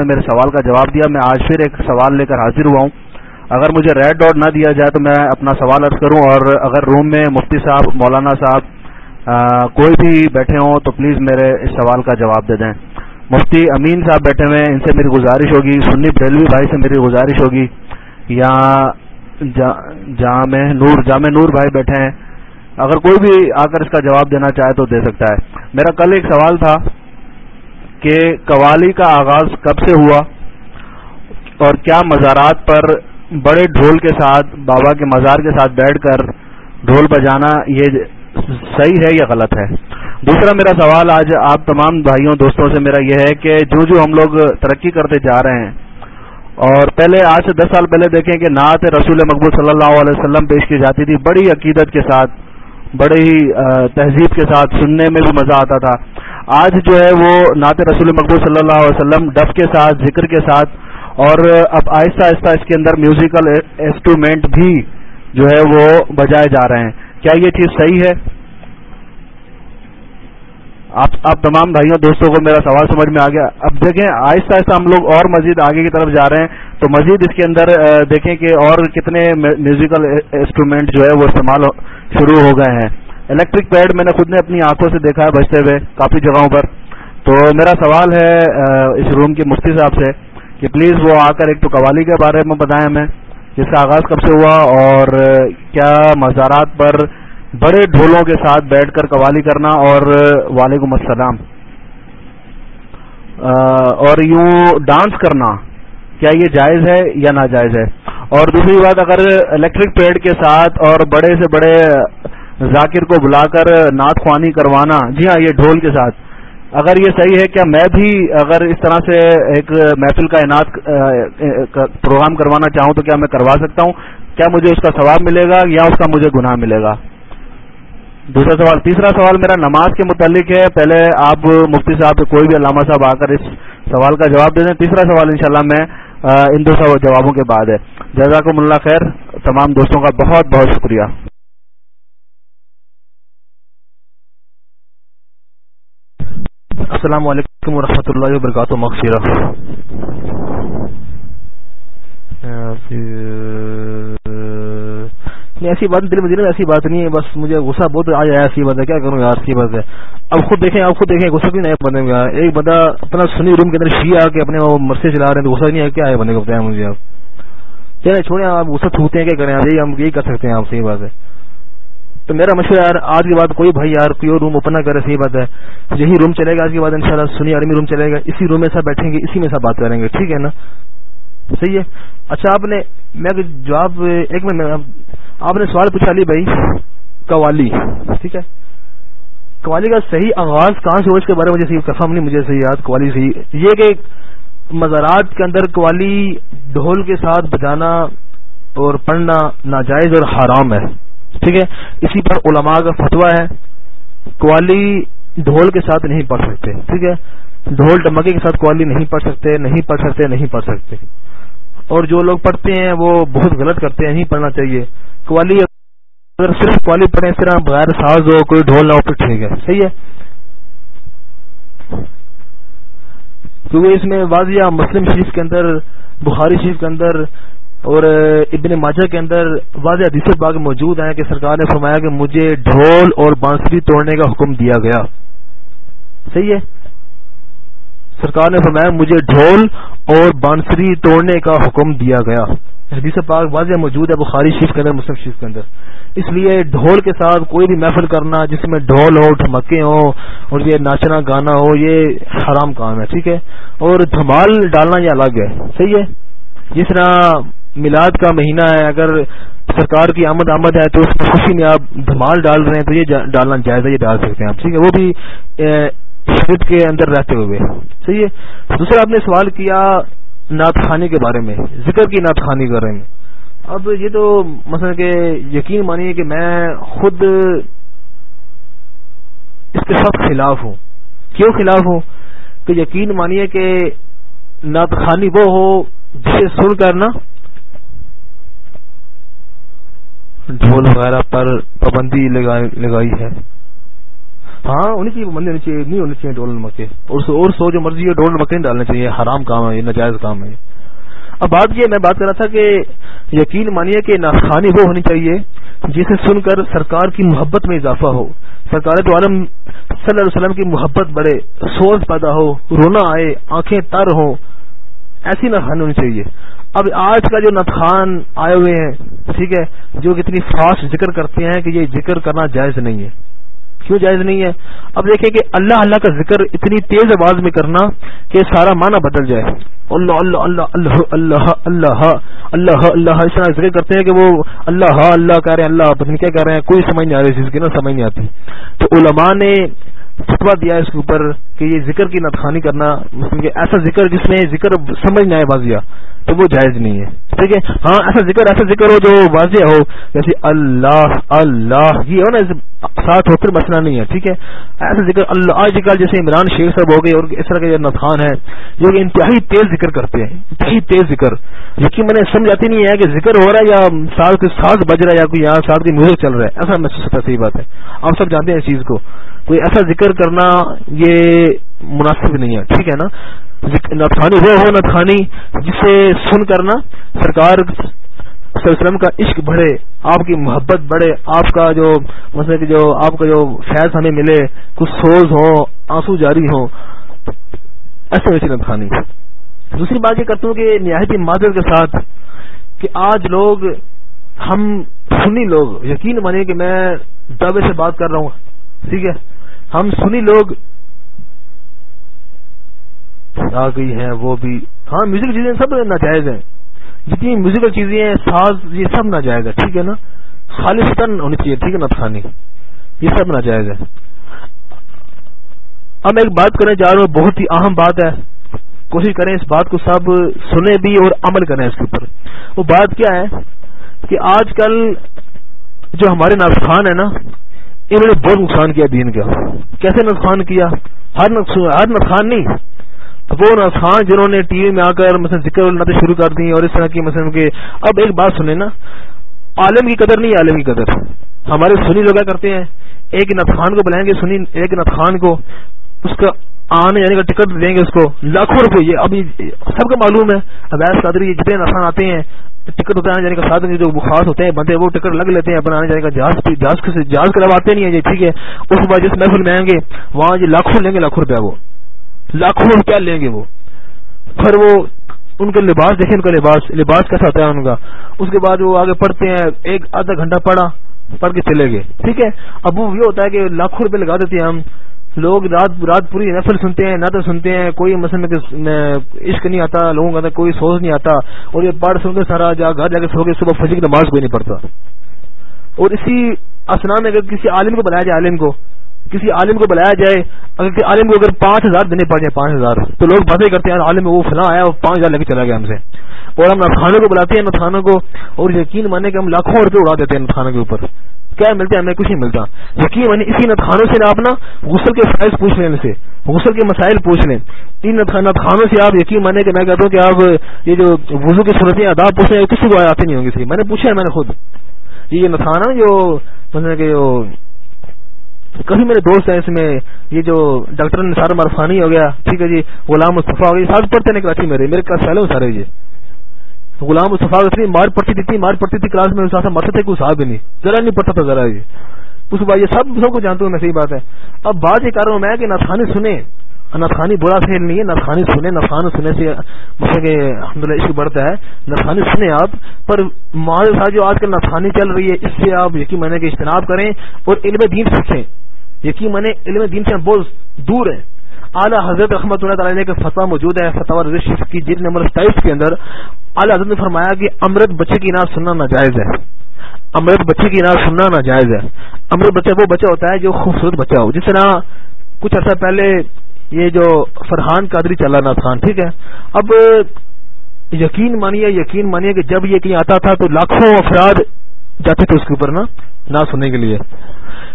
نے میرے سوال کا جواب دیا، میں آج پھر ایک سوال لے کر حاضر ہوا ہوں۔ اگر مجھے ریڈ ڈاٹ نہ دیا جائے تو میں اپنا سوال عرض کروں، اور اگر روم میں مفتی صاحب، مولانا صاحب کوئی بھی بیٹھے ہوں تو پلیز میرے اس سوال کا جواب دے دیں۔ مفتی امین صاحب بیٹھے ہوئے ہیں، ان سے میری گزارش ہوگی۔ سنی بریلوی بھائی سے میری گزارش ہوگی۔ یا جامع نور جامع نور بھائی بیٹھے ہیں۔ اگر کوئی بھی آ کر اس کا جواب دینا چاہے تو دے سکتا ہے۔ میرا کل ایک سوال تھا۔ کہ قوالی کا آغاز کب سے ہوا اور کیا مزارات پر بڑے ڈھول کے ساتھ، بابا کے مزار کے ساتھ بیٹھ کر ڈھول بجانا یہ صحیح ہے یا غلط ہے؟ دوسرا میرا سوال آج آپ تمام بھائیوں، دوستوں سے میرا یہ ہے کہ جو جو ہم لوگ ترقی کرتے جا رہے ہیں اور پہلے آج سے دس سال پہلے دیکھیں کہ نعت رسول مقبول صلی اللہ علیہ وسلم پیش کی جاتی تھی، بڑی عقیدت کے ساتھ بڑے ہی تہذیب کے ساتھ سننے میں بھی مزہ آتا تھا۔ آج جو ہے وہ نعت رسول مقبول صلی اللہ علیہ وسلم ڈف کے ساتھ، ذکر کے ساتھ اور اب آہستہ آہستہ اس کے اندر میوزیکل انسٹرومینٹ بھی جو ہے وہ بجائے جا رہے ہیں۔ کیا یہ چیز صحیح ہے؟ آپ آپ تمام بھائیوں، دوستوں کو میرا سوال سمجھ میں آ گیا۔ اب دیکھیں، آہستہ آہستہ ہم لوگ اور مزید آگے کی طرف جا رہے ہیں۔ تو مزید اس کے اندر دیکھیں کہ اور کتنے میوزیکل انسٹرومینٹ جو ہے وہ استعمال شروع ہو گئے ہیں۔ الیکٹرک پیڈ میں نے خود نے اپنی آنکھوں سے دیکھا ہے بچتے ہوئے، کافی جگہوں پر۔ تو میرا سوال ہے اس روم کے مفتی صاحب سے کہ پلیز وہ آ کر ایک تو قوالی کے بارے میں بتائیں ہمیں، جس کا آغاز کب سے ہوا اور کیا مزارات پر بڑے ڈھولوں کے ساتھ بیٹھ کر قوالی کرنا اور وعلیکم السلام۔ اور یوں ڈانس کرنا، کیا یہ جائز ہے یا ناجائز ہے؟ اور دوسری بات، اگر الیکٹرک پیڈ کے ساتھ اور بڑے سے بڑے ذاکر کو بلا کر نعت خوانی کروانا۔ جی ہاں یہ ڈھول کے ساتھ۔ اگر یہ صحیح ہے، کیا میں بھی اگر اس طرح سے ایک محفل کا انعد پروگرام کروانا چاہوں تو کیا میں کروا سکتا ہوں؟ کیا مجھے اس کا ثواب ملے گا یا اس کا مجھے گناہ ملے گا؟ دوسرا سوال، تیسرا سوال میرا نماز کے متعلق ہے۔ پہلے آپ مفتی صاحب، کوئی بھی علامہ صاحب آ کر اس سوال کا جواب دے دیں۔ تیسرا سوال انشاءاللہ میں ان دو سو جوابوں کے بعد ہے۔ جزاکم اللہ خیر۔ تمام دوستوں کا بہت بہت شکریہ۔ السلام علیکم ورحمۃ اللہ وبرکاتہ مغفرہ۔ نہیں ایسی بات دل میں ایسی بات نہیں ہے بس مجھے غصہ بہت آ جائے ایسی بات ہے کیا کروں یار ایسی بات ہے۔ اب خود دیکھیں آپ خود دیکھیں غصہ بھی نہیں بنے گا ایک بندہ اپنا سنی روم کے اندر شی آ کے اپنے مرثے چلا رہے ہیں تو غصہ نہیں ہے کیا ہے بنے گا بتایا مجھے آپ چلے چھوڑیں آپ غصہ چھوٹتے ہیں کیا کریں؟ آپ یہی ہم یہی کر سکتے ہیں آپ صحیح بات ہے۔ تو میرا مشورہ یار، آج کے بعد کوئی بھائی یار، کوئی روم اوپن نہ کرے، صحیح بات ہے۔ یہی روم چلے گا آج کے بعد ان شاء اللہ سنی آرمی روم چلے گا۔ اسی روم میں سب بیٹھیں گے، اسی میں سب بات کریں گے، ٹھیک ہے نا؟ صحیح ہے۔ اچھا آپ نے، میں جواب، ایک منٹ آپ نے سوال پوچھا لی بھائی، قوالی، ٹھیک ہے؟ قوالی کا صحیح آغاز کہاں سے ہو اس کے بارے میں مجھے قسم نہیں، مجھے صحیح یاد، قوالی صحیح۔ یہ کہ مزارات کے اندر قوالی ڈھول کے ساتھ بجانا اور پڑھنا ناجائز اور حرام ہے۔ ٹھیک ہے؟ اسی پر علماء کا فتویٰ ہے، قوالی ڈھول کے ساتھ نہیں پڑھ سکتے، ٹھیک ہے؟ ڈھول ڈمکے کے ساتھ قوالی نہیں پڑھ سکتے، نہیں پڑھ سکتے، نہیں پڑھ سکتے۔ اور جو لوگ پڑھتے ہیں، وہ بہت غلط کرتے ہیں، نہیں پڑھنا چاہیے۔ قوالی اگر صرف قوالی پڑھیں اس طرح بغیر ساز ہو، کوئی ڈھول نہ ہو، پھر ٹھیک ہے۔ صحیح ہے؟ کیونکہ اس میں واضح مسلم شریف کے اندر، بخاری شریف کے اندر اور ابن ماجہ کے اندر واضح حدیث باغ موجود ہیں کہ سرکار نے فرمایا کہ مجھے ڈھول اور بانسری توڑنے کا حکم دیا گیا۔ صحیح ہے؟ سرکار نے فرمایا مجھے ڈھول اور بانسری توڑنے کا حکم دیا گیا۔ حدیث پاک واضح موجود ہے، بخاری شیف کے اندر، مسلم شیف کے اندر۔ اس لیے ڈھول کے ساتھ کوئی بھی محفل کرنا، جس میں ڈھول ہو ٹھمکے ہو اور یہ ناچنا، گانا ہو، یہ حرام کام ہے، ٹھیک ہے؟ اور دھمال ڈالنا یہ الگ ہے۔ صحیح ہے؟ جس طرح میلاد کا مہینہ ہے، اگر سرکار کی آمد آمد ہے تو اس میں خوشی میں آپ دھمال ڈال رہے ہیں، تو یہ ڈالنا جائز ہے، یہ ڈال سکتے ہیں آپ، ٹھیک ہے؟ وہ بھی شرط کے اندر رہتے ہوئے۔ صحیح ہے؟ دوسرا آپ نے سوال کیا نعت خانی کے بارے میں، ذکر کی نعت خانی کر رہے ہیں اب یہ تو مثلا کہ یقین مانیے کہ میں خود اس کے سخت خلاف ہوں۔ کیوں خلاف ہوں؟ کہ یقین مانیے کہ نعت خانی وہ ہو جسے سن کر نا ڈھول وغیرہ پر پابندی لگائی ہے۔ ہاں ہونی چاہیے بندی ہونی چاہیے، نہیں ہونی چاہیے ڈول مکے۔ اور سو جو مرضی ہے ڈول مکے نہیں ڈالنے چاہیے حرام کام ہے، یہ ناجائز کام ہے۔ اب بات یہ میں بات کر رہا تھا کہ یقین مانیے کہ ناخانی وہ ہونی چاہیے جسے سن کر سرکار کی محبت میں اضافہ ہو۔ سرکار تو عالم صلی اللہ علیہ وسلم کی محبت بڑھے سوز پیدا ہو، رونا آئے، آنکھیں تر ہوں۔ ایسی نتخان ہونی چاہیے۔ اب آج کا جو نتخان آئے ہوئے ہیں، ٹھیک ہے، جو کتنی فاسٹ ذکر کرتے ہیں کہ یہ ذکر کرنا جائز نہیں ہے۔ کیوں جائز نہیں ہے؟ اب دیکھیں کہ اللہ اللہ کا ذکر اتنی تیز آواز میں کرنا کہ سارا معنی بدل جائے۔ اللہ اللہ اللہ اللہ اللہ اللہ اللہ اس طرح ذکر کرتے ہیں کہ وہ اللہ اللہ کہہ رہے ہیں، اللہ، پتہ نہیں کیا کہہ رہے ہیں، کوئی سمجھ نہیں آ رہی چیز کی نا سمجھ نہیں آتی۔ تو علماء نے فتوا دیا اس کے اوپر کہ یہ ذکر کی نتخانی کرنا ایسا ذکر جس میں ذکر سمجھ نہ آئے بازیا تو وہ جائز نہیں ہے۔ ٹھیک ہے؟ ہاں ایسا ذکر ایسا ذکر ہو جو واضح ہو، جیسے اللہ اللہ، یہ ہو نا ساتھ ہو کر مسئلہ نہیں ہے، ٹھیک ہے؟ ایسا ذکر اللہ، آج کل جیسے عمران شیخ صاحب ہو گئے اور اس طرح کے جو ہے جو کہ انتہائی تیز ذکر کرتے ہیں، انتہائی تیز ذکر۔ یقین میں نے سمجھ آتی نہیں ہے کہ ذکر ہو رہا ہے یا ساتھ ساز بج رہا ہے یا کوئی یہاں ساتھ کی میوزک چل رہا ہے، ایسا محسوس ہوتا ہے، صحیح بات ہے۔ آپ سب جانتے ہیں اس چیز کو۔ کوئی ایسا ذکر کرنا یہ مناسب نہیں ہے، ٹھیک ہے نا؟ نتخانی وہ ہو نتخانی جسے سن کرنا سرکار وسلم کا عشق بڑھے، آپ کی محبت بڑھے، آپ کا جو کہ جو آپ کا جو فیض ہمیں ملے، کچھ سوز ہو آنسو جاری ہو ایسے ویسی نتخانی دوسری بات یہ کرتا ہوں کہ نہایت معذرت کے ساتھ کہ آج لوگ، ہم سنی لوگ، یقین مانے کہ میں دعوے سے بات کر رہا ہوں، ٹھیک ہے؟ ہم سنی لوگ آ گئی ہیں، وہ بھی۔ ہاں میوزک چیزیں سب ناجائز ہیں۔ جتنی میوزیکل چیزیں ہیں، ساز، یہ سب ناجائز ہے ٹھیک ہے نا؟ خالص ہونی چاہیے، ٹھیک ہے نا خانی یہ سب ناجائز ہے اب میں ایک بات کرنے جا رہا ہوں، بہت ہی اہم بات ہے۔ کوشش کریں اس بات کو سب سنیں بھی اور عمل کریں اس کے اوپر۔ وہ بات کیا ہے کہ آج کل جو ہمارے نقصان ہے نا، انہوں نے بہت نقصان کیا دین کا۔ کیسے نقصان کیا؟ ہر ہر نقصان نہیں۔ وہ نقصان جنہوں نے ٹی وی میں آ کر مثلا ذکر نعتیں شروع کر دی اور اس طرح کی مثلا کہ اب ایک بات سنیں نا، عالم کی قدر نہیں عالم کی قدر۔ ہمارے سنی لوگ کرتے ہیں؟ ایک نتخان کو بلائیں گے، سنی ایک نتخان کو، اس کا آنے جانے کا ٹکٹ دیں گے اس کو، لاکھوں روپے، یہ ابھی سب کو معلوم ہے۔ ابیس قادری جتنے نسان آتے ہیں، ٹکٹ ہوتا ہے آنے جانے کا ساتھ جو خاص ہوتے ہیں بندے، وہ ٹکٹ لگ لیتے ہیں، اپنا آنے جانے کا جہاز جہاز کرواتے نہیں ہے یہ ٹھیک ہے۔ اس کے بعد جس محفل میں آئیں گے، وہاں یہ لاکھوں لیں گے، لاکھوں روپیہ وہ۔ لاکھوں روپیہ لیں گے وہ؟ پھر وہ ان کا لباس دیکھیں، ان کا لباس لباس کیسا ہوتا ہے ان کا؟ اس کے بعد وہ آگے پڑھتے ہیں، ایک آدھا گھنٹہ پڑھا، پڑھ کے چلے گئے، ٹھیک ہے؟ اب وہ یہ ہوتا ہے کہ لاکھوں روپے لگا دیتے ہیں ہم۔ لوگ رات رات پوری نفل سنتے ہیں، نہ تو سنتے ہیں، کوئی مثلا عشق نہیں آتا، لوگوں کا کوئی سوچ نہیں آتا، اور یہ پڑھ سن کے سارا جا، گھر جا کے سو کے صبح فجر کی نماز کوئی نہیں پڑتا اور اسی اسنا میں اگر کسی عالم کو بلایا جائے، عالم کو کسی عالم کو بلایا جائے، اگر عالم کو اگر پانچ ہزار دینے پڑ جائیں پانچ ہزار۔ تو لوگ باتیں کرتے ہیں، عالم وہ فلاں آیا، وہ پانچ ہزار لے کے چلا گیا ہم سے۔ اور ہم نفخانوں کو بلاتے ہیں نفخانوں کو۔ اور یقین مانے کہ ہم لاکھوں روپے اڑا دیتے ہیں نفخانوں کے اوپر۔ کیا ملتا ہے؟ ہمیں کچھ نہیں ملتا۔ یقین مانی اسی نتخانوں سے آپ نا غسل کے فرائض پوچھ لیں سے۔ غسل کے مسائل پوچھ لیں۔ ان نتخانوں سے آپ یقین مانے کہ میں کہتا ہوں کہ آپ یہ جو وضو کی صورتیں ادا پوچھ رہے ہیں، کسی کو آتے نہیں ہوں گے میں نے پوچھا ہے، میں نے خود۔ یہ نتخانہ جو مطلب کہ کبھی میرے دوست ہیں اس میں، یہ جو ڈاکٹر نثار مرفانی ہو گیا، ٹھیک ہے جی غلام مصطفیٰ ہو گیا ساتھ پڑھتے ہیں کراچی میرے میرے کلاس سالوں سارے جی غلام مصطفیٰ اتنی مار پڑتی تھی، اتنی مار پڑتی تھی کلاس میں ساتھ مرتے تھے کوئی صاحب ہی نہیں۔ ذرا نہیں پڑتا تھا، ذرا جی اس بات یہ سب سب کو جانتا ہوں میں صحیح بات ہے۔ اب بات یہ کر رہا ہوں میں کہ نسخانی سنیں۔ نسخانی برا فیل نہیں ہے، نسخانی سنیں نسخان سننے سے مجھے کہ الحمد للہ عشق بڑھتا ہے۔ نسخانی سنیں آپ، پر ماض ساتھ جو آج کل نسخانی چل رہی ہے، اس سے آپ یقین معنی کے اجتناب کریں اور علم دین سیکھیں۔ یقین معنی علم دین سے بہت دور ہیں۔ اعلیٰ حضرت رحمۃ اللہ تعالیٰ کے فتح موجود ہے فتح رشف کی، جلد نمبر ستائیس کے اندر۔ اعلیٰ حضرت نے فرمایا کہ امرت بچے کی نام سننا ناجائز ہے۔ امرت بچے کی نام سننا ناجائز ہے۔ امرت بچہ وہ بچہ ہوتا ہے جو خوبصورت بچہ ہو۔ جس طرح کچھ عرصہ پہلے یہ جو فرحان قادری چلا نا خان ٹھیک ہے؟ اب یقین مانیے یقین مانیے کہ جب یہ کہیں آتا تھا تو لاکھوں افراد جاتے تھے اس کے اوپر نا نہ سننے کے لیے۔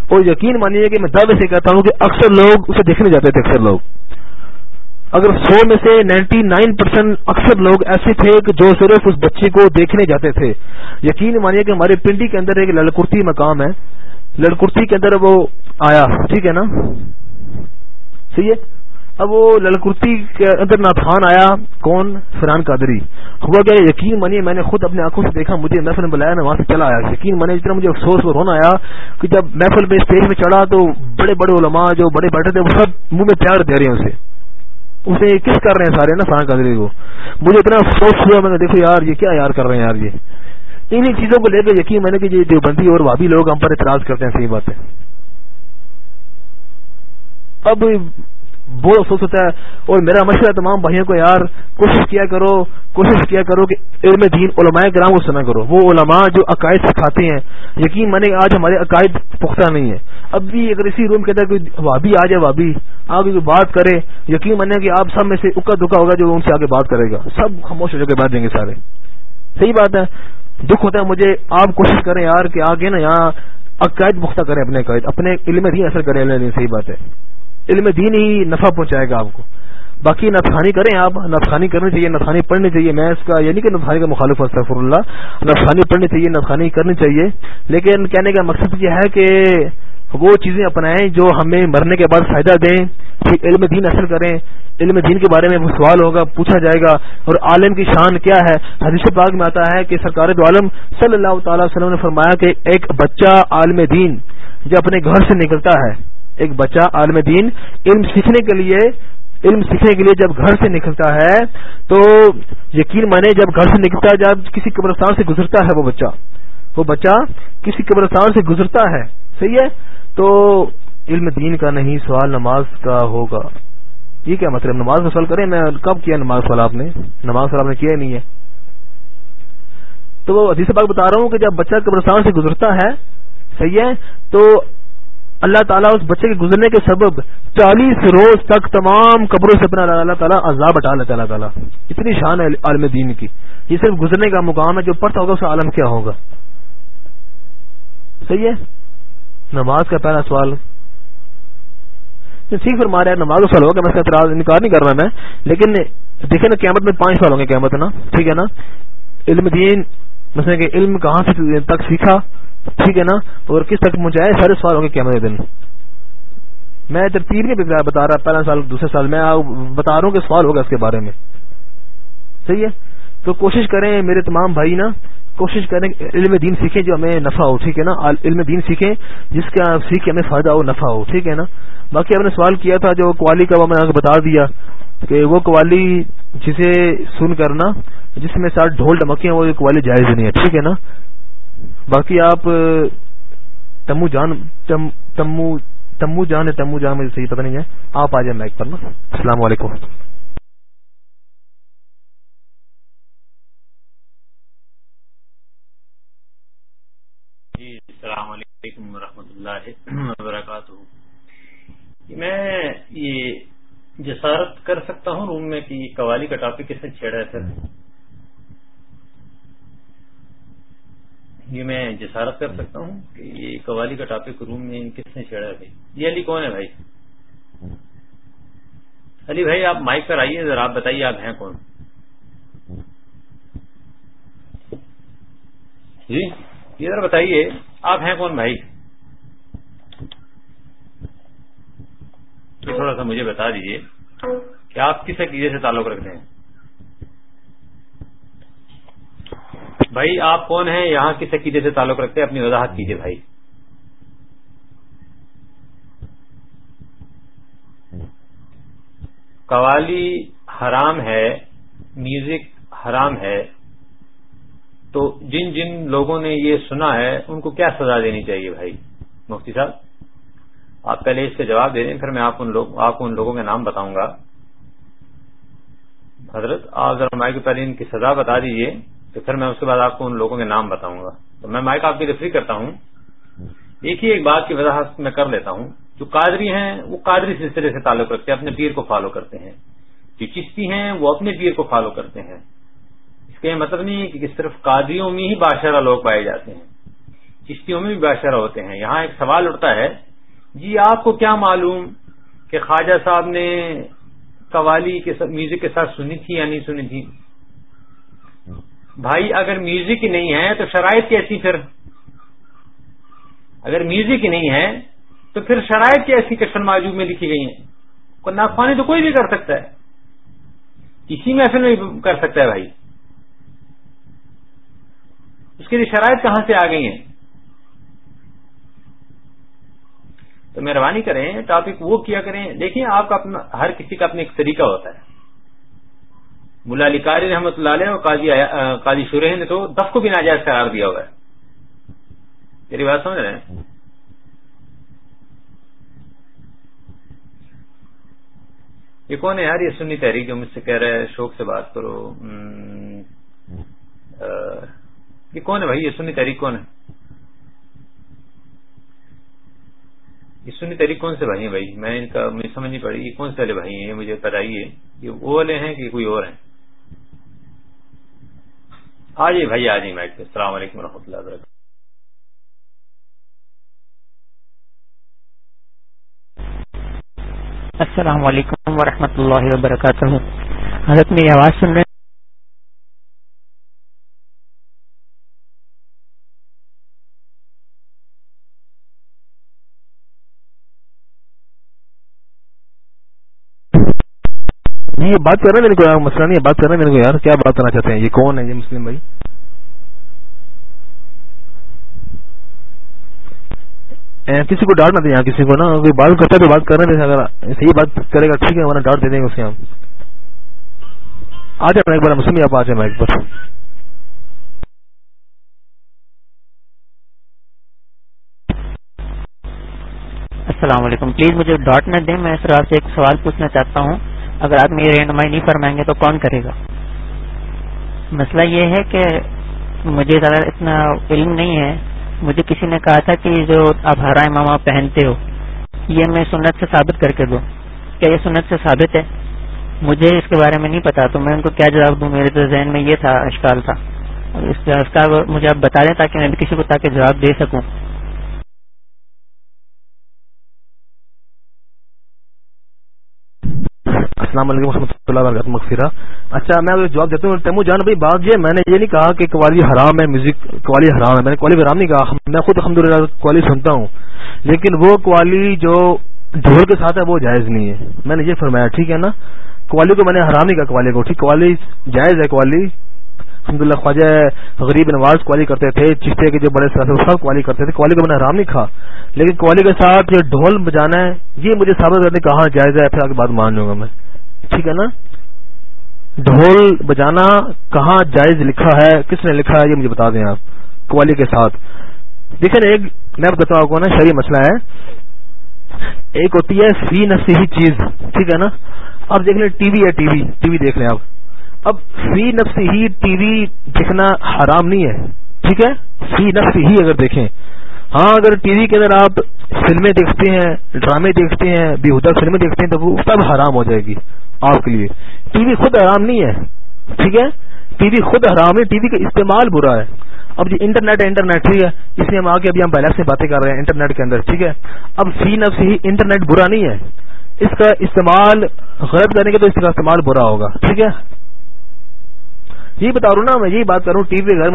اور یقین مانیے کہ میں دعوے سے کہتا ہوں کہ اکثر لوگ اسے دیکھنے جاتے تھے، اکثر لوگ۔ اگر سو میں سے نائنٹی نائن پرسینٹ اکثر لوگ ایسے تھے کہ جو صرف اس بچے کو دیکھنے جاتے تھے۔ یقین مانیے کہ ہمارے پنڈی کے اندر ایک للکرتی مقام ہے۔ لڑکرتی کے اندر وہ آیا، ٹھیک ہے نا؟ صحیح ہے؟ اب وہ للکرتی کے اندر ناتھان آیا، کون؟ فران قادری۔ ہوا گیا یقین منی میں نے خود اپنے آنکھوں سے دیکھا، مجھے محفل میں بلایا میں وہاں سے چلا آیا۔ یقین منی جتنا مجھے افسوس اور رونا آیا کہ جب محفل میں اسٹیج میں چڑھا تو بڑے بڑے علماء جو بڑے بیٹھے تھے، وہ سب منہ میں پیار دے رہے ہیں اسے۔ اسے کس کر رہے ہیں سارے نا فران قادری کو؟ مجھے اتنا افسوس ہوا، میں نے دیکھو یار یہ کیا یار کر رہے ہیں یار یہ۔ انہیں چیزوں کو لے کے یقین میں نے کہ یہ دیوبندی اور وابی لوگ ہم پر اعتراض کرتے ہیں، صحیح بات ہے۔ اب بہت افسوس ہوتا ہے۔ اور میرا مشورہ تمام بھائیوں کو، یار، کوشش کیا کرو، کوشش کیا کرو کہ علم دین علماء کرام کو سنا کرو۔ وہ علماء جو عقائد سکھاتے ہیں، یقین میں نے آج ہمارے عقائد پختہ نہیں ہے اب بھی اگر اسی روم کے اندر کوئی وابی آ جائے وابی آپ کوئی بات کرے، یقین مانے کہ آپ سب میں سے اکا دکا ہوگا جو ان سے آگے بات کرے گا۔ سب خاموش ہو کے بات دیں گے سارے۔ صحیح بات ہے۔ دکھ ہوتا ہے مجھے، آپ کوشش کریں یار کہ آگے نا یہاں عقائد پختہ کریں، اپنے عقائد، اپنے علم دین اثر کریں۔ صحیح بات ہے۔ علم دین ہی نفع پہنچائے گا آپ کو۔ باقی نفخانی کریں آپ نفخانی کرنی چاہیے نفخانی پڑھنی چاہیے، میں اس کا یعنی کہ نفخانی کا مخالف استفر اللہ۔ نفخانی پڑھنی چاہیے نفخانی کرنی چاہیے۔ لیکن کہنے کا مقصد یہ ہے کہ وہ چیزیں اپنائیں جو ہمیں مرنے کے بعد فائدہ دیں، پھر علم دین اثر کریں۔ علم دین کے بارے میں وہ سوال ہوگا، پوچھا جائے گا۔ اور عالم کی شان کیا ہے؟ حدیث پاک میں آتا ہے کہ سرکار دو عالم صلی اللہ تعالی وسلم نے فرمایا کہ ایک بچہ عالم دین جو اپنے گھر سے نکلتا ہے ایک بچہ عالم دین علم سیکھنے کے لیے، علم سیکھنے کے لیے جب گھر سے نکلتا ہے، تو یقین مانے جب گھر سے نکلتا ہے جب کسی قبرستان سے گزرتا ہے وہ بچہ۔ وہ بچہ کسی قبرستان سے گزرتا ہے، صحیح ہے؟ تو علم دین کا نہیں، سوال نماز کا ہوگا۔ یہ کیا مطلب؟ نماز کا سوال کریں، میں کب کیا نماز سوال آپ نے؟ نماز سوال آپ نے کیا ہی نہیں ہے۔ تو وہ حدیث بات بتا رہا ہوں کہ جب بچہ قبرستان سے گزرتا ہے، صحیح ہے؟ تو اللہ تعالیٰ اس بچے کے گزرنے کے سبب چالیس روز تک تمام قبروں سے اپنا اللہ تعالیٰ عذاب ہٹا لیتا اللہ تعالیٰ۔ اتنی شان ہے عالم دین کی۔ یہ صرف گزرنے کا مقام ہے جو پڑھتا ہوگا اس کا عالم کیا ہوگا۔ صحیح ہے؟ نماز کا پہلا سوال۔ ٹھیک پھر مارے نماز کا سوال ہوگا، میں اس کا اعتراض انکار نہیں کر رہا میں۔ لیکن دیکھیں نا، قیامت میں پانچ سال ہوں گے، قیامت نا۔ ٹھیک ہے نا؟ علم دین، مثلا کہ علم کہاں سے تک سیکھا؟ ٹھیک ہے نا؟ اور کس تک پہنچایا سارے سوال ہوں گے کیا دن۔ میں ترتیب نہیں بتا رہا پہلا سال، دوسرے سال، میں بتا رہا ہوں کہ سوال ہوگا اس کے بارے میں۔ صحیح ہے؟ تو کوشش کریں میرے تمام بھائی نا، کوشش کریں علم دین سیکھیں جو ہمیں نفع ہو، ٹھیک ہے نا؟ علم دین سیکھیں جس کا سیکھ ہمیں فائدہ ہو، نفع ہو، ٹھیک ہے نا؟ باقی آپ نے سوال کیا تھا جو قوالی کا وہ میں نے بتا دیا کہ وہ قوالی جسے سن کرنا جس میں ساتھ ڈھول ڈمکے ہیں وہ قوالی جائز نہیں ہے، ٹھیک ہے نا؟ باقی آپ، تمو جان تمو تمو جان ہے تمو جان، مجھے صحیح پتہ نہیں ہے۔ آپ آ جائیں مائک پر نا۔ السلام علیکم۔ جی السلام علیکم ورحمۃ اللہ وبرکاتہ۔ میں یہ جسارت کر سکتا ہوں روم میں کہ قوالی کا ٹاپک کس نے چھیڑا ہے سر۔ یہ میں جسارت کر سکتا ہوں کہ یہ قوالی کا ٹاپک روم میں کس نے چھیڑا ہے؟ یہ علی کون ہے بھائی؟ علی بھائی، آپ مائک پر آئیے، ذرا آپ بتائیے آپ ہیں کون؟ جی یہ ذرا بتائیے، آپ ہیں کون بھائی؟ تھوڑا سا مجھے بتا دیجیے کہ آپ کس عقیدے سے تعلق رکھتے ہیں؟ بھائی، آپ کون ہیں؟ یہاں کس عقیدے سے تعلق رکھتے ہیں؟ اپنی وضاحت کیجیے بھائی۔ قوالی حرام ہے، میوزک حرام ہے، تو جن جن لوگوں نے یہ سنا ہے، ان کو کیا سزا دینی چاہیے بھائی؟ مفتی صاحب، آپ پہلے اس کے جواب دے دیں، پھر میں آپ کو ان لوگوں کے نام بتاؤں گا۔ حضرت آپ ذرا مائک پہلے ان کی سزا بتا دیجیے تو پھر میں اس کے بعد آپ کو ان لوگوں کے نام بتاؤں گا۔ تو میں مائک آپ کی ریفری کرتا ہوں۔ ایک ہی ایک بات کی وضاحت میں کر لیتا ہوں۔ جو قادری ہیں، وہ قادری سلسلے سے تعلق رکھتے ہیں، اپنے پیر کو فالو کرتے ہیں۔ جو چشتی ہیں، وہ اپنے پیر کو فالو کرتے ہیں۔ اس کا یہ مطلب نہیں کہ صرف قادریوں میں ہی بادشاہ لوگ پائے جاتے ہیں۔ چشتیوں میں بھی بادشاہ ہوتے ہیں۔ یہاں ایک سوال اٹھتا ہے جی آپ کو کیا معلوم کہ خواجہ صاحب نے قوالی کے میوزک کے ساتھ سنی تھی یا نہیں سنی تھی؟ بھائی اگر میوزک نہیں ہے تو شرائط کیسی پھر؟ اگر میوزک نہیں ہے تو پھر شرائط کی ایسی کشن معجوب میں لکھی گئی ہیں؟ کوئی ناخوانی تو کوئی بھی کر سکتا ہے۔ کسی محفل میں کر سکتا ہے بھائی۔ اس کے لیے شرائط کہاں سے آ گئی ہیں؟ تو مہربانی کریں ٹاپک وہ کیا کریں۔ دیکھیں آپ کا اپنا ہر کسی کا اپنا ایک طریقہ ہوتا ہے۔ ملا علی رحمۃ اللہ علیہ اور قاضی شورہ نے تو دف کو بھی ناجائز قرار دیا ہوا ہے۔ میری بات سمجھ رہے ہیں؟ یہ کون ہے یار؟ یہ سنی تحریک جو مجھ سے کہہ رہے شوق سے بات کرو۔ یہ کون ہے بھائی؟ یہ سنی تحریک کون ہے؟ یہ سنی تحریک کون سے بھائی ہیں بھائی؟ میں ان کا مجھے سمجھ نہیں پڑی، یہ کون سے والے بھائی ہیں؟ یہ مجھے بتائیے یہ وہ والے ہیں کہ کوئی اور ہیں؟ ہاں جی بھائی آ جی میں السلام علیکم و رحمۃ اللہ وبرکاتہ۔ السلام علیکم ورحمۃ اللہ وبرکاتہ۔ حضرت میری آواز سن رہے نہیں یہ بات کر رہے ہیں میرے کو یار، مسئلہ نہیں بات کر رہے ہیں میرے کو یار، کیا بات کرنا چاہتے ہیں؟ یہ کون ہے یہ مسلم بھائی؟ کسی کو ڈانٹ نہ دیں یہاں، کسی کو نا کوئی بات کرتا ہے تو بات کر رہے اگر صحیح بات کرے گا، ٹھیک ہے، ورنہ ڈانٹ دے دیں گے اسے ہم۔ آ جائیں ایک بار مسلم آپ آ جائیں ایک بار۔ السلام علیکم۔ پلیز مجھے ڈاٹ نہ دیں، میں سر آپ سے ایک سوال پوچھنا چاہتا ہوں۔ اگر آپ میری رہنمائی نہیں فرمائیں گے تو کون کرے گا؟ مسئلہ یہ ہے کہ مجھے زیادہ اتنا علم نہیں ہے۔ مجھے کسی نے کہا تھا کہ جو آپ ہرا امامہ پہنتے ہو، یہ میں سنت سے ثابت کر کے دوں۔ کیا یہ سنت سے ثابت ہے؟ مجھے اس کے بارے میں نہیں پتا، تو میں ان کو کیا جواب دوں؟ میرے تو ذہن میں یہ تھا، اشکال تھا۔ اس کا مجھے آپ بتا دیں تاکہ میں بھی کسی کو تاکہ جواب دے سکوں۔ السلام علیکم و رحمۃ اللہ وبرکاتہ، مغفرہ۔ اچھا میں جواب دیتا ہوں تیمو جان، بھائی بات یہ میں نے یہ نہیں کہا کہ قوالی حرام ہے میوزک قوالی حرام ہے، میں نے قوالی حرام نہیں کہا۔ میں خود الحمد للہ قوالی سنتا ہوں۔ لیکن وہ قوالی جو ڈھول کے ساتھ ہے، وہ جائز نہیں ہے۔ میں نے یہ فرمایا، ٹھیک ہے نا؟ قوالی کو میں نے حرام نہیں کہا، قوالی کو، ٹھیک؟ قوالی جائز ہے، قوالی الحمدللہ، خواجہ غریب نواز قوالی کرتے تھے، چشتے کے جو بڑے سب قوالی کرتے تھے، قوالی کو میں نے حرام نہیں کہا، لیکن قوالی کے ساتھ جو ڈھول بجانا ہے، یہ مجھے ثابت کرنے کہاں جائز ہے، پھر آگے بات مان لوں گا میں۔ ٹھیک ہے نا؟ ڈھول بجانا کہاں جائز لکھا ہے، کس نے لکھا ہے، یہ مجھے بتا دیں آپ، قوالی کے ساتھ۔ دیکھیں ایک، میں بتاتا ہوں نا شہری مسئلہ ہے۔ ایک ہوتی ہے فی نفسی ہی چیز، ٹھیک ہے نا؟ اب دیکھ لیں، ٹی وی ہے، ٹی وی ٹی وی دیکھ لیں آپ۔ اب فی نفسی ہی ٹی وی دیکھنا حرام نہیں ہے، ٹھیک ہے؟ فی نفسی ہی اگر دیکھیں۔ ہاں اگر ٹی وی کے اندر آپ فلمیں دیکھتے ہیں، ڈرامے دیکھتے ہیں، بےحدہ فلمیں دیکھتے ہیں، تو وہ سب حرام ہو جائے گی آپ کے لیے۔ ٹی وی خود حرام نہیں ہے، ٹھیک ہے؟ ٹی وی خود حرام ہے، ٹی وی کا استعمال برا ہے۔ اب جی انٹرنیٹ ہے، انٹرنیٹ ٹھیک ہے۔ اس لیے ہم آگے ابھی ہم پہلے سے باتیں کر رہے ہیں انٹرنیٹ کے اندر، ٹھیک ہے؟ اب فی نفس ہی انٹرنیٹ برا نہیں ہے۔ اس کا استعمال غلط کرنے کے تو اس کا استعمال برا ہوگا، ٹھیک ہے؟ یہی بتا رہا ہوں نا میں یہی بات کر رہا ہوں، ٹی وی گھر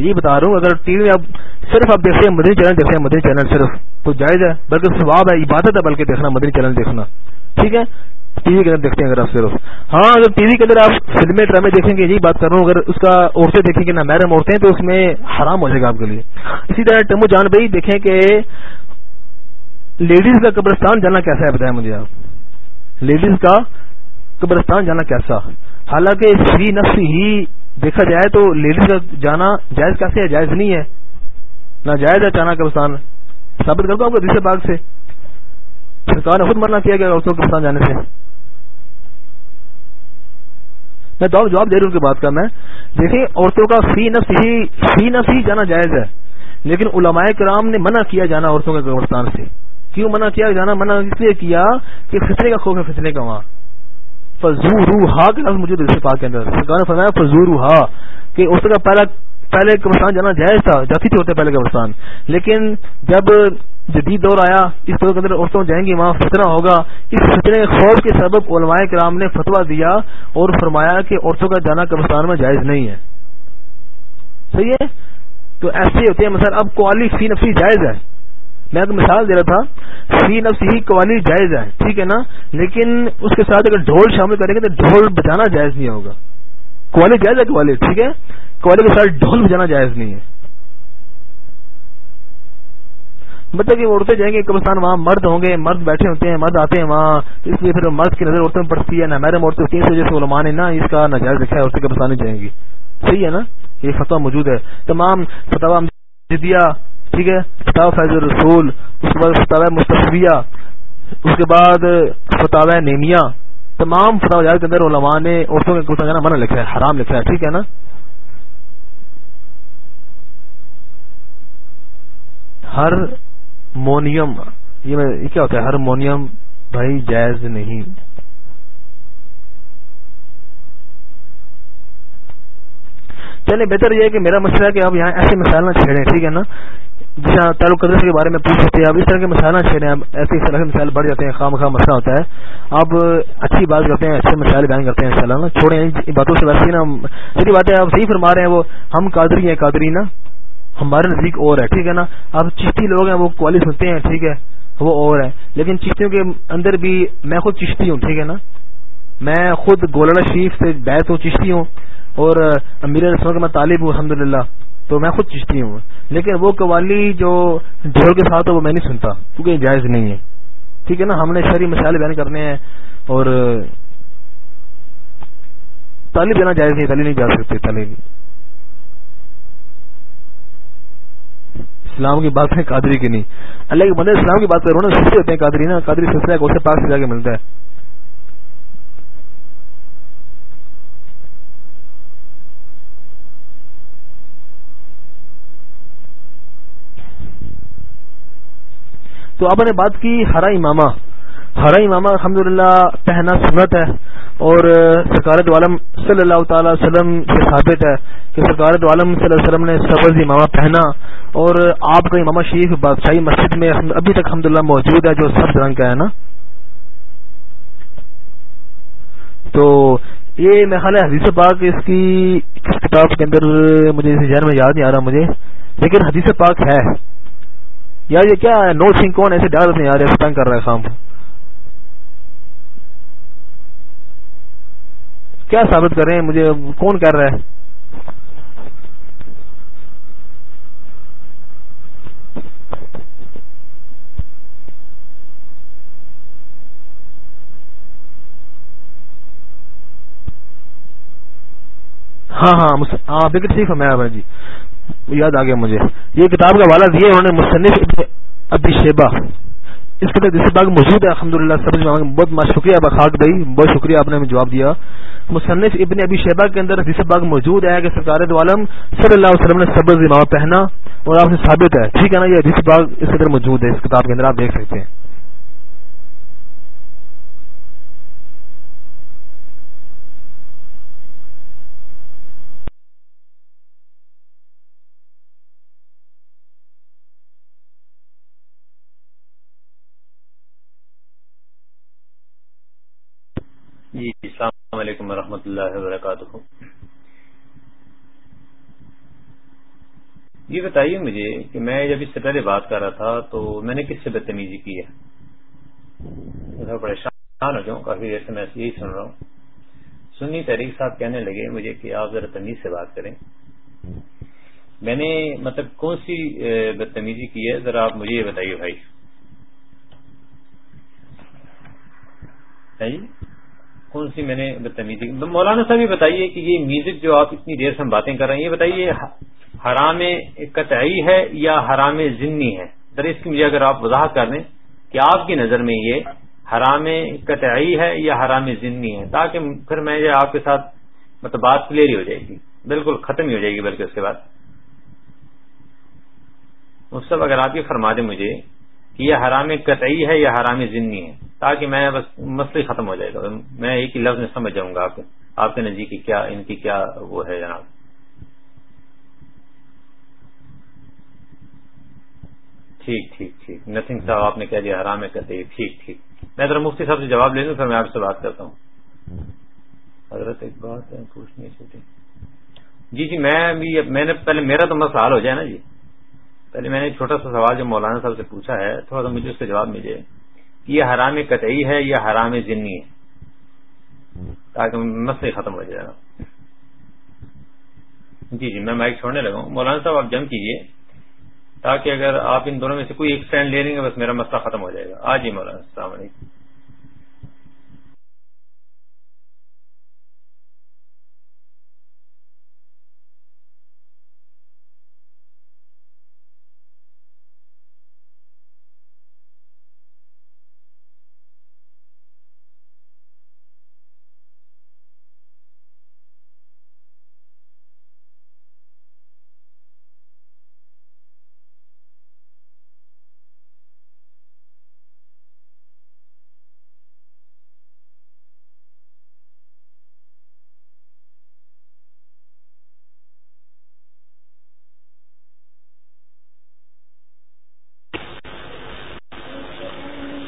یہی بتا رہا ہوں، اگر ٹی وی اب صرف آپ دیکھتے ہیں مدنی چینل، دیکھتے ہیں مدنی چینل صرف، تو جائز ہے، بلکہ ثواب ہے، عبادت ہے، بلکہ دیکھنا، مدنی چینل دیکھنا۔ ٹھیک ہے؟ ٹی وی کے اندر دیکھتے ہیں اگر آپ صرف۔ ہاں اگر ٹی وی کے اندر آپ فلمیں، ڈرامے دیکھیں گے، یہی بات کر رہا ہوں، اگر اس کا عورتیں دیکھیں گے، نہ محرم عورتیں، تو اس میں حرام ہو جائے گا آپ کے لیے۔ اسی طرح ٹمو جان بھائی دیکھیں کہ لیڈیز کا قبرستان جانا کیسا ہے، بتائیں مجھے آپ۔ لیڈیز کا قبرستان جانا کیسا؟ حالانکہ فری نفس ہی دیکھا جائے تو لیڈیز کا جانا جائز کیسے ہے؟ جائز نہیں ہے۔ نہ جائز ہے چانا قبرستان۔ ثابت کرتا ہوں آپ کو دوسرے باغ سے۔ سرکار نے خود مرنا کیا گیا عورتوں قبرستان جانے سے۔ میں تو جواب دے رہا ہوں کی بات کا میں۔ دیکھیں، عورتوں کا فی نفس ہی فی نفس ہی جانا جائز ہے۔ لیکن علماء کرام نے منع کیا جانا عورتوں کے قبرستان سے۔ کیوں منع کیا جانا؟ منع اس لیے کیا کہ فتنے کا خوف ہے، فتنے کا وہاں۔ فضور ہا کے لفظ مجھے دوسرے پاک کے اندر سرکار نے فرمایا فضور کہ عورتوں کا پہلا، پہلے قبرستان جانا جائز تھا، جاتی تھے ہوتے پہلے قبرستان۔ لیکن جب جدید دور آیا، اس دور کے اندر عورتوں جائیں گی، وہاں فتنہ ہوگا۔ اس فتنے خوف کے سبب علماء کرام نے فتوا دیا اور فرمایا کہ عورتوں کا جانا قبرستان میں جائز نہیں ہے۔ صحیح ہے؟ تو ایسے ہوتے ہیں۔ مثلا اب قوالی فی نفسی جائز ہے۔ میں ایک مثال دے رہا تھا، فی نفس ہی قوالی جائز ہے ٹھیک ہے نا؟ لیکن اس کے ساتھ اگر ڈھول شامل کریں گے تو ڈھول بجانا جائز نہیں ہوگا۔ قوالی جائز ہے قوالی ٹھیک ہے؟ قوالی کے ساتھ ڈھول بجانا جائز نہیں ہے۔ مطلب کہ عورتیں جائیں گے قبرستان وہاں مرد ہوں گے، مرد بیٹھے ہوتے ہیں، مرد آتے ہیں وہاں اس لیے پھر مرد کی نظر عورتوں میں پڑتی ہے، نہ میرے عورتیں ہوتی ہیں جیسے علماء نے نا اس کا نجائز لکھا ہے، عورتیں قبرستان جائیں گی۔ صحیح ہے نا؟ یہ فتح موجود ہے۔ تمام فتح جدیا ٹھیک ہے؟ فتح فیض رسول اس کے بعد فتح مستفیہ اس کے بعد فتح نیمیا تمام فتح جات کے اندر علماء نے عورتوں کے قبرستان جانا منع لکھا ہے، حرام لکھا ہے، ٹھیک ہے نا؟ ہر مونیم، یہ کیا ہوتا ہے؟ ہارمونیم بھائی جائز نہیں۔ چلے بہتر یہ ہے کہ میرا مسئلہ ہے کہ آپ یہاں ایسے مسائل نہ چھیڑیں، ٹھیک ہے نا؟ جس تعلق قدر کے بارے میں پوچھ سکتے ہیں اب اس طرح کے مسائل نہ چھیڑیں ایسے طرح کے مسائل بڑھ جاتے ہیں، خام خواہ مسئلہ ہوتا ہے۔ آپ اچھی بات کرتے ہیں، اچھے مسائل بیان کرتے ہیں ان شاء اللہ چھوڑیں باتوں سے ویسے نا جتنی باتیں آپ صحیح فرما رہے ہیں، وہ ہم قادری ہیں، قادری نا، ہمارے نزدیک اور ہے، ٹھیک ہے نا؟ اب چشتی لوگ ہیں، وہ کوالی سنتے ہیں، ٹھیک ہے، وہ اور ہے۔ لیکن چشتیوں کے اندر بھی میں خود چشتی ہوں، ٹھیک ہے نا؟ میں خود گولڑا شریف سے بیت ہوں، چشتی ہوں، اور امیر رسموں کا میں طالب ہوں الحمد تو میں خود چشتی ہوں۔ لیکن وہ قوالی جو ڈھول کے ساتھ وہ میں نہیں سنتا، کیونکہ یہ جائز نہیں ہے۔ ٹھیک ہے نا؟ ہم نے شہری مسائل بیان کرنے ہیں اور تعلیم دینا جائز نہیں تعلیم نہیں جا سکتے تعلیم اسلام کی بات ہے قادری کی نہیں۔ اللہ کے بندے اسلام کی بات کرو نا سستے ہوتے ہیں قادری نا، قادری سلسلہ کو اسے پاک سے جا کے ملتا ہے۔ تو آپ نے بات کی ہرا امامہ۔ ہرا امامہ الحمد للہ پہنا سنت ہے اور سرکارت عالم صلی اللہ تعالی وسلم سے ثابت ہے کہ سرکارت عالم صلی اللہ علیہ وسلم نے سبز امامہ پہنا اور آپ کا امامہ شریف بادشاہی مسجد میں ابھی تک الحمد موجود ہے جو سب رنگ کا ہے نا۔ تو یہ میں خیال ہے حدیث پاک اس کی کس کتاب کے اندر مجھے اس ذہن میں یاد نہیں آ رہا مجھے، لیکن حدیث پاک ہے۔ یار یہ کیا ہے؟ نو سنگھ کون ایسے ڈال نہیں آ رہے تنگ کر رہا ہے خام۔ کیا ثابت کر رہے ہیں؟ مجھے کون کر رہا ہے؟ ہاں ہاں ہاں بکٹ صحیح فرمایا جی۔ یاد آ گیا مجھے۔ یہ کتاب کا والا دیا انہوں نے مصنف ابھی شیبہ۔ اس کے جس باغ موجود ہے الحمد للہ سب بہت شکریہ بخاق بھائی، بہت شکریہ آپ نے ہمیں جواب دیا۔ مصنف ابن ابی شیبہ کے اندر حدیث باغ موجود ہے، کہ سرکار عالم صلی اللہ علیہ وسلم نے سبز امام پہنا اور آپ سے ثابت ہے۔ ٹھیک ہے نا، یہ حدیث باغ اس کے اندر موجود ہے، اس کتاب کے اندر آپ دیکھ سکتے ہیں۔ جی السلام علیکم ورحمۃ اللہ وبرکاتہ۔ یہ بتائیے مجھے کہ میں جب اس سے پہلے بات کر رہا تھا تو میں نے کس سے بدتمیزی کی ہے؟ پریشان ہو جاؤں، کافی دیر سے میں یہی سن رہا ہوں۔ سنی تحریک صاحب کہنے لگے مجھے کہ آپ ذرا تمیز سے بات کریں۔ میں نے مطلب کون سی بدتمیزی کی ہے؟ ذرا آپ مجھے یہ بتائیے بھائی۔ ہاں جی؟ کون سی میں نے بدتمیزی مولانا صاحب، یہ بتائیے کہ یہ میوزک جو آپ اتنی دیر سے ہم باتیں کر رہے ہیں، یہ بتائیے حرام قطعی ہے یا حرام ضمنی ہے؟ در اس کی مجھے اگر آپ وضاحت کر دیں کہ آپ کی نظر میں یہ حرام قطعی ہے یا حرام ضمنی ہے، تاکہ پھر میں یہ آپ کے ساتھ مطلب بات کلیئر ہی ہو جائے گی۔ بالکل ختم ہی ہو جائے گی، بلکہ اس کے بعد۔ مصطف اگر آپ یہ فرما دیں مجھے کہ یہ حرام قطعی ہے یا حرام ضمنی ہے۔ تاکہ میں بس مسئلہ ختم ہو جائے گا۔ میں ایک ہی لفظ میں سمجھ جاؤں گا آپ آپ کے نزدیک کیا، ان کی کیا وہ ہے جناب؟ ٹھیک ٹھیک ٹھیک۔ نتنگ صاحب، آپ نے کہہ دیا حرام ہے کہتے ٹھیک ٹھیک۔ میں ذرا مفتی صاحب سے جواب لے لوں، پھر میں آپ سے بات کرتا ہوں۔ حضرت ایک بات ہے پوچھنی جی جی میں بھی میں نے پہلے میرا تو مسئلہ حل ہو جائے نا جی۔ پہلے میں نے ایک چھوٹا سا سوال جو مولانا صاحب سے پوچھا ہے، تھوڑا سا مجھے اس کا جواب ملے۔ یہ حرام قطعی ہے یا حرام ضمنی ہے؟ تاکہ مسئلہ ختم ہو جائے۔ گا جی جی میں مائک چھوڑنے لگا ہوں۔ مولانا صاحب، آپ جم کیجیے تاکہ اگر آپ ان دونوں میں سے کوئی ایک اسٹینڈ لے لیں گے، بس میرا مسئلہ ختم ہو جائے گا۔ آج ہی مولانا السلام علیکم۔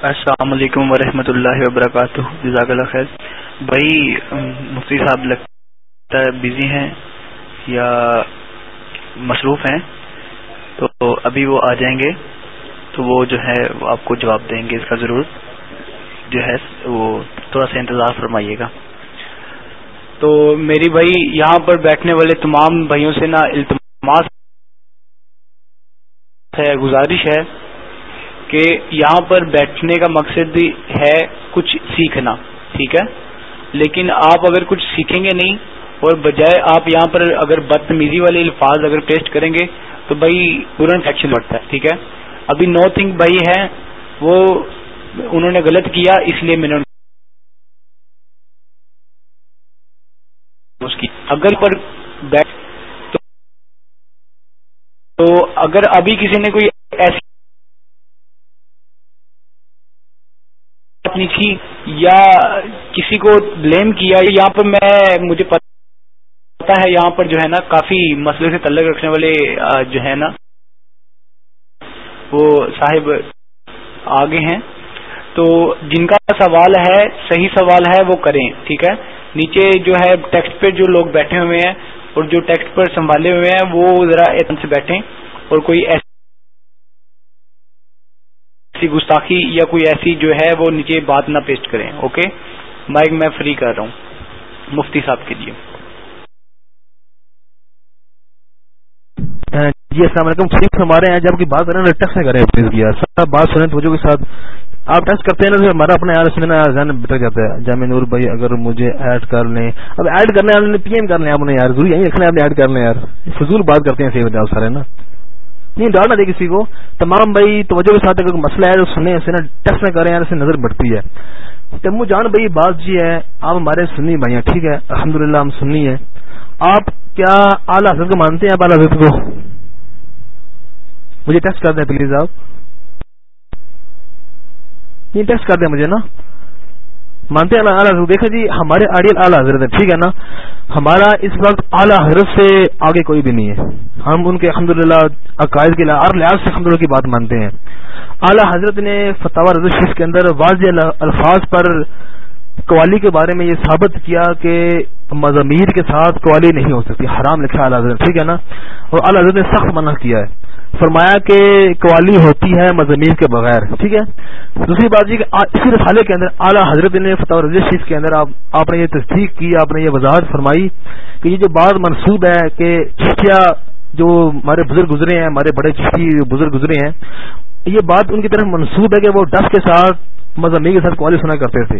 السلام علیکم ورحمۃ اللہ وبرکاتہ۔ جزاک اللہ خیر۔ بھائی، مفتی صاحب لگتا ہے بزی ہیں یا مصروف ہیں؟ تو ابھی وہ آ جائیں گے۔ تو وہ جو ہے، وہ آپ کو جواب دیں گے اس کا ضرور۔ جو ہے، وہ تھوڑا سا انتظار فرمائیے گا۔ تو میری بھائی، یہاں پر بیٹھنے والے تمام بھائیوں سے نا التماس ہے، گزارش ہے۔ کہ یہاں پر بیٹھنے کا مقصد ہے کچھ سیکھنا، ٹھیک ہے؟ لیکن آپ اگر کچھ سیکھیں گے نہیں، اور بجائے آپ یہاں پر اگر بدتمیزی والے الفاظ اگر پیسٹ کریں گے، تو بھائی ترنت ایکشن بڑھتا ہے، ٹھیک ہے؟ ابھی نو تھنک بھائی ہیں، وہ انہوں نے غلط کیا، اس لیے میں نے اگر پر بیٹھ تو اگر ابھی کسی نے کوئی ایسی اپنی تھی یا کسی کو بلیم کیا، یہاں پر میں، مجھے پتا ہے یہاں پر جو ہے نا، کافی مسئلے سے تعلق رکھنے والے جو ہے نا، وہ صاحب آگے ہیں۔ تو جن کا سوال ہے، صحیح سوال ہے، وہ کریں، ٹھیک ہے؟ نیچے جو ہے، ٹیکسٹ پہ جو لوگ بیٹھے ہوئے ہیں اور جو ٹیکسٹ پر سنبھالے ہوئے ہیں، وہ ذرا اعتم سے بیٹھیں اور کوئی ایسے ایسی گستاخی یا کوئی ایسی جو ہے وہ نیچے بات نہ پیسٹ کریں اوکے مائک میں فری کر رہا ہوں۔ مفتی صاحب کے لیے۔ ہاں جی السلام علیکم۔ ٹھیک ہمارے یہاں جب کی بات کریں ٹیکس نہ کریں پلیز کیا سب بات سنیں، توجہ کے ساتھ۔ آپ ٹیکس کرتے ہیں نا ہمارا اپنا یار سننا ذہن بٹک جاتا ہے۔ جامع نور بھائی، اگر مجھے ایڈ کر لیں۔ اب ایڈ کرنے والے پی ایم کر لیں، آپ نے یار ضروری یہیں رکھنا آپ نے ایڈ کر لیں یار۔ فضول بات کرتے ہیں، صحیح سارے نا۔ نہیں ڈال نہ دے کسی کو تمام بھائی توجہ کے ساتھ اگر مسئلہ ہے تو سنیں اسے نا ٹیسٹ نہ کریں اسے نظر بڑھتی ہے۔ تمو جان بھائی بات جی ہے، آپ ہمارے سنی بھائی ہیں، ٹھیک ہے؟ الحمد للہ ہم سنی ہیں۔ آپ کیا اعلیٰ حضرت کو مانتے ہیں؟ آپ اعلیٰ حضرت کو؟ مجھے ٹیسٹ کر دیں پلیز آپ۔ نہیں ٹیسٹ کر دیں مجھے نا۔ مانتے ہیں اعلیٰ حضرت؟ دیکھیں جی ہمارے آئیڈیل اعلیٰ حضرت ہے ٹھیک ہے نا؟ ہمارا اس وقت اعلیٰ حضرت سے آگے کوئی بھی نہیں ہے۔ ہم ان کے الحمد للہ عقائد کے ہر لحاظ سے الحمد کی بات مانتے ہیں۔ اعلیٰ حضرت نے فتح رضو شریف کے اندر واضح الفاظ پر قوالی کے بارے میں یہ ثابت کیا کہ مضامیر کے ساتھ قوالی نہیں ہو سکتی، حرام لکھا اعلیٰ حضرت، ٹھیک ہے نا؟ اور اعلیٰ حضرت نے سخت منع کیا ہے۔ فرمایا کہ قوالی ہوتی ہے مضامیر کے بغیر، ٹھیک ہے؟ دوسری بات یہ کہ اسی رسالے کے اندر اعلیٰ حضرت نے فتح رضی شریف کے اندر آپ نے یہ تصدیق کی، آپ نے یہ وضاحت فرمائی کہ یہ جو بات منسوب ہے کہ چشتیا جو ہمارے بزرگ گزرے ہیں، ہمارے بڑے چشتی بزرگ گزرے ہیں، یہ بات ان کی طرف منسوب ہے کہ وہ ڈس کے ساتھ مضامین کے ساتھ قوالی سنا کرتے تھے۔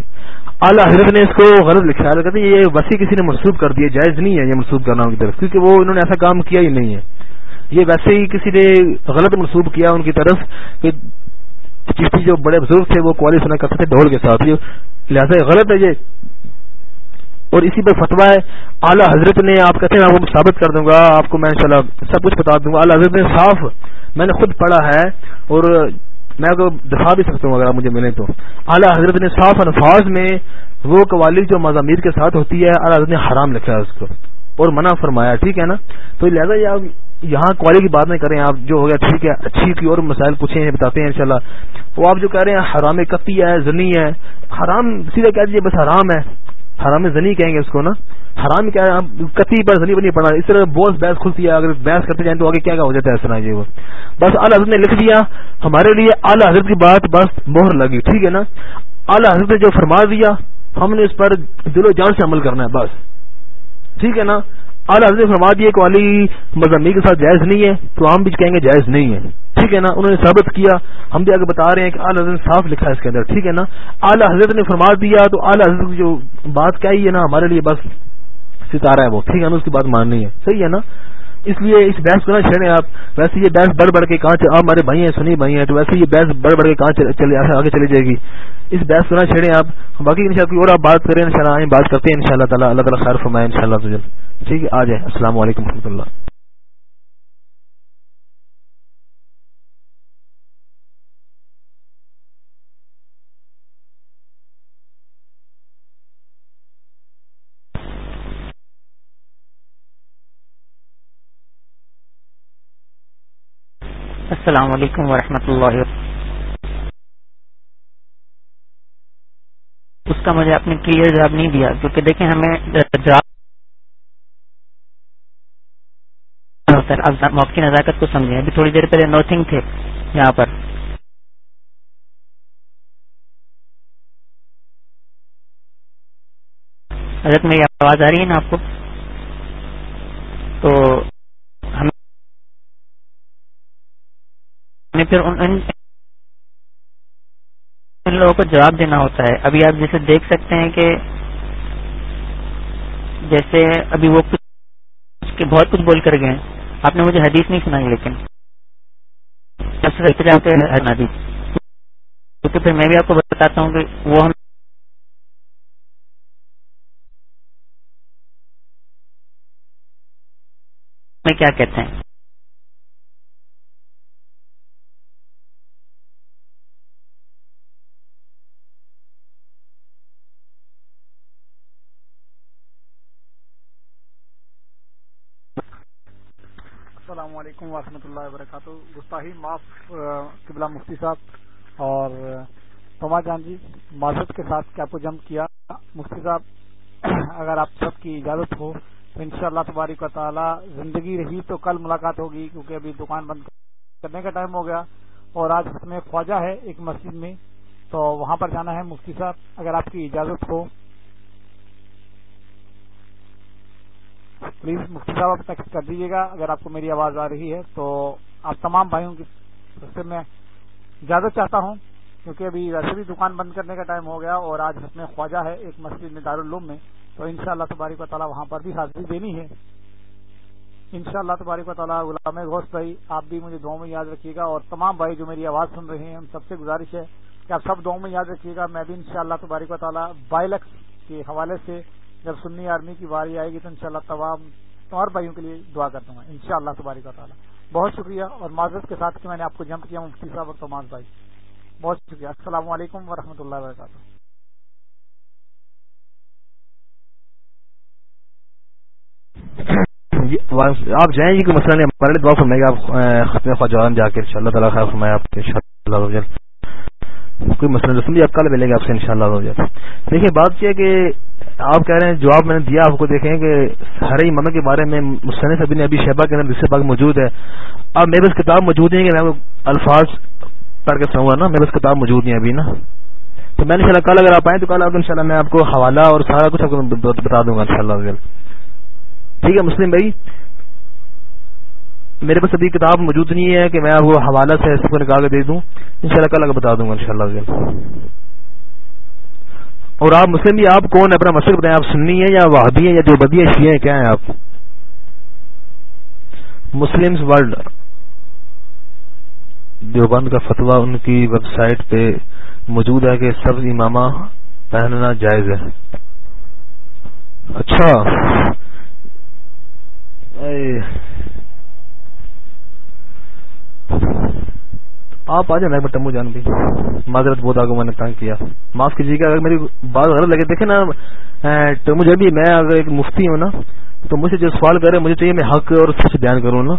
اعلیٰ حضرت نے اس کو غلط لکھا ہے یہ وسیع کسی نے منسوب کر دیا، جائز نہیں ہے یہ منسوب کرنا ان کی طرف، کیونکہ وہ انہوں نے ایسا کام کیا ہی نہیں ہے۔ یہ ویسے ہی کسی نے غلط منسوب کیا ان کی طرف کہ چشتی جو بڑے بزرگ تھے وہ قوالی سنا کرتے تھے ڈھول کے ساتھ۔ یہ لہٰذا غلط ہے یہ۔ اور اسی پر فتوا ہے۔ اعلیٰ حضرت نے آپ کہتے ہیں، میں آپ کو ثابت کر دوں گا، آپ کو میں انشاءاللہ سب کچھ بتا دوں گا۔ اعلیٰ حضرت نے صاف میں نے خود پڑھا ہے اور میں کو دکھا بھی سکتا ہوں اگر آپ مجھے ملیں تو۔ اعلیٰ حضرت نے صاف الفاظ میں وہ قوالی جو مضامیر کے ساتھ ہوتی ہے، اعلیٰ حضرت نے حرام لکھا ہے اس کو۔ اور منع فرمایا، ٹھیک ہے نا؟ تو لہٰذا یہ یہاں کوالٹی کی بات نہیں کریں، آپ جو ہو گیا ٹھیک ہے، اچھی کی اور مسائل پوچھیں ہیں بتاتے ہیں انشاءاللہ۔ وہ آپ جو کہہ رہے ہیں، حرام کتی ہے، زنی ہے، حرام سیدھا کہہ دیجیے بس حرام ہے۔ حرام زنی کہیں گے اس کو نا؟ حرام کیا ہے کتی پر زنی بنی پڑا اس طرح بہت بحث کھلتی ہے، اگر بحث کرتے جائیں تو آگے کیا کیا ہو جاتا ہے؟ ایسا جی وہ۔ بس اعلیٰ حضرت نے لکھ دیا، ہمارے لیے اعلیٰ حضرت کی بات بس مہر لگی، ٹھیک ہے نا؟ اعلیٰ حضرت نے جو فرما دیا، ہم نے اس پر دل و جان سے عمل کرنا ہے، بس۔ ٹھیک ہے نا؟ اعلیٰ حضرت نے فرما دیا کہ علی مذہبی کے ساتھ جائز نہیں ہے، تو ہم بھی کہیں گے جائز نہیں ہے۔ ٹھیک ہے نا؟ انہوں نے ثابت کیا، ہم بھی آگے بتا رہے ہیں کہ اعلیٰ حضرت نے صاف لکھا ہے اس کے اندر، ٹھیک ہے نا؟ اعلیٰ حضرت نے فرما دیا تو اعلیٰ حضرت کی جو بات کیا ہی ہے نا، ہمارے لیے بس ستارہ ہے وہ۔ ٹھیک ہے نا؟ اس کی بات ماننی ہے۔ صحیح ہے نا؟ اس لیے اس بحث کو نہ چھیڑیں آپ۔ ویسے یہ بحث بڑھ بڑھ کے کہاں آپ ہمارے بھائی ہیں، سنی بھائی ہیں، تو ویسے یہ بحث بڑھ بڑھ کے کہاں آگے چلی جائے گی؟ اس بحث کو نہ چھیڑیں آپ. باقی ان شاء اللہ اور آپ بات کریں ان شاء اللہ بات کرتے ہیں ان شاء اللہ تعالیٰ اللہ تعالیٰ خیر فرمائے ان شاء اللہ ٹھیک ہے، آ جائیں. السلام علیکم و رحمۃ اللہ. السلام علیکم ورحمۃ اللہ اس کا مجھے اپنے کلیئر جواب نہیں دیا، کیونکہ دیکھیں ہمیں موقع کی نزاکت کو سمجھیں۔ ابھی تھوڑی دیر پہلے نوتھنگ تھے یہاں پر۔ حضرت، میری آواز آ رہی ہے نا آپ کو؟ تو ہمیں پھر ان لوگوں کو جواب دینا ہوتا ہے۔ ابھی آپ جیسے دیکھ سکتے ہیں کہ جیسے ابھی وہ کچھ بہت کچھ بول کر گئے آپ نے مجھے حدیث نہیں سنائی لیکن کیونکہ پھر میں بھی آپ کو بتاتا ہوں کہ وہ ہم کیا کہتے ہیں السلام علیکم ورحمۃ اللہ وبرکاتہ۔ گستاحی معاف قبلہ مفتی صاحب اور تما جان جی معذرت کے ساتھ کیا کو جم کیا۔ مفتی صاحب، اگر آپ سب کی اجازت ہو، تو ان شاء اللہ تبارک و تعالی زندگی رہی تو کل ملاقات ہوگی، کیونکہ ابھی دکان بند کرنے کا ٹائم ہو گیا۔ اور آج اس میں خواجہ ہے ایک مسجد میں، تو وہاں پر جانا ہے مفتی صاحب۔ اگر آپ کی اجازت ہو پلیز مفتی صاحب، آپ ٹیکسٹ کر دیجیے گا۔ اگر آپ کو میری آواز آ رہی ہے تو آپ تمام بھائیوں کی سے میں اجازت چاہتا ہوں، کیونکہ ابھی ویسے بھی دکان بند کرنے کا ٹائم ہو گیا اور آج اس میں خواجہ ہے ایک مسجد میں دارالعلوم میں، تو ان شاء اللہ تبارک و تعالیٰ وہاں پر بھی حاضری دینی ہے۔ ان شاء اللہ تبارک و تعالیٰ، غلام گوشت بھائی، آپ بھی مجھے دو میں یاد رکھیے گا اور تمام بھائی جو میری آواز سن رہے ہیں ان سب سے گزارش ہے کہ آپ سب دو میں یاد رکھیے گا۔ میں بھی ان شاء اللہ تبارک و تعالیٰ بائلکس کے حوالے سے جب سنی آرمی کی باری آئے گی تو انشاءاللہ تمام اور بھائیوں کے لیے دعا کر دوں گا ان شاء اللہ تباری تعالیٰ۔ بہت شکریہ اور معذرت کے ساتھ کہ میں نے آپ کو جمپ کیا، مفتی صاحب اور تماز بھائی۔ بہت شکریہ۔ السلام علیکم ورحمۃ اللہ وبرکاتہ۔ آپ جائیں گی کوئی مسئلہ نہیں، ہمارے لیے دعا فرمائے گا آپ ختم خواجہ جا کے اللہ تعالیٰ خیر فرمائے، آپ کے کوئی مسئلہ نہیں سمجھے آپ کل ملیں گے آپ سے ان شاء اللہ دیکھیے، بات کیا کہ آپ کہہ رہے ہیں جواب میں نے دیا، آپ کو دیکھیں کہ ہر امام کے بارے میں مستند سبھی نے ابھی شہبہ کے اندر دوسرے باغ موجود ہے۔ اب میرے پاس کتاب موجود نہیں کہ میں الفاظ پڑھ کے سنوں گا نا، میرے پاس کتاب موجود نہیں ابھی نا۔ تو میں نے کل اگر آپ آئیں تو کل ان شاء اللہ میں آپ کو حوالہ اور سارا کچھ آپ کو بتا دوں گا ان شاء اللہ ٹھیک ہے، مسلم بھائی، میرے پاس ابھی کتاب موجود نہیں ہے کہ میں آپ کو حوالہ سے سب کو نکال کے دے دوں۔ ان شاء اللہ کل بتا دوں گا ان شاء اللہ اور آپ مسلم بھی آپ کون اپنا مسئلہ بتائیں، آپ سننی ہیں یا وہابی ہیں یا جو بدی شیعہ ہیں، کیا ہیں آپ؟ مسلم ورلڈ دیوبند کا فتویٰ ان کی ویب سائٹ پہ موجود ہے کہ سبز امامہ پہننا جائز ہے۔ اچھا۔ آپ آ جائیں میں ٹمبو جان بھی۔ معذرت بہت آگے میں نے تنگ کیا۔ معاف کیجیے گا اگر میری بات غلط لگے، دیکھیں نا ٹمو بھی، میں اگر ایک مفتی ہوں نا تو مجھ سے جو سوال کرے مجھے چاہیے میں حق اور سچ بیان کروں نا۔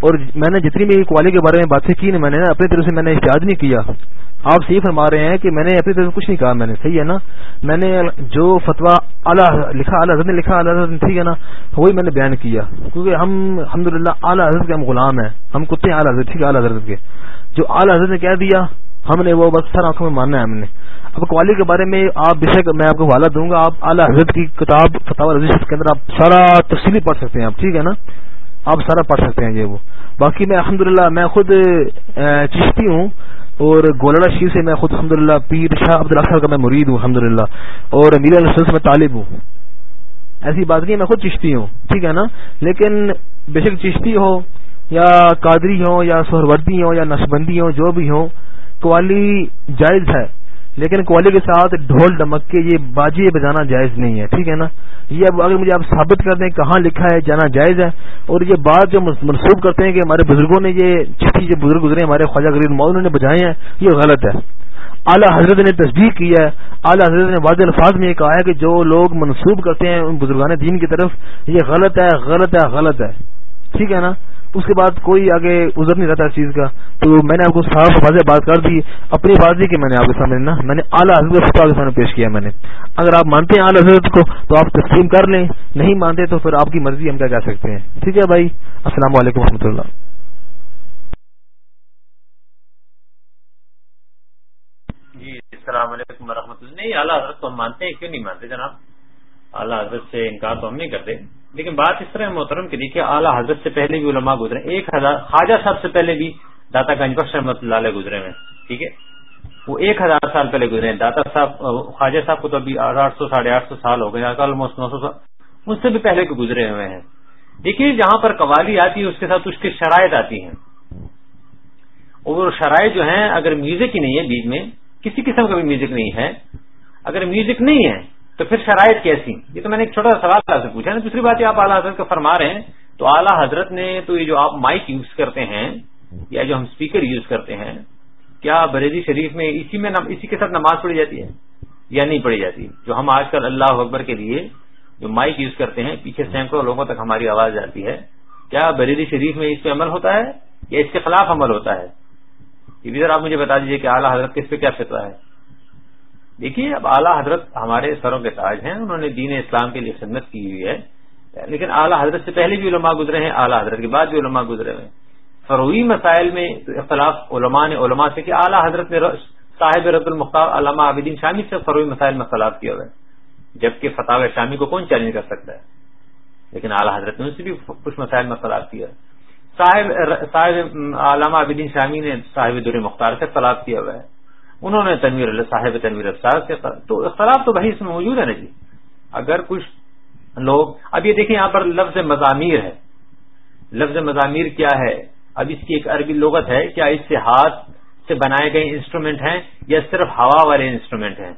اور میں نے جتنی بھی کوالی کے بارے میں باتیں کی میں نے اپنی طرف سے میں نے اشتہاد نہیں کیا۔ آپ صحیح فرما رہے ہیں کہ میں نے اپنی طرف سے کچھ نہیں کہا، میں نے، صحیح ہے نا؟ میں نے جو فتوا اعلیٰ لکھا، اعلیٰ حضرت نے لکھا، اعلیٰ حضرت ٹھیک ہے نا؟ وہی میں نے بیان کیا۔ کیونکہ ہم الحمد للہ اعلیٰ حضرت کے ہم غلام ہیں۔ ہم کتے ہیں اعلیٰ حضرت، ٹھیک ہے، اعلیٰ حضرت کے۔ جو اعلیٰ حضرت نے کہہ دیا، ہم نے وہ بس سر آنکھوں میں ماننا ہے ہم نے۔ اب قوالی کے بارے میں آپ بے شک میں آپ کو حوالہ دوں گا، آپ اعلیٰ حضرت کی کتاب فتح رضی کے اندر آپ سارا تفصیلی پڑھ سکتے ہیں آپ، ٹھیک ہے نا؟ آپ سارا پڑھ سکتے ہیں یہ وہ۔ باقی میں الحمد میں خود چشتی ہوں اور گولڑا شیر سے میں خود الحمد للہ پیر شاہ عبد صاحب کا میں مرید ہوں الحمد للہ اور میرا سے میں طالب ہوں۔ ایسی بات نہیں میں خود چشتی ہوں، ٹھیک ہے نا؟ لیکن بے شک چشتی ہو یا قادری ہو یا سہروردی ہو یا نشبندی ہو، جو بھی ہو، قوالی جائز ہے۔ لیکن قوالی کے ساتھ ڈھول ڈمک کے یہ باجی بجانا جائز نہیں ہے، ٹھیک ہے نا؟ یہ اب اگر مجھے آپ ثابت کر دیں کہاں لکھا ہے، جانا جائز ہے، اور یہ بات جو منسوخ کرتے ہیں کہ ہمارے بزرگوں نے یہ چٹھی جو بزرگ گزرے ہمارے خواجہ غریب مول نے بجائے ہیں، یہ غلط ہے۔ اعلیٰ حضرت نے تصدیق کی ہے، اعلیٰ حضرت نے واضح الفاظ میں یہ کہا ہے کہ جو لوگ منسوب کرتے ہیں ان بزرگان دین کی طرف، یہ غلط ہے غلط ہے غلط ہے۔ ٹھیک ہے نا؟ اس کے بعد کوئی آگے ازر نہیں رہتا اس چیز کا۔ تو میں نے آپ کو صاف واضح بات کر دی، اپنی بات دی کہ میں نے آپ کے سامنے نا میں نے اعلیٰ حضرت کے سامنے پیش کیا میں نے۔ اگر آپ مانتے ہیں اعلیٰ حضرت کو، تو آپ تسلیم کر لیں۔ نہیں مانتے تو پھر آپ کی مرضی، ہم کیا کہہ سکتے ہیں؟ ٹھیک ہے بھائی؟ السلام علیکم و اللہ۔ جی السلام علیکم و رحمۃ اللہ۔ نہیں، اعلیٰ حضرت تو ہم مانتے ہیں، کیوں نہیں مانتے جناب؟ اعلیٰ حضرت سے انکار تو ہم نہیں کرتے۔ لیکن بات اس طرح محترم کی دیکھیے اعلیٰ حضرت سے پہلے بھی علماء گزرے ایک ہزار خواجہ صاحب سے پہلے بھی داتا گنج بخش رحمۃ اللہ علیہ گزرے ہیں، ٹھیک ہے؟ وہ ایک ہزار سال پہلے گزرے ہیں۔ داتا صاحب خواجہ صاحب کو تو ابھی آٹھ سو ساڑھے آٹھ سو سال ہو گئے آلموسٹ نو سو سال ان سے بھی پہلے کے گزرے ہوئے ہیں۔ دیکھیے جہاں پر قوالی آتی ہے، اس کے ساتھ اس کی شرائط آتی ہیں۔ اور شرائط جو ہیں، اگر میوزک ہی نہیں ہے بیچ میں، کسی قسم کا بھی میوزک نہیں ہے۔ اگر میوزک نہیں ہے تو پھر شرائط کیسی؟ یہ تو میں نے ایک چھوٹا سا سوال سے پوچھا نا، دوسری بات یہ آپ اعلیٰ حضرت کا فرما رہے ہیں، تو اعلیٰ حضرت نے تو یہ جو آپ مائک یوز کرتے ہیں، یا جو ہم اسپیکر یوز کرتے ہیں، کیا بریلی شریف میں اسی میں اسی کے ساتھ نماز پڑھی جاتی ہے؟ یا نہیں پڑھی جاتی؟ جو ہم آج کل اللہ اکبر کے لیے جو مائک یوز کرتے ہیں، پیچھے سینکڑوں لوگوں تک ہماری آواز جاتی ہے، کیا بریلی شریف میں اس پہ عمل ہوتا ہے؟ یا اس کے خلاف عمل ہوتا ہے؟ یہ بھی ذرا آپ مجھے بتا دیجیے کہ اعلیٰ حضرت کس پہ کیا فتوا ہے۔ دیکھیے، اب اعلیٰ حضرت ہمارے سروں کے تاج ہیں، انہوں نے دین اسلام کے لیے خدمت کی ہوئی ہے۔ لیکن اعلیٰ حضرت سے پہلے بھی علماء گزرے ہیں، اعلیٰ حضرت کے بعد بھی علماء گزرے ہوئے فروئی مسائل میں اختلاف علماء نے علماء سے کہ اعلیٰ حضرت نے صاحب رد المختار علامہ عابدین شامی سے فروئی مسائل میں اختلاف کیا ہوا ہے جبکہ فتح شامی کو کون چیلنج کر سکتا ہے؟ لیکن اعلیٰ حضرت نے ان سے بھی کچھ مسائل میں اختلاف کیا۔ صاحب صاحب علامہ عابدین شامی نے صاحب در مختار سے اختلاف کیا ہوا ہے انہوں نے تنویر اللہ، صاحب تنویر افسار سے تو اختلاف تو بھائی اس میں موجود ہے نا جی۔ اگر کچھ لوگ، اب یہ دیکھیں یہاں پر لفظ مضامیر ہے۔ لفظ مضامیر کیا ہے؟ اب اس کی ایک عربی لغت ہے، کیا اس سے ہاتھ سے بنائے گئے انسٹرومنٹ ہیں یا صرف ہوا والے انسٹرومنٹ ہیں؟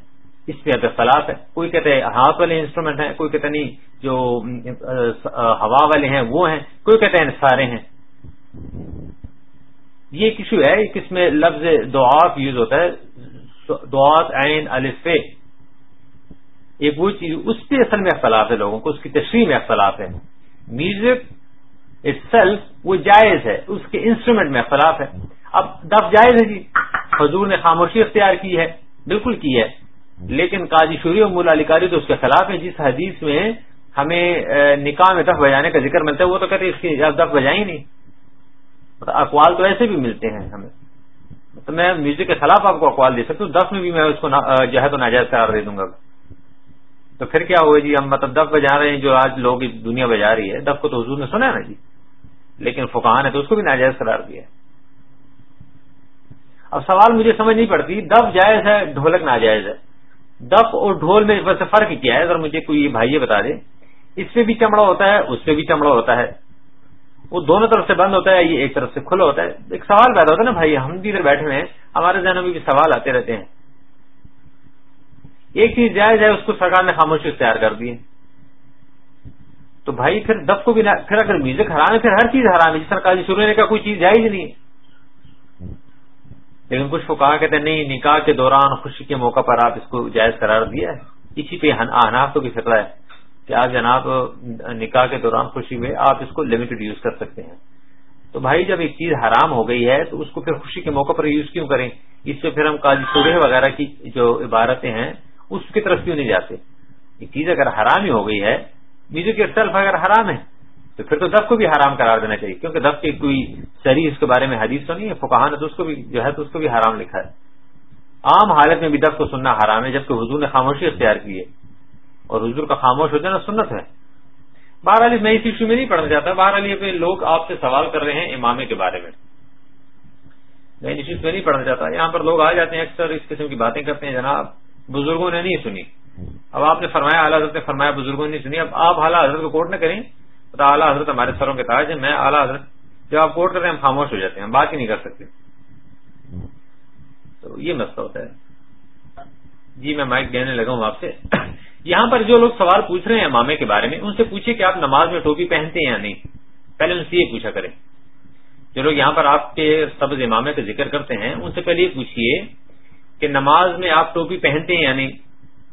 اس پہ اب اختلاف ہے، کوئی کہتے ہیں ہاتھ والے انسٹرومنٹ ہیں، کوئی کہتے نہیں، جو ہوا والے ہیں، وہ ہیں، کوئی کہتے ہیں سارے ہیں۔ یہ ایک ایشو ہے کہ اس میں لفظ دعات یوز ہوتا ہے، دعات عین الف ایک وہ چیز، اس پہ اصل میں اختلاف ہے لوگوں کو، اس کی تشریح میں اختلاف ہے۔ میوزک اٹ سیلف وہ جائز ہے، اس کے انسٹرومنٹ میں اختلاف ہے۔ اب دف جائز ہے جی حضور نے خاموشی اختیار کی ہے، بالکل کی ہے۔ لیکن قاضی شوری اور مولا علی کاری تو اس کے خلاف ہے جس حدیث میں ہمیں نکاح میں دف بجانے کا ذکر ملتا ہے، وہ تو کہتے اس کی دف بجائیں نہیں۔ مطلب اقوال تو ایسے بھی ملتے ہیں ہمیں۔ تو میں میوزک کے خلاف آپ کو اقوال دے سکتا ہوں۔ دس میں بھی میں اس کو جہد و ناجائز قرار دے دوں گا۔ تو پھر کیا ہوا جی؟ ہم مطلب دف بجا رہے ہیں جو آج لوگ دنیا بجا رہی ہے۔ دف کو تو حضور نے سنا ہے نا جی۔ لیکن فقان ہے تو اس کو بھی ناجائز قرار دیا۔ اب سوال مجھے سمجھ نہیں پڑتی۔ دف جائز ہے، ڈھولک ناجائز ہے۔ دف اور ڈھول میں ویسے فرق کیا ہے؟ اگر مجھے کوئی بھائی بتا دے۔ اس پہ بھی چمڑا ہوتا ہے، اس پہ بھی چمڑا ہوتا ہے۔ وہ دونوں طرف سے بند ہوتا ہے، یہ ایک طرف سے کھلا ہوتا ہے۔ ایک سوال پیدا ہوتا ہے نا، بھائی، ہم بھی ادھر بیٹھے ہوئے ہیں، ہمارے ذہنوں میں بھی سوال آتے رہتے ہیں۔ ایک چیز جائز ہے، اس کو سرکار نے خاموشی اختیار کر دی تو بھائی، پھر دف کو بھی پھر اگر میوزک حرام ہے، پھر ہر چیز حرام ہے، جس سرکار شروع نے کہا کوئی چیز جائز نہیں لیکن کچھ کو کہا کہتے نہیں، نکاح کے دوران خوشی کے موقع پر آپ اس کو جائز قرار دیا ہے۔ اسی پہ احناف تو بھی فکر ہے۔ کہ آپ جناب نکاح کے دوران خوشی میں آپ اس کو لمیٹڈ یوز کر سکتے ہیں۔ تو بھائی جب ایک چیز حرام ہو گئی ہے تو اس کو پھر خوشی کے موقع پر یوز کیوں کریں؟ اس سے پھر ہم قاضی سورہ وغیرہ کی جو عبارتیں ہیں، اس کی طرف کیوں نہیں جاتے؟ ایک چیز اگر حرام ہی ہو گئی ہے میوزک سیلف اگر حرام ہے، تو پھر تو دف کو بھی حرام قرار دینا چاہیے۔ کیونکہ دف کی کوئی شریح اس کے بارے میں حدیث تو نہیں ہے فکان ہے تو اس کو بھی جو ہے تو اس کو بھی حرام لکھا ہے۔ عام حالت میں بھی دف کو سننا حرام ہے، جبکہ حضور نے خاموشی اختیار کی ہے۔ اور حضور کا خاموش ہو جانا سنت ہے۔ علی میں اس ایشو میں نہیں پڑھنا چاہتا۔ علی اپنے لوگ آپ سے سوال کر رہے ہیں امامے کے بارے میں۔ میں اس میں نہیں پڑھنا چاہتا۔ یہاں پر لوگ آ جاتے ہیں اکثر، اس قسم کی باتیں کرتے ہیں۔ جناب، بزرگوں نے نہیں سنی۔ اب آپ نے فرمایا، اعلیٰ حضرت نے فرمایا، بزرگوں نے نہیں سنی۔ اب آپ اعلیٰ حضرت کو کوٹ نہ کریں۔ تو اعلیٰ حضرت ہمارے سروں کے تاج ہیں۔ میں اعلیٰ حضرت، جب آپ کوٹ کرتے ہیں، ہم خاموش ہو جاتے ہیں۔ ہم بات ہی نہیں کر سکتے۔ تو یہ مسئلہ ہوتا ہے۔ جی میں مائک دینے لگا ہوں آپ سے۔ یہاں پر جو لوگ سوال پوچھ رہے ہیں امامے کے بارے میں، ان سے پوچھے کہ آپ نماز میں ٹوپی پہنتے ہیں یا نہیں۔ پہلے ان سے یہ پوچھا کریں۔ جو لوگ یہاں پر آپ کے سبز امامے کا ذکر کرتے ہیں، ان سے پہلے یہ پوچھیے کہ نماز میں آپ ٹوپی پہنتے ہیں یا نہیں؟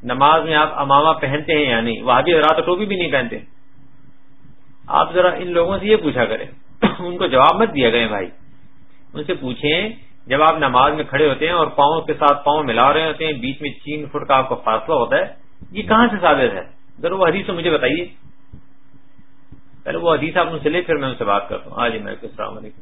نماز میں آپ امامہ پہنتے ہیں یا نہیں؟ وہاں بھی رات ٹوپی بھی نہیں پہنتے۔ آپ ذرا ان لوگوں سے یہ پوچھا کریں۔ ان کو جواب مت دیا گئے بھائی۔ ان سے پوچھیں جب آپ نماز میں کھڑے ہوتے ہیں اور پاؤں کے ساتھ پاؤں ملا رہے ہوتے ہیں، بیچ میں تین فٹ کا آپ کا فاصلہ ہوتا ہے یہ کہاں سے ثابت ہے؟ ذرا وہ حدیث مجھے بتائیے۔ پہلے وہ حدیث آپ مجھ سے لے پھر میں ان سے بات کرتا ہوں۔ آج جی، میں السلام علیکم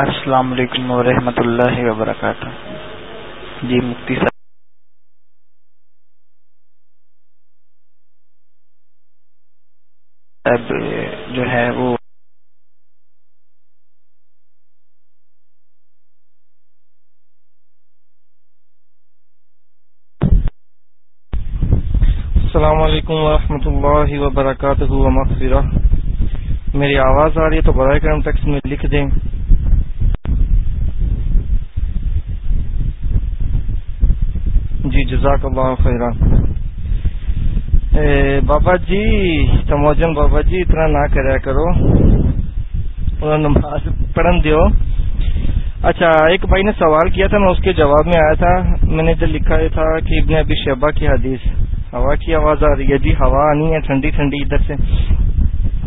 السلام علیکم ورحمۃ اللہ وبرکاتہ۔ جی مفتی صاحب۔ جو ہے وہ السلام علیکم ورحمۃ اللہ وبرکاتہ میری آواز آ رہی ہے تو برائے کرم ٹیکس میں لکھ دیں۔ جی جزاک اللہ خیران بابا جی تموجن بابا جی اتنا نہ کریا کرو۔ نماز پڑھن دیو۔ اچھا ایک بھائی نے سوال کیا تھا، میں اس کے جواب میں آیا تھا۔ میں نے جو لکھا تھا کہ ابن ابی شہبہ کی حدیث۔ ہوا کی آواز آ رہی ہے۔ جی ہوا آنی ہے، ٹھنڈی ٹھنڈی ادھر سے۔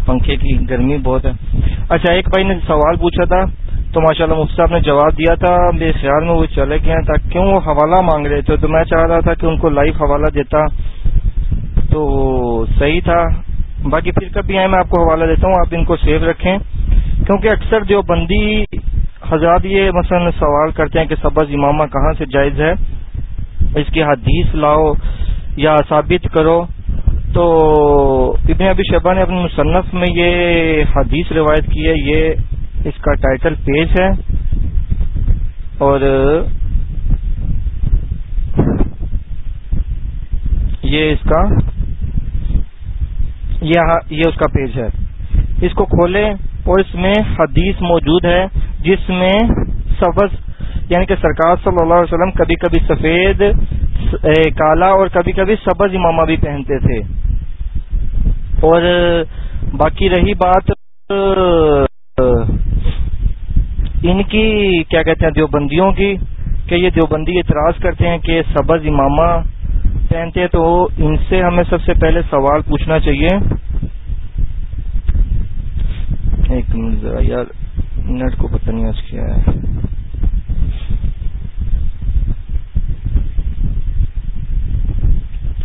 پنکھے کی گرمی بہت ہے۔ اچھا ایک بھائی نے سوال پوچھا تھا۔ تو ماشاء اللہ مفتی صاحب نے جواب دیا تھا میرے خیال میں وہ چلے گئے تھا کیوں وہ حوالہ مانگ رہے تھے؟ تو میں چاہ رہا تھا کہ ان کو لائف حوالہ دیتا۔ تو صحیح تھا۔ باقی پھر کبھی آئے میں آپ کو حوالہ دیتا ہوں، آپ ان کو سیو رکھیں۔ کیونکہ اکثر جو بندی حضرات یہ مثلا سوال کرتے ہیں کہ سبز امامہ کہاں سے جائز ہے؟ اس کی حدیث لاؤ یا ثابت کرو۔ تو ابن ابی شہبہ نے اپنے مصنف میں یہ حدیث روایت کی ہے، یہ اس کا ٹائٹل پیج ہے اور یہ اس کا یہ اس کا پیج ہے۔ اس کو کھولیں اور اس میں حدیث موجود ہے جس میں سبز یعنی کہ سرکار صلی اللہ علیہ وسلم کبھی کبھی سفید کالا اور کبھی کبھی سبز امامہ بھی پہنتے تھے۔ اور باقی رہی بات ان کی، کیا کہتے ہیں، دیوبندیوں کی، کہ یہ دیوبندی اعتراض کرتے ہیں کہ سبز امامہ پہنتے ہیں، تو ان سے ہمیں سب سے پہلے سوال پوچھنا چاہیے۔ ایک منٹ ذرا یار نیٹ کو پتہ نہیں آج کیا ہے۔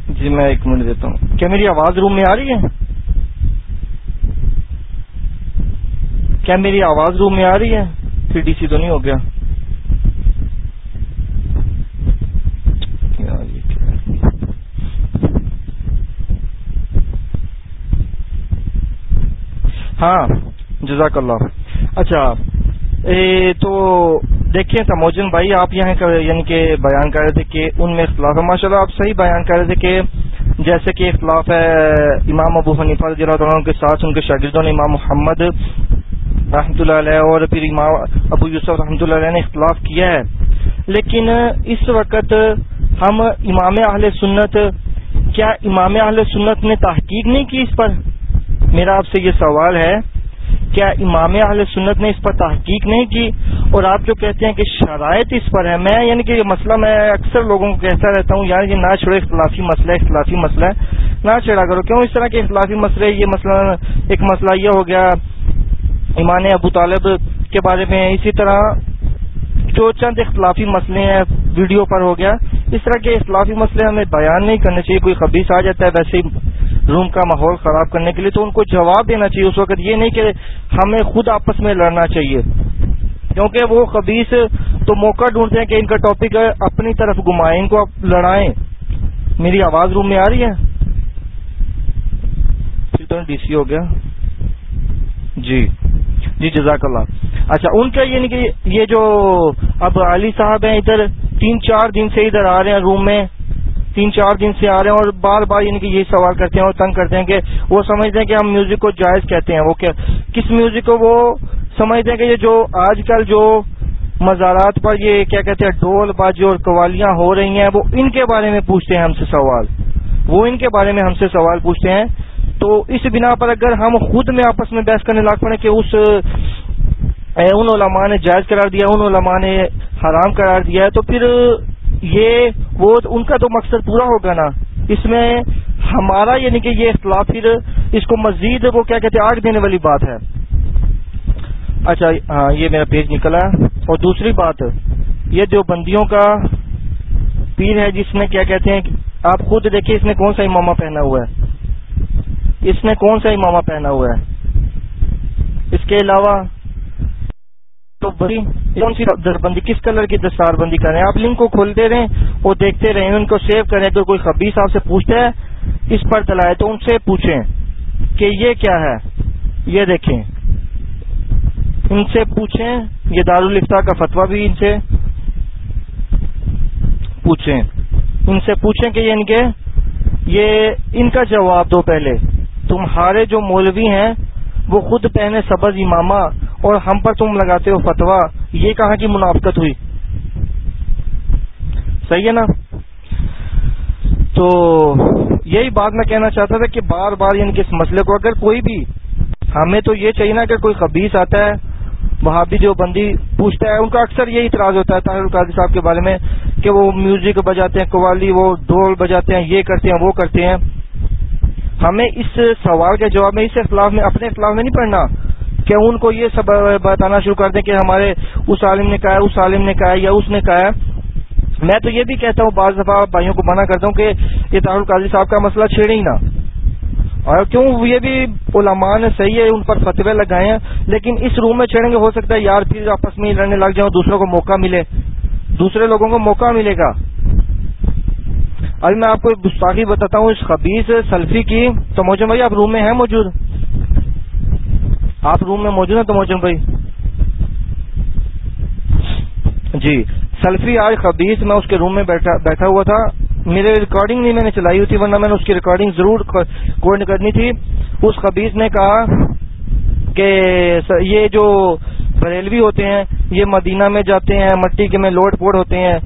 جی میں ایک منٹ دیتا ہوں۔ کیا میری آواز روم میں آ رہی ہے؟ کیا میری آواز روم میں آ رہی ہے؟ پھر ڈی سی تو نہیں ہو گیا۔ ہاں جزاک اللہ۔ اچھا تو دیکھیے تموجن بھائی، آپ یہاں یعنی کہ بیان کر رہے تھے کہ ان میں اختلاف ہے۔ ماشاء اللہ آپ صحیح بیان کر رہے تھے کہ جیسے کہ اختلاف ہے امام ابو حنیفہ رضی اللہ تعالیٰ کے ساتھ، ان کے شاگردوں نے امام محمد رحمۃ اللہ علیہ اور پھر امام ابو یوسف رحمۃ اللہ علیہ نے اختلاف کیا ہے۔ لیکن اس وقت ہم امام اہل سنت، کیا امام اہل سنت نے تحقیق نہیں کی اس پر؟ میرا آپ سے یہ سوال ہے، کیا امام اہل سنت نے اس پر تحقیق نہیں کی؟ اور آپ جو کہتے ہیں کہ شرائط اس پر ہے، میں یعنی کہ یہ مسئلہ میں اکثر لوگوں کو کہتا رہتا ہوں، یار یہ نہ چھوڑے اختلافی مسئلہ اختلافی مسئلہ ہے۔ نہ چھڑا کرو، کیوں اس طرح کے اختلافی مسئلے، یہ مسئلہ ایک مسئلہ یہ ہو گیا ایمان ابو طالب کے بارے میں اسی طرح جو چند اختلافی مسئلے ہیں، ویڈیو پر ہو گیا، اس طرح کے اختلافی مسئلے ہمیں بیان نہیں کرنے چاہیے، کوئی خبیص آ جاتا ہے ویسے روم کا ماحول خراب کرنے کے لیے، تو ان کو جواب دینا چاہیے اس وقت، یہ نہیں کہ ہمیں خود آپس میں لڑنا چاہیے۔ کیونکہ وہ خبیص تو موقع ڈھونڈتے ہیں کہ ان کا ٹاپک اپنی طرف گھمائیں، ان کو آپ لڑائیں۔ میری آواز روم میں آ رہی ہے؟ ڈی سی ہو گیا جی۔ جی جزاک اللہ۔ اچھا ان کا یعنی کہ یہ جو اب علی صاحب ہیں ادھر، تین چار دن سے ادھر آ رہے ہیں روم میں۔ تین چار دن سے آ رہے ہیں اور بار بار یعنی کہ یہی سوال کرتے ہیں اور تنگ کرتے ہیں کہ وہ سمجھتے ہیں کہ ہم میوزک کو جائز کہتے ہیں۔ وہ کیا، کس میوزک کو وہ سمجھتے ہیں کہ یہ جو آج کل جو مزارات پر یہ کیا کہتے ہیں، ڈول بازی اور قوالیاں ہو رہی ہیں، وہ ان کے بارے میں پوچھتے ہیں ہم سے سوال۔ وہ ان کے بارے میں ہم سے سوال پوچھتے ہیں۔ تو اس بنا پر اگر ہم خود میں آپس میں بحث کرنے لگ پڑے کہ اس ان علماء نے جائز قرار دیا، ان علماء نے حرام قرار دیا ہے تو پھر یہ وہ ان کا تو مقصد پورا ہوگا نا۔ اس میں ہمارا یعنی کہ یہ اختلاف پھر اس کو مزید وہ کیا کہتے ہیں، آگ دینے والی بات ہے۔ اچھا ہاں یہ میرا پیج نکلا ہے۔ اور دوسری بات، یہ جو بندیوں کا پیر ہے جس میں کیا کہتے ہیں، آپ خود دیکھیں اس نے کون سا امامہ پہنا ہوا ہے۔ اس نے کون سا امامہ پہنا ہوا ہے؟ اس کے علاوہ تو کون سی بندی کس کلر کی دستار بندی کریں آپ لنک کو کھولتے رہیں اور دیکھتے رہیں، ان کو سیو کریں تو کوئی خبیص آپ سے پوچھتا ہے، اس پر دلائے تو ان سے پوچھیں کہ یہ کیا ہے؟ یہ دیکھیں۔ ان سے پوچھیں، یہ دارالفتا کا فتوا بھی ان سے پوچھیں۔ ان سے پوچھیں کہ یہ ان کے، یہ ان کا جواب دو پہلے۔ تمہارے جو مولوی ہیں، وہ خود پہنے سبز امامہ اور ہم پر تم لگاتے ہو فتوا یہ کہاں کی منافقت ہوئی؟ صحیح ہے نا؟ تو یہی بات میں کہنا چاہتا تھا کہ بار بار یعنی کہ اس مسئلے کو اگر کوئی بھی ہمیں تو یہ چاہیے نا کہ کوئی خبیص آتا ہے وہاں بھی جو بندی پوچھتا ہے، ان کا اکثر یہی اعتراض ہوتا ہے، طاہر القادی صاحب کے بارے میں کہ وہ میوزک بجاتے ہیں، قوالی، وہ ڈول بجاتے ہیں، یہ کرتے ہیں، وہ کرتے ہیں۔ ہمیں اس سوال کے جواب میں، اس اخلاف میں، اپنے اخلاف میں نہیں پڑھنا کہ ان کو یہ سب بتانا شروع کر دیں کہ ہمارے اس عالم نے کہا ہے، اس عالم نے کہا ہے یا اس نے کہا ہے۔ میں تو یہ بھی کہتا ہوں، بعض دفعہ بھائیوں کو منع کرتا ہوں کہ یہ طاہر القاضی صاحب کا مسئلہ چھیڑے ہی نہ۔ اور کیوں؟ یہ بھی علماء نے صحیح ہے، ان پر فتوے لگائے ہیں، لیکن اس روم میں چھیڑیں گے، ہو سکتا ہے یار پھر آپس میں لڑنے لگ جاؤں، دوسروں کو موقع ملے۔ دوسرے لوگوں کو موقع ملے گا۔ ابھی میں آپ کو ایک گستاخی بتاتا ہوں اس خبیص سلفی کی۔ تو موجود بھائی، آپ روم میں ہیں موجود؟ آپ روم میں موجود ہیں تو موجود بھائی؟ جی سلفی آج خبیص میں اس کے روم میں بیٹھا ہوا تھا۔ میرے ریکارڈنگ نہیں میں نے چلائی ہوئی تھی، ورنہ میں نے اس کی ریکارڈنگ ضرور کوڈ کرنی تھی۔ اس خبیص نے کہا کہ یہ جو بریلوی ہوتے ہیں، یہ مدینہ میں جاتے ہیں، مٹی کے میں لوٹ پوڑ ہوتے ہیں۔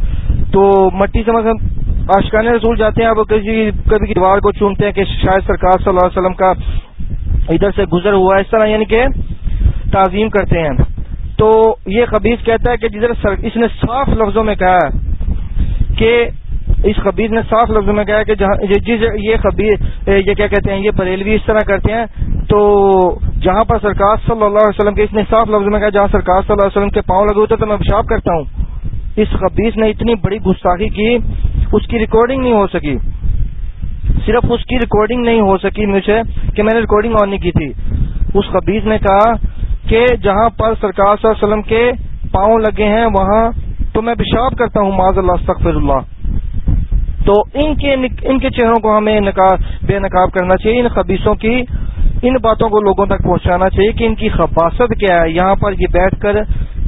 تو مٹی سے مطلب آشقان رسول جاتے ہیں، اب کسی جی کبھی دیوار کو چونتے ہیں کہ شاید سرکار صلی اللہ علیہ وسلم کا ادھر سے گزر ہوا اس طرح یعنی کہ تعظیم کرتے ہیں۔ تو یہ خبیص کہتا ہے کہ جدھر اس نے صاف لفظوں میں کہا کہ اس خبیص نے صاف لفظوں میں کہا کہ جس یہ خبیص یہ کیا کہتے ہیں، یہ بریلوی اس طرح کرتے ہیں۔ تو جہاں پر سرکار صلی اللہ علیہ وسلم کے اس نے صاف لفظوں میں کہا، جہاں سرکار صلی اللہ علیہ وسلم کے پاؤں لگے ہوتے تو میں پیشاب کرتا ہوں۔ اس خبیص نے اتنی بڑی گستاخی کی اس کی ریکارڈنگ نہیں ہو سکی۔ صرف اس کی ریکارڈنگ نہیں ہو سکی مجھے کہ میں نے ریکارڈنگ آن نہیں کی تھی۔ اس خبیص نے کہا کہ جہاں پر سرکار صلی اللہ علیہ وسلم کے پاؤں لگے ہیں، وہاں تو میں پیشاب کرتا ہوں معذ اللہ، استغفر اللہ۔ تو ان کے ان کے چہروں کو ہمیں بے نقاب کرنا چاہیے، ان خبیصوں کی ان باتوں کو لوگوں تک پہنچانا چاہیے کہ ان کی خباست کیا ہے۔ یہاں پر یہ بیٹھ کر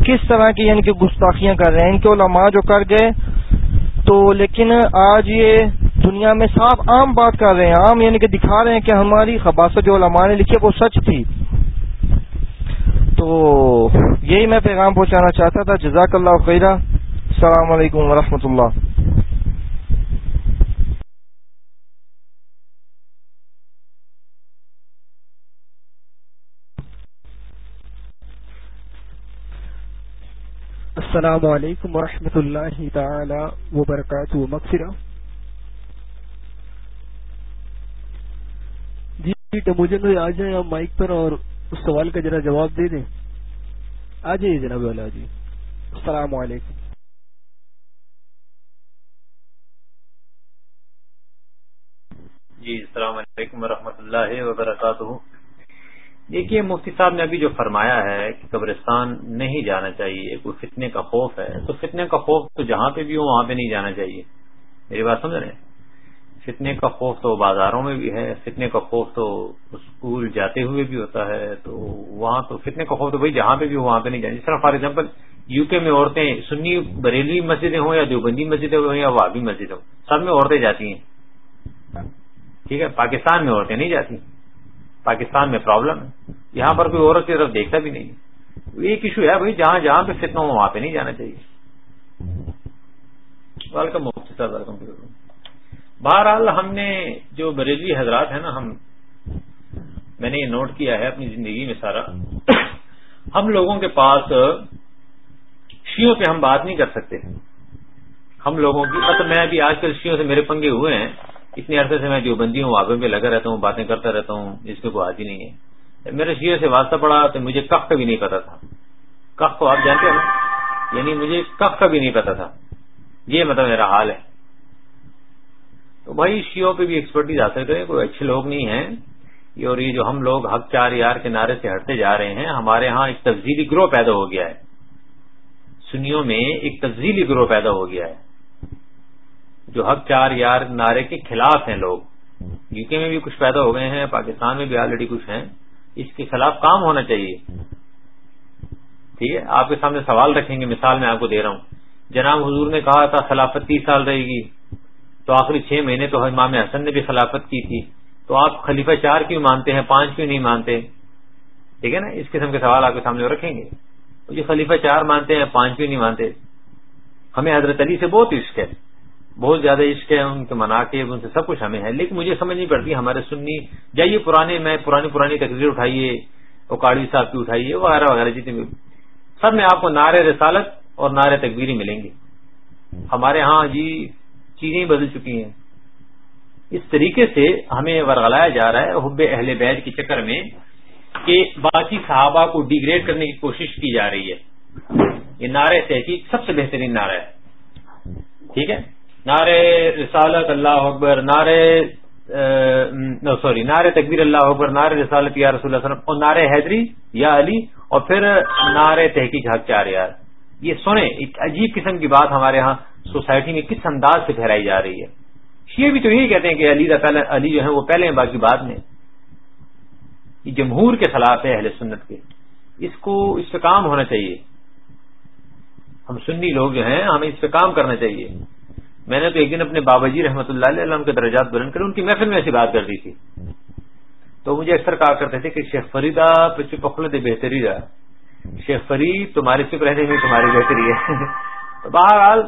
کس طرح کی یعنی کہ گستاخیاں کر رہے ہیں۔ ان کے علماء جو کر گئے تو لیکن آج یہ دنیا میں صاف عام بات کر رہے ہیں، عام یعنی کہ دکھا رہے ہیں کہ ہماری خباست جو علماء نے لکھی وہ سچ تھی۔ تو یہی میں پیغام پہنچانا چاہتا تھا۔ جزاک اللہ خیرہ۔ السلام علیکم ورحمۃ اللہ۔ السلام علیکم ورحمۃ اللہ تعالی وبرکاتہ مغفرہ جی تو مجھے آ جائے آپ مائک پر اور اس سوال کا ذرا جواب دے دیں۔ آ جائیے جناب والا جی۔ السلام علیکم۔ جی السلام علیکم ورحمۃ اللہ وبرکاتہ۔ دیکھیے مفتی صاحب نے ابھی جو فرمایا ہے کہ قبرستان نہیں جانا چاہیے کوئی فتنے کا خوف ہے تو فتنے کا خوف تو جہاں پہ بھی ہو وہاں پہ نہیں جانا چاہیے۔ میری بات سمجھ رہے ہیں؟ فتنے کا خوف تو بازاروں میں بھی ہے فتنے کا خوف تو اسکول جاتے ہوئے بھی ہوتا ہے تو وہاں تو فتنے کا خوف تو بھائی جہاں پہ بھی ہو وہاں پہ نہیں جانا۔ جس طرح فار ایگزامپل یو کے میں عورتیں سنی بریلی مسجدیں ہوں یا دیوبندی مسجدیں ہوں یا وابی مسجد ہوں سب میں عورتیں جاتی ہیں۔ ٹھیک ہے پاکستان میں عورتیں نہیں جاتی۔ پاکستان میں پرابلم ہے۔ یہاں پر کوئی عورت کی طرف دیکھتا بھی نہیں۔ ایک ایشو ہے بھائی، جہاں جہاں پہ فتنا ہو، وہاں پہ نہیں جانا چاہیے۔ ویلکم ویلکم بہرحال ہم نے جو بریلوی حضرات ہیں نا، ہم میں نے یہ نوٹ کیا ہے اپنی زندگی میں سارا۔ ہم لوگوں کے پاس شیوں پہ ہم بات نہیں کر سکتے۔ ہم لوگوں کی مطلب میں ابھی آج کل شیوں سے میرے پنگے ہوئے ہیں۔ اتنے عرصے سے میں جو بندی ہوں واقع میں لگا رہتا ہوں، باتیں کرتا رہتا ہوں جس میں کوئی آتی نہیں ہے۔ میرے شیعہ سے واسطہ پڑا تو مجھے کخ کا بھی نہیں پتا تھا۔ کخ کو آپ جانتے ہیں یعنی مجھے کخ کا بھی نہیں پتا تھا۔ یہ مطلب میرا حال ہے۔ تو بھائی شیوں پہ بھی ایکسپرٹیز حاصل کریں، کوئی اچھے لوگ نہیں ہیں۔ اور یہ جو ہم لوگ حق چار یار کے نعرے سے ہٹتے جا رہے ہیں، ہمارے ہاں ایک تفضیلی گروہ پیدا ہو گیا ہے۔ سنیوں میں ایک تفضیلی گروہ پیدا ہو گیا ہے۔ جو حق چار یار نعرے کے خلاف ہیں لوگ۔ یو کے میں بھی کچھ پیدا ہو گئے ہیں، پاکستان میں بھی آلریڈی کچھ ہیں۔ اس کے خلاف کام ہونا چاہیے۔ ٹھیک ہے؟ آپ کے سامنے سوال رکھیں گے، مثال میں آپ کو دے رہا ہوں۔ جناب حضور نے کہا تھا خلافت تیس سال رہے گی، تو آخری چھ مہینے تو امام حسن نے بھی خلافت کی تھی۔ تو آپ خلیفہ چار کیوں مانتے ہیں، پانچ کیوں نہیں مانتے؟ ٹھیک ہے نا؟ اس قسم کے سوال آپ کے سامنے رکھیں گے۔ جو خلیفہ چار مانتے ہیں، پانچ کیوں نہیں مانتے؟ ہمیں حضرت علی سے بہت عشق ہے۔ بہت زیادہ عشق ہے ان کے منا کے ان سے سب کچھ ہمیں ہے۔ لیکن مجھے سمجھ نہیں پڑتی، ہمارے سنی، جائیے پرانے، میں پرانی پرانی تقریر اٹھائیے اوکاڑی صاحب کی اٹھائیے وغیرہ وغیرہ جتنے بھی۔ سب میں آپ کو نعرے رسالت اور نعرے تقبیری ملیں گے۔ ہمارے ہاں جی چیزیں بدل چکی ہیں۔ اس طریقے سے ہمیں ورغلایا جا رہا ہے حب اہل بیت کے چکر میں کہ باقی صحابہ کو ڈیگریڈ کرنے کی کوشش کی جا رہی ہے۔ یہ نعرے تحقیق سب سے بہترین نعرہ ہے۔ ٹھیک ہے؟ نعرے رسالت اللہ اکبر نعرے سوری نعرے تکبیر اللہ اکبر نعرے رسالت یا رسول اللہ وسلم، اور نعرے حیدری یا علی، اور پھر نعرے تحقیق حق چار یار یہ سنیں، ایک عجیب قسم کی بات ہمارے ہاں سوسائٹی میں کس انداز سے پھیلائی جا رہی ہے۔ شیعہ بھی تو یہی کہتے ہیں کہ علی پہلے علی جو ہے وہ پہلے ہیں، باقی بعد میں۔ یہ جمہور کے خلاف ہے اہل سنت کے۔ اس کو، اس پہ کام ہونا چاہیے۔ ہم سنی لوگ جو ہیں، ہمیں اس پہ کام کرنا چاہیے۔ میں نے تو ایک دن اپنے بابا جی رحمۃ اللہ علیہ وسلم کے درجات بلند کر ان کی محفل میں ایسی بات کر دی تھی۔ تو مجھے اکثر کہا کرتے تھے کہ شیخ فریدا پچھو پکڑ دے بہتری رہا شیخ فرید، تمہارے چپ رہنے میں تمہاری بہتری ہے۔ تو بہرحال،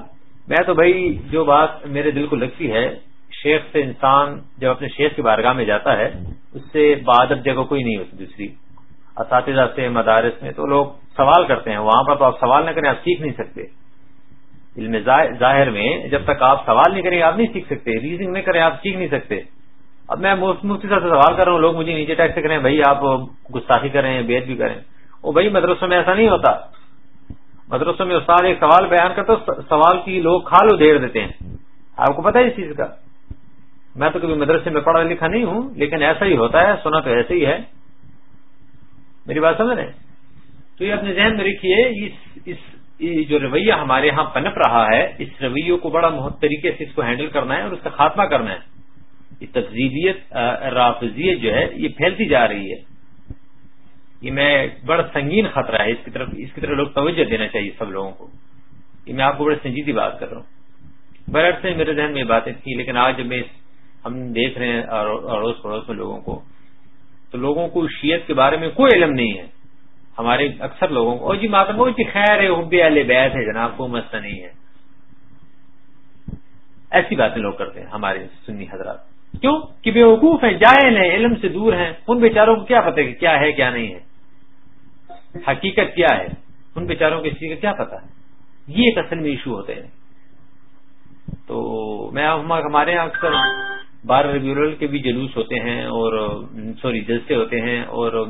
میں تو بھائی، جو بات میرے دل کو لگتی ہے، شیخ سے انسان جب اپنے شیخ کی بارگاہ میں جاتا ہے، اس سے بادب جگہ کوئی نہیں ہوتی دوسری۔ اساتذہ سے، مدارس میں تو لوگ سوال کرتے ہیں۔ وہاں پر تو آپ سوال نہ کریں، آپ سیکھ نہیں سکتے۔ علم ظاہر میں جب تک آپ سوال نہیں کریں آپ نہیں سیکھ سکتے ریزنگ نہیں کریں، آپ سیکھ نہیں سکتے۔ اب میں مفتی صاحب سے سوال کر رہا ہوں، لوگ مجھے نیچے ٹیکس سے کریں بھائی آپ گستاخی کریں بیت بھی کریں۔ وہ بھائی مدرسوں میں ایسا نہیں ہوتا۔ مدرسوں میں استاد ایک سوال بیان کرتا سوال کی لوگ کھال ادھیڑ دیتے ہیں۔ آپ کو پتا ہے اس چیز کا؟ میں تو کبھی مدرسے میں پڑھا لکھا نہیں ہوں، لیکن ایسا ہی ہوتا ہے، سنا تو ایسے ہی ہے۔ میری بات سمجھ رہے تو یہ اپنے ذہن میں رکھیے جو رویہ ہمارے ہاں پنپ رہا ہے، اس رویے کو بڑا محت طریقے سے اس کو ہینڈل کرنا ہے اور اس کا خاتمہ کرنا ہے۔ یہ تفزیلیت رافضیت جو ہے، یہ پھیلتی جا رہی ہے۔ یہ میں بڑا سنگین خطرہ ہے، اس کی طرف، اس کی طرف لوگ توجہ دینا چاہیے سب لوگوں کو۔ یہ میں آپ کو بڑے سنجیدی بات کر رہا ہوں۔ برعر سے میرے ذہن میں یہ باتیں تھیں، لیکن آج جب میں ہم دیکھ رہے ہیں اڑوس پڑوس میں لوگوں کو، تو لوگوں کو شیت کے بارے میں کوئی علم نہیں ہے۔ ہمارے اکثر لوگوں کو۔ جی ماتم جی خیر ہے، حب بیت ہے جناب کو مسئلہ نہیں ہے۔ ایسی باتیں لوگ کرتے ہیں ہمارے سنی حضرات۔ کیوں؟ کہ بے وقوف ہیں، جاہل ہیں، علم سے دور ہیں۔ ان بیچاروں کو کیا پتہ کہ کیا ہے، کیا نہیں ہے؟ حقیقت کیا ہے؟ ان بیچاروں کو اس چیز کا کیا پتا ہے یہ ایک اصل میں ایشو ہوتے ہیں۔ تو میں ہمارے یہاں اکثر بار ریگولر کے بھی جلوس ہوتے ہیں اور، سوری، جلسے ہوتے ہیں اور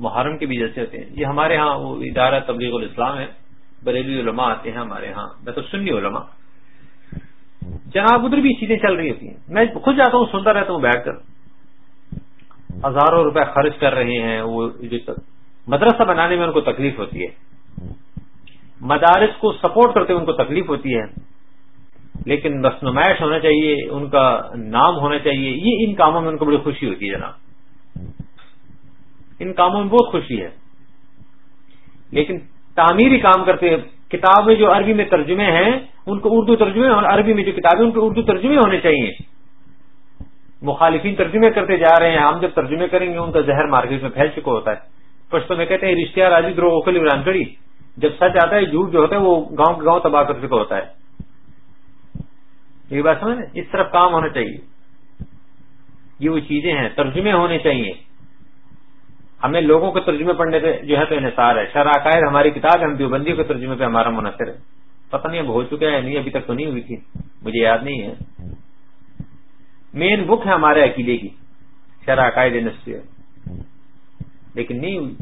محرم کے بھی جلسے ہوتے ہیں۔ یہ ہمارے ہاں وہ ادارہ تبلیغ الاسلام ہے، بریلی علماء آتے ہیں ہمارے ہاں میں تو سنی علماء۔ جناب ادھر بھی چیزیں چل رہی ہوتی ہیں۔ میں خود جاتا ہوں، سنتا رہتا ہوں بیٹھ کر۔ ہزاروں روپے خرچ کر رہے ہیں وہ جو مدرسہ بنانے میں ان کو تکلیف ہوتی ہے۔ مدارس کو سپورٹ کرتے ہوئے ان کو تکلیف ہوتی ہے۔ لیکن بس نمائش ہونا چاہیے، ان کا نام ہونا چاہیے۔ یہ ان کاموں میں ان کو بڑی خوشی ہوتی ہے، جناب۔ ان کاموں میں بہت خوشی ہے۔ لیکن تعمیری کام کرتے کتابیں جو عربی میں ترجمے ہیں، ان کو اردو ترجمے عربی میں جو کتابیں ان کو اردو ترجمے ہونے چاہیے۔ مخالفین ترجمے کرتے جا رہے ہیں۔ ہم جب ترجمے کریں گے، ان کا زہر مارکیٹ میں پھیل چکا ہوتا ہے۔ پشتوں میں کہتے ہیں، رشتہ راجی درو اوکل عمران کری جب سچ آتا ہے، جھوٹ جو ہوتا ہے، وہ گاؤں کے گاؤں تباہ کر چکا ہوتا ہے۔ یہ بات سمجھ اس طرف کام ہونا چاہیے۔ یہ وہ چیزیں ہیں، ترجمے ہونے چاہیے۔ ہمیں لوگوں کے ترجمے پڑھنے پہ جو ہے تو انحصار ہے۔ شرح عقائد ہماری کتاب ہے، ہم دیوبندیوں کے ترجمے پہ ہمارا منحصر ہے۔ پتہ نہیں اب ہو چکا ہے نہیں، ابھی تک تو نہیں ہوئی تھی۔ مجھے یاد نہیں ہے۔ مین بک ہے ہمارے عقیدے کی، شرح عقائد انڈسٹری۔ لیکن نہیں ہوئی۔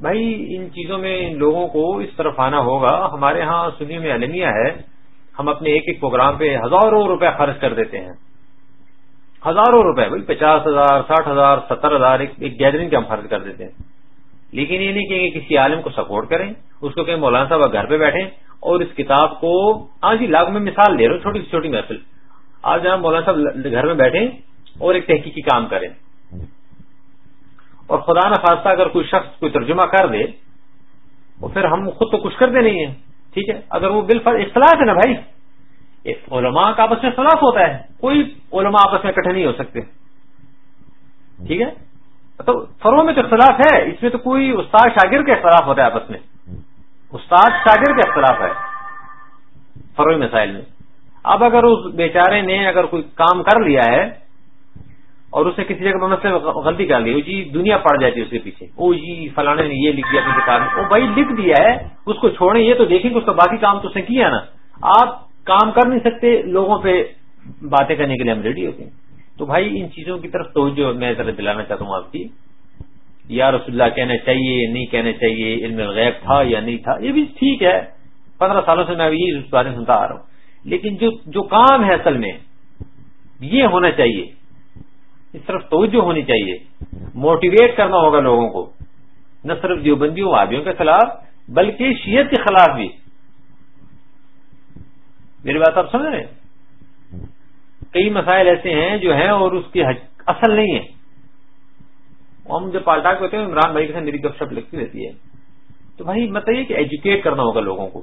بھائی، ان چیزوں میں لوگوں کو اس طرف آنا ہوگا۔ ہمارے ہاں سنی میں المیہ ہے۔ ہم اپنے ایک ایک پروگرام پہ ہزاروں روپے خرچ کر دیتے ہیں۔ ہزاروں روپے بھائی پچاس ہزار، ساٹھ ہزار، ستر ہزار، ایک گیدرنگ کے ہم خرچ کر دیتے ہیں۔ لیکن یہ نہیں کہ کسی عالم کو سپورٹ کریں، اس کو کہیں مولانا صاحب گھر پہ بیٹھیں اور اس کتاب کو ہاں جی لاگ میں مثال دے رہا ہوں، چھوٹی چھوٹی محفل۔ آج جہاں مولانا صاحب گھر میں بیٹھیں اور ایک تحقیقی کام کریں۔ اور خدا نخواستہ اگر کوئی شخص کوئی ترجمہ کر دے تو پھر ہم خود تو کچھ کرتے نہیں ہیں۔ ٹھیک ہے؟ اگر وہ بال اختلاف ہے نا بھائی؟ علماء کا آپس میں اختلاف ہوتا ہے۔ کوئی علماء آپس میں اکٹھے نہیں ہو سکتے۔ ٹھیک ہے؟ تو فرو میں تو اختلاف ہے۔ اس میں تو کوئی استاد شاگرد کا اختلاف ہوتا ہے آپس میں۔ استاد شاگرد کا اختلاف ہے۔ فروئی مسائل میں۔ اب اگر اس بیچارے نے اگر کوئی کام کر لیا ہے اور اسے کسی جگہ مطلب مسئلے غلطی کر لی جی دنیا پڑ جاتی ہے اس کے پیچھے۔ او جی فلانے نے یہ لکھ دیا اپنی کتاب میں۔ وہ بھائی لکھ دیا ہے، اس کو چھوڑیں، یہ تو دیکھیں کہ اس کا باقی کام تو اس نے کیا نا۔ آپ کام کر نہیں سکتے، لوگوں پہ باتیں کرنے کے لیے ہم ریڈی ہوتے ہیں۔ تو بھائی، ان چیزوں کی طرف توجہ میں ذرا دلانا چاہتا ہوں آپ کی۔ یا رسول اللہ کہنا چاہیے، نہیں کہنا چاہیے، علم غیب تھا یا نہیں تھا، یہ بھی ٹھیک ہے۔ پندرہ سالوں سے میں یہ بارے سنتا آ رہا ہوں۔ لیکن جو جو کام ہے اصل میں، یہ ہونا چاہیے۔ اس طرف توجہ ہونی چاہیے۔ موٹیویٹ کرنا ہوگا لوگوں کو۔ نہ صرف دیوبندیوں، وادیوں کے خلاف، بلکہ شیت کے خلاف بھی۔ میری بات آپ سمجھ رہے ہیں؟ کئی مسائل ایسے ہیں جو ہیں اور اس کی اصل نہیں ہے ہم جب پالٹا کے ہوتے ہیں عمران بھائی کے ساتھ میری گپ شپ لگتی رہتی ہے۔ تو بھائی مطلب یہ کہ ایجوکیٹ کرنا ہوگا لوگوں کو۔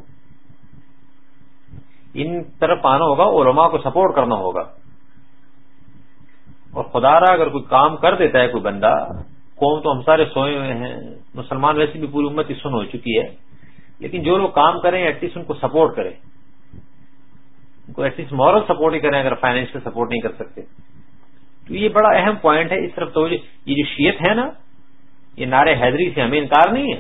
ان طرف آنا ہوگا، علماء کو سپورٹ کرنا ہوگا۔ اور خدا رہا اگر کوئی کام کر دیتا ہے کوئی بندہ، قوم تو ہم سارے سوئے ہوئے ہیں۔ مسلمان ویسے بھی پوری امت ہی سن ہو چکی ہے۔ لیکن جو لوگ کام کریں ایٹ لیسٹ ان کو سپورٹ کریں۔ کو ایٹ لیسٹ مورل سپورٹ ہی کریں اگر فائنینشیل سپورٹ نہیں کر سکتے۔ تو یہ بڑا اہم پوائنٹ ہے، اس طرف تو یہ جو شیت ہے نا، یہ نعرے حیدری سے ہمیں انکار نہیں ہے۔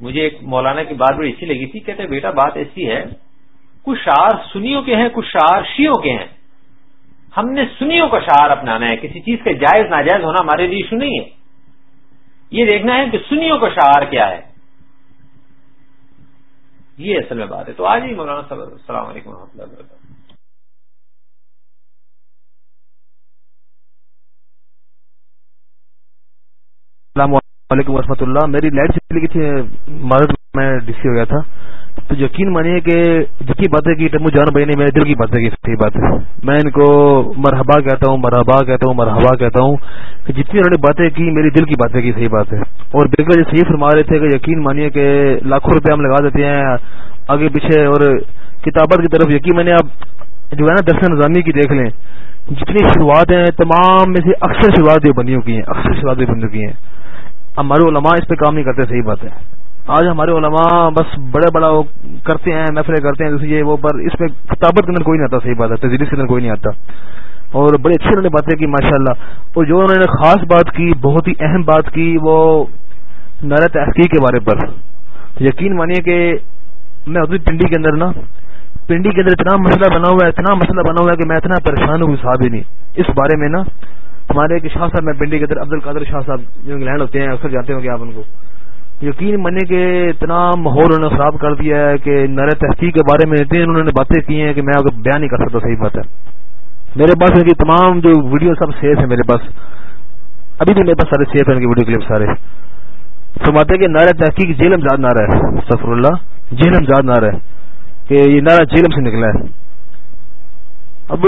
مجھے ایک مولانا کی بات بڑی اچھی لگی تھی، کہتے بیٹا، بات ایسی ہے، کچھ شعر سنیوں کے ہیں، کچھ شعر شیوں کے ہیں۔ ہم نے سنیوں کا شعر اپنانا ہے، کسی چیز کا جائز ناجائز ہونا ہمارے لیے ایشو نہیں ہے۔ یہ دیکھنا ہے کہ سنیوں کا شعر کیا ہے۔ یہ اصل میں بات ہے۔ تو آج ہی مولانا صاحب السلام علیکم و رحمۃ اللہ وبرکاتہ۔ السلام علیکم و رحمۃ اللہ۔ میری لائٹ چلی گئی تھی، مدد میں ڈی سی ہو گیا تھا۔ تو یقین مانیے کہ جتنی باتیں کی ٹمو جان بھائی نے میرے دل کی باتیں کی صحیح بات ہے۔ میں ان کو مرحبا کہتا ہوں، مرحبا کہتا ہوں، مرحبا کہتا ہوں کہ جتنی انہوں نے باتیں کی، میری دل کی باتیں کی صحیح بات ہے۔ اور بالکل یہ صحیح فرما رہے تھے کہ یقین مانیے کہ لاکھوں روپے ہم لگا دیتے ہیں آگے پیچھے اور کتابت کی طرف یقین میں نے آپ جو ہے نا درشن نظامی کی دیکھ لیں، جتنی شروعات ہیں، تمام میں سے اکثر شروعات جو بندیوں کی ہیں، اکثر شروعات بندیوں کی ہیں۔ ہمارے علماء اس پہ کام نہیں کرتے، صحیح بات ہے۔ آج ہمارے علماء بس بڑے بڑا کرتے ہیں محفلیں کرتے ہیں یہ وہ، پر اس میں کتابت کے اندر کوئی نہیں آتا، صحیح بات ہے تجریز کے اندر کوئی نہیں آتا۔ اور بڑی اچھی انہوں نے باتیں کی ماشاء اللہ اور جو انہوں نے خاص بات کی، بہت ہی اہم بات کی، وہ نر تحقیق کے بارے پر۔ یقین مانیے کہ میں ابھی پنڈی کے اندر نا، پنڈی کے اندر اتنا مسئلہ بنا ہوا ہے، اتنا مسئلہ بنا ہوا ہے کہ میں اتنا پریشان ہوں، صاحب ہی نہیں۔ اس بارے میں نا، ہمارے ایک شاہ صاحب، میں پنڈی کے اندر عبد القادر شاہ صاحب جو انگلینڈ ہوتے ہیں، اکثر جاتے ہوں گے آپ ان کو۔ یقین مانیے کہ اتنا ماحول انہوں نے خراب کر دیا ہے کہ نر تحقیق کے بارے میں اتنی انہوں نے باتیں کی ہیں کہ میں بیان نہیں کر سکتا، صحیح بات ہے۔ میرے پاس ان کی تمام جو ویڈیو سب سیف ہے میرے پاس ابھی بھی میرے پاس سارے سیف ہیں، ان کی ویڈیو کلپ سارے۔ فرماتے کہ نعرہ تحقیق جیل امزاد نعرہ ہے۔ سفر اللہ، جیل امزاد نعرہ ہے کہ یہ نعرہ جیلم سے نکلا ہے۔ اب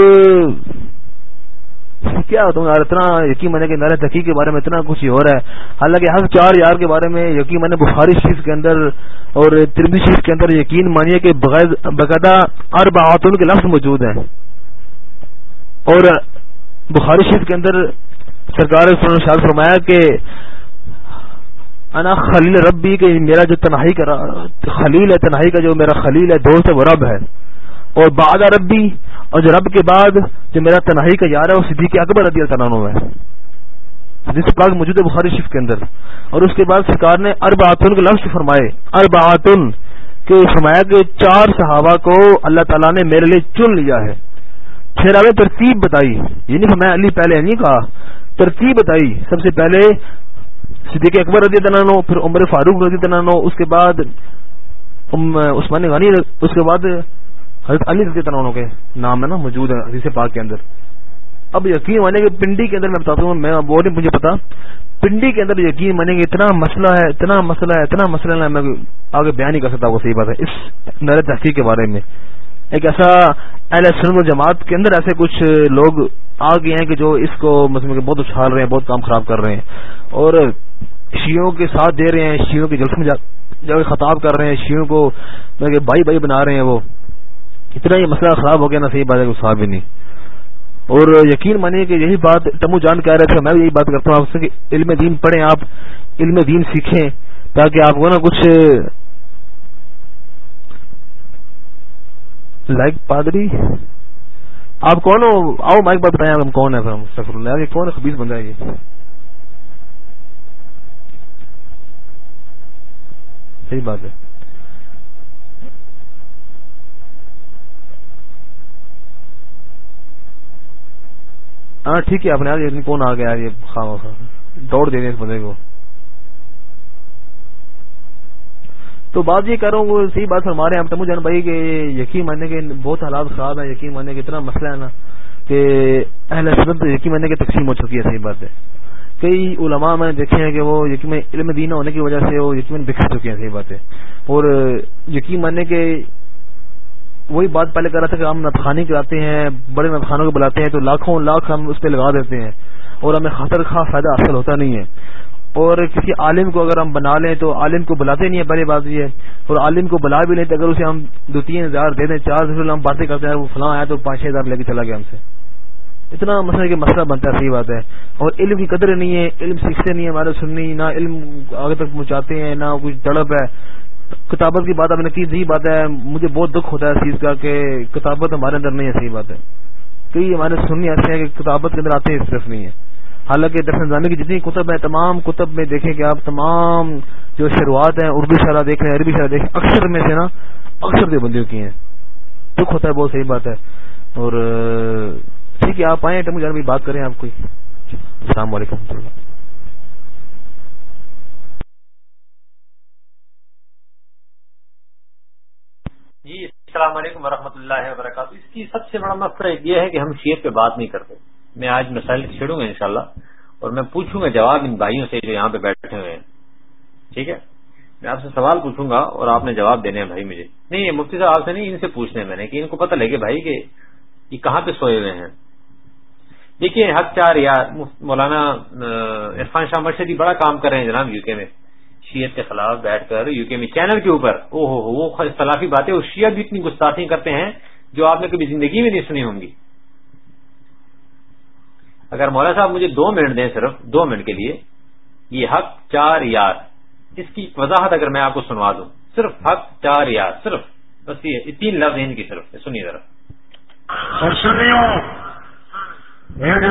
کیا تم اتنا یقین مانے کہ نعرہ تحقیق کے بارے میں اتنا کچھ ہی ہو رہا ہے۔ حالانکہ ہر چار یار کے بارے میں یقین مانے بخاری شریف کے اندر اور تربی شریف کے اندر یقین مانیے کہ باقاعدہ اربعاتن کے لفظ موجود ہیں۔ اور بخاری شریف کے اندر سرکار شاد فرمایا کہ انا خلیل ربی، کہ میرا جو تنہائی کا خلیل ہے، تنہائی کا جو میرا خلیل ہے، دوست ہے، وہ رب ہے۔ اور بعد ربی، اور جو رب کے بعد جو میرا تنہائی کا یار ہے، وہ صدیق اکبر رضی اللہ عنہ ہے۔ جس پاک موجود ہے بخاری شریف کے اندر۔ اور اس کے بعد سرکار نے ارب آتن کے لفظ فرمائے۔ ارب آتن کے فرمایا کہ چار صحابہ کو اللہ تعالیٰ نے میرے لیے چن لیا ہے۔ پھر اب ترتیب بتائی۔ یہ نہیں علی پہلے نہیں کہا۔ ترتیب بتائی۔ سب سے پہلے صدیق اکبر رضی اللہ عنہ، پھر عمر فاروق رضی اللہ عنہ، اس کے بعد عثمان غنی، اس کے بعد حضرت علی رضی اللہ عنہ کے نام ہے نا موجود ہے حدیث پاک کے اندر۔ اب یقین مانے کہ پنڈی کے اندر میں بتاتا ہوں، میں وہ نہیں مجھے پتا۔ پنڈی کے اندر یقین مانے کہ اتنا مسئلہ ہے، اتنا مسئلہ ہے، اتنا مسئلہ ہے، میں آگے بیان نہیں کر سکتا، وہ صحیح بات ہے۔ اس نر تحقیق کے بارے میں۔ ایک ایسا اہل سنگ جماعت کے اندر ایسے کچھ لوگ آ گئے ہیں کہ جو اس کو مطلب بہت اچھال رہے ہیں، بہت کام خراب کر رہے ہیں۔ اور شیوں کے ساتھ دے رہے ہیں شیوں کے جلسے میں جا کے خطاب کر رہے ہیں شیوں کو بھائی بھائی بنا رہے ہیں وہ۔ اتنا یہ مسئلہ خراب ہو گیا نا، صحیح بات ہے صاحب ہی نہیں۔ اور یقین مانیے کہ یہی بات ٹمو جان کہہ رہے تھے میں بھی یہی بات کرتا ہوں آپ سے کہ علم دین پڑھیں آپ، علم دین سیکھیں، تاکہ آپ کو نا کچھ لائک پادری۔ آپ کون ہو آؤ مائک بات بتائیں ہم کون ہے سفر اللہ کون خبیز بن جائے گی صحیح بات ہے۔ ہاں ٹھیک ہے، اپنے یار کون آ گیا یہ خواہ دوڑ دینے اس بندے کو۔ تو بات یہ کر رہا ہوں صحیح بات فرما رہے ہیں۔ ٹمو جان بھائی کہ یقین ماننے کے بہت حالات خراب ہیں، یقین ماننے کے اتنا مسئلہ ہے نا کہ اہل سنت یقین ماننے کی تقسیم ہو چکی ہے، صحیح بات ہے۔ کئی علماء میں دیکھے ہیں کہ وہ یقین علم دینہ ہونے کی وجہ سے وہ یقین بکھر چکے ہیں، صحیح بات ہے۔ اور یقین ماننے کے وہی بات پہلے کر رہا تھا کہ ہم نتخانی کراتے ہیں، بڑے نتخانوں کو بلاتے ہیں، تو لاکھوں لاکھ ہم اس پہ لگا دیتے ہیں اور ہمیں خاطر خواہ فائدہ حاصل ہوتا نہیں ہے۔ اور کسی عالم کو اگر ہم بنا لیں تو عالم کو بلاتے نہیں ہیں، پہلی بات یہ اور عالم کو بلا بھی لیں تو اگر اسے ہم دو تین ہزار دے دیں، چار ہزار ہم باتیں کرتے ہیں، وہ فلاں آیا تو پانچ چھ ہزار لے کے چلا گیا ہم سے۔ اتنا مسئلہ کہ مسئلہ بنتا ہے، صحیح بات ہے۔ اور علم کی قدر نہیں ہے، علم سیکھتے نہیں ہے ہمارے سننی نہ علم آگے تک پہنچاتے ہیں، نہ کچھ تڑپ ہے۔ کتابت کی بات آپ نے کی، صحیح بات ہے۔ مجھے بہت دکھ ہوتا ہے اس چیز کا کہ کتابت ہمارے اندر نہیں ہے، صحیح بات ہے۔ کئی ہمارے سننی ایسے ہیں کہ کتابت کے اندر آتے ہیں صرف نہیں ہے۔ حالانکہ درس نظامی کی جتنی کتب ہیں، تمام کتب میں دیکھیں کہ آپ تمام جو شروعات ہیں، اردو شرح دیکھ رہے ہیں، عربی شرح دیکھیں اکثر میں سے نا، اکثر دے بندیوں کی ہیں۔ دکھ ہوتا ہے، بہت صحیح بات ہے۔ اور، ٹھیک ہے، آپ آئیں ٹمو جان بھی بات کریں آپ کوئی۔ جی، السلام علیکم۔ جی السلام علیکم ورحمۃ اللہ وبرکاتہ۔ اس کی سب سے بڑا مسئلہ یہ ہے کہ ہم شیت پہ بات نہیں کرتے۔ میں آج مسائل چھیڑوں گا انشاءاللہ، اور میں پوچھوں گا جواب ان بھائیوں سے جو یہاں پہ بیٹھے ہوئے ہیں۔ ٹھیک ہے؟ میں آپ سے سوال پوچھوں گا اور آپ نے جواب دینے ہیں بھائی مجھے۔ نہیں مفتی صاحب آپ سے نہیں، ان سے پوچھنے میں نے کہ ان کو پتہ لگے بھائی کہ یہ کہاں پہ سوئے ہوئے ہیں۔ دیکھیے، حق چار یا مولانا عرفان شاہ مرشدی بڑا کام کر رہے ہیں جناب یو کے میں۔ شیعت کے خلاف بیٹھ کر یو کے میں چینل کے اوپر او ہو وہ اختلافی باتیں شیعت بھی اتنی گستاخی کرتے ہیں جو آپ نے کبھی زندگی میں نہیں سنی ہوں گی۔ اگر مولا صاحب مجھے دو منٹ دیں صرف، دو منٹ کے لیے، یہ حق، چار یار اس کی وضاحت اگر میں آپ کو سنوا دوں۔ صرف حق، چار یار صرف۔ بس یہ تین لفظ ان کی صرف سنیے ذرا۔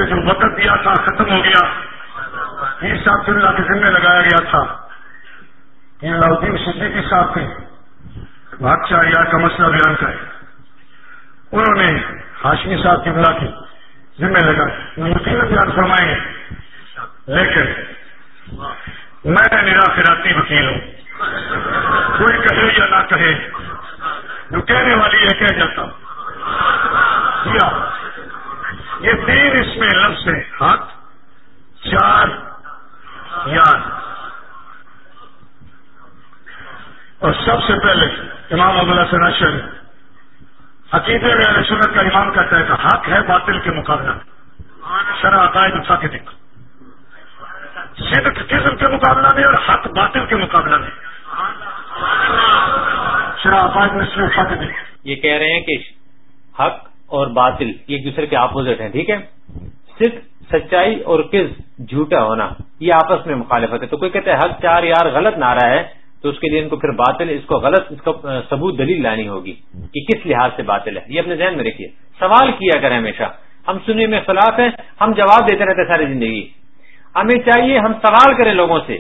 جو وقت دیا تھا، ختم ہو گیا۔ اللہ کے ذمہ لگایا گیا تھا۔ یہ لاؤدین صدیقی صاحب تھے بادشاہ یا کا مسئلہ بیان کرے انہوں نے ہاشمی صاحب کی بلا کی، ذمہ لگا۔ یقین بیان فرمائیں گے لیکن میں میرا خیراتی وکیل ہوں۔ کوئی کہے یا نہ کہے، جو کہنے والی ہے کہہ جاتا ہوں۔ جی ہاں، یہ تین اس میں لفظ ہے ہاتھ چار یار اور سب سے پہلے امام ابواللہ سناشن عقیدے میں سنت کا امام کہتا ہے کہ حق ہے باطل کے مقابلہ۔ شرح عقائد اٹھا کے دیکھو صدق قسم کے مقابلہ میں اور حق باطل کے مقابلہ میں۔ شرح عقائد میں سے اٹھا یہ کہہ رہے ہیں کہ حق اور باطل یہ ایک دوسرے کے اپوزٹ ہیں، ٹھیک ہے؟ صرف سچائی اور کس جھوٹا ہونا، یہ آپس میں مخالفت ہے۔ تو کوئی کہتے ہیں حق چار یار غلط نہ رہا ہے تو اس کے لیے ان کو پھر باطل، اس کو غلط، اس کو ثبوت دلیل لانی ہوگی کہ کس لحاظ سے باطل ہے۔ یہ اپنے ذہن میں رکھیے۔ سوال کیا کریں ہمیشہ۔ ہم سننے میں خلاف ہیں، ہم جواب دیتے رہتے ساری زندگی۔ ہمیں چاہیے ہم سوال کریں لوگوں سے۔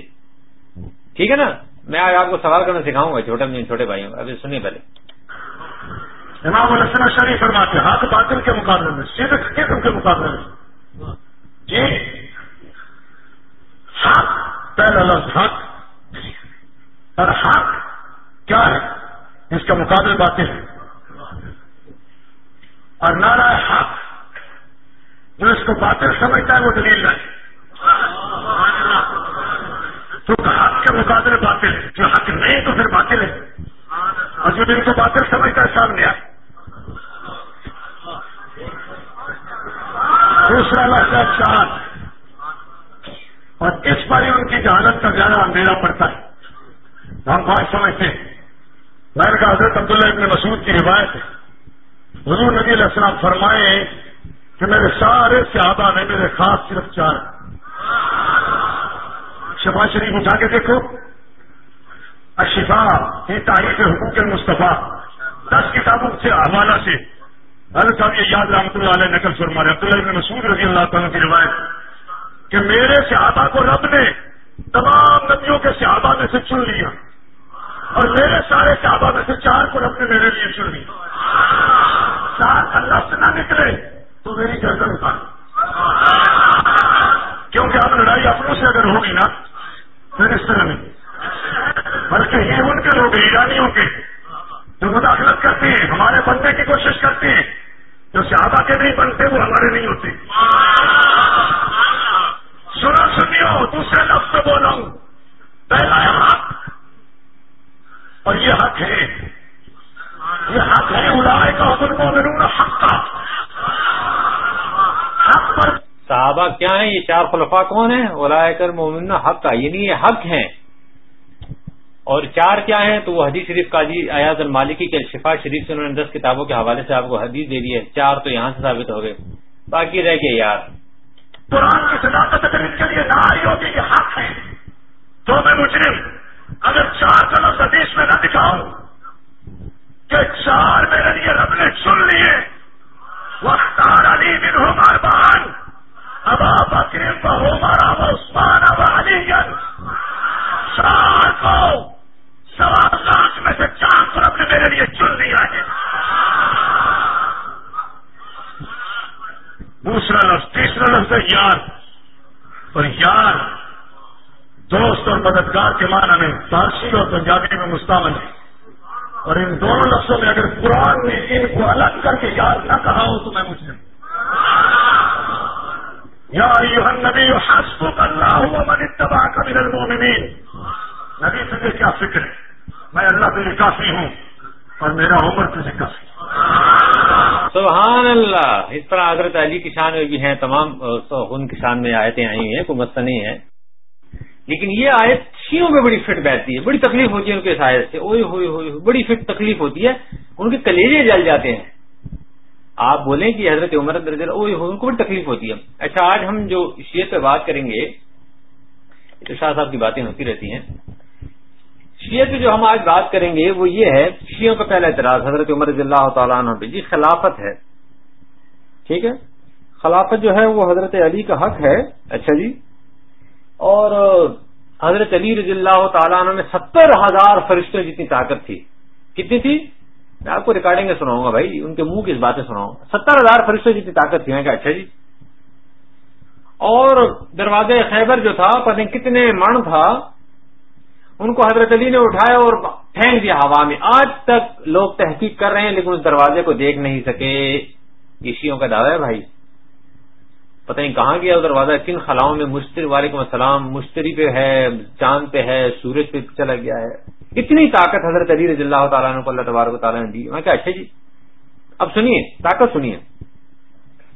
ٹھیک ہے نا؟ میں آج آپ کو سوال کرنا سکھاؤں گا چھوٹے چھوٹے بھائیوں، ابھی سنیے پہلے۔ امام الحسن شریف فرماتے حق باطل کے مقابلے میں صدق قسم کے مقابلے میں۔ جی۔ حق، پہلا لفظ حق۔ اور حق کیا ہے؟ اس کا مقابل باطل ہے۔ اور نارا حق۔ جو اس کو باطل سمجھتا ہے وہ دلیل ہے۔ تو حق کے مقابلے باطل ہے جو حق نہیں تو پھر باطل ہے۔ اور جو ان کو باطل سمجھتا ہے سامنے آئے۔ دوسرا لفظ ہے چار اور اس پر ہی ان کی جہالت کا زیادہ اندھیرا پڑتا ہے۔ ہم بات سمجھتے ہیں۔ میں نے کہا حضرت عبداللہ ابن مسعود کی روایت ہے۔ حضور نبی علیہ السلام فرمائے کہ میرے سارے صحابہ نے میرے خاص صرف چار۔ شفا شریف اٹھا کے دیکھو۔ اشفا یہ تاریخ حقوق المصطفیٰ۔ دس کتابوں سے حوالہ سے۔ حضرت صاحب یہ یاد رحمۃ اللہ علیہ نقل فرما رہے عبداللہ ابن مسعود رضی اللہ تعالیٰ کی روایت کہ میرے صحابہ کو رب نے تمام نبیوں کے صحابہ میں سے چن لیا۔ اور میرے سارے صحابہ میں سے چار کو رب نے میرے لیے چن لی۔ سات اللہ سے نہ نکلے تو میری گردن اٹھا۔ کیونکہ اب لڑائی اپنوں سے اگر ہوگی نا، پھر اس طرح نہیں۔ بلکہ یہ ان کے لوگ ایرانیوں کے، جو مداخلت کرتے ہیں، ہمارے بننے کی کوشش کرتے ہیں۔ جو صحابہ کے نہیں بنتے، وہ ہمارے نہیں ہوتے۔ سنا سنیو، دوسرے لفظ بولا ہوں پہلا حق۔ اور یہ حق ہے۔ یہ حق ہے اڑائے کا حکم کو حق کا۔ حق پر صحابہ کیا ہیں؟ یہ چار خلفاء کون ہیں؟ اولائے کر مومن حق کا۔ یعنی یہ حق ہیں۔ اور چار کیا ہیں؟ تو وہ حدیث شریف کا جی ایاز المالکی کے شفا شریف سے انہوں نے دس کتابوں کے حوالے سے آپ کو حدیث دے دی ہے۔ چار تو یہاں سے ثابت ہو گئے۔ باقی رہ گئے یار۔ قرآن کی صداقت اگر ان کے لیے نہ آئی ہوگی یہ حق ہے۔ تو میں مجرم اگر چار کا حدیث میں نہ دکھاؤں کہ چار میرے لیے رب نے سن لیے وقتار علی بن ہو بہن اب آپ بہو مارا عثمان اب علی چار کو سوا لاکھ میں سے چار کو رب نے میرے لیے چن لیا ہے۔ دوسرا لفظ، تیسرا لفظ ہے یار۔ اور یار دوست اور مددگار کے معنی میں فارسی اور پنجابی میں مستعمل ہے۔ اور ان دونوں لفظوں میں اگر قرآن نے ان کو الگ کر کے یاد نہ کہا ہو تو میں مجھے یار یو نبی حسب اللہ ہوا من اتباع من المؤمنین۔ نبی تجھے کیا فکر ہے؟ میں اللہ تجھے کافی ہوں اور میرا عمر تجھے کافی۔ سبحان اللہ، اس طرح حضرت علی کی شان میں بھی ہیں، تمام ان کی شان میں آیتیں آئی ہیں، کوئی مسئلہ نہیں ہے۔ لیکن یہ آیت شیوں میں بڑی فٹ بیٹھتی ہے، بڑی تکلیف ہوتی ہے ان کے اس آیت سے۔ اوئے ہوئے ہوئے بڑی فٹ تکلیف ہوتی ہے۔ ان کے کلیجے جل جاتے ہیں۔ آپ بولیں کہ حضرت عمر اوئے ہوئے، ان کو بڑی تکلیف ہوتی ہے۔ اچھا آج ہم جو شیت پہ بات کریں گے تو شاہ صاحب کی باتیں ہوتی رہتی ہیں۔ شیعہ پہ جو ہم آج بات کریں گے، وہ یہ ہے شیعوں کا پہلا اعتراض، حضرت عمر رضی اللہ تعالیٰ عنہ پہ۔ جی خلافت ہے۔ ٹھیک ہے؟ خلافت جو ہے، وہ حضرت علی کا حق ہے۔ اچھا جی اور حضرت علی رضی اللہ تعالیٰ عنہ میں ستر ہزار فرشتوں جتنی طاقت تھی۔ کتنی تھی؟ میں آپ کو ریکارڈنگ سناؤں گا بھائی، ان کے منہ کی باتیں سناؤں۔ ستر ہزار فرشتوں جتنی طاقت تھی میں کہا اچھا جی۔ اور دروازے خیبر جو تھا، پتہ کتنے من تھا، ان کو حضرت علی نے اٹھایا اور پھینک دیا ہوا میں۔ آج تک لوگ تحقیق کر رہے ہیں، لیکن اس دروازے کو دیکھ نہیں سکے۔ شیوں کا دعویٰ ہے بھائی۔ پتہ نہیں کہاں گیا وہ دروازہ، کن خلاؤں میں مشتری، وعلیکم السلام، مشتری پہ ہے، چاند پہ ہے، سورج پہ چلا گیا ہے۔ اتنی طاقت حضرت علی رضی اللہ تعالیٰ کو اللہ تبارک تعالیٰ نے دی۔ میں کیا اچھا جی اب سنیے، طاقت سنیے۔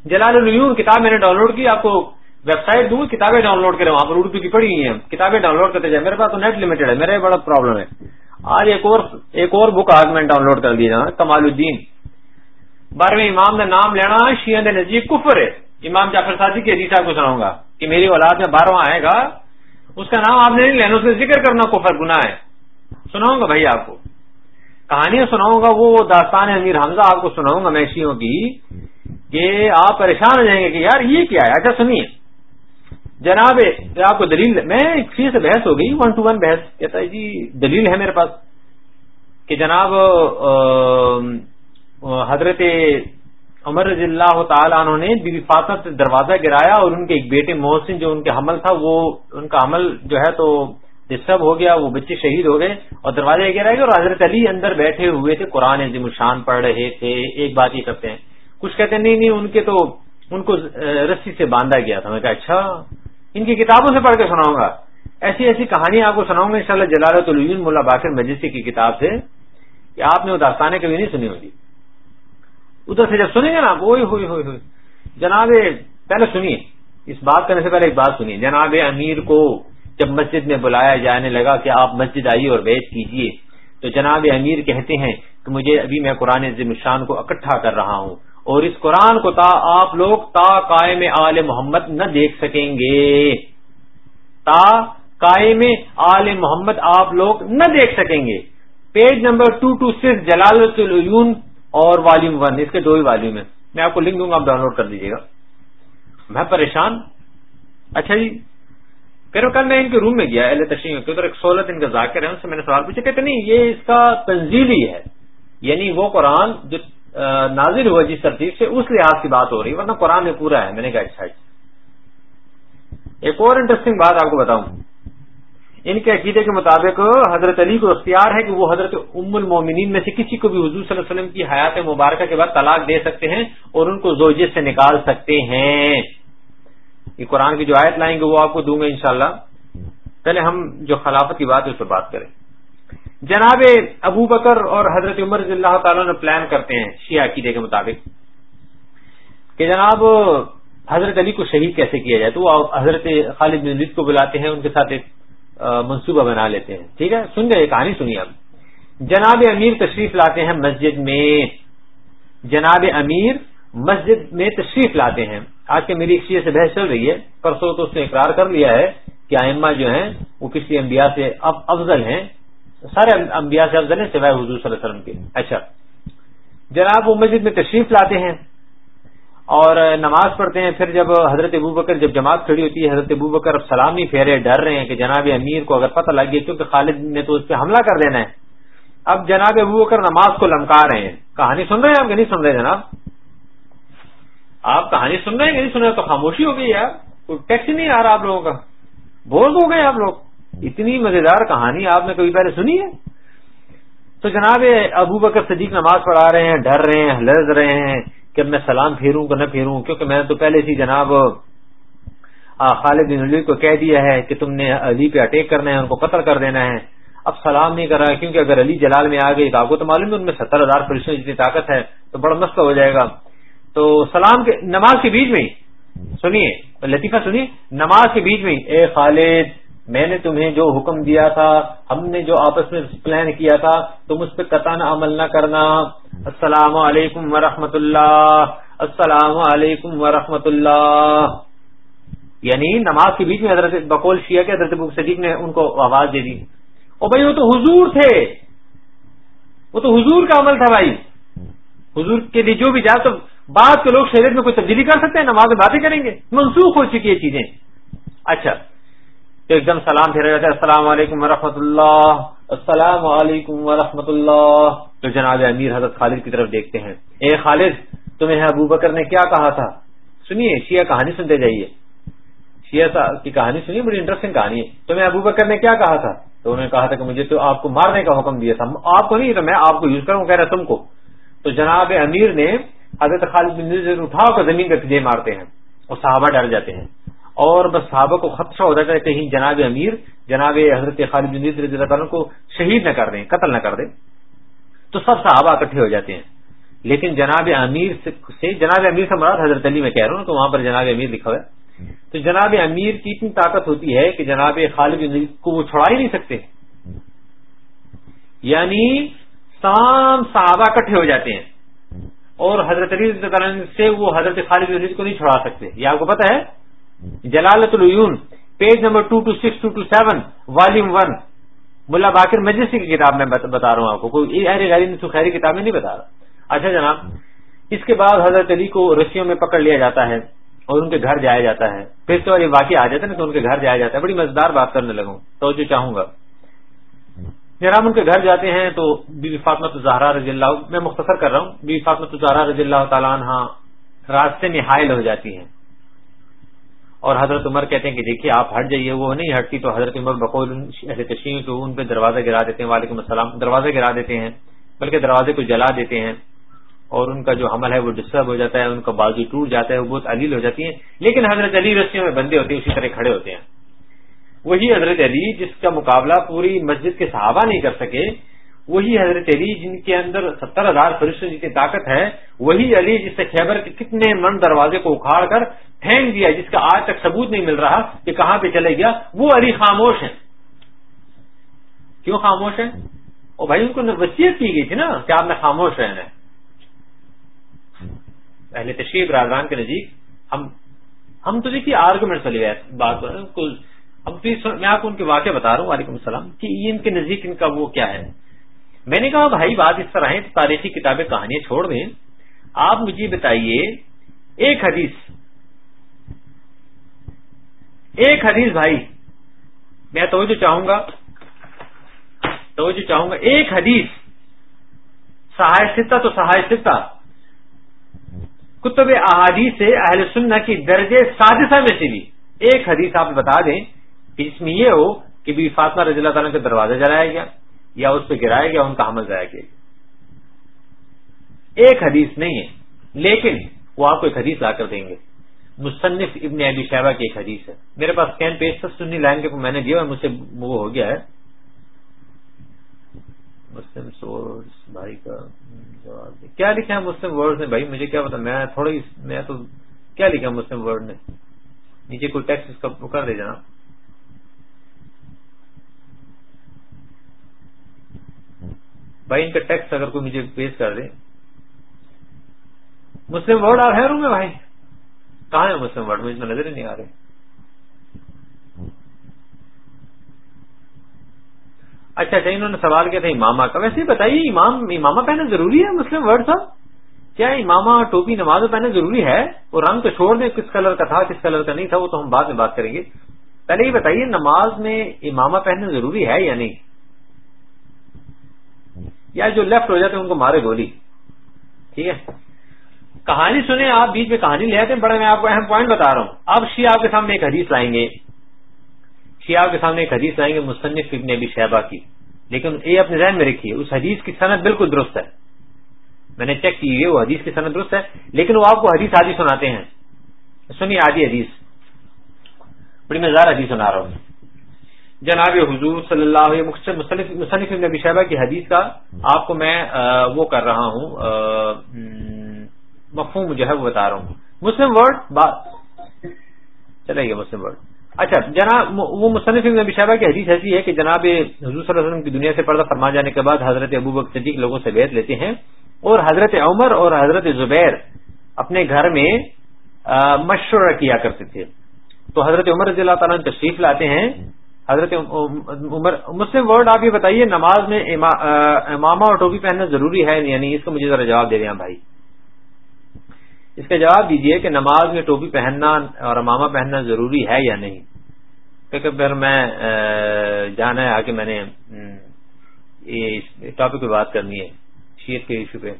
جلال العیون کتاب میں نے ڈاؤن لوڈ کی، آپ کو ویب سائٹ دوں، کتابیں ڈاؤن لوڈ کریں۔ وہاں پر اردو کی پڑھی ہوئی ہیں۔ کتابیں ڈاؤن لوڈ کرتے جائیں۔ میرے پاس تو نیٹ لمیٹڈ ہے، میرے بڑا پرابلم ہے۔ آج ایک اور ایک اور بک آج میں ڈاؤن لوڈ کر دیا کمال الدین۔ بارہویں امام نے نام لینا شیئن نزیک کفر ہے۔ امام جعفر سادی کے حدیث کو سناؤں گا کہ میری اولاد میں بارہواں آئے گا، اس کا نام آپ نے نہیں لینا، اس میں ذکر کرنا کفر گنا ہے۔ سناؤں گا بھائی آپ کو۔ کہانیاں سناؤں گا، وہ داستان امیر حمزہ، آپ کو سناؤں گا میشیوں کی کہ آپ پریشان ہو جائیں گے کہ یار یہ کیا ہے؟ اچھا سنیے۔ جناب، آپ کو دلیل، میں چیز سے بحث ہو گئی ون ٹو ون بحث۔ کہتا ہے جی دلیل ہے میرے پاس کہ جناب حضرت عمر رضی اللہ تعالیٰ عنہ نے بی بی فاطمہ سے دروازہ گرایا اور ان کے ایک بیٹے محسن جو ان کے حمل تھا، وہ ان کا حمل جو ہے تو ڈسٹرب ہو گیا، وہ بچے شہید ہو گئے اور دروازے گرائے گئے اور حضرت علی اندر بیٹھے ہوئے تھے، قرآن عظیم الشان پڑھ رہے تھے، ایک بات یہ کرتے ہیں۔ کچھ کہتے ہیں، نہیں نہیں، ان کے تو، ان کو رسی سے باندھا گیا تھا۔ میں کہا اچھا ان کی کتابوں سے پڑھ کے سناؤں گا۔ ایسی ایسی کہانی آپ کو سناؤں گا ان شاء اللہ جلالت ملا باقر مجلسی کی کتاب سے، کہ آپ نے وہ داستانیں کبھی نہیں سنی ہوگی۔ ادھر سے جب سنیں گے نا وہی ہوئی ہوئی ہوئی جناب پہلے سنیے۔ اس بات کرنے سے پہلے ایک بات سنیے۔ جناب امیر کو جب مسجد میں بلایا جانے لگا کہ آپ مسجد آئیے اور بیچ کیجیے تو جناب امیر کہتے ہیں کہ مجھے ابھی میں قرآن ذم شان کو اکٹھا کر رہا ہوں اور اس قرآن کو تا آپ لوگ تا قائم آل محمد نہ دیکھ سکیں گے۔ تا قائم آل محمد آپ لوگ نہ دیکھ سکیں گے۔ Page number two two six جلال اور والیوم ون اس کے دو ہی والیوم ہیں۔ میں آپ کو لنک دوں گا آپ ڈاؤن لوڈ کر دیجیے گا۔ میں پریشان۔ اچھا جی پھر کل میں ان کے روم میں گیا اہل تشریح کے ادھر ایک سہولت ان کا ذاکر ہے ان سے میں نے سوال پوچھا کہتے نہیں یہ اس کا تنزیلی ہے۔ یعنی وہ قرآن جو نازل ہوا جس ترتیب سے اس لحاظ کی بات ہو رہی ہے ورنہ قرآن میں پورا ہے۔ میں نے کہا اچھا, اچھا۔ ایک اور انٹرسٹنگ بات آپ کو بتاؤں۔ ان کے عقیدے کے مطابق حضرت علی کو اختیار ہے کہ وہ حضرت ام المومنین میں سے کسی کو بھی حضور صلی اللہ علیہ وسلم کی حیات مبارکہ کے بعد طلاق دے سکتے ہیں اور ان کو زوجے سے نکال سکتے ہیں۔ یہ قرآن کی جو آیت لائیں گے وہ آپ کو دوں گے انشاءاللہ۔ پہلے ہم جو خلافت کی بات ہے اس پر بات کریں۔ جناب ابو بکر اور حضرت عمر رضی اللہ تعالیٰ نے پلان کرتے ہیں شیعہ عقیدے کے مطابق۔ کہ جناب حضرت علی کو شہید کیسے کیا جائے؟ تو وہ حضرت خالد بن ولید کو بلاتے ہیں، ان کے ساتھ ایک منصوبہ بنا لیتے ہیں۔ ٹھیک ہے؟ سن گئے کہانی سنیے اب جناب امیر تشریف لاتے ہیں مسجد میں۔ جناب امیر مسجد میں تشریف لاتے ہیں۔ آج کے میری ایک چیز سے بحث چل رہی ہے۔ پرسوں تو اس نے اقرار کر لیا ہے کہ آئمہ جو ہیں، وہ کسی انبیاء سے افضل ہیں۔ سارے انبیاء سے افضل ہیں، سوائے حضور صلی اللہ علیہ وسلم کے۔ اچھا۔ جناب وہ مسجد میں تشریف لاتے ہیں۔ اور نماز پڑھتے ہیں، پھر جب حضرت ابو بکر جب جماعت کھڑی ہوتی ہے، حضرت ابو بکر اب سلامی پھیرے، ڈر رہے ہیں کہ جناب امیر کو اگر پتہ لگ گیا، کیونکہ خالد نے تو اس پہ حملہ کر دینا ہے۔ اب جناب ابو بکر نماز کو لمکا رہے ہیں۔ کہانی سن رہے ہیں آپ کہ نہیں سن رہے جناب؟ آپ کہانی سن رہے ہیں کہ نہیں سن رہے؟ تو خاموشی ہو گئی یار کوئی ٹیکسی نہیں آ رہا آپ لوگوں کا۔ بول ہو گئے آپ لوگ۔ اتنی مزیدار کہانی آپ نے کبھی پہلے سنی ہے؟ تو جناب ابو بکر صدیق نماز پڑھا رہے ہیں، ڈر رہے ہیں لڑ رہے ہیں۔ کہ میں سلام پھیروں کہ نہ پھیروں، کیونکہ میں نے تو پہلے سے جناب خالد بن علی کو کہہ دیا ہے کہ تم نے علی پہ اٹیک کرنا ہے، ان کو قتل کر دینا ہے۔ اب سلام نہیں کر رہا، کیونکہ اگر علی جلال میں آ گئی تو آپ کو تو معلوم ہے ان میں ستر ہزار پولیسوں جتنی طاقت ہے، تو بڑا مسئلہ ہو جائے گا۔ تو سلام کے، نماز کے بیچ میں سنیے، لطیفہ سنیے، نماز کے بیچ میں اے خالد، میں نے تمہیں جو حکم دیا تھا، ہم نے جو آپس میں پلان کیا تھا، تم اس پہ قطع عمل نہ کرنا۔ السلام علیکم ورحمۃ اللہ، السلام علیکم ورحمۃ اللہ۔ یعنی نماز کے بیچ میں حضرت بقول شیعہ کے حضرت صدیق نے ان کو آواز دے دی۔ او بھائی، وہ تو حضور تھے۔ وہ تو حضور کا عمل تھا بھائی۔ حضور کے لیے جو بھی جائے تو بعد کے لوگ شریعت میں کوئی تبدیلی کر سکتے ہیں، نماز میں باتیں کریں گے۔ منسوخ ہو چکی ہے چیزیں۔ اچھا تو ایک دم سلام پھیرا جاتا ہے۔ السلام علیکم ورحمۃ اللہ، السلام علیکم ورحمۃ اللہ۔ تو جناب امیر حضرت خالد کی طرف دیکھتے ہیں۔ اے خالد، تمہیں ابو بکر نے کیا کہا تھا؟ سنیے، شیعہ کہانی سنتے جائیے۔ شیعہ صاحب کی کہانی سنیے، بڑی انٹرسٹنگ کہانی ہے۔ تمہیں ابو بکر نے کیا کہا تھا؟ تو انہوں نے کہا تھا کہ مجھے تو آپ کو مارنے کا حکم دیا تھا۔ آپ کو نہیں میں آپ کو یوز کروں کہہ رہا تم کو۔ تو جناب امیر نے حضرت خالد بن اٹھا کر زمین کے پیچھے مارتے ہیں۔ اور صحابہ ڈر جاتے ہیں۔ اور بس صحابہ کو خدشہ ہو جاتا ہے کہیں جناب امیر، جناب حضرت خالد بن رضی اللہ تعالیٰ کو شہید نہ کر دیں، قتل نہ کر دیں۔ تو سب صحابہ اکٹھے ہو جاتے ہیں۔ لیکن جناب امیر سے جناب امیر سے مراد حضرت علی میں کہہ رہا ہوں تو وہاں پر جناب امیر لکھا ہوا ہے۔ تو جناب امیر کی اتنی طاقت ہوتی ہے کہ جناب خالد کو وہ چھڑا ہی نہیں سکتے۔ یعنی سام صحابہ اکٹھے ہو جاتے ہیں۔ اور حضرت علی سے وہ حضرت خالد عزیز کو نہیں چھڑا سکتے۔ یہ آپ کو پتا ہے؟ جلالت العیون page number two two six two two seven volume one ملا باقر مجلسی کی کتاب میں بتا رہا ہوں آپ کو، کوئی غیر سخیری کتابیں نہیں بتا رہا۔ اچھا جناب، اس کے بعد حضرت علی کو رسیوں میں پکڑ لیا جاتا ہے اور ان کے گھر جایا جاتا ہے۔ پھر تو یہ واقعہ آ جاتا ہے نا تو ان کے گھر جایا جاتا ہے۔ بڑی مزدار بات کرنے لگوں۔ تو جو چاہوں گا۔ ہم ان کے گھر جاتے ہیں تو بی فاطمت زہرا رضی اللہ میں مختصر کر رہا ہوں۔ بی فاطمت زہرا رضی اللہ تعالیٰ عنہ راستے میں حائل ہو جاتی ہیں۔ اور حضرت عمر کہتے ہیں کہ دیکھیے آپ ہٹ جائیے، وہ نہیں ہٹتی تو حضرت عمر بقول ایسے تشریح تو ان پہ دروازہ گرا دیتے ہیں، وعلیکم السلام، دروازے گرا دیتے ہیں، بلکہ دروازے کو جلا دیتے ہیں۔ اور ان کا جو حمل ہے وہ ڈسٹرب ہو جاتا ہے، ان کا بازو ٹوٹ جاتا ہے، وہ بہت علیل ہو جاتی ہیں۔ لیکن حضرت علی رسیوں میں بندے ہوتے ہیں، اسی طرح کھڑے ہوتے ہیں۔ وہی حضرت علی جس کا مقابلہ پوری مسجد کے صحابہ نہیں کر سکے وہی حضرت علی جن کے اندر ستر ہزار فرشتوں جتنی طاقت ہے، وہی علی جس سے خیبر کے کتنے من دروازے کو اکھاڑ کر پھینک دیا، جس کا آج تک ثبوت نہیں مل رہا کہ کہاں پہ چلے گیا، وہ علی خاموش ہے کیوں خاموش ہے اور بھائی، ان کو وسیعت کی گئی تھی نا کہ آپ نے خاموش رہنا ہے پہلے تشریف راجان کے نزدیک، ہم ہم تو دیکھیے آرگومنٹ چلے گئے بات اب میں آپ کو ان کے واقعہ بتا رہا ہوں، وعلیکم السلام، کہ ان کے نزدیک ان کا وہ کیا ہے؟ میں نے کہا، بھائی، بات اس طرح ہے تاریخی کتابیں کہانیاں چھوڑ دیں۔ آپ مجھے بتائیے، ایک حدیث ایک حدیث بھائی، میں توجہ چاہوں گا، توجہ چاہوں گا، ایک حدیث سہای ستا تو سہای ستا کتب احادیث سے اہل سننا کی درجے سادسہ میں سے بھی۔ ایک حدیث آپ بتا دیں کہ اس میں یہ ہو کہ بھی فاطمہ رضی اللہ تعالیٰ کا دروازہ جلایا گیا۔ یا اس پہ گرایا گیا، ان کا حمل ضائع کیا گیا۔ ایک حدیث نہیں ہے، لیکن وہ آپ کو ایک حدیث لا کر دیں گے۔ مصنف ابن ابی شہبہ کی ایک حدیث ہے۔ میرے پاس اسکین پیج سب سنی لائن کے میں نے دیا مجھ سے وہ ہو گیا ہے۔ مسلم سورس بھائی کا جواب کیا لکھا ہے مسلم ورڈ نے؟ بھائی مجھے کیا پتا، میں تھوڑا میں تو کیا لکھا مسلم ورڈ نے؟ نیچے کوئی ٹیکس اس کا کر دے جناب۔ بھائی ان کا ٹیکس اگر کوئی مجھے پیش کر دے۔ مسلم ورڈ آپ ہے روم میں بھائی؟ کہاں ہے مسلم ورڈ مجھے نظر ہی نہیں آ رہے۔ اچھا اچھا انہوں نے سوال کیا تھا اماما کا۔ ویسے بتائیے، امام، امامہ پہنا ضروری ہے مسلم ورڈ صاحب؟ کیا امامہ ٹوپی نماز میں پہنے ضروری ہے؟ اور رنگ تو چھوڑ دیں، کس کلر کا تھا، کس کلر کا نہیں تھا، وہ تو ہم بعد میں بات کریں گے۔ پہلے یہ بتائیے، نماز میں امامہ پہننا ضروری ہے یا نہیں؟ یا جو لیفٹ ہو جاتے ہیں ان کو مارے گولی۔ ٹھیک ہے؟ کہانی سنیں، آپ بیچ میں کہانی لے آتے ہیں بڑے میں آپ کو اہم پوائنٹ بتا رہا ہوں۔ اب شیعہ آپ کے سامنے ایک حدیث لائیں گے۔ شیعہ آپ کے سامنے ایک حدیث لائیں گے مصنف ابن ابی شہبہ کی۔ لیکن یہ اپنے ذہن میں رکھیے، اس حدیث کی صنعت بالکل درست ہے۔ میں نے چیک کی ہے وہ حدیث کی صنعت درست ہے، لیکن وہ آپ کو حدیث آدھی سناتے ہیں۔ سنیے آدھی حدیث۔ بڑی مزار حدیث سنا رہا ہوں۔ جناب حضور صلی اللہ علیہ مصنف نبی شہبہ کی حدیث کا آپ کو میں وہ کر رہا ہوں مفہوم جو ہے وہ بتا رہا ہوں۔ مسلم ورڈ؟ چلے گا مسلم ورڈ۔ اچھا جناب وہ مصنف نبی شہبہ کی حدیث ایسی ہے کہ جناب حضور صلی اللہ علیہ وسلم کی دنیا سے پردہ فرما جانے کے بعد حضرت ابو بک صدیق لوگوں سے بیت لیتے ہیں اور حضرت عمر اور حضرت زبیر اپنے گھر میں مشورہ کیا کرتے تھے۔ تو حضرت عمر رضی اللہ تعالیٰ تشریف لاتے ہیں۔ حضرت عمر مسلم ورڈ آپ یہ بتائیے، نماز میں امامہ اور ٹوپی پہننا ضروری ہے یعنی اس کو مجھے ذرا جواب دے دیں بھائی۔ اس کا جواب دیجیے کہ نماز میں ٹوپی پہننا اور امامہ پہننا ضروری ہے یا نہیں؟ کیونکہ پھر میں جانا ہے آگے میں نے ٹاپک پہ بات کرنی ہے شیت کے ایشو پہ۔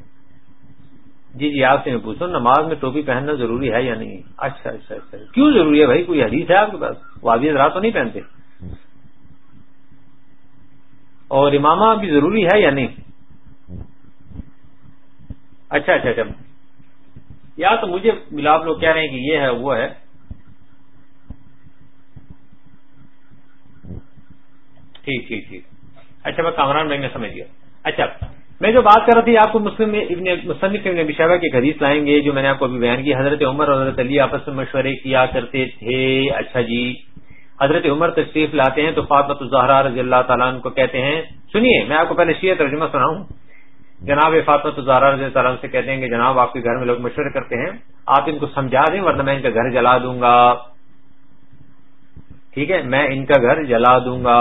جی جی آپ سے میں پوچھتا ہوں، نماز میں ٹوپی پہننا ضروری ہے یا نہیں؟ اچھا اچھا اچھا۔ کیوں ضروری ہے بھائی؟ کوئی حدیث ہے آپ کے پاس؟ وہ ابھی رات تو نہیں پہنتے؟ اور امامہ بھی ضروری ہے یا نہیں؟ اچھا اچھا اچھا۔ یا تو مجھے ملاپ لوگ کہہ رہے ہیں کہ یہ ہے، وہ ہے۔ ٹھیک ٹھیک ٹھیک۔ اچھا میں کامران بھائی میں سمجھ گیا اچھا میں جو بات کر رہا تھی، آپ کو مسلم ابن مصنف ابن بشاوہ کی حدیث لائیں گے جو میں نے آپ کو ابھی بیان کی۔ حضرت عمر اور حضرت علی آپس میں مشورے کیا کرتے تھے۔ اچھا جی۔ حضرت عمر تشریف لاتے ہیں تو فاطمت الزہرا رضی اللہ تعالیٰ کو کہتے ہیں، سنیے، میں آپ کو پہلے شیعہ ترجمہ سناؤں۔ جناب فاطمت الزہرا رضی اللہ سے کہتے ہیں کہ جناب آپ کے گھر میں لوگ مشورے کرتے ہیں، آپ ان کو سمجھا دیں ورنہ میں ان کا گھر جلا دوں گا۔ ٹھیک ہے، میں ان کا گھر جلا دوں گا،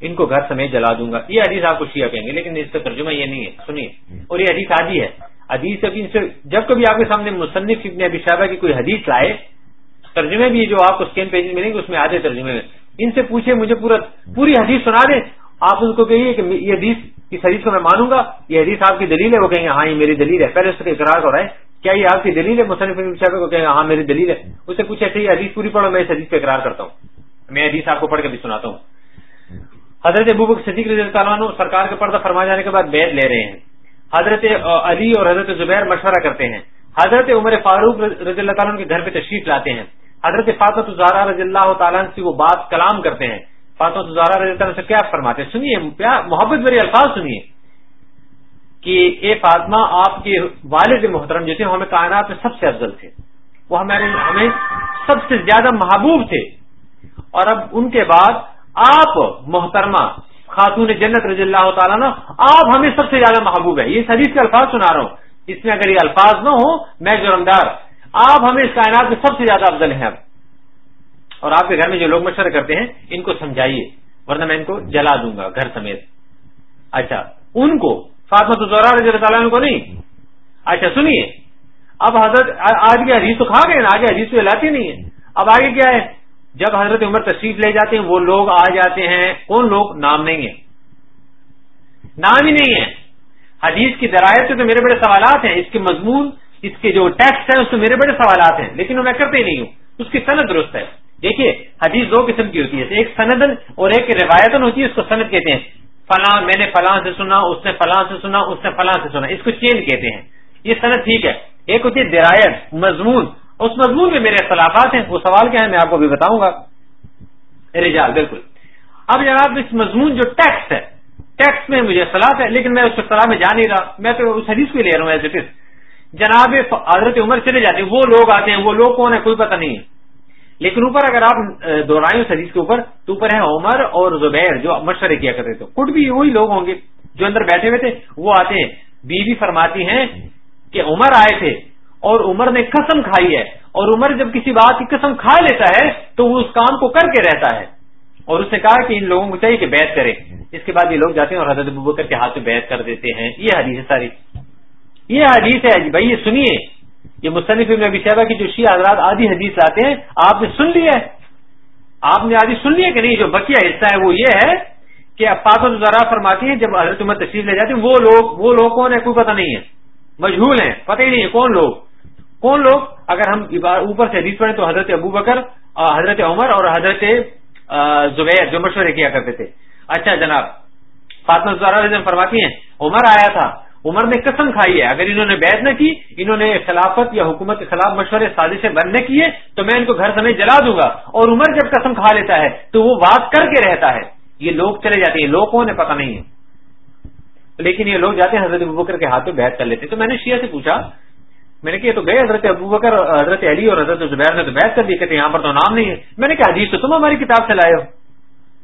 ان کو گھر سمیت جلا دوں گا۔ یہ حدیث آپ کو شیعہ کہیں گے، لیکن اس کا ترجمہ یہ نہیں ہے۔ سنیے، اور یہ حدیث آدھی ہے۔ حدیث ابھی جب کبھی آپ کے سامنے مصنف ابن ابی شہبہ کی کوئی حدیث لائے ترجمے بھی جو آپ کو اسکین پیج ملیں گے، اس میں آدھے ترجمے میں۔ ان سے پوچھے مجھے پورا پوری حدیث سنا دیں۔ آپ ان کو کہیے کہ یہ حدیث، اس حدیث کو میں مانوں گا۔ یہ حدیث آپ کی دلیل ہے۔ وہ کہیں گے ہاں یہ میری دلیل ہے۔ پہلے اس کا اقرار ہو رہا ہے کیا یہ آپ کی دلیل ہے؟ مصنف صاحب کو کہیں گے ہاں میری دلیل ہے۔ اس سے پوچھے اچھا یہ حدیث پوری پڑھو، میں اس حدیث پہ اقرار کرتا ہوں۔ میں حدیث آپ کو پڑھ کے بھی سناتا ہوں۔ حضرت ابوبک صدیق رضی اللہ عنہ سرکار کے پردہ فرما جانے کے بعد بیت لے رہے ہیں۔ حضرت علی اور حضرت زبیر مشورہ کرتے ہیں۔ حضرت عمر فاروق رضی اللہ تعالیٰ کے گھر پہ تشریف لاتے ہیں۔ حضرت فاطمت الزارا رضی اللہ تعالیٰ سے وہ بات کلام کرتے ہیں۔ فاطمت الزارا رضی اللہ سے کیا فرماتے ہیں؟ سنیے محبت میرے الفاظ سنیے۔ کہ اے فاطمہ، آپ کے والد محترم جو تھے ہمیں کائنات میں سب سے افضل تھے۔ وہ ہمارے، ہمیں سب سے زیادہ محبوب تھے۔ اور اب ان کے بعد آپ محترمہ خاتون جنت رضی اللہ تعالیٰ نا آپ ہمیں سب سے زیادہ محبوب ہے یہ حدیث کے الفاظ سنا رہا ہوں۔ اس میں اگر یہ الفاظ نہ ہو میں جرمدار آپ ہمیں اس کائنات میں سب سے زیادہ افضل ہیں اب اور آپ کے گھر میں جو لوگ مشورہ کرتے ہیں، ان کو سمجھائیے، ورنہ میں ان کو جلا دوں گا گھر سمیت۔ اچھا ان کو فاطمت رضی اللہ تعالیٰ کو نہیں۔ اچھا سنیے۔ اب حضرت، آج کی حدیث تو کھا گئے نا آگے حدیث تو لاتی نہیں ہے۔ اب آگے کیا ہے؟ جب حضرت عمر تشریف لے جاتے ہیں، وہ لوگ آ جاتے ہیں۔ کون لوگ؟ نام نہیں ہے۔ نام ہی نہیں ہے۔ حدیث کی درایت سے تو میرے بڑے سوالات ہیں۔ اس کے مضمون اس کے جو ٹیکسٹ ہیں، اس میں میرے بڑے سوالات ہیں، لیکن وہ میں کرتے ہی نہیں ہوں۔ اس کی صنعت درست ہے۔ دیکھیے، حدیث دو قسم کی ہوتی ہے ایک سندن اور ایک روایتن ہوتی ہے، اس کو سند کہتے ہیں۔ فلاں، میں نے فلاں سے سنا، اس نے فلاں سے سنا، اس نے فلاں سے سنا۔ اس کو چین کہتے ہیں۔ یہ صنعت ٹھیک ہے۔ ایک ہوتی ہے درایت، مضمون۔ اس مضمون میں میرے اختلافات ہیں، وہ سوال کیا ہے، میں آپ کو بھی بتاؤں گا۔ رجال، بالکل۔ اب جناب، اس مضمون جو ٹیکسٹ ہے، ٹیکسٹ میں مجھے اختلاف ہے، لیکن میں اس صلاح میں جا نہیں رہا۔ میں تو اس حدیث کو لے رہا ہوں ایز اٹ از جناب حضرت عمر چلے جاتے ہیں وہ لوگ آتے ہیں، وہ لوگ کون ہے کوئی پتہ نہیں ہے۔ لیکن اوپر اگر آپ دوہرائیں اس حدیث کے اوپر، تو اوپر ہے عمر اور زبیر جو مشورے کیا کرتے تھے۔ کٹ بھی وہی لوگ ہوں گے جو اندر بیٹھے ہوئے تھے، وہ آتے ہیں۔ بیوی فرماتی ہیں کہ عمر آئے تھے اور عمر نے قسم کھائی ہے۔ اور عمر جب کسی بات کی قسم کھا لیتا ہے، تو وہ اس کام کو کر کے رہتا ہے۔ اور اس نے کہا کہ ان لوگوں کو چاہیے کہ بیت کرے اس کے بعد یہ لوگ جاتے ہیں اور حضرت بکر کے ہاتھ میں بیت کر دیتے ہیں۔ یہ حدیث ہے ساری۔ یہ حدیث ہے جی بھائی، یہ سنیے۔ یہ مصنف میں ابھی صاحبہ کی جو شیعہ حضرات آدھی حدیث لاتے ہیں، آپ نے سن لیا ہے؟ آپ نے آدھی سن لیا کہ نہیں؟ جو بکیا حصہ ہے وہ یہ ہے کہ پاک ذرا فرماتی ہیں، جب حضرت عمر تشریف لے جاتے ہیں، وہ لوگ وہ لوگ کون ہے کوئی پتہ نہیں ہے۔ مجھول ہیں، پتہ ہی نہیں ہے کون لوگ۔ کون لوگ؟ اگر ہم اوپر سے حدیث پڑھیں تو حضرت ابو بکر حضرت عمر اور حضرت زبیر، جو مشورے کیا کرتے تھے۔ اچھا جناب، فاطمہ فرماتی ہیں، عمر آیا تھا عمر نے قسم کھائی ہے۔ اگر انہوں نے بیت نہ کی، انہوں نے خلافت یا حکومت کے خلاف مشورے سازشیں بند نہ کیے، تو میں ان کو گھر سمیت جلا دوں گا۔ اور عمر جب قسم کھا لیتا ہے، تو وہ بات کر کے رہتا ہے۔ یہ لوگ چلے جاتے ہیں لوگ کون ہے پتہ نہیں ہے۔ لیکن یہ لوگ جاتے ہیں، حضرت ابو بکر کے ہاتھ میں بیت کر لیتے۔ تو میں نے شیعہ سے پوچھا، میں نے کہا تو گئے حضرت ابو بکر حضرت علی اور حضرت زبیر نے تو بحث کر دی، کہتے یہاں پر تو نام نہیں ہے۔ میں نے کہا، حدیث تو تم ہماری کتاب سے لائے ہو۔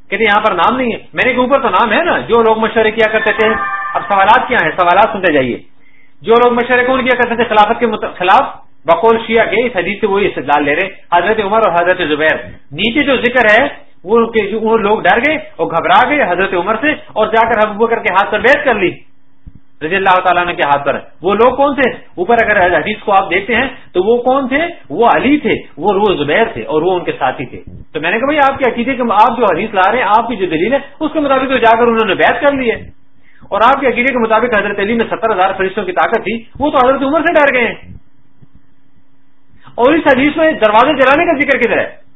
کہتے یہاں پر نام نہیں ہے۔ میں نے کہا، اوپر تو نام ہے نا، جو لوگ مشورے کیا کرتے تھے۔ اب سوالات کیا ہیں؟ سوالات سنتے جائیے۔ جو لوگ مشورے کون کیا کرتے تھے؟ خلافت کے خلاف بقول شیعہ کے اس حدیث سے وہی استدلال لے رہے حضرت عمر اور حضرت زبیر۔ نیچے جو ذکر ہے، وہ لوگ ڈر گئے اور گھبرا گئے حضرت عمر سے اور جا کر ابو بکر کے ہاتھ پر بیٹھ کر لی۔ رضی اللہ تعالیٰ کے ہاتھ پر۔ وہ لوگ کون تھے؟ اوپر اگر حدیث کو آپ دیکھتے ہیں، تو وہ کون تھے؟ وہ علی تھے، وہ روح زبیر تھے اور وہ ان کے ساتھی تھے۔ تو میں نے کہا بھائی، آپ کے عقیدے کہ آپ جو حدیث لا رہے ہیں، آپ کی جو دلیل ہے، اس کے مطابق تو جا کر انہوں نے بیعت کر لی ہے۔ اور آپ کے عقیدے کے مطابق حضرت علی میں ستر ہزار فرشتوں کی طاقت تھی، وہ تو حضرت عمر سے ڈر گئے ہیں۔ اور اس حدیث میں دروازے جلانے کا ذکر کدھر ہے؟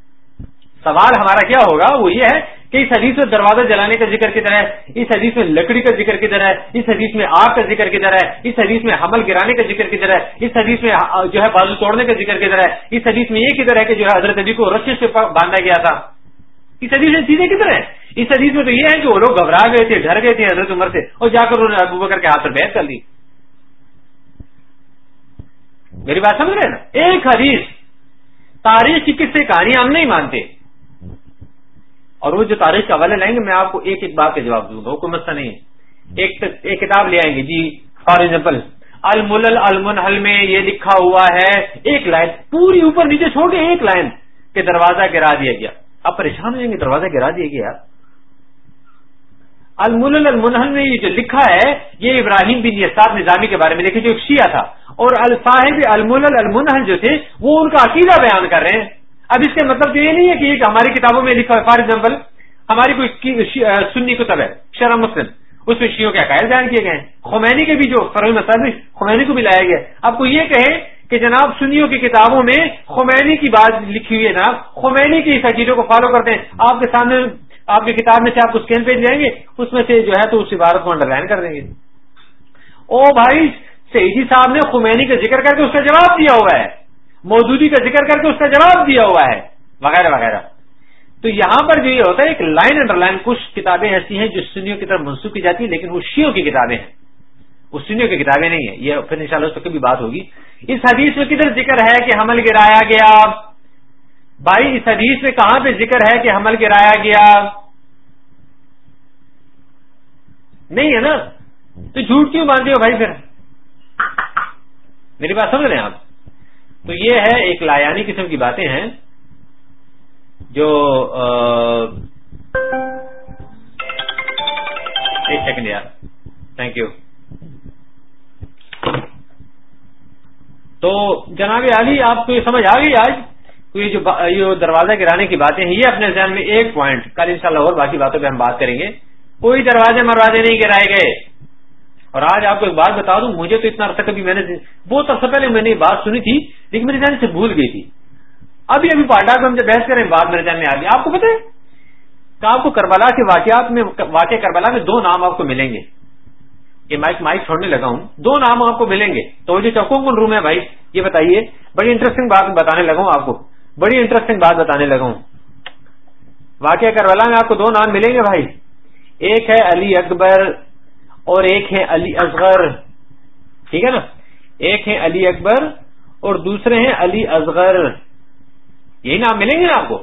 سوال ہمارا کیا ہوگا؟ وہ یہ ہے کہ اس حدیث میں دروازہ جلانے کا ذکر کدھر ہے؟ اس حدیث میں لکڑی کا ذکر کدھر ہے؟ اس حدیث میں آگ کا ذکر کدھر ہے؟ اس حدیث میں حمل گرانے کا ذکر کدھر ہے؟ اس حدیث میں جو ہے بازو توڑنے کا ذکر کدھر ہے؟ اس حدیث میں یہ کدھر ہے کہ جو ہے حضرت علی کو رسی سے باندھا گیا تھا؟ اس حدیث میں چیزیں کدھر ہیں؟ اس حدیث میں تو یہ ہے کہ وہ لوگ گھبرا گئے تھے، ڈر گئے تھے حضرت عمر سے، اور جا کر انہوں نے ابو بکر کے ہاتھ پر بیت کر لی۔ میری بات سمجھ رہے ہیں نا؟ ایک حدیث، تاریخ کی کس سے کہانی ہم نہیں مانتے۔ اور وہ جو تاریخ کا حوالے لائیں گے، میں آپ کو ایک ایک بات کا جواب دوں گا حکومت سے نہیں ہے۔ ایک کتاب لے آئیں گے جی فار ایگزامپل المل المنحل میں یہ لکھا ہوا ہے۔ ایک لائن، پوری اوپر نیچے چھوڑ کے ایک لائن، کہ دروازہ گرا دیا گیا۔ آپ پریشان ہو جائیں گے، دروازہ گرا دیا گیا۔ المل المنحل میں یہ جو لکھا ہے، یہ ابراہیم بن یسار نظامی کے بارے میں لکھے جو ایک شیعہ تھا۔ اور الصاحب المل المنحل جو تھے، وہ ان کا عقیدہ بیان کر رہے ہیں۔ اب اس کا مطلب تو یہ نہیں ہے کہ ہماری کتابوں میں لکھا فار ایگزامپل، ہماری کوئی سنی کتب ہے شرم مسلم، اس میں شیوں کے عقائد بیان کیے گئے ہیں۔ خمینی کے بھی جو فروغ مسائل خمینی کو بھی لایا گیا۔ آپ کو یہ کہیں کہ جناب سنیوں کی کتابوں میں خمینی کی بات لکھی ہوئی ہے جناب، خمینی کی اس عقیدوں کو فالو کرتے ہیں۔ آپ کے سامنے آپ کی کتاب میں سے آپ کو اسکین پیج جائیں گے، اس میں سے جو ہے تو اس عبارت کو انڈر لائن کر دیں گے۔ او بھائی سعیدی صاحب نے خمینی کا ذکر کر کے اس کا جواب دیا ہوا ہے۔ موجودی کا ذکر کر کے اس کا جواب دیا ہوا ہے۔ وغیرہ وغیرہ۔ تو یہاں پر جو یہ ہوتا ہے، ایک لائن انڈر لائن کچھ کتابیں ایسی ہیں جو سنیوں کی طرف منسوخ کی جاتی ہیں، لیکن وہ شیوں کی کتابیں ہیں۔ وہ سنیوں کی کتابیں نہیں ہیں۔ یہ پھر ان شاء اللہ اس کی بات ہوگی۔ اس حدیث میں کدھر ذکر ہے کہ حمل گرایا گیا بھائی، اس حدیث میں کہاں پہ ذکر ہے کہ حمل گرایا گیا؟ نہیں ہے نا؟ تو جھوٹ کیوں باندھے ہو بھائی پھر؟ میری بات سمجھ رہے ہیں آپ؟ تو یہ ہے، ایک لایانی قسم کی باتیں ہیں جو ایک سیکنڈ یار تھینک یو تو جناب علی، آپ کو یہ سمجھ آ گئی آج؟ تو یہ جو دروازہ گرانے کی باتیں ہیں، یہ اپنے ذہن میں ایک پوائنٹ کل انشاءاللہ اور باقی باتوں پہ ہم بات کریں گے۔ کوئی دروازے مروازے نہیں گرائے گئے۔ اور آج آپ کو ایک بات بتا دوں، مجھے تو اتنا عرصہ کبھی میں نے بہت عرصہ پہلے میں نے یہ بات سنی تھی، لیکن میرے ذہن سے بھول گئی تھی۔ ابھی ابھی پارٹا کو ہم جب بحث کریں، بات میرے ذہن میں آ گئی۔ آپ کو پتہ ہے کہ آپ کو کربلا کے واقعات میں واقع کربلا میں دو نام آپ کو ملیں گے۔ یہ مائک مائک چھوڑنے لگا ہوں۔ دو نام آپ کو ملیں گے۔ تو جو چکو کون روم ہے بھائی، یہ بتائیے۔ بڑی انٹرسٹنگ بات بتانے لگا ہوں آپ کو۔ بڑی انٹرسٹنگ بات بتانے لگا ہوں۔ واقعہ کربلا میں آپ کو دو نام ملیں گے بھائی۔ ایک ہے علی اکبر اور ایک ہے علی اصغر۔ ٹھیک ہے نا؟ ایک ہے علی اکبر اور دوسرے ہیں علی اصغر۔ یہی نام ملیں گے نا آپ کو؟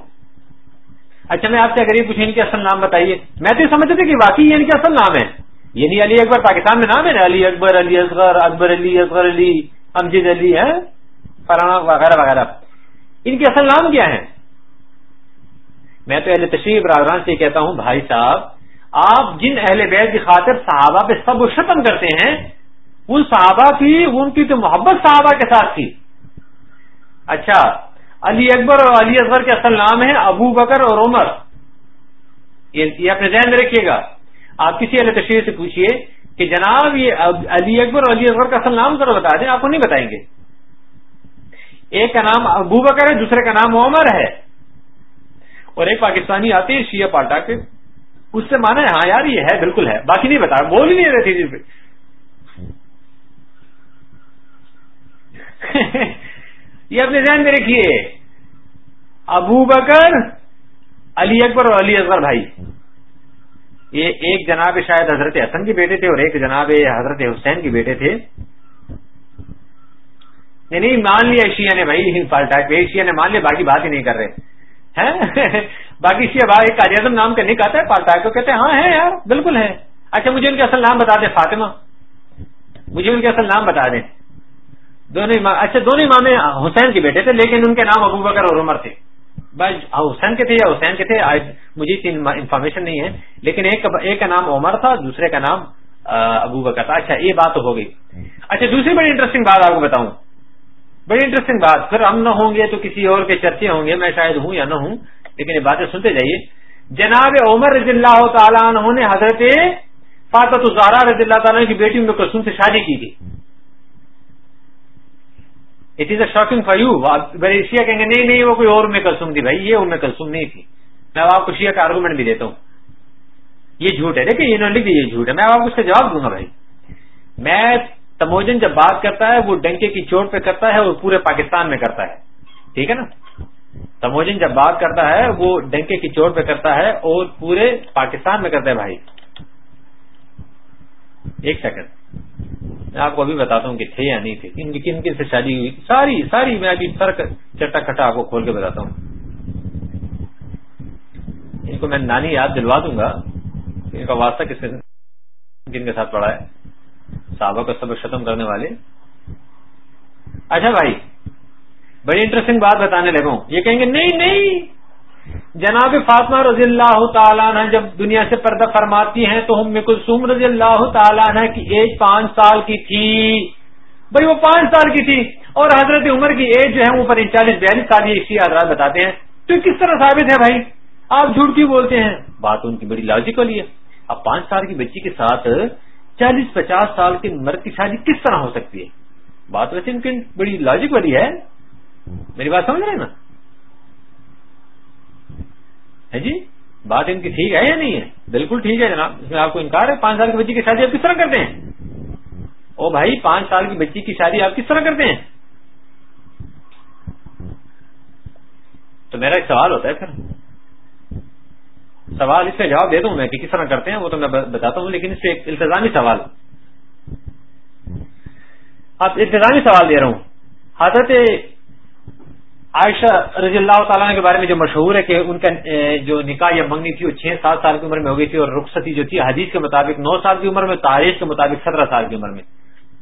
اچھا میں آپ سے اگر یہ پوچھیں ان کے اصل نام بتائیے۔ میں تو یہ سمجھتے تھے کہ واقعی یہ ان کے اصل نام ہے۔ یہ نہیں علی اکبر، پاکستان میں نام ہے نا؟ علی اکبر، علی اصغر، اکبر علی، اصغر علی، امجد علی ہے فلانا وغیرہ وغیرہ۔ ان کے اصل نام کیا ہیں؟ میں تو اہل تشریف برادران سے کہتا ہوں، بھائی صاحب، آپ جن اہل بیت کی خاطر صحابہ پہ سب و ختم کرتے ہیں، ان صحابہ کی، ان کی تو محبت صحابہ کے ساتھ تھی۔ اچھا علی اکبر اور علی اکبر کے اصل نام ہے ابو بکر اور عمر۔ یہ اپنے ذہن میں رکھیے گا۔ آپ کسی اہل تشریح سے پوچھیے کہ جناب یہ علی اکبر اور علی اکبر کا اصل نام ذرا بتا دیں، آپ کو نہیں بتائیں گے۔ ایک کا نام ابو بکر ہے، دوسرے کا نام عمر ہے۔ اور ایک پاکستانی آتے ہیں شیعہ پاٹا کے۔ اس سے مانا ہے ہاں یار، یہ ہے، بالکل ہے۔ باقی نہیں بتا، بول ہی نہیں رہے تھے جی۔ یہ اپنے ذہن میں رکھیے۔ ابو بکر، علی اکبر اور علی اکبر بھائی۔ یہ ایک جناب شاید حضرت حسن کے بیٹے تھے اور ایک جناب حضرت حسین کے بیٹے تھے۔ نہیں مان لیا ایشیا نے بھائی پالٹا ایشیا نے مان لیا، باقی بات ہی نہیں کر رہے۔ باقی شیعہ بھائی قائد اعظم نام کا نہیں ہے پالٹا تو کہتے ہیں ہاں ہے یار، بالکل ہے اچھا مجھے ان کے اصل نام بتا دیں، فاطمہ۔ مجھے ان کے اصل نام بتا دیں۔ دونوں امام اچھا دونوں امام حسین کے بیٹے تھے، لیکن ان کے نام ابو بکر اور عمر تھے۔ بھائی ہاں، حسین کے تھے یا حسین کے تھے مجھے انفارمیشن نہیں ہے۔ لیکن ایک کا نام عمر تھا، دوسرے کا نام ابو بکر تھا۔ اچھا یہ بات تو ہو گئی۔ اچھا دوسری بڑی انٹرسٹنگ بات آپ کو بتاؤں۔ بڑی انٹرسٹنگ بات. پھر ہم نہ ہوں گے تو کسی اور کے چرچے ہوں گے. میں شاید ہوں یا نہ ہوں. لیکن یہ باتیں سنتے جائیے. جناب عمر رضی اللہ تعالیٰ عنہ نے حضرت فاطت الزہرا رضی اللہ تعالیٰ کی بیٹی میں کلسوم سے شادی کی تھی. It is a shocking for you شیعہ کہیں گے، نہیں نہیں، وہ کوئی اور میں کلسوم تھی بھائی. یہ ان میں کلسوم نہیں تھی. میں آپ کو شیعہ کا آرگومنٹ بھی دیتا ہوں. یہ جھوٹ ہے. دیکھیے انہوں نے لکھ یہ جھوٹ ہے. میں آپ کو اس کا جواب دوں گا بھائی. میں تموجن جب بات کرتا ہے، وہ ڈنکے کی چوٹ پہ کرتا ہے اور پورے پاکستان میں کرتا ہے۔ ٹھیک ہے نا؟ تموجن جب بات کرتا ہے، وہ ڈنکے کی چوٹ پہ کرتا ہے اور پورے پاکستان میں کرتا ہے بھائی۔ ایک سیکنڈ میں آپ کو ابھی بتاتا ہوں کہ تھے یا نہیں تھے۔ کن کن کن سے شادی ہوئی؟ ساری ساری میں ابھی سر چٹا کٹا آپ کو کھول کے بتاتا ہوں۔ ان کو میں نانی یاد دلوا دوں گا ان کا واسطہ کس کن کے ساتھ پڑا ہے۔ صحابہ کا سبق ختم کرنے والے۔ اچھا بھائی، بڑی انٹرسٹنگ بات بتانے لگوں۔ یہ کہیں گے، نہیں نہیں۔ جناب فاطمہ رضی اللہ تعالیٰ عنہ جب دنیا سے پردہ فرماتی ہیں تو ہم کلثوم رضی اللہ تعالیٰ عنہ کی ایج پانچ سال کی تھی۔ بھائی، وہ پانچ سال کی تھی۔ اور حضرت عمر کی ایج جو ہے، وہ پر بیالیس سال یہ اسی حضرات بتاتے ہیں۔ تو کس طرح ثابت ہے بھائی؟ آپ جھوٹ کیوں بولتے ہیں؟ بات ان کی بڑی لاجک والی ہے۔ اب پانچ سال کی بچی کے ساتھ چالیس پچاس سال کے مرد کی شادی کس طرح ہو سکتی ہے؟ بات ویسے ان کی بڑی لاجک والی ہے۔ میری بات سمجھ رہے ہیں نا؟ ہے جی؟ بات ان کی ٹھیک ہے یا نہیں ہے؟ بالکل ٹھیک ہے جناب۔ اس میں آپ کو انکار ہے پانچ سال کی بچی کی شادی آپ کس طرح کرتے ہیں؟ او بھائی، پانچ سال کی بچی کی شادی آپ کس طرح کرتے ہیں؟ تو میرا ایک سوال ہوتا ہے پھر۔ سوال اس کا جواب دے دوں میں کہ کس طرح کرتے ہیں وہ تو میں بتاتا ہوں، لیکن اس سے ایک التظامی سوال آپ التظامی سوال دے رہا ہوں۔ حضرت عائشہ رضی اللہ تعالیٰ کے بارے میں جو مشہور ہے کہ ان کا جو نکاح یا منگنی تھی وہ چھ سات سال کی عمر میں ہو گئی تھی اور رخصتی جو تھی حدیث کے مطابق نو سال کی عمر میں تاریخ کے مطابق سترہ سال کی عمر میں۔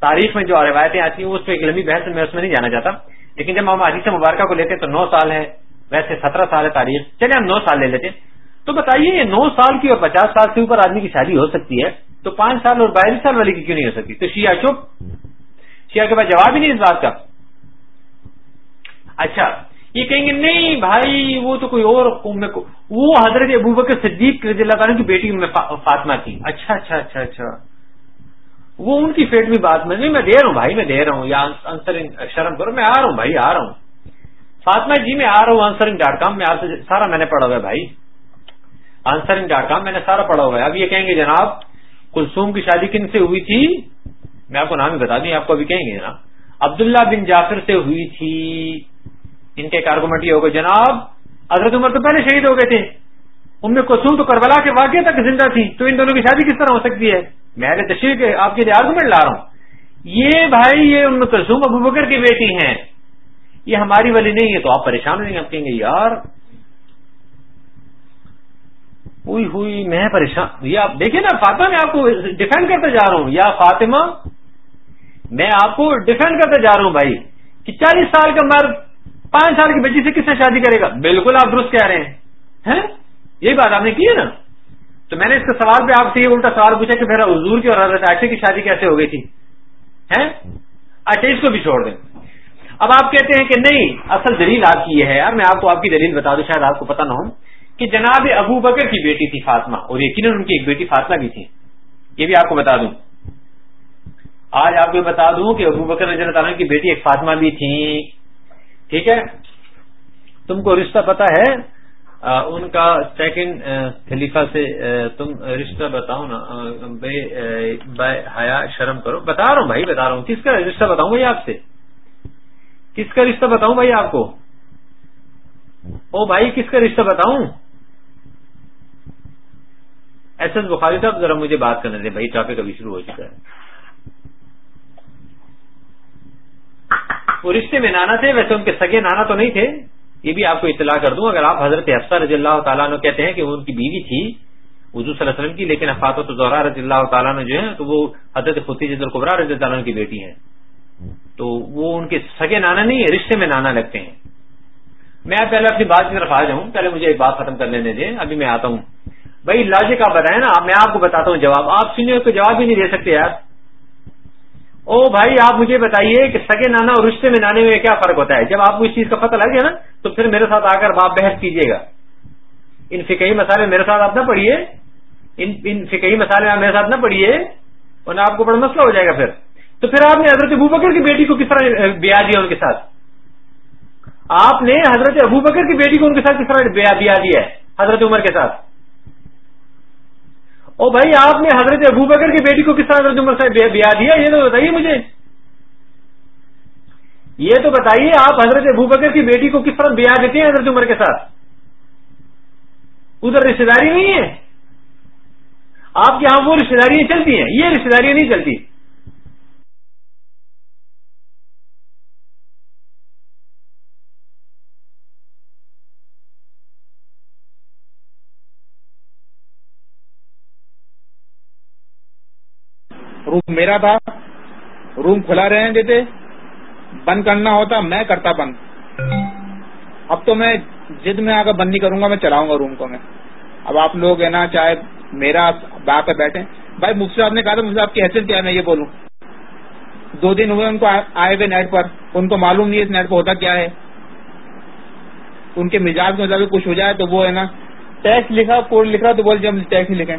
تاریخ میں جو روایتیں آتی ہیں، اس پہ ایک لمبی بحث میں اس میں نہیں جانا چاہتا لیکن جب ہم حدیث مبارکہ کو لیتے ہیں تو نو سال ہے ویسے سترہ سال ہے تاریخ۔ چلے ہم نو سال لے لیتے تو بتائیے یہ نو سال کی اور پچاس سال کے اوپر آدمی کی شادی ہو سکتی ہے تو پانچ سال اور بائیس سال والی کی کیوں نہیں ہو سکتی؟ تو شیعہ چپ؟ شیعہ کے پاس جواب ہی نہیں اس بات کا۔ اچھا یہ کہیں گے نہیں بھائی وہ تو کوئی اور وہ حضرت ابو بکر صدیق رضی اللہ تعالیٰ کی بیٹی میں فاطمہ تھی۔ اچھا اچھا اچھا اچھا۔ وہ ان کی فیٹ بھی بات میں، نہیں، میں دے رہا ہوں بھائی، میں دے رہا ہوں، یا آنسرنگ شرم کرو، میں آ رہا ہوں بھائی، آ رہا ہوں۔ فاطمہ جی میں آ رہا ہوں آنسرنگ ڈاٹ کام میں، آپ سے سارا میں نے پڑھا ہوا ہے بھائی۔ آنسرنگ ڈاٹ کام میں نے سارا پڑھا ہوا ہے. اب یہ کہیں گے جناب کلسوم کی شادی کن سے ہوئی تھی؟ میں آپ کو نام ہی بتا دوں آپ کو ابھی کہیں گے جناب. عبداللہ بن جعفر سے ہوئی تھی. ان کے آرگومنٹ یہ ہوگا، جناب، حضرت عمر تو پہلے شہید ہو گئے تھے. ان میں کسوم تو کربلا کے واقعے تک زندہ تھی. تو ان دونوں کی شادی کس طرح ہو سکتی ہے؟ میں تشریح آپ کے لیے آرگومنٹ لا رہا ہوں. یہ بھائی، یہ ان میں کلسوم ابو بکر کی بیٹی ہیں. یہ ہماری والی نہیں ہے، تو آپ پریشان نہیں آپ کہیں گے، یار ہوئی ہوئی میں پریشان یہ آپ دیکھیں نا، فاطمہ میں آپ کو ڈیفینڈ کرتے جا رہا ہوں۔ یا فاطمہ، میں آپ کو ڈیفینڈ کرتے جا رہا ہوں بھائی کہ چالیس سال کا مرد پانچ سال کی بچی سے کس سے شادی کرے گا؟ بالکل آپ درست کہہ رہے ہیں۔ یہی بات آپ نے کی ہے نا۔ تو میں نے اس کے سوال پہ آپ سے یہ الٹا سوال پوچھا کہ میرا حضور کی اور حضرت عائشہ کی شادی کیسے ہو گئی تھی؟ اچھا اس کو بھی چھوڑ دیں۔ اب آپ کہتے ہیں کہ نہیں، اصل دلیل آپ کی یہ ہے۔ یار میں آپ کو آپ کی دلیل بتا دوں، شاید آپ کو پتا نہ ہو۔ کہ جناب ابو بکر کی بیٹی تھی فاطمہ، اور یقیناً ان کی ایک بیٹی فاطمہ بھی تھی۔ یہ بھی آپ کو بتا دوں۔ آج آپ کو بتا دوں کہ ابو بکر نظر تعالیٰ کی بیٹی ایک فاطمہ بھی تھی۔ ٹھیک ہے؟ تم کو رشتہ پتا ہے ان کا سیکنڈ خلیفہ سے تم رشتہ بتاؤ نا بے حیا، شرم کرو۔ بتا رہا ہوں بھائی، بتا رہا ہوں۔ کس کا رشتہ بتاؤں بھائی آپ سے؟ کس کا رشتہ بتاؤں بھائی آپ کو؟ او بھائی، کس کا رشتہ بتاؤں؟ ایس ایس بخاری صاحب، ذرا مجھے بات کرنے دیں۔ بھائی ٹاپک ابھی شروع ہو چکا ہے۔ وہ رشتے میں نانا تھے، ویسے ان کے سگے نانا تو نہیں تھے۔ یہ بھی آپ کو اطلاع کر دوں، اگر آپ حضرت افسا رضی اللہ تعالیٰ عنہ کہتے ہیں کہ وہ ان کی بیوی تھی، حضور صلی اللہ علیہ وسلم کی، لیکن افاط الزہرا رضی اللہ تعالیٰ نے جو ہے تو وہ حضرت فتیج القبرا رضی اللہ عنہ کی بیٹی ہیں۔ تو وہ ان کے سگے نانا نہیں ہے رشتے میں نانا لگتے ہیں۔ میں پہلے اپنی بات کی طرف آ جاؤں، پہلے مجھے ایک بات ختم کر لینے دیں۔ ابھی میں آتا ہوں۔ بھائی لاجک آپ بتائیں نا، میں آپ کو بتاتا ہوں جواب۔ آپ سنیے کو جواب ہی نہیں دے سکتے یار۔ او بھائی، آپ مجھے بتائیے کہ سگے نانا اور رشتے میں نانے میں کیا فرق ہوتا ہے؟ جب آپ کو اس چیز کا پتہ لگ گیا نا، تو پھر میرے ساتھ آ کر باپ بحث کیجیے گا۔ ان فکئی مسالے میرے ساتھ آپ نہ پڑھیے۔ ان فکئی مسالے آپ میرے ساتھ نہ پڑھیے، ورنہ آپ کو بڑا مسئلہ ہو جائے گا پھر۔ تو پھر آپ نے حضرت ابو بکر کی بیٹی کو کس طرح بیاہ دیا ان کے ساتھ؟ آپ نے حضرت ابو بکر کی بیٹی کو ان کے ساتھ کس طرح بیاہ دیا ہے حضرت عمر کے ساتھ؟ او بھائی، آپ نے حضرت ابو بکر کی بیٹی کو کس طرح حضرت عمر سے بیاہ دیا؟ یہ تو بتائیے مجھے۔ یہ تو بتائیے آپ حضرت ابو بکر کی بیٹی کو کس طرح بیاہ دیتے ہیں حضرت عمر کے ساتھ؟ ادھر رشتے داری نہیں ہے۔ آپ کے یہاں وہ رشتے داریاں چلتی ہیں۔ یہ رشتے داریاں نہیں چلتی روم میرا تھا۔ روم کھلا رہنے دیتے۔ بند کرنا ہوتا، میں کرتا بند۔ اب تو میں جد میں آ کر بند نہیں کروں گا، میں چلاؤں گا روم کو میں۔ اب آپ لوگ ہے نا، چاہے میرا با کر بیٹھے۔ بھائی مفت صاحب نے کہا تھا مجھے آپ کی حیثیت کیا ہے، میں یہ بولوں۔ دو دن ہوئے ان کو آئے ہوئے نیٹ پر۔ ان کو معلوم نہیں اس نیٹ پہ ہوتا کیا ہے۔ ان کے مزاج کے مطابق کچھ ہو جائے تو وہ ہے نا، ٹیکس لکھا، کوڈ لکھا تو بول جی ہم ٹیکس نہیں لکھیں۔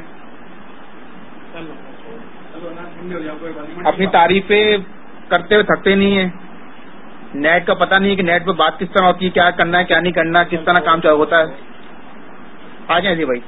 اپنی تعریفیں کرتے ہوئے تھکتے نہیں ہیں۔ نیٹ کا پتہ نہیں ہے کہ نیٹ پہ بات کس طرح ہوتی ہے، کیا کرنا ہے، کیا نہیں کرنا، کس طرح کام ہوتا ہے۔ آ جائیں جی بھائی۔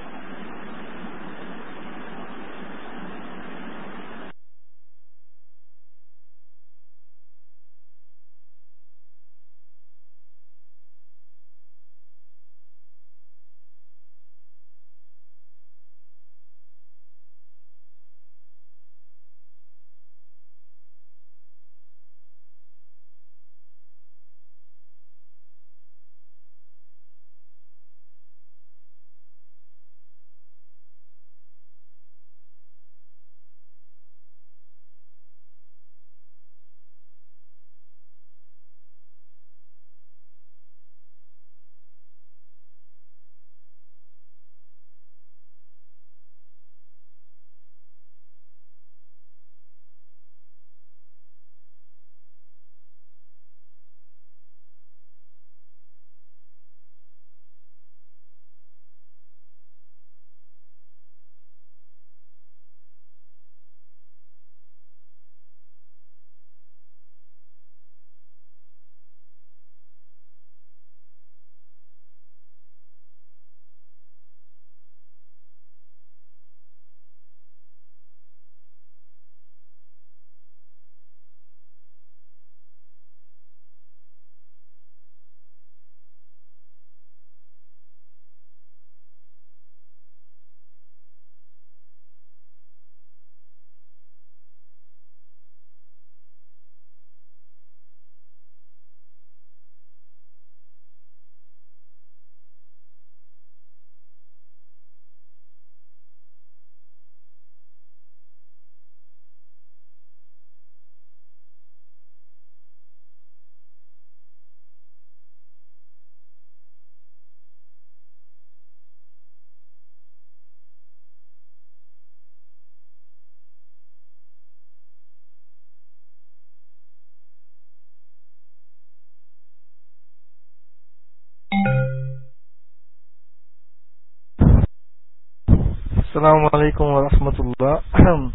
علیکم ورحمۃ اللہ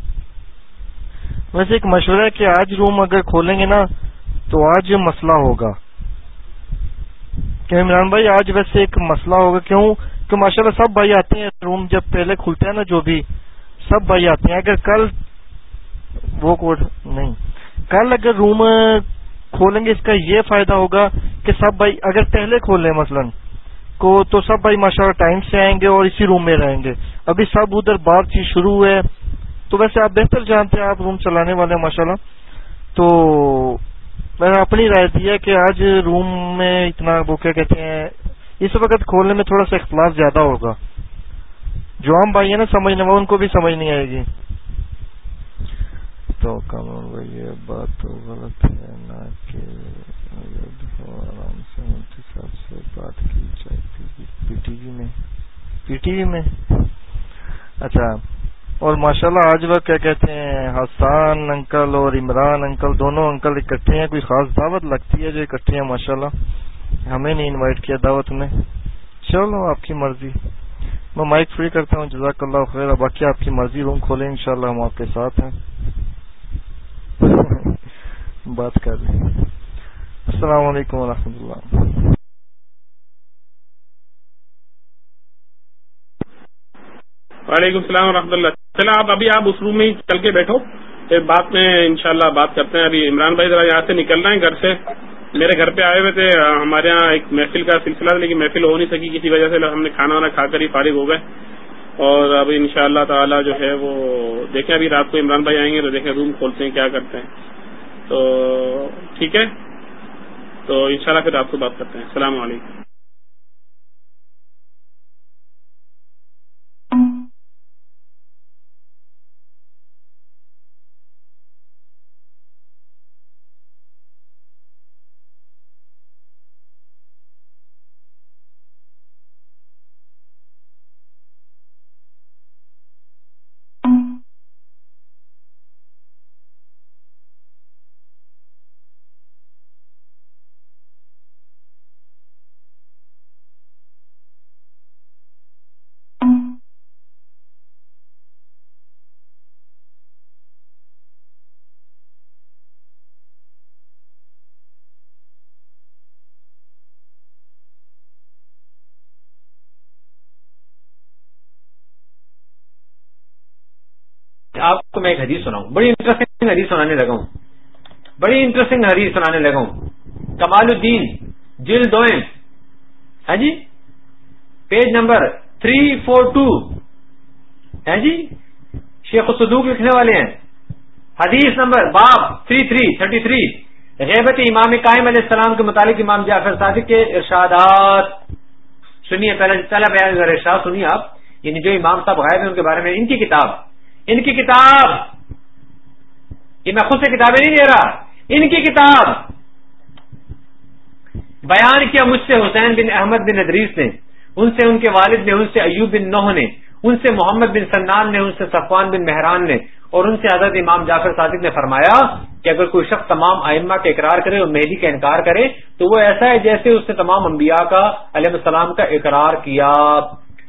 ویسے ایک مشورہ ہے کہ آج روم اگر کھولیں گے نا، تو آج مسئلہ ہوگا۔ کہ عمران بھائی، آج ویسے ایک مسئلہ ہوگا۔ کیوں؟ کہ ماشاء اللہ سب بھائی آتے ہیں، روم جب پہلے کھلتے ہیں نا، جو بھی سب بھائی آتے ہیں۔ اگر کل، وہ کوڈ نہیں۔ کل اگر روم کھولیں گے، اس کا یہ فائدہ ہوگا کہ سب بھائی اگر پہلے کھولیں مثلاً کو تو سب بھائی ماشاء اللہ ٹائم سے آئیں گے اور اسی روم میں رہیں گے۔ ابھی سب ادھر بات چیت شروع ہے تو ویسے آپ بہتر جانتے ہیں، آپ روم چلانے والے ہیں، ماشاء اللہ۔ تو میں نے اپنی رائے دی ہے کہ آج روم میں اتنا وہ کیا کہتے ہیں، اس وقت کھولنے میں تھوڑا سا اختلاف زیادہ ہوگا۔ جو عام بھائی ہیں نا، سمجھنے وہ ان کو بھی سمجھ نہیں آئے گی۔ تو بھائی یہ بات تو غلط ہے نا کہ آرام سے بات کی۔ پی ٹی وی میں۔ پی ٹی وی میں؟ اچھا۔ اور ماشاءاللہ آج وہ کیا کہتے ہیں، حسان انکل اور عمران انکل، دونوں انکل اکٹھے ہیں۔ کوئی خاص دعوت لگتی ہے جو اکٹھے ہیں؟ ماشاءاللہ۔ ہمیں نہیں انوائٹ کیا دعوت میں۔ چلو، آپ کی مرضی۔ میں مائک فری کرتا ہوں۔ جزاک اللہ خیر باقی آپ کی مرضی روم کھولیں، انشاءاللہ ہم آپ کے ساتھ ہیں۔ بات کر رہے ہیں۔ السلام علیکم ورحمۃ اللہ۔ وعلیکم السلام ورحمۃ اللہ۔ چلو آپ ابھی آپ اس روم میں ہی چل کے بیٹھو۔ پھر بعد میں انشاءاللہ بات کرتے ہیں۔ ابھی عمران بھائی ذرا یہاں سے نکل رہے ہیں گھر سے۔ میرے گھر پہ آئے ہوئے تھے۔ ہمارے یہاں ایک محفل کا سلسلہ تھا، لیکن محفل ہو نہیں سکی۔ کسی وجہ سے ہم نے کھانا وانا کھا کر ہی فارغ ہو گئے۔ اور ابھی ان شاء اللہ تعالیٰ جو ہے وہ دیکھیں، ابھی رات کو عمران بھائی آئیں گے تو دیکھیں روم کھولتے ہیں، کیا کرتے ہیں۔ تو ٹھیک ہے؟ تو انشاءاللہ پھر رات کو بات کرتے ہیں۔ السلام علیکم۔ آپ کو میں ایک حدیث سناؤں۔ بڑی انٹرسٹنگ حدیث سنانے لگا ہوں۔ بڑی انٹرسٹنگ حدیث سنانے لگا ہوں۔ کمال الدین جل دوئن ہے جی؟ Page number three four two. ہے جی؟ شیخ الصدوق لکھنے والے ہیں۔ حدیث نمبر باب تھری تھری، تھرٹی تھری۔ غیبت امام قائم علیہ السلام کے متعلق امام جعفر صادق کے ارشادات۔ سنیے پہلے، پہلا بیان ارشاد سنیے آپ یعنی جو امام صاحب غائب ہیں ان کے بارے میں، ان کی کتاب۔ ان کی کتاب یہ میں خود سے کتابیں نہیں دے رہا۔ ان کی کتاب۔ بیان کیا مجھ سے حسین بن احمد بن ادریس نے، ان سے ان کے والد نے، ان سے ایوب بن نوح نے، ان سے محمد بن سنان نے، ان سے صفوان بن مہران نے اور ان سے حضرت امام جعفر صادق نے فرمایا کہ اگر کوئی شخص تمام ائمہ کا اقرار کرے اور مہدی کا انکار کرے تو وہ ایسا ہے جیسے اس نے تمام انبیاء کا علیہ السلام کا اقرار کیا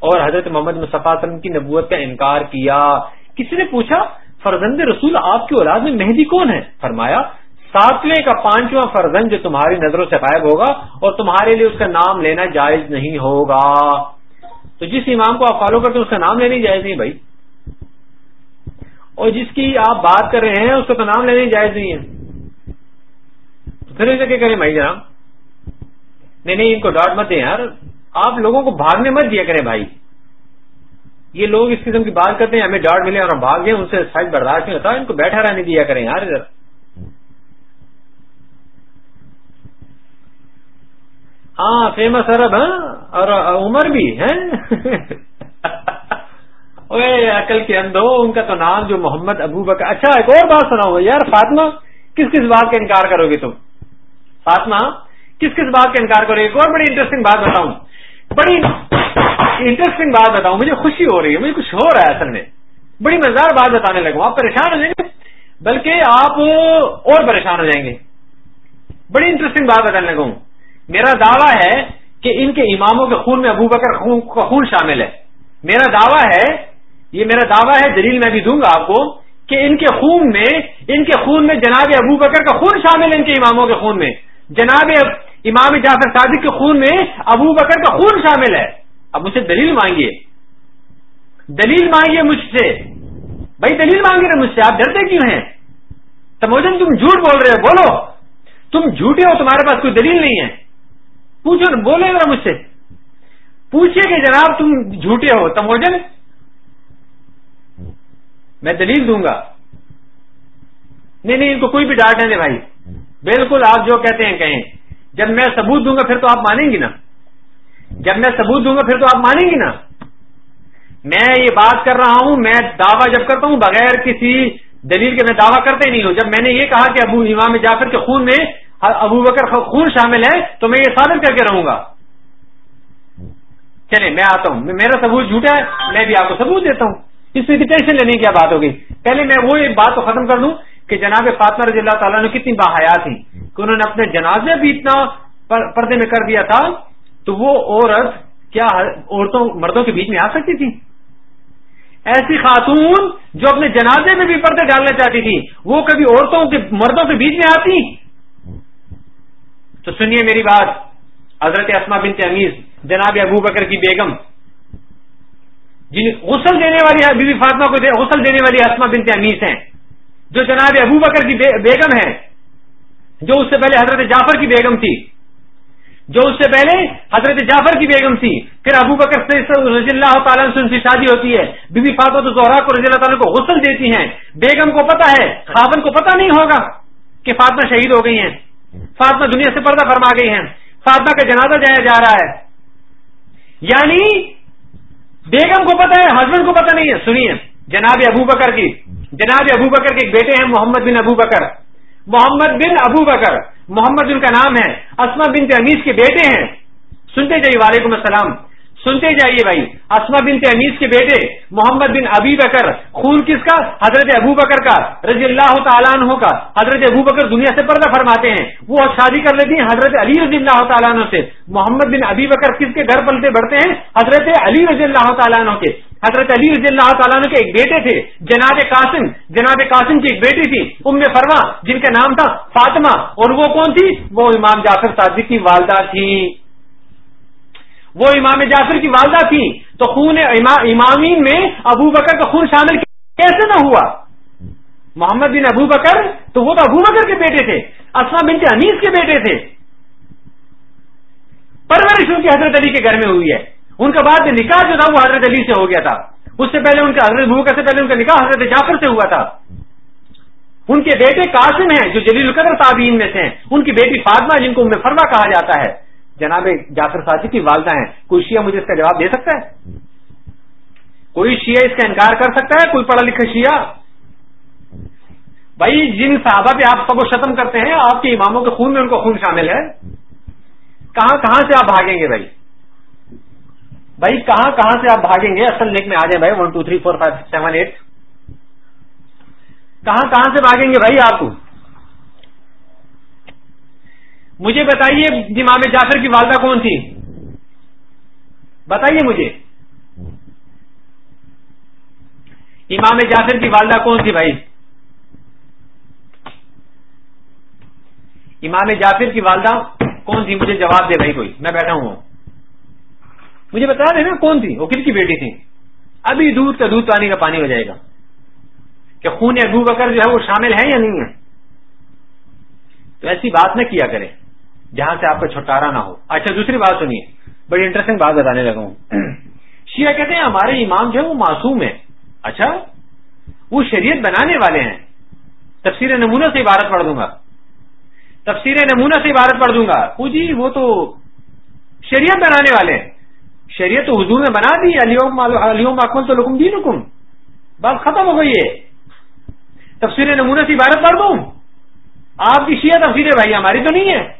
اور حضرت محمد مصطفیٰ کی نبوت کا انکار کیا۔ کسی نے پوچھا، فرزند رسول آپ کی اولاد میں مہندی کون ہے؟ فرمایا، ساتویں کا پانچواں فرزند جو تمہاری نظروں سے غائب ہوگا اور تمہارے لیے اس کا نام لینا جائز نہیں ہوگا۔ تو جس امام کو آپ فالو کرتے ہیں اس کا نام لینا جائز نہیں بھائی۔ اور جس کی آپ بات کر رہے ہیں اس کا تو نام لینا جائز نہیں ہے۔ پھر اسے کیا کریں بھائی جناب؟ نہیں نہیں، ان کو ڈاٹ مت دیں یار۔ آپ لوگوں کو بھاگنے مت دیا کریں بھائی۔ یہ لوگ اس قسم کی بات کرتے ہیں، ہمیں ڈاٹ ملے اور ہم بھاگ گئے، ان سے سائز برداشت نہیں ہوتا، ان کو بیٹھا رہنے دیا کریں یار ادھر۔ ہاں فیمس عرب ہاں اور عمر بھی ہے عقل کے اندو ان کا تو نام جو محمد ابو بکر۔ اچھا ایک اور بات سناؤ یار فاطمہ، کس کس بات کا انکار کرو گے تم؟ فاطمہ، کس کس بات کا انکار کرو گے؟ ایک اور بڑی انٹرسٹنگ بات بتاؤں۔ بڑی انٹرسٹنگ بات بتاؤں، مجھے خوشی ہو رہی ہے، مجھے کچھ ہو رہا ہے اصل میں۔ بڑی مزدار بات بتانے لگوں آپ پریشان ہو جائیں گے؟ بلکہ آپ اور پریشان ہو جائیں گے۔ بڑی انٹرسٹنگ بات بتانے لگوں میرا دعویٰ ہے کہ ان کے اماموں کے خون میں ابو بکر کا خون شامل ہے۔ میرا دعویٰ ہے، یہ میرا دعویٰ ہے، دلیل میں بھی دوں گا آپ کو، کہ ان کے خون میں ان کے خون میں جناب ابو بکر کا خون شامل ہے ان کے اماموں کے خون میں۔ جناب امام جعفر صادق کے خون میں ابو بکر کا خون شامل ہے۔ اب مجھ سے دلیل مانگیے۔ دلیل مانگیے مجھ سے۔ بھائی دلیل مانگے رہے مجھ سے، آپ ڈرتے کیوں ہیں؟ تموجن تم جھوٹ بول رہے ہو، بولو۔ تم جھوٹے ہو، تمہارے پاس کوئی دلیل نہیں ہے۔ پوچھو نا بولے ذرا مجھ سے۔ پوچھئے کہ جناب تم جھوٹے ہو تموجن میں دلیل دوں گا۔ نہیں نہیں، ان کو کوئی بھی ڈانٹ نہیں بھائی۔ بالکل آپ جو کہتے ہیں، کہیں۔ جب میں ثبوت دوں گا پھر تو آپ مانیں گی نا؟ جب میں ثبوت دوں گا پھر تو آپ مانیں گی نا؟ میں یہ بات کر رہا ہوں، میں دعویٰ جب کرتا ہوں، بغیر کسی دلیل کے میں دعویٰ کرتا ہی نہیں ہوں۔ جب میں نے یہ کہا کہ ابو امام جعفر کے خون میں ابو بکر خون شامل ہے، تو میں یہ ثابت کر کے رہوں گا۔ چلے میں آتا ہوں۔ میرا ثبوت جھوٹا ہے، میں بھی آپ کو ثبوت دیتا ہوں۔ اس میں ٹینشن لینے کی کیا بات ہوگی؟ پہلے میں وہ ایک بات تو ختم کر دوں کہ جناب فاطمہ رضی اللہ تعالیٰ نے کتنی باحیا تھی کہ انہوں نے اپنے جنازے بھی اتنا پردے میں کر دیا تھا، تو وہ عورت کیا عورتوں، مردوں کے بیچ میں آ سکتی تھی۔ ایسی خاتون جو اپنے جنازے میں بھی پردے ڈالنا چاہتی تھی، وہ کبھی عورتوں کے مردوں کے بیچ میں آتی۔ تو سنیے میری بات، حضرت اسما بن تمیز جناب ابو بکر کی بیگم، جن غسل دینے والی بی بی فاطمہ کو غسل دینے والی اسما بن تمیز ہیں، جو جناب ابو بکر کی بیگم ہے جو اس سے پہلے حضرت جعفر کی بیگم تھی، جو اس سے پہلے حضرت جعفر کی بیگم تھی، پھر ابو بکر سے رضی اللہ تعالیٰ سے ان شادی ہوتی ہے بی بی فاطمہ زہرا کو رضی اللہ تعالیٰ کو غسل دیتی ہیں۔ بیگم کو پتا ہے خاون کو پتا نہیں ہوگا کہ فاطمہ شہید ہو گئی ہیں۔ فاطمہ دنیا سے پردہ فرما گئی ہیں۔ فاطمہ کا جنازہ جایا جا رہا ہے۔ یعنی بیگم کو پتا ہے، ہسبینڈ کو پتا نہیں ہے۔ سنیے، جناب ابو بکر کی، جناب ابو بکر کے ایک بیٹے ہیں، محمد بن ابو بکر۔ محمد بن ابو بکر۔ محمد ان کا نام ہے۔ اسما بن تمیز کے بیٹے ہیں۔ سنتے جائیے وعلیکم السلام۔ سنتے جائیے بھائی۔ اسما بن تمیز کے بیٹے، محمد بن ابی بکر۔ خون کس کا؟ حضرت ابو بکر کا، رضی اللہ تعالیٰ عنہ کا۔ حضرت ابو بکر دنیا سے پردہ فرماتے ہیں۔ وہ شادی کر لیتی ہیں حضرت علی رضی اللہ تعالیٰ عنہ سے۔ محمد بن ابی بکر کس کے گھر پلتے بڑھتے ہیں؟ حضرت علی رضی اللہ تعالیٰ عنہ کے۔ حضرت علی رضی اللہ تعالیٰ کے ایک بیٹے تھے، جناب قاسم۔ جناب قاسم کی ایک بیٹی تھی، ام فرما، جن کا نام تھا فاطمہ۔ اور وہ کون تھی؟ وہ امام جعفر صادق کی والدہ تھی۔ وہ امام جعفر کی والدہ تھی، تو خون امامین میں ابو بکر کا خون شامل کیسے نہ ہوا؟ محمد بن ابو بکر، تو وہ تو ابو بکر کے بیٹے تھے اسما بنت انیس کے بیٹے تھے۔ پرورش ان کی حضرت علی کے گھر میں ہوئی ہے۔ ان کا بعد نکاح جو تھا، وہ حضرت علی سے ہو گیا تھا۔ اس سے پہلے ان کا حضرت بھوکا سے پہلے ان کا نکاح حضرت جعفر سے ہوا تھا۔ ان کے بیٹے قاسم ہیں، جو جلیل القدر تعبین میں سے ہیں۔ ان کی بیٹی فاطمہ، جن کو فرما کہا جاتا ہے۔ جناب جعفر سازی جی کی والدہ ہیں۔ کوئی شیعہ مجھے اس کا جواب دے سکتا ہے؟ کوئی شیعہ اس کا انکار کر سکتا ہے؟ کوئی پڑھا لکھا شیعہ؟ بھائی، جن صحابہ پہ آپ سب و شتم کرتے ہیں، آپ کے اماموں کے خون میں ان کو خون شامل ہے۔ کہاں کہاں سے آپ بھاگیں گے بھائی؟ بھائی، کہاں کہاں سے آپ بھاگیں گے؟ اصل لکھ میں آ جائیں بھائی۔ One two three four five six seven eight کہاں کہاں سے بھاگیں گے بھائی آپ؟ مجھے بتائیے امام جعفر کی والدہ کون تھی؟ بتائیے مجھے۔ امام جعفر کی والدہ کون تھی بھائی؟ امام جعفر کی والدہ کون تھی؟ مجھے جواب دے بھائی کوئی، میں بیٹھا ہوں۔ مجھے بتا دیں نا کون تھی؟ وہ کس کی بیٹی تھی؟ ابھی دودھ کا دودھ پانی کا پانی ہو جائے گا۔ کہ خون ابو بکر جو ہے وہ شامل ہے یا نہیں ہے؟ تو ایسی بات نہ کیا کرے۔ جہاں سے آپ کا چھٹکارا نہ ہو۔ اچھا دوسری بات سنیے۔ بڑی انٹرسٹنگ بات بتانے لگا ہوں۔ شیعہ کہتے ہیں، ہمارے امام جو ہے وہ معصوم ہے اچھا وہ شریعت بنانے والے ہیں۔ تفسیر نمونہ سے عبارت پڑھ دوں گا۔ تفسیر نمونہ سے عبارت پڑھ دوں گا۔ وہ جی وہ تو شریعت بنانے والے ہیں۔ شریعت تو حضور نے بنا دی۔ علیوم اکمل تو لکم دین حکم بات ختم ہو گئی ہے۔ تفصیل نمونہ سے عبارت پڑھ دوں۔ آپ کی شیعہ تفصیل ہے بھائی، ہماری تو نہیں ہے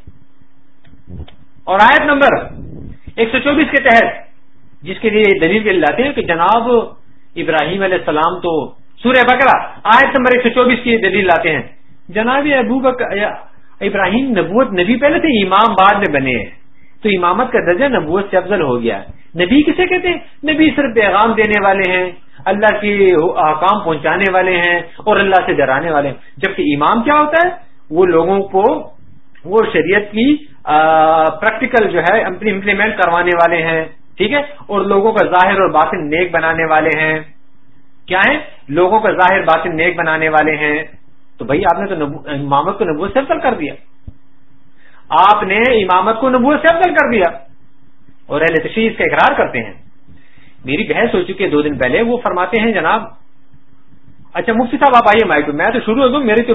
اور آیت نمبر ایک سو چوبیس کے تحت، جس کے لیے دلیل کے لاتے ہیں کہ جناب ابراہیم علیہ السلام تو سورہ بکرا آیت نمبر ایک سو چوبیس کی دلیل لاتے ہیں۔ جناب ابو بکر ابراہیم نبوت نبی پہلے تھے، امام بعد میں بنے ہیں۔ تو امامت کا درجہ نبوت سے افضل ہو گیا۔ نبی کسے کہتے ہیں؟ نبی صرف پیغام دینے والے ہیں، اللہ کے احکام پہنچانے والے ہیں اور اللہ سے ڈرانے والے ہیں۔ جبکہ امام کیا ہوتا ہے؟ وہ لوگوں کو وہ شریعت کی پریکٹیکل جو ہے امپلیمنٹ کروانے والے ہیں، ٹھیک ہے؟ اور لوگوں کا ظاہر اور باطن نیک بنانے والے ہیں۔ کیا ہے لوگوں کا ظاہر، باطن نیک بنانے والے ہیں۔ تو بھائی، آپ نے تو امامت کو نبوت سے افضل کر دیا۔ آپ نے امامت کو نبوت سے افضل کر دیا۔ اور اہل تشریح اس کا اقرار کرتے ہیں۔ میری بحث ہو چکی ہے دو دن پہلے، وہ فرماتے ہیں، جناب اچھا مفتی صاحب، آپ آئیے مائک میں۔ تو شروع ہو دوں میری تو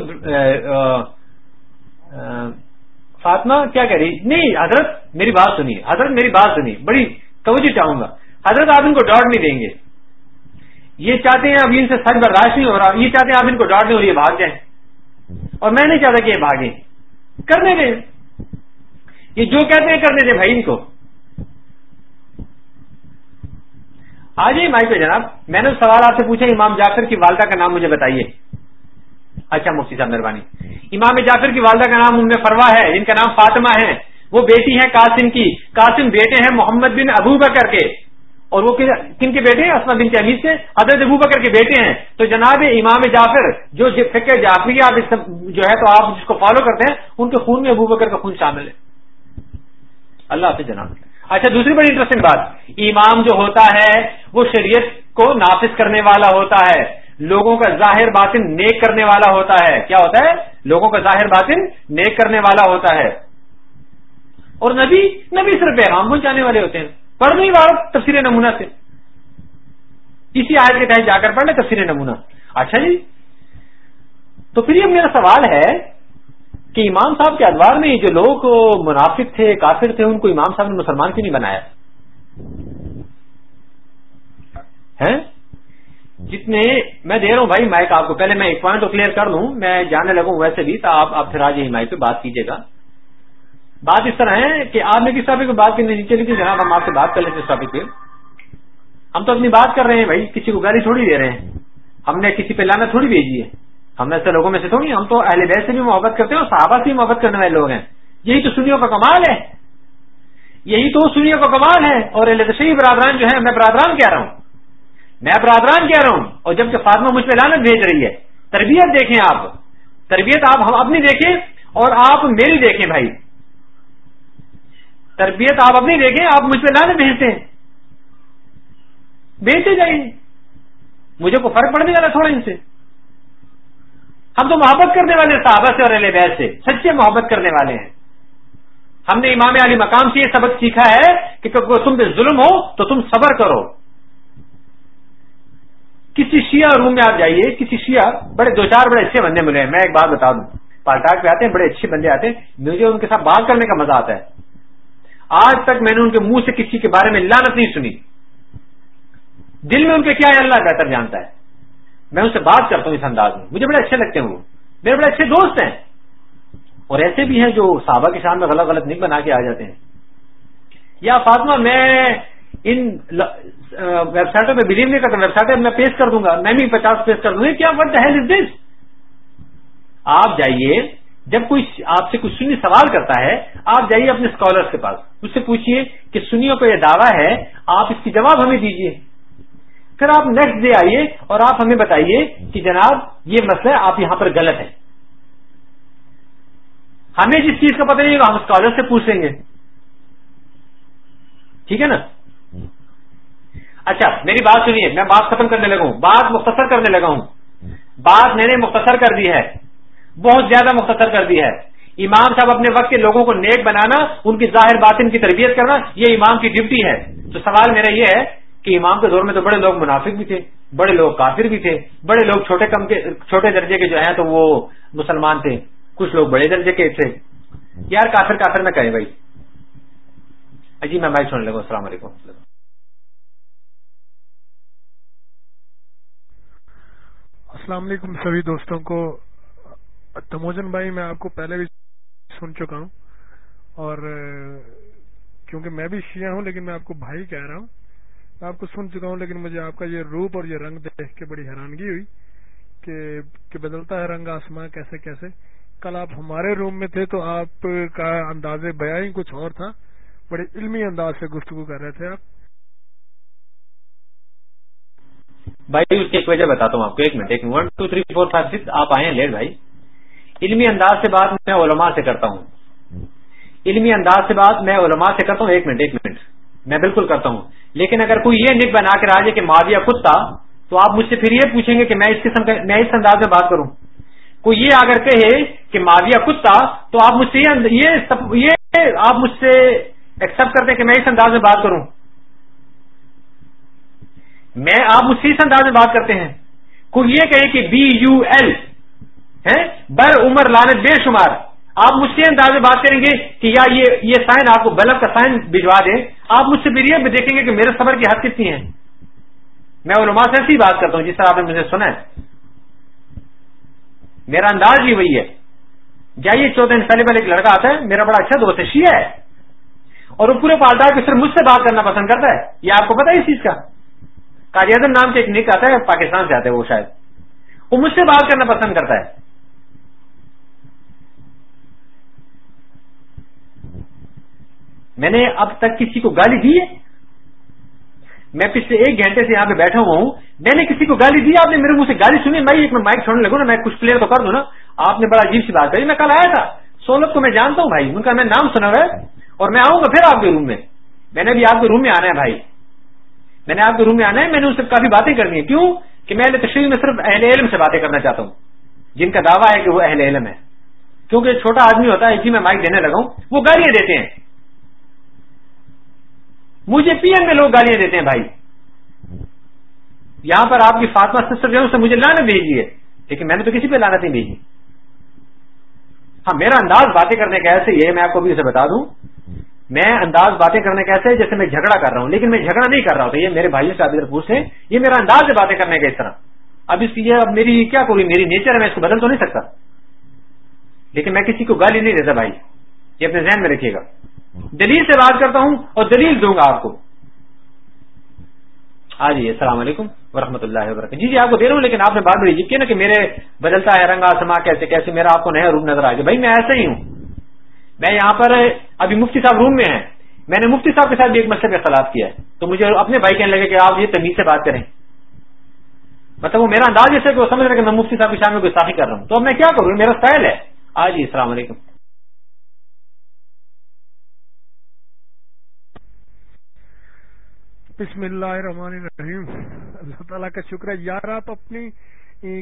فاطمہ کیا کہہ رہی نہیں، حضرت میری بات سنی حضرت میری بات سنی بڑی توجہ چاہوں گا۔ حضرت آپ ان کو ڈاٹ نہیں دیں گے۔ یہ چاہتے ہیں اب ان سے سچ برداشت نہیں ہو رہا، یہ چاہتے ہیں آپ ان کو ڈاٹ دیں اور یہ بھاگ جائیں۔ اور میں نہیں چاہتا کہ یہ بھاگیں۔ کرنے دیں۔ یہ جو کہتے ہیں کرنے دیں بھائی ان کو۔ آ جائیے مائک پہ جناب۔ میں نے سوال آپ سے پوچھا، امام جعفر کی والدہ کا نام مجھے بتائیے۔ اچھا مفتی صاحب مہربانی۔ امام جعفر کی والدہ کا نام ام فروا ہے، جن کا نام فاطمہ ہے۔ وہ بیٹی ہے قاسم کی۔ قاسم بیٹے ہیں محمد بن ابو بکر کے۔ اور وہ کن کے بیٹے ہیں؟ اسما بن کے۔ سے حضرت ابو بکر کے بیٹے ہیں۔ تو جناب امام جعفر، جو فکر جعفری آپ جو ہے تو آپ جس کو فالو کرتے ہیں، ان کے خون میں ابو بکر کا خون شامل ہے۔ اللہ حافظ جناب۔ اچھا دوسری بڑی انٹرسٹنگ بات۔ امام جو ہوتا ہے، وہ شریعت کو نافذ کرنے والا ہوتا ہے۔ لوگوں کا ظاہر باطن نیک کرنے والا ہوتا ہے۔ کیا ہوتا ہے؟ لوگوں کا ظاہر باطن نیک کرنے والا ہوتا ہے۔ اور نبی نبی صرف پیغام پہنچانے والے ہوتے ہیں۔ پڑھ نہیں بار تفصیل نمونہ سے۔ اسی آیت کے تحت جا کر پڑھ لیں تفصیل نمونہ۔ اچھا جی۔ تو پھر یہ میرا سوال ہے کہ امام صاحب کے ادوار میں جو لوگ منافق تھے، کافر تھے، ان کو امام صاحب نے مسلمان کیوں نہیں بنایا؟ جتنے میں دے رہا ہوں بھائی مائک آپ کو، پہلے میں ایک پوائنٹ تو کلیئر کر دوں میں جانے لگوں ویسے بھی، تو آپ آپ پھر آج ہی مائک پہ بات کیجیے گا۔ بات اس طرح ہے کہ آپ نے کس ٹاپک پہ بات کرنے نیچے لکھی جناب ہم آپ سے بات کر لیتے اس ٹاپک پہ۔ ہم تو اپنی بات کر رہے ہیں بھائی، کسی کو گالی تھوڑی دے رہے ہیں۔ ہم نے کسی پہ لانا تھوڑی بھیجی ہے۔ ہم ایسے لوگوں میں سے تھوڑی ہم تو اہل بیت سے بھی محبت کرتے ہیں اور صحابہ سے بھی محبت کرنے والے لوگ ہیں۔ یہی تو سنیوں کا کمال ہے۔ یہی تو سنیوں کا کمال ہے۔ اور برادران جو ہے میں برادران کہہ رہا ہوں۔ میں برادران کہہ رہا ہوں، اور جبکہ فاطمہ مجھ پہ لانت بھیج رہی ہے، تربیت دیکھیں آپ، تربیت آپ ہم اپنی دیکھیں اور آپ میری دیکھیں بھائی۔ تربیت آپ اپنی دیکھیں، آپ مجھ پہ لانے بھیجتے ہیں۔ بیچتے جائیں۔ مجھے کو فرق پڑنے والا تھوڑا ان سے۔ ہم تو محبت کرنے والے صحابہ سے اور اہل بیت سے، سچے محبت کرنے والے ہیں۔ ہم نے امام علی مقام سے یہ سبق سیکھا ہے کہ تم پہ ظلم ہو تو تم صبر کرو۔ کسی شیعہ روم میں آپ جائیے، کسی شیعہ، بڑے دو چار بڑے اچھے بندے ملے ہیں، میں ایک بات بتا دوں۔ پالٹاک پہ آتے ہیں، بڑے اچھے بندے آتے ہیں، مجھے ان کے ساتھ بات کرنے کا مزہ آتا ہے۔ آج تک میں نے ان کے منہ سے کسی کے بارے میں لانت نہیں سنی۔ دل میں ان کے کیا ہے، اللہ بہتر جانتا ہے۔ میں ان سے بات کرتا ہوں اس انداز میں۔ مجھے بڑے اچھے لگتے ہیں وہ۔ میرے بڑے اچھے دوست ہیں۔ اور ایسے بھی ہیں جو صحابہ کے سامنے غلط غلط نہیں بنا کے آ جاتے ہیں۔ یا فاطمہ، میں ان ویب سائٹوں پہ بلیو نہیں کرتا ویب سائٹ میں پیش کر دوں گا، میں بھی پچاس پیش کر دوں گا کیا وٹ ہیل از دس آپ جائیے، جب کوئی آپ سے کوئی سنی سوال کرتا ہے، آپ جائیے اپنے اسکالرس کے پاس، اس سے پوچھیے کہ سنیوں کو یہ دعویٰ ہے، آپ اس کی جواب ہمیں دیجیے پھر آپ نیکسٹ ڈے آئیے اور آپ ہمیں بتائیے کہ جناب یہ مسئلہ آپ یہاں پر غلط ہے۔ ہمیں جس چیز کا پتہ نہیں ہوگا، ہم اسکالر سے پوچھیں گے۔ ٹھیک ہے نا؟ اچھا میری بات سنیے، میں بات ختم کرنے لگا ہوں، بات مختصر کرنے لگا ہوں۔ بات میں نے مختصر کر دی ہے، بہت زیادہ مختصر کر دی ہے۔ امام صاحب اپنے وقت کے لوگوں کو نیک بنانا، ان کی ظاہر باطن کی تربیت کرنا، یہ امام کی ڈیوٹی ہے۔ تو سوال میرا یہ ہے کہ امام کے دور میں تو بڑے لوگ منافق بھی تھے، بڑے لوگ کافر بھی تھے، بڑے لوگ چھوٹے کم کے، چھوٹے درجے کے جو ہیں تو وہ مسلمان تھے، کچھ لوگ بڑے درجے کے تھے۔ یار کافر کافر میں کہیں بھائی۔ جی میں بھائی سن لگا السلام علیکم۔ السلام علیکم سبھی دوستوں کو۔ تموجن بھائی، میں آپ کو پہلے بھی سن چکا ہوں۔ اور، کیونکہ میں بھی شیعہ ہوں، لیکن میں آپ کو بھائی کہہ رہا ہوں۔ میں آپ کو سن چکا ہوں، لیکن مجھے آپ کا یہ روپ اور یہ رنگ دیکھ کے بڑی حیرانگی ہوئی کہ بدلتا ہے رنگ آسمان کیسے کیسے۔ کل آپ ہمارے روم میں تھے تو آپ کا انداز بیاں ہی کچھ اور تھا۔ بڑے علمی انداز سے گفتگو کر رہے تھے آپ۔ بھائی، اس کی ایک وجہ بتاتا ہوں آپ کو۔ ایک منٹ، ایک one two three four five six آپ آئے ہیں، لیٹ بھائی۔ علمی انداز سے بات میں علماء سے کرتا ہوں۔ علمی انداز سے بات میں علماء سے کرتا ہوں۔ ایک منٹ ایک منٹ۔ میں بالکل کرتا ہوں۔ لیکن اگر کوئی یہ نک بنا کے راجے کہ ماویہ کتا تو آپ مجھ سے پھر یہ پوچھیں گے کہ میں اس قسم میں اس انداز میں بات کروں۔ کوئی یہ اگر کہے کہ ماویہ کتا تو آپ مجھ سے یہ آپ مجھ سے ایکسپٹ کرتے ہیں کہ میں اس انداز میں بات کروں۔ میں آپ مجھ سے اس انداز میں بات کرتے ہیں۔ کوئی یہ کہے کہ بی یو ایل بر عمر لانت بے شمار۔ آپ مجھ سے انداز میں بات کریں گے کہ یا یہ یہ سائن آپ کو بلب کا سائن بھجوا دیں۔ آپ مجھ سے پھر یہ دیکھیں گے کہ میرے صبر کی حد کتنی ہے۔ میں علماء سے ایسی بات کرتا ہوں جس طرح آپ نے مجھے سنا ہے۔ میرا انداز ہی وہی ہے۔ جائیے چودہ دن پہلے پہلے ایک لڑکا آتا ہے، میرا بڑا اچھا دوست ہے، شیعہ ہے۔ اور وہ پورے پالتا ہے کہ صرف مجھ سے بات کرنا پسند کرتا ہے۔ یہ آپ کو پتا ہے اس چیز کا؟ قاری اعظم نام سے ایک نک آتا ہے، پاکستان سے آتا ہے وہ شاید۔ وہ مجھ سے بات کرنا پسند کرتا ہے۔ میں نے اب تک کسی کو گالی دی ہے۔ میں پچھلے ایک گھنٹے سے یہاں پہ بیٹھا ہوا ہوں۔ میں نے کسی کو گالی دی، آپ نے میرے منہ سے گالی سنی، میں ایک میں مائک چھوڑنے لگوں نا، میں کچھ کلیئر تو کر دوں نا۔ آپ نے بڑا عجیب سی بات کری میں کل آیا تھا۔ سولت کو میں جانتا ہوں بھائی، ان کا میں نام سنا ہوا ہے اور میں آؤں گا پھر آپ کے روم میں۔ میں نے بھی آپ کے روم میں آنا ہے بھائی۔ میں نے آپ کے روم میں آنا ہے، میں نے اس سے کافی باتیں کرنی ہے کیوں؟ کہ میں تشریح میں صرف اہل علم سے باتیں کرنا چاہتا ہوں۔ جن کا دعویٰ ہے کہ وہ اہل علم ہے کیونکہ چھوٹا آدمی ہوتا ہے، اسی میں مائک دینے لگا ہوں۔ وہ گالیاں دیتے ہیں۔ مجھے پی ایم میں لوگ گالیاں دیتے ہیں، بھائی۔ یہاں پر آپ کی فاطمہ سسٹر جو ہے اسے مجھے لانے بھیجی ہے۔ لیکن میں نے تو کسی پہ لانا نہیں بھیجی۔ ہاں میرا انداز باتیں کرنے کا ایسے یہ میں آپ کو بھی اسے بتا دوں۔ میں انداز باتیں کرنے کا جیسے میں جھگڑا کر رہا ہوں، لیکن میں جھگڑا نہیں کر رہا ہوں۔ یہ میرے بھائیوں سے ادھر پوچھتے یہ میرا انداز ہے باتیں کرنے کا اس طرح۔ اب اس کی اب میری کیا کوئی میری نیچر ہے، میں اس کو بدل تو نہیں سکتا۔ لیکن میں کسی کو گالی نہیں دیتا بھائی، یہ اپنے ذہن میں رکھیے گا۔ دلیل سے بات کرتا ہوں اور دلیل دوں گا آپ کو۔ ہاں جی السلام علیکم ورحمۃ اللہ وبرکاتہ۔ جی جی آپ کو دے رہا ہوں لیکن آپ نے بات بڑی جی نا کہ میرے بدلتا ہے، رنگا سما کیسے کیسے میرا آپ کو نیا روم نظر آ گیا بھائی، میں ایسا ہی ہوں۔ میں یہاں پر ابھی مفتی صاحب روم میں ہیں۔ میں نے مفتی صاحب کے ساتھ بھی ایک مسئلے پہ اختلاف کیا ہے۔ تو مجھے اپنے بھائی کہنے لگے کہ آپ یہ تمیز سے بات کریں۔ مطلب وہ میرا انداز جیسے کہ وہ سمجھ رہے کہ میں مفتی صاحب کے سامنے کوئی کر رہا ہوں۔ تو اب میں کیا کروں؟ میرا سٹائل ہے۔ آ جی السلام علیکم۔ بسم اللہ الرحمن الرحیم۔ اللہ تعالیٰ کا شکر ہے۔ یار، آپ اپنی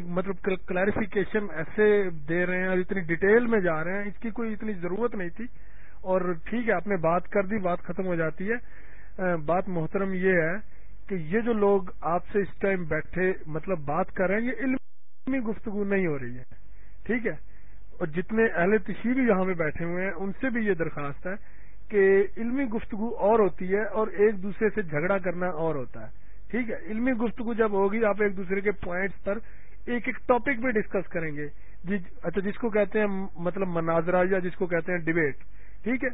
مطلب کلیریفیکیشن ایسے دے رہے ہیں اور اتنی ڈیٹیل میں جا رہے ہیں۔ اس کی کوئی اتنی ضرورت نہیں تھی۔ اور ٹھیک ہے، آپ نے بات کر دی، بات ختم ہو جاتی ہے۔ بات محترم یہ ہے کہ یہ جو لوگ آپ سے اس ٹائم بیٹھے مطلب بات کر رہے ہیں، یہ علمی گفتگو نہیں ہو رہی ہے۔ ٹھیک ہے؟ اور جتنے اہل تشہیر یہاں پہ بیٹھے ہوئے ہیں، ان سے بھی یہ درخواست ہے کہ علمی گفتگو اور ہوتی ہے اور ایک دوسرے سے جھگڑا کرنا اور ہوتا ہے۔ ٹھیک ہے؟ علمی گفتگو جب ہوگی، آپ ایک دوسرے کے پوائنٹس پر ایک ایک ٹاپک پہ ڈسکس کریں گے۔ جی اچھا جس کو کہتے ہیں مطلب مناظرہ یا جس کو کہتے ہیں ڈبیٹ ٹھیک ہے؟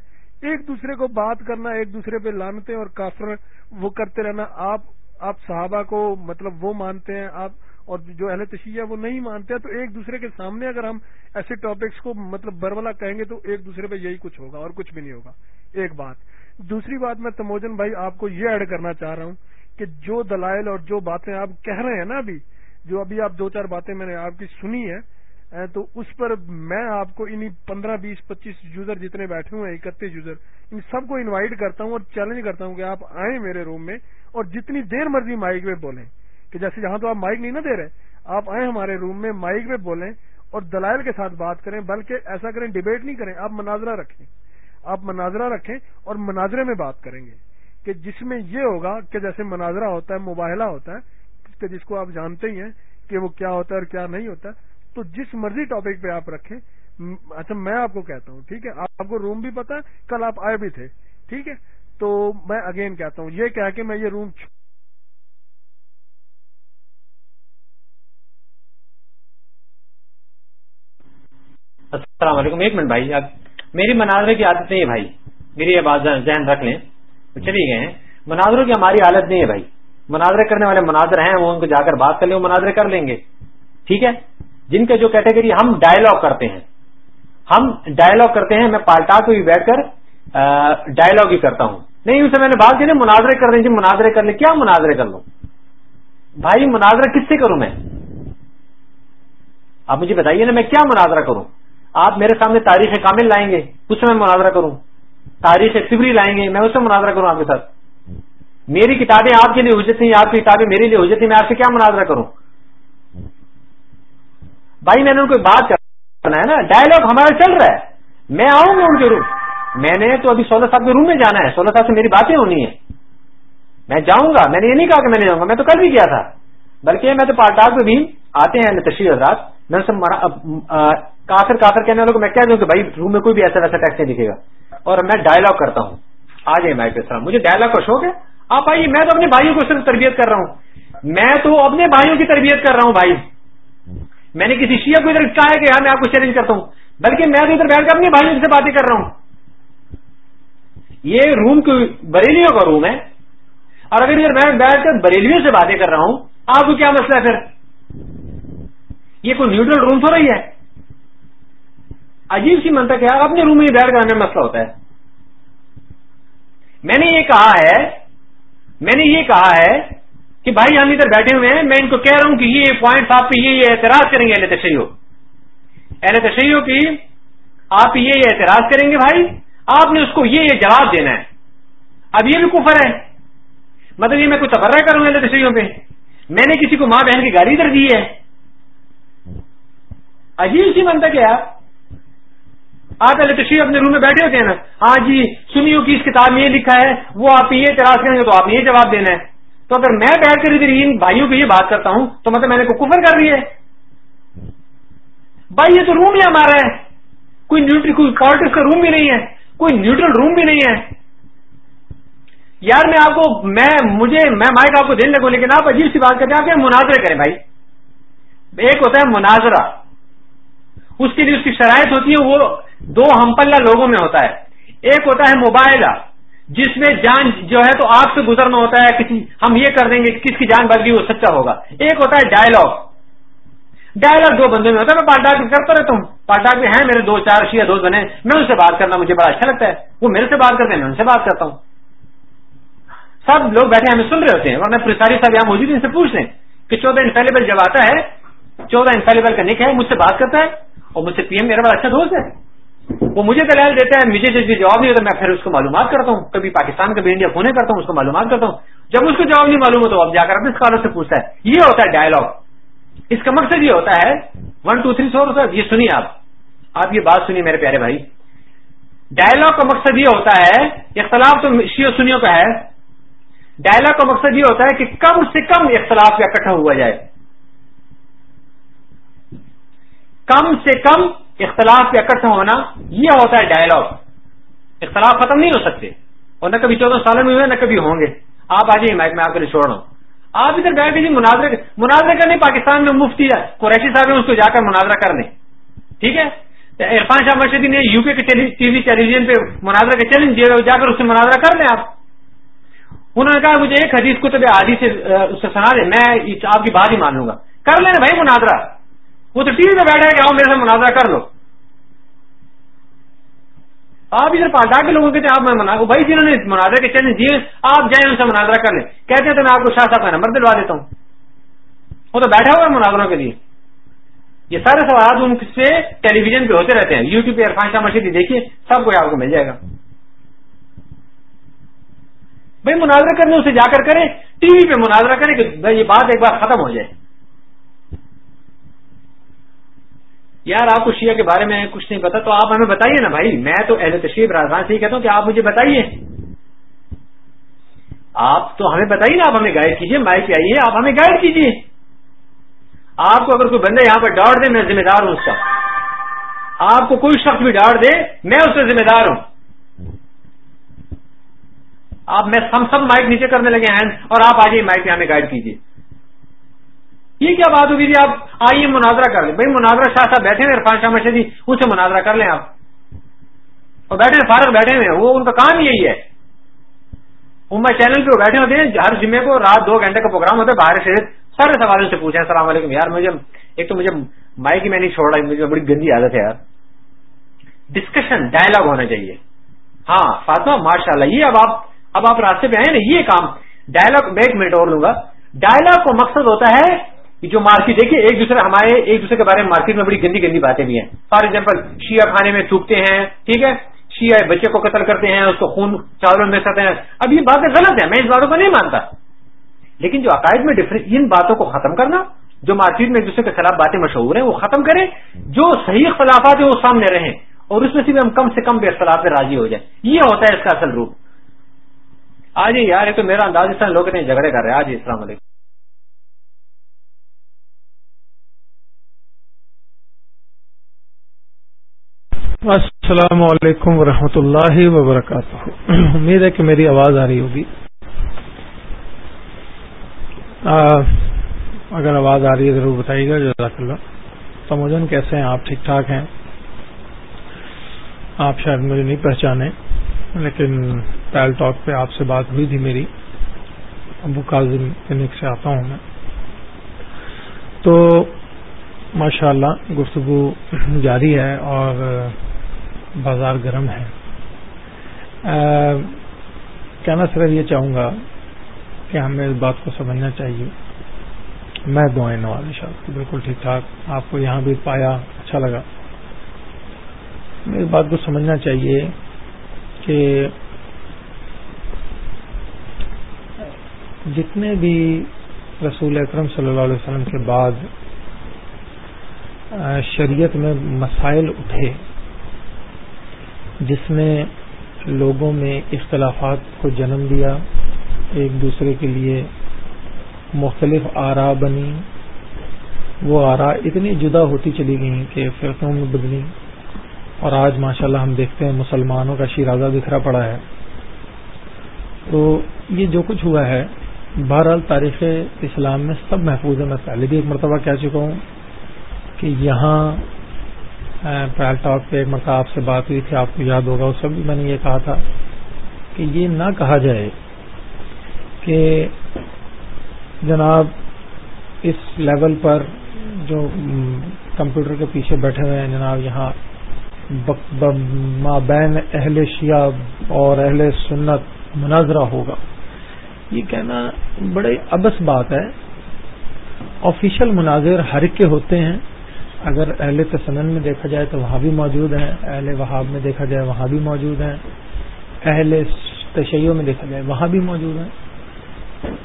ایک دوسرے کو بات کرنا، ایک دوسرے پہ لانتے اور کافر وہ کرتے رہنا، آپ آپ صحابہ کو مطلب وہ مانتے ہیں، آپ اور جو اہل تشیع وہ نہیں مانتے ہیں، تو ایک دوسرے کے سامنے اگر ہم ایسے ٹاپکس کو مطلب برولا کہیں گے تو ایک دوسرے پہ یہی کچھ ہوگا اور کچھ بھی نہیں ہوگا۔ ایک بات۔ دوسری بات میں تموجن بھائی آپ کو یہ ایڈ کرنا چاہ رہا ہوں کہ جو دلائل اور جو باتیں آپ کہہ رہے ہیں نا ابھی، جو ابھی آپ دو چار باتیں میں نے آپ کی سنی ہے تو اس پر میں آپ کو ان پندرہ، بیس، پچیس یوزر جتنے بیٹھے ہوئے ہیں، اکتیس یوزر، ان سب کو انوائٹ کرتا ہوں اور چیلنج کرتا ہوں کہ آپ آئیں میرے روم میں اور جتنی دیر مرضی مائک میں بولیں۔ کہ جیسے جہاں تو آپ مائک نہیں نہ دے رہے، آپ آئیں ہمارے روم میں مائک میں بولیں اور دلائل کے ساتھ بات کریں، بلکہ ایسا کریں ڈبیٹ نہیں کریں، آپ مناظرہ رکھیں۔ آپ مناظرہ رکھیں اور مناظرے میں بات کریں گے کہ جس میں یہ ہوگا کہ جیسے مناظرہ ہوتا ہے، مباہلہ ہوتا ہے جس کو آپ جانتے ہی ہیں کہ وہ کیا ہوتا ہے اور کیا نہیں ہوتا تو جس مرضی ٹاپک پہ آپ رکھیں اچھا میں آپ کو کہتا ہوں، ٹھیک ہے؟ آپ کو روم بھی پتا کل آپ آئے بھی تھے، ٹھیک ہے؟ تو میں اگین کہتا ہوں، یہ کہہ کے میں یہ روم السلام علیکم، ایک منٹ بھائی میری مناظرے کی عادت نہیں ہے بھائی، میری یہ بات ذہن رکھ لیں۔ چلی گئے ہیں۔ مناظروں کی ہماری عادت نہیں ہے بھائی۔ مناظرے کرنے والے مناظر ہیں، وہ ان کو جا کر بات کر لیں، وہ مناظرے کر لیں گے۔ ٹھیک ہے؟ جن کے جو کیٹیگری ہم ڈائلگ کرتے ہیں۔ ہم ڈائلگ کرتے ہیں، میں پالٹا کو بھی بیٹھ کر ڈائلگ ہی کرتا ہوں۔ نہیں ان سے میں نے بات کی نا، مناظرے کر دیں جی مناظرے کر لیں۔ کیا مناظرے کر لوں؟ بھائی، مناظرہ کس سے کروں میں؟ آپ مجھے بتائیے نا، میں کیا مناظرہ کروں؟ آپ میرے سامنے تاریخ کامل لائیں گے، اس سے میں مناظرہ کروں۔ تاریخ سبری لائیں گے، میں اس سے مناظرہ کروں آپ کے ساتھ۔ میری کتابیں آپ کے لیے حجت نہیں آپ کی کتابیں میرے لیے حجت نہیں میں آپ سے کیا مناظرہ کروں؟ بھائی میں نے ان کو بات کرنا ہے نا ڈائلگ ہمارا چل رہا ہے۔ میں آؤں گا ان کے روم میں نے تو ابھی سولہ صاحب کے روم میں جانا ہے۔ سولہ صاحب سے میری باتیں ہونی ہے میں جاؤں گا۔ میں نے یہ نہیں کہا کہ میں نہیں جاؤں گا۔ میں تو کل بھی گیا تھا۔ بلکہ میں تو پارٹاگ پہ بھی آتے ہیں تشریح حضرات۔ میں کافر کافر کہنے والوں کو میں کہہ دوں کہ بھائی روم میں کوئی بھی ایسا ویسا ٹیکس نہیں دکھے گا۔ اور میں ڈائلگ کرتا ہوں۔ آ جائے مائک السلام مجھے ڈائلگ کا شوق ہے۔ آپ آئیے، میں تو اپنے بھائیوں کو صرف تربیت کر رہا ہوں۔ میں تو اپنے بھائیوں کی تربیت کر رہا ہوں بھائی۔ میں نے کسی شیعہ کو ادھر کہا ہے کہ یار میں آپ کو چیلنج کرتا ہوں۔ بلکہ میں تو ادھر بیٹھ کر اپنے بھائیوں سے باتیں کر رہا ہوں۔ یہ روم بریلیوں کا روم ہے۔ اور اگر ادھر میں بیٹھ کر بریلیوں سے باتیں کر رہا ہوں، آپ کو کیا مسئلہ ہے پھر؟ یہ کوئی نیوٹرل روم تو رہی ہے۔ عجیب سی منتا کیا اپنے روم میں بیٹھ کر ہمیں مسئلہ ہوتا ہے۔ میں نے یہ کہا ہے، میں نے یہ کہا ہے کہ بھائی ہم ادھر بیٹھے ہوئے ہیں، میں ان کو کہہ رہا ہوں کہ یہ پوائنٹ آپ پہ یہ اعتراض کریں گے، اہل تشیو اہل تشیو کی آپ یہ اعتراض کریں گے بھائی، آپ نے اس کو یہ یہ جواب دینا ہے۔ اب یہ بھی کفر ہے۔ مطلب یہ میں کوئی تبرہ کروں اہل تشیوں پہ۔ میں نے کسی کو ماں بہن کی گاڑی ادھر دی ہے۔ عجیب سی منتا کیا آپ پہلے تشریح اپنے روم میں بیٹھے ہوتے ہیں نا۔ ہاں جی سنیوں کی اس کتاب میں یہ لکھا ہے، وہ آپ یہ اعتراض کریں گے تو آپ نے یہ جواب دینا ہے۔ تو اگر میں بیٹھ کر ادھر ان بھائیوں کی یہ بات کرتا ہوں، تو مطلب میں نے کوئی کفر کر رہی ہے؟ بھائی، یہ تو روم ہی ہمارا ہے۔ کوئی نیوٹرل کوئی پالٹکس کا روم بھی نہیں ہے۔ کوئی نیوٹرل روم بھی نہیں ہے۔ یار، میں آپ کو، میں، مجھے، میں مائک آپ کو دینے لگوں، لیکن آپ عجیب سی بات کرتے ہیں۔ آپ مناظرے کریں بھائی۔ ایک ہوتا ہے مناظرہ۔ اس کے لیے اس کی شرائط ہوتی ہے وہ دو ہم پلہ لوگوں میں ہوتا ہے۔ ایک ہوتا ہے موبائلہ جس میں جان جو ہے تو آپ سے گزرنا ہوتا ہے، کسی ہم یہ کر دیں گے کس کی جان بل گئی وہ سچا ہوگا۔ ایک ہوتا ہے ڈائلگ ڈائلگ دو بندوں میں ہوتا ہے، میں پالٹا کرتا رہتا ہوں۔ پالٹا میں ہیں میرے دو چار شیعہ دوست بنے، میں ان سے بات کرنا مجھے بڑا اچھا لگتا ہے۔ وہ میرے سے بات کرتے ہیں، میں ان سے بات کرتا ہوں۔ سب لوگ بیٹھے ہمیں سن رہے ہوتے ہیں، ورنہ پرساری صاحب یہاں موجود ان سے پوچھ لیں کہ چودہ انفیلیبل جب آتا ہے، چودہ انفیلیبل کا نک ہے مجھ سے بات کرتا ہے اور مجھ سے پی ایم میرا بڑا اچھا دوست ہے۔ وہ مجھے دلائل دیتا ہے، مجھے جب جواب نہیں ہوتا، میں پھر اس کو معلومات کرتا ہوں۔ کبھی پاکستان کبھی انڈیا فونے کرتا ہوں، اس کو معلومات کرتا ہوں۔ جب اس کو جواب نہیں معلوم ہو تو اب جا کر اپنے اسکالر سے پوچھتا ہے۔ یہ ہوتا ہے ڈائلگ اس کا مقصد یہ ہوتا ہے ون ٹو تھری فور یہ سنیے آپ۔ آپ یہ بات سنیے میرے پیارے بھائی۔ ڈائلگ کا مقصد یہ ہوتا ہے، اختلاف تو شیو سنیوں کا ہے۔ ڈائلگ کا مقصد یہ ہوتا ہے کہ کم سے کم اختلاف کا اکٹھا ہوا جائے۔ کم سے کم اختلاف کے اکٹھا ہونا، یہ ہوتا ہے ڈائلگ اختلاف ختم نہیں ہو سکتے۔ اور نہ کبھی چودہ سالوں میں ہوئے، نہ کبھی ہوں گے۔ آپ آ جائیے مائک میں، آپ کے لیے چھوڑ رہا ہوں۔ آپ ادھر بیٹھ جی مناظرے مناظرے کرنے، پاکستان میں مفتی ہے، قریشی صاحب ہیں، اس کو جا کر مناظرہ کر لیں۔ ٹھیک ہے؟ عرفان شاہ مرشدی نے یو پی کے ٹی وی ٹیلی ویژن پہ مناظرہ کا چیلنج دیا جا کر اس سے مناظرہ کر لیں آپ۔ انہوں نے کہا، مجھے ایک حدیث کو تو آدھی سے اس سے سنا دیں، میں آپ کی بات ہی مان لوں گا۔ کر لیں بھائی مناظرہ۔ وہ تو ٹی وی پہ بیٹھا کہ آؤ میرے سے مناظرہ کر لو۔ آپ ادھر پالٹا کے لوگوں کے آپ میں منا بھائی جنہوں نے مناظرہ کے چیلنج دیے آپ جائیں ان سے مناظرہ کر لیں۔ کہتے ہیں تو میں آپ کو شاہ صاحب کا نمبر دلوا دیتا ہوں۔ وہ تو بیٹھا ہوا ہے مناظروں کے لیے۔ یہ سارے سوالات ان سے ٹیلی ویژن پہ ہوتے رہتے ہیں۔ یوٹیوب پہ عرفان شاہ مشید دیکھیے، سب کو آپ کو مل جائے گا۔ بھائی مناظرہ کرنے، اسے جا کر کریں۔ ٹی وی پہ مناظرہ کریں کہ یہ بات ایک بار ختم ہو جائے۔ یار آپ کو شیعہ کے بارے میں کچھ نہیں پتا تو آپ ہمیں بتائیے نا بھائی۔ میں تو اہل تشریف راجان سے ہی کہتا ہوں کہ آپ مجھے بتائیے۔ آپ تو ہمیں بتائیے نا، آپ ہمیں گائڈ کیجیے مائک آئیے، آپ ہمیں گائڈ کیجیے۔ آپ کو اگر کوئی بندہ یہاں پر ڈاٹ دے، میں ذمہ دار ہوں اس کا۔ آپ کو کوئی شخص بھی ڈاٹ دے، میں اس سے ذمہ دار ہوں۔ آپ میں سم سب مائک نیچے کرنے لگے ہیں، اور آپ آ جائیے مائک پہ ہمیں گائڈ کیجیے۔ یہ کیا بات ہوگی جی؟ آپ آئیے مناظرہ کر لیں۔ بھائی مناظرہ شاہ صاحب بیٹھے ہوئے عرفان شاہ مشہدی جی، ان سے مناظرہ کر لیں آپ۔ اور بیٹھے فارغ بیٹھے ہوئے وہ ان کا کام یہی ہے۔ عمر چینل پہ وہ بیٹھے ہوتے ہیں، ہر جمعے کو رات دو گھنٹے کا پروگرام ہوتا ہے، باہر سے سارے سوالوں سے پوچھیں۔ السلام علیکم۔ یار، مجھے ایک تو مجھے مائک ہی میں نہیں چھوڑ رہا، مجھے بڑی گندی عادت ہے یار۔ ڈسکشن ڈائلگ ہونا چاہیے۔ ہاں فاطمہ ماشاء اللہ یہ اب آپ اب آپ راستے پہ آئے نا، یہ کام۔ ڈائلگ میں ایک منٹ اور لوں گا۔ ڈائلگ کو مقصد ہوتا ہے جو مارکیٹ، دیکھیے، ایک دوسرے، ہمارے ایک دوسرے کے بارے میں مارکیٹ میں بڑی گندی گندی باتیں بھی ہیں۔ فار ایگزامپل شیعہ کھانے میں تھوکتے ہیں، ٹھیک ہے؟ شیعہ بچے کو قتل کرتے ہیں، اس کو خون چاولوں میں سکتے ہیں۔ اب یہ باتیں غلط ہیں، میں اس باتوں کو نہیں مانتا۔ لیکن جو عقائد میں ڈفرینس ان باتوں کو ختم کرنا، جو مارکیٹ میں ایک دوسرے کے خلاف باتیں مشہور ہیں، وہ ختم کریں، جو صحیح اختلافات ہیں، وہ سامنے رہیں۔ اور اس میں سے بھی ہم کم سے کم بے اختلاف میں راضی ہو جائیں۔ یہ ہوتا ہے اس کا اصل روپ۔ آج یار، یہ تو میرا انداز اس طرح لوگ جھگڑے کر رہے ہیں۔ آج السلام علیکم۔ السلام علیکم ورحمۃ اللہ وبرکاتہ۔ امید ہے کہ میری آواز آ رہی ہوگی۔ اگر آواز آ رہی ہے ضرور بتائیے گا، جزاک اللہ۔ تموجن کیسے ہیں؟ آپ ٹھیک ٹھاک ہیں؟ آپ شاید مجھے نہیں پہچانے، لیکن پیل ٹاک پہ آپ سے بات ہوئی تھی میری۔ ابو کاظم کلینک سے آتا ہوں میں۔ تو ماشاء اللہ گفتگو جاری ہے اور بازار گرم ہے۔ کہنا صرف یہ چاہوں گا کہ ہمیں اس بات کو سمجھنا چاہیے۔ میں دعائیں نواز شاہ بالکل ٹھیک ٹھاک۔ آپ کو یہاں بھی پایا اچھا لگا۔ اس بات کو سمجھنا چاہیے کہ جتنے بھی رسول اکرم صلی اللہ علیہ وسلم کے بعد شریعت میں مسائل اٹھے جس نے لوگوں میں اختلافات کو جنم دیا، ایک دوسرے کے لیے مختلف آرا بنی۔ وہ آرا اتنی جدا ہوتی چلی گئیں کہ فرقوں میں بدلی۔ اور آج ماشاءاللہ ہم دیکھتے ہیں مسلمانوں کا شیرازہ بکھرا پڑا ہے۔ تو یہ جو کچھ ہوا ہے، بہرحال تاریخ اسلام میں سب محفوظ ہے میں پہلے بھی ایک مرتبہ کہہ چکا ہوں کہ یہاں پہل ٹاک پہ ایک مرتبہ آپ سے بات ہوئی تھی، آپ کو یاد ہوگا، اس وقت میں نے یہ کہا تھا کہ یہ نہ کہا جائے کہ جناب اس لیول پر جو کمپیوٹر کے پیچھے بیٹھے ہوئے ہیں، جناب یہاں مابین اہل شیعہ اور اہل سنت مناظرہ ہوگا۔ یہ کہنا بڑے ابس بات ہے۔ آفیشل مناظر ہر ایک کے ہوتے ہیں۔ اگر اہل تسنن میں دیکھا جائے تو وہاں بھی موجود ہیں، اہل وہاب میں دیکھا جائے وہاں بھی موجود ہیں، اہل تشیعوں میں دیکھا جائے وہاں بھی موجود ہیں۔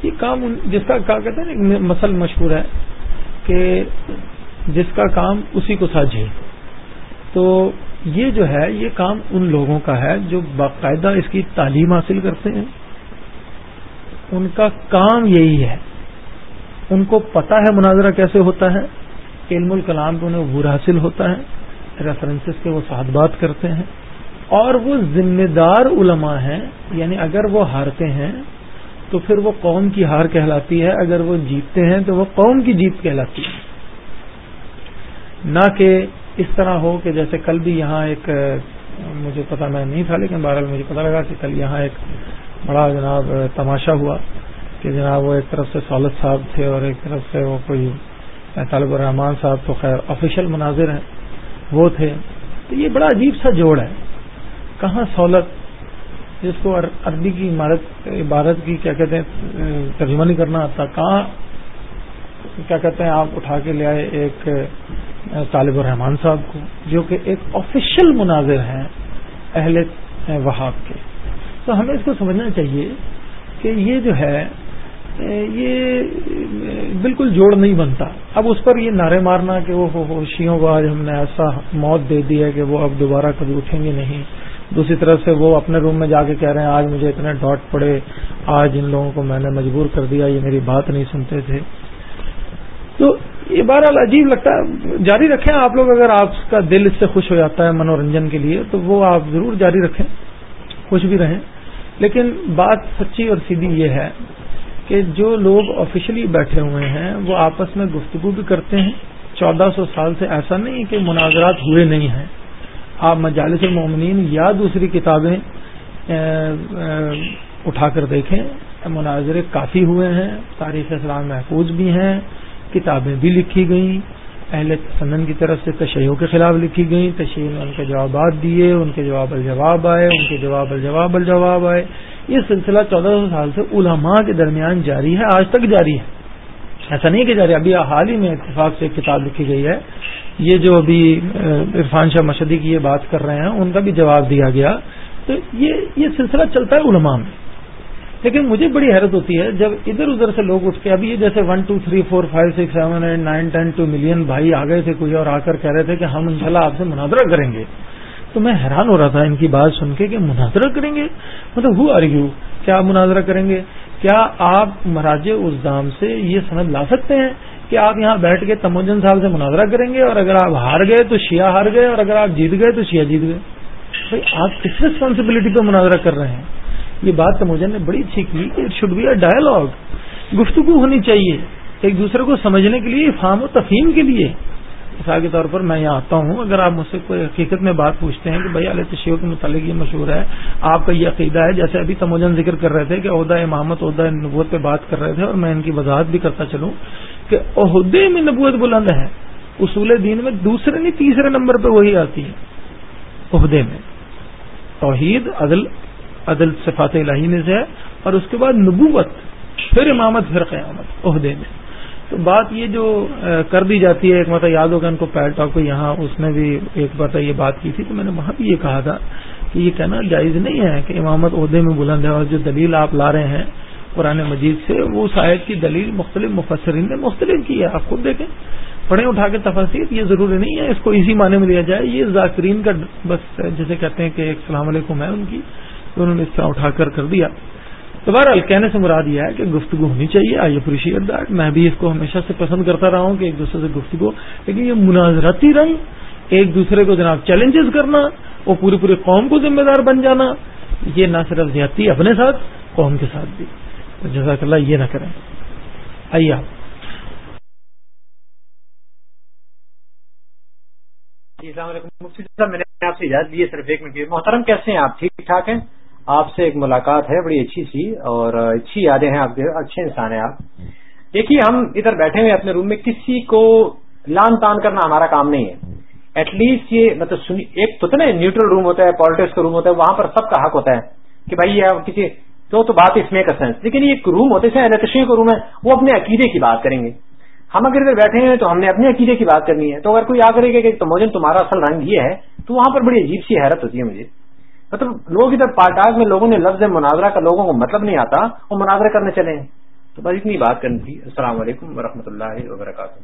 یہ کام جس کا کہا کہتے ہیں مسل مشہور ہے کہ جس کا کام اسی کو ساجھے تو یہ جو ہے، یہ کام ان لوگوں کا ہے جو باقاعدہ اس کی تعلیم حاصل کرتے ہیں۔ ان کا کام یہی ہے۔ ان کو پتا ہے مناظرہ کیسے ہوتا ہے۔ علم الکلام کو انہیں عبور حاصل ہوتا ہے ریفرنسز کے وہ ساتھ بات کرتے ہیں۔ اور وہ ذمہ دار علماء ہیں یعنی اگر وہ ہارتے ہیں تو پھر وہ قوم کی ہار کہلاتی ہے، اگر وہ جیتتے ہیں تو وہ قوم کی جیت کہلاتی ہے۔ نہ کہ اس طرح ہو کہ جیسے کل بھی یہاں ایک، مجھے پتا میں نہیں تھا لیکن بہرحال مجھے پتا لگا کہ کل یہاں ایک بڑا جناب تماشا ہوا کہ جناب وہ ایک طرف سے سولت صاحب تھے اور ایک طرف سے وہ کوئی طالب الرحمان صاحب تو خیر آفیشیل مناظر ہیں۔ وہ تھے۔ تو یہ بڑا عجیب سا جوڑ ہے۔ کہاں سہولت؟ جس کو عربی کی عمارت عبارت کی کیا کہتے ہیں، ترجمہ نہیں کرنا آتا۔ کہاں؟ کیا کہتے ہیں، آپ اٹھا کے لے آئے ایک طالب الرحمان صاحب کو، جو کہ ایک آفیشیل مناظر ہیں اہل وہاب کے۔ تو ہمیں اس کو سمجھنا چاہیے کہ یہ جو ہے یہ بالکل جوڑ نہیں بنتا۔ اب اس پر یہ نعرے مارنا کہ وہ خوشیوں کو آج ہم نے ایسا موت دے دی ہے کہ وہ اب دوبارہ کبھی اٹھیں گے نہیں۔ دوسری طرف سے وہ اپنے روم میں جا کے کہہ رہے ہیں، آج مجھے اتنے ڈاٹ پڑے، آج ان لوگوں کو میں نے مجبور کر دیا، یہ میری بات نہیں سنتے تھے۔ تو یہ بہرحال عجیب لگتا ہے۔ جاری رکھیں آپ لوگ، اگر آپ کا دل اس سے خوش ہو جاتا ہے منورنجن کے لیے، تو وہ آپ ضرور جاری رکھیں، خوش بھی رہیں۔ لیکن بات سچی اور سیدھی یہ ہے کہ جو لوگ آفیشلی بیٹھے ہوئے ہیں، وہ آپس میں گفتگو بھی کرتے ہیں۔ چودہ سو سال سے ایسا نہیں کہ مناظرات ہوئے نہیں ہیں۔ آپ مجالس المومنین یا دوسری کتابیں اٹھا کر دیکھیں۔ مناظرے کافی ہوئے ہیں۔ تاریخ اسلام محفوظ بھی ہیں۔ کتابیں بھی لکھی گئیں۔ اہل سنن کی طرف سے تشہیوں کے خلاف لکھی گئیں۔ تشہیر نے ان کے جوابات دیے، ان کے جواب الجواب آئے، ان کے جواب الجواب الجواب آئے۔ یہ سلسلہ چودہ سو سال سے علماء کے درمیان جاری ہے، آج تک جاری ہے۔ ایسا نہیں کہ جاری، ابھی حال ہی میں اتفاق سے ایک کتاب لکھی گئی ہے۔ یہ جو ابھی عرفان شاہ مشدی کی یہ بات کر رہے ہیں، ان کا بھی جواب دیا گیا۔ تو یہ سلسلہ چلتا ہے علماء میں۔ لیکن مجھے بڑی حیرت ہوتی ہے، جب ادھر ادھر سے لوگ اٹھ کے، ابھی یہ جیسے one two three four five six seven eight nine ten two million بھائی آ گئے تھے کوئی اور آ کر کہہ رہے تھے کہ ہم انشاءاللہ شاء آپ سے مناظرہ کریں گے۔ تو میں حیران ہو رہا تھا ان کی بات سن کے کہ مناظرہ کریں گے؟ مطلب ہو آر یو کیا آپ مناظرہ کریں گے؟ کیا آپ مراج اسدام سے یہ سند لا سکتے ہیں کہ آپ یہاں بیٹھ کے تموجن صاحب سے مناظرہ کریں گے اور اگر آپ ہار گئے تو شیعہ ہار گئے اور اگر آپ جیت گئے تو شیعہ جیت گئے؟ بھائی، آپ کس ریسپانسبلٹی پہ مناظرہ کر رہے ہیں؟ یہ بات تموجن نے بڑی اچھی کی کہ it should be a dialogue گفتگو ہونی چاہیے ایک دوسرے کو سمجھنے کے لیے فام و تفہیم کے لیے۔ مثال کے طور پر میں یہاں آتا ہوں، اگر آپ مجھ سے کوئی حقیقت میں بات پوچھتے ہیں کہ بھائی علیہ تشیع کے متعلق یہ مشہور ہے، آپ کا یہ عقیدہ ہے، جیسے ابھی تموجن ذکر کر رہے تھے کہ عہدہ امامت، عہدہ نبوت پہ بات کر رہے تھے اور میں ان کی وضاحت بھی کرتا چلوں کہ عہدے میں نبوت بلند ہے۔ اصول دین میں دوسرے نہیں، تیسرے نمبر پہ وہی آتی ہے۔ عہدے میں۔ توحید عدل عدل صفات الہی میں سے ہے اور اس کے بعد نبوت، پھر امامت، پھر قیامت۔ عہدے میں۔ تو بات یہ جو کر دی جاتی ہے، ایک مطلب یاد ہوگا ان کو پیل ٹاک کو یہاں اس نے بھی ایک بار یہ بات کی تھی، تو میں نے وہاں بھی یہ کہا تھا کہ یہ کہنا جائز نہیں ہے کہ امامت عہدے میں بلند ہے اور جو دلیل آپ لا رہے ہیں قرآن مجید سے، وہ شاید کی دلیل مختلف مفسرین نے مختلف کی ہے، آپ خود دیکھیں۔ پڑھیں، اٹھا کے تفصیل یہ ضروری نہیں ہے، اس کو اسی معنی میں لیا جائے۔ یہ ذاکرین کا بس جیسے کہتے ہیں کہ السلام علیکم ہے ان کی، تو انہوں نے اس طرح اٹھا کر کر دیا۔ دوبارہ کہنے سے مراد یہ ہے کہ گفتگو ہونی چاہیے آئی اپریشیٹ دیٹ میں بھی اس کو ہمیشہ سے پسند کرتا رہا ہوں کہ ایک دوسرے سے گفتگو، لیکن یہ مناظرتی رنگ، ایک دوسرے کو جناب چیلنجز کرنا، وہ پوری پوری قوم کو ذمہ دار بن جانا، یہ نہ صرف زیادتی اپنے ساتھ، قوم کے ساتھ بھی۔ جزاک اللہ، یہ نہ کریں۔ آئیے آپ۔ جی، السلام علیکم۔ صاحب، میں نے آپ سے اجازت دی ہے صرف ایک منٹ محترم، کیسے ہیں آپ؟ ٹھیک ٹھاک ہیں؟ آپ سے ایک ملاقات ہے، بڑی اچھی سی اور اچھی یادیں ہیں، آپ اچھے انسان ہیں آپ۔ دیکھیے، ہم ادھر بیٹھے ہوئے اپنے روم میں، کسی کو لان تان کرنا ہمارا کام نہیں ہے۔ ایٹ لیسٹ یہ مطلب ایک تو نا نیوٹرل روم ہوتا ہے پالیٹکس کا روم ہوتا ہے، وہاں پر سب کا حق ہوتا ہے کہ بھائی یہ کسی تو تو بات اس میں کا سینس لیکن یہ ایک روم ہوتے ہیں الیکٹریشن کا روم ہے، وہ اپنے عقیدے کی بات کریں گے۔ ہم اگر ادھر بیٹھے ہیں تو ہم نے اپنے عقیدے کی بات کرنی ہے۔ تو اگر کوئی آ کرے گا کہ تموجن تمہارا اصل رنگ یہ ہے، تو وہاں پر بڑی عجیب سی حیرت ہوتی ہے مجھے۔ مطلب لوگ ادھر پالٹاگ میں لوگوں نے لفظ مناظرہ کا لوگوں کو مطلب نہیں آتا، وہ مناظرہ کرنے چلے۔ ہیں تو بس اتنی بات کرنی تھی۔ السلام علیکم ورحمۃ اللہ وبرکاتہ۔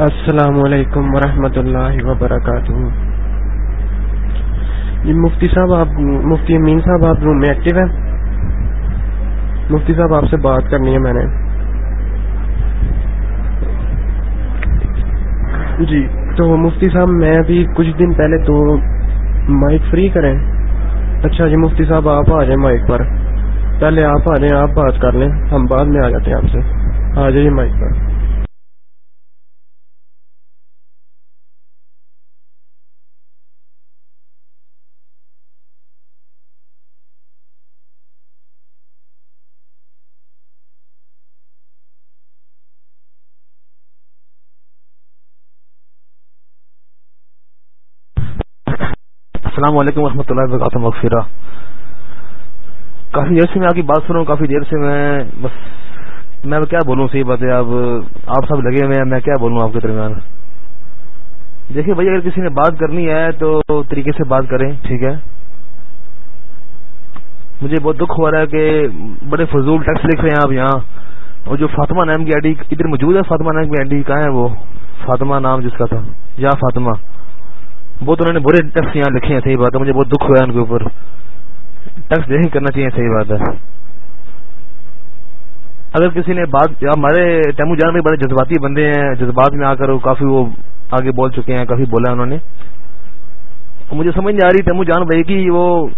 السلام علیکم ورحمۃ اللہ وبرکاتہ۔ جی مفتی صاحب آپ مفتی امین صاحب آپ روم میں ایکٹیو ہیں؟ مفتی صاحب آپ سے بات کرنی ہے میں نے۔ جی۔ تو مفتی صاحب، میں ابھی کچھ دن پہلے تو مائک فری کریں۔ اچھا جی مفتی صاحب، آپ آ جائیں مائک پر۔ پہلے آپ آ جائیں، آپ بات کر لیں۔ ہم بعد میں آ جاتے ہیں آپ سے۔ آ جائیے مائک پر۔ السلام علیکم و اللہ وبرکاتہ، مغفرہ۔ کافی دیر سے میں آپ کی بات سن رہا ہوں کافی دیر سے میں، بس میں کیا بولوں، صحیح بات ہے اب آپ سب لگے ہوئے ہیں، میں کیا بولوں آپ کے درمیان؟ دیکھیے بھائی، اگر کسی نے بات کرنی ہے تو طریقے سے بات کریں، ٹھیک ہے؟ مجھے بہت دکھ ہو رہا ہے کہ بڑے فضول ٹیکس لکھ رہے ہیں آپ یہاں۔ اور جو فاطمہ نام کی آئی ڈی، ادھر موجود ہے، فاطمہ نام کی آئی ڈی، کہاں ہے وہ؟ فاطمہ نام جس کا تھا، یا فاطمہ؟ بہت انہوں نے برے ٹیکس یہاں لکھے ہیں، صحیح بات ہے، مجھے بہت دکھ ہوا ہے ان کے اوپر۔ ٹیکس نہیں کرنا چاہیے، صحیح بات ہے۔ اگر کسی نے بات، ہمارے ٹیمو جان میں بڑے جذباتی بندے ہیں، جذبات میں آ کر کافی وہ آگے بول چکے ہیں، کافی بولا انہوں نے۔ مجھے سمجھ نہیں آ رہی ٹیمو جان بھائی کی وہ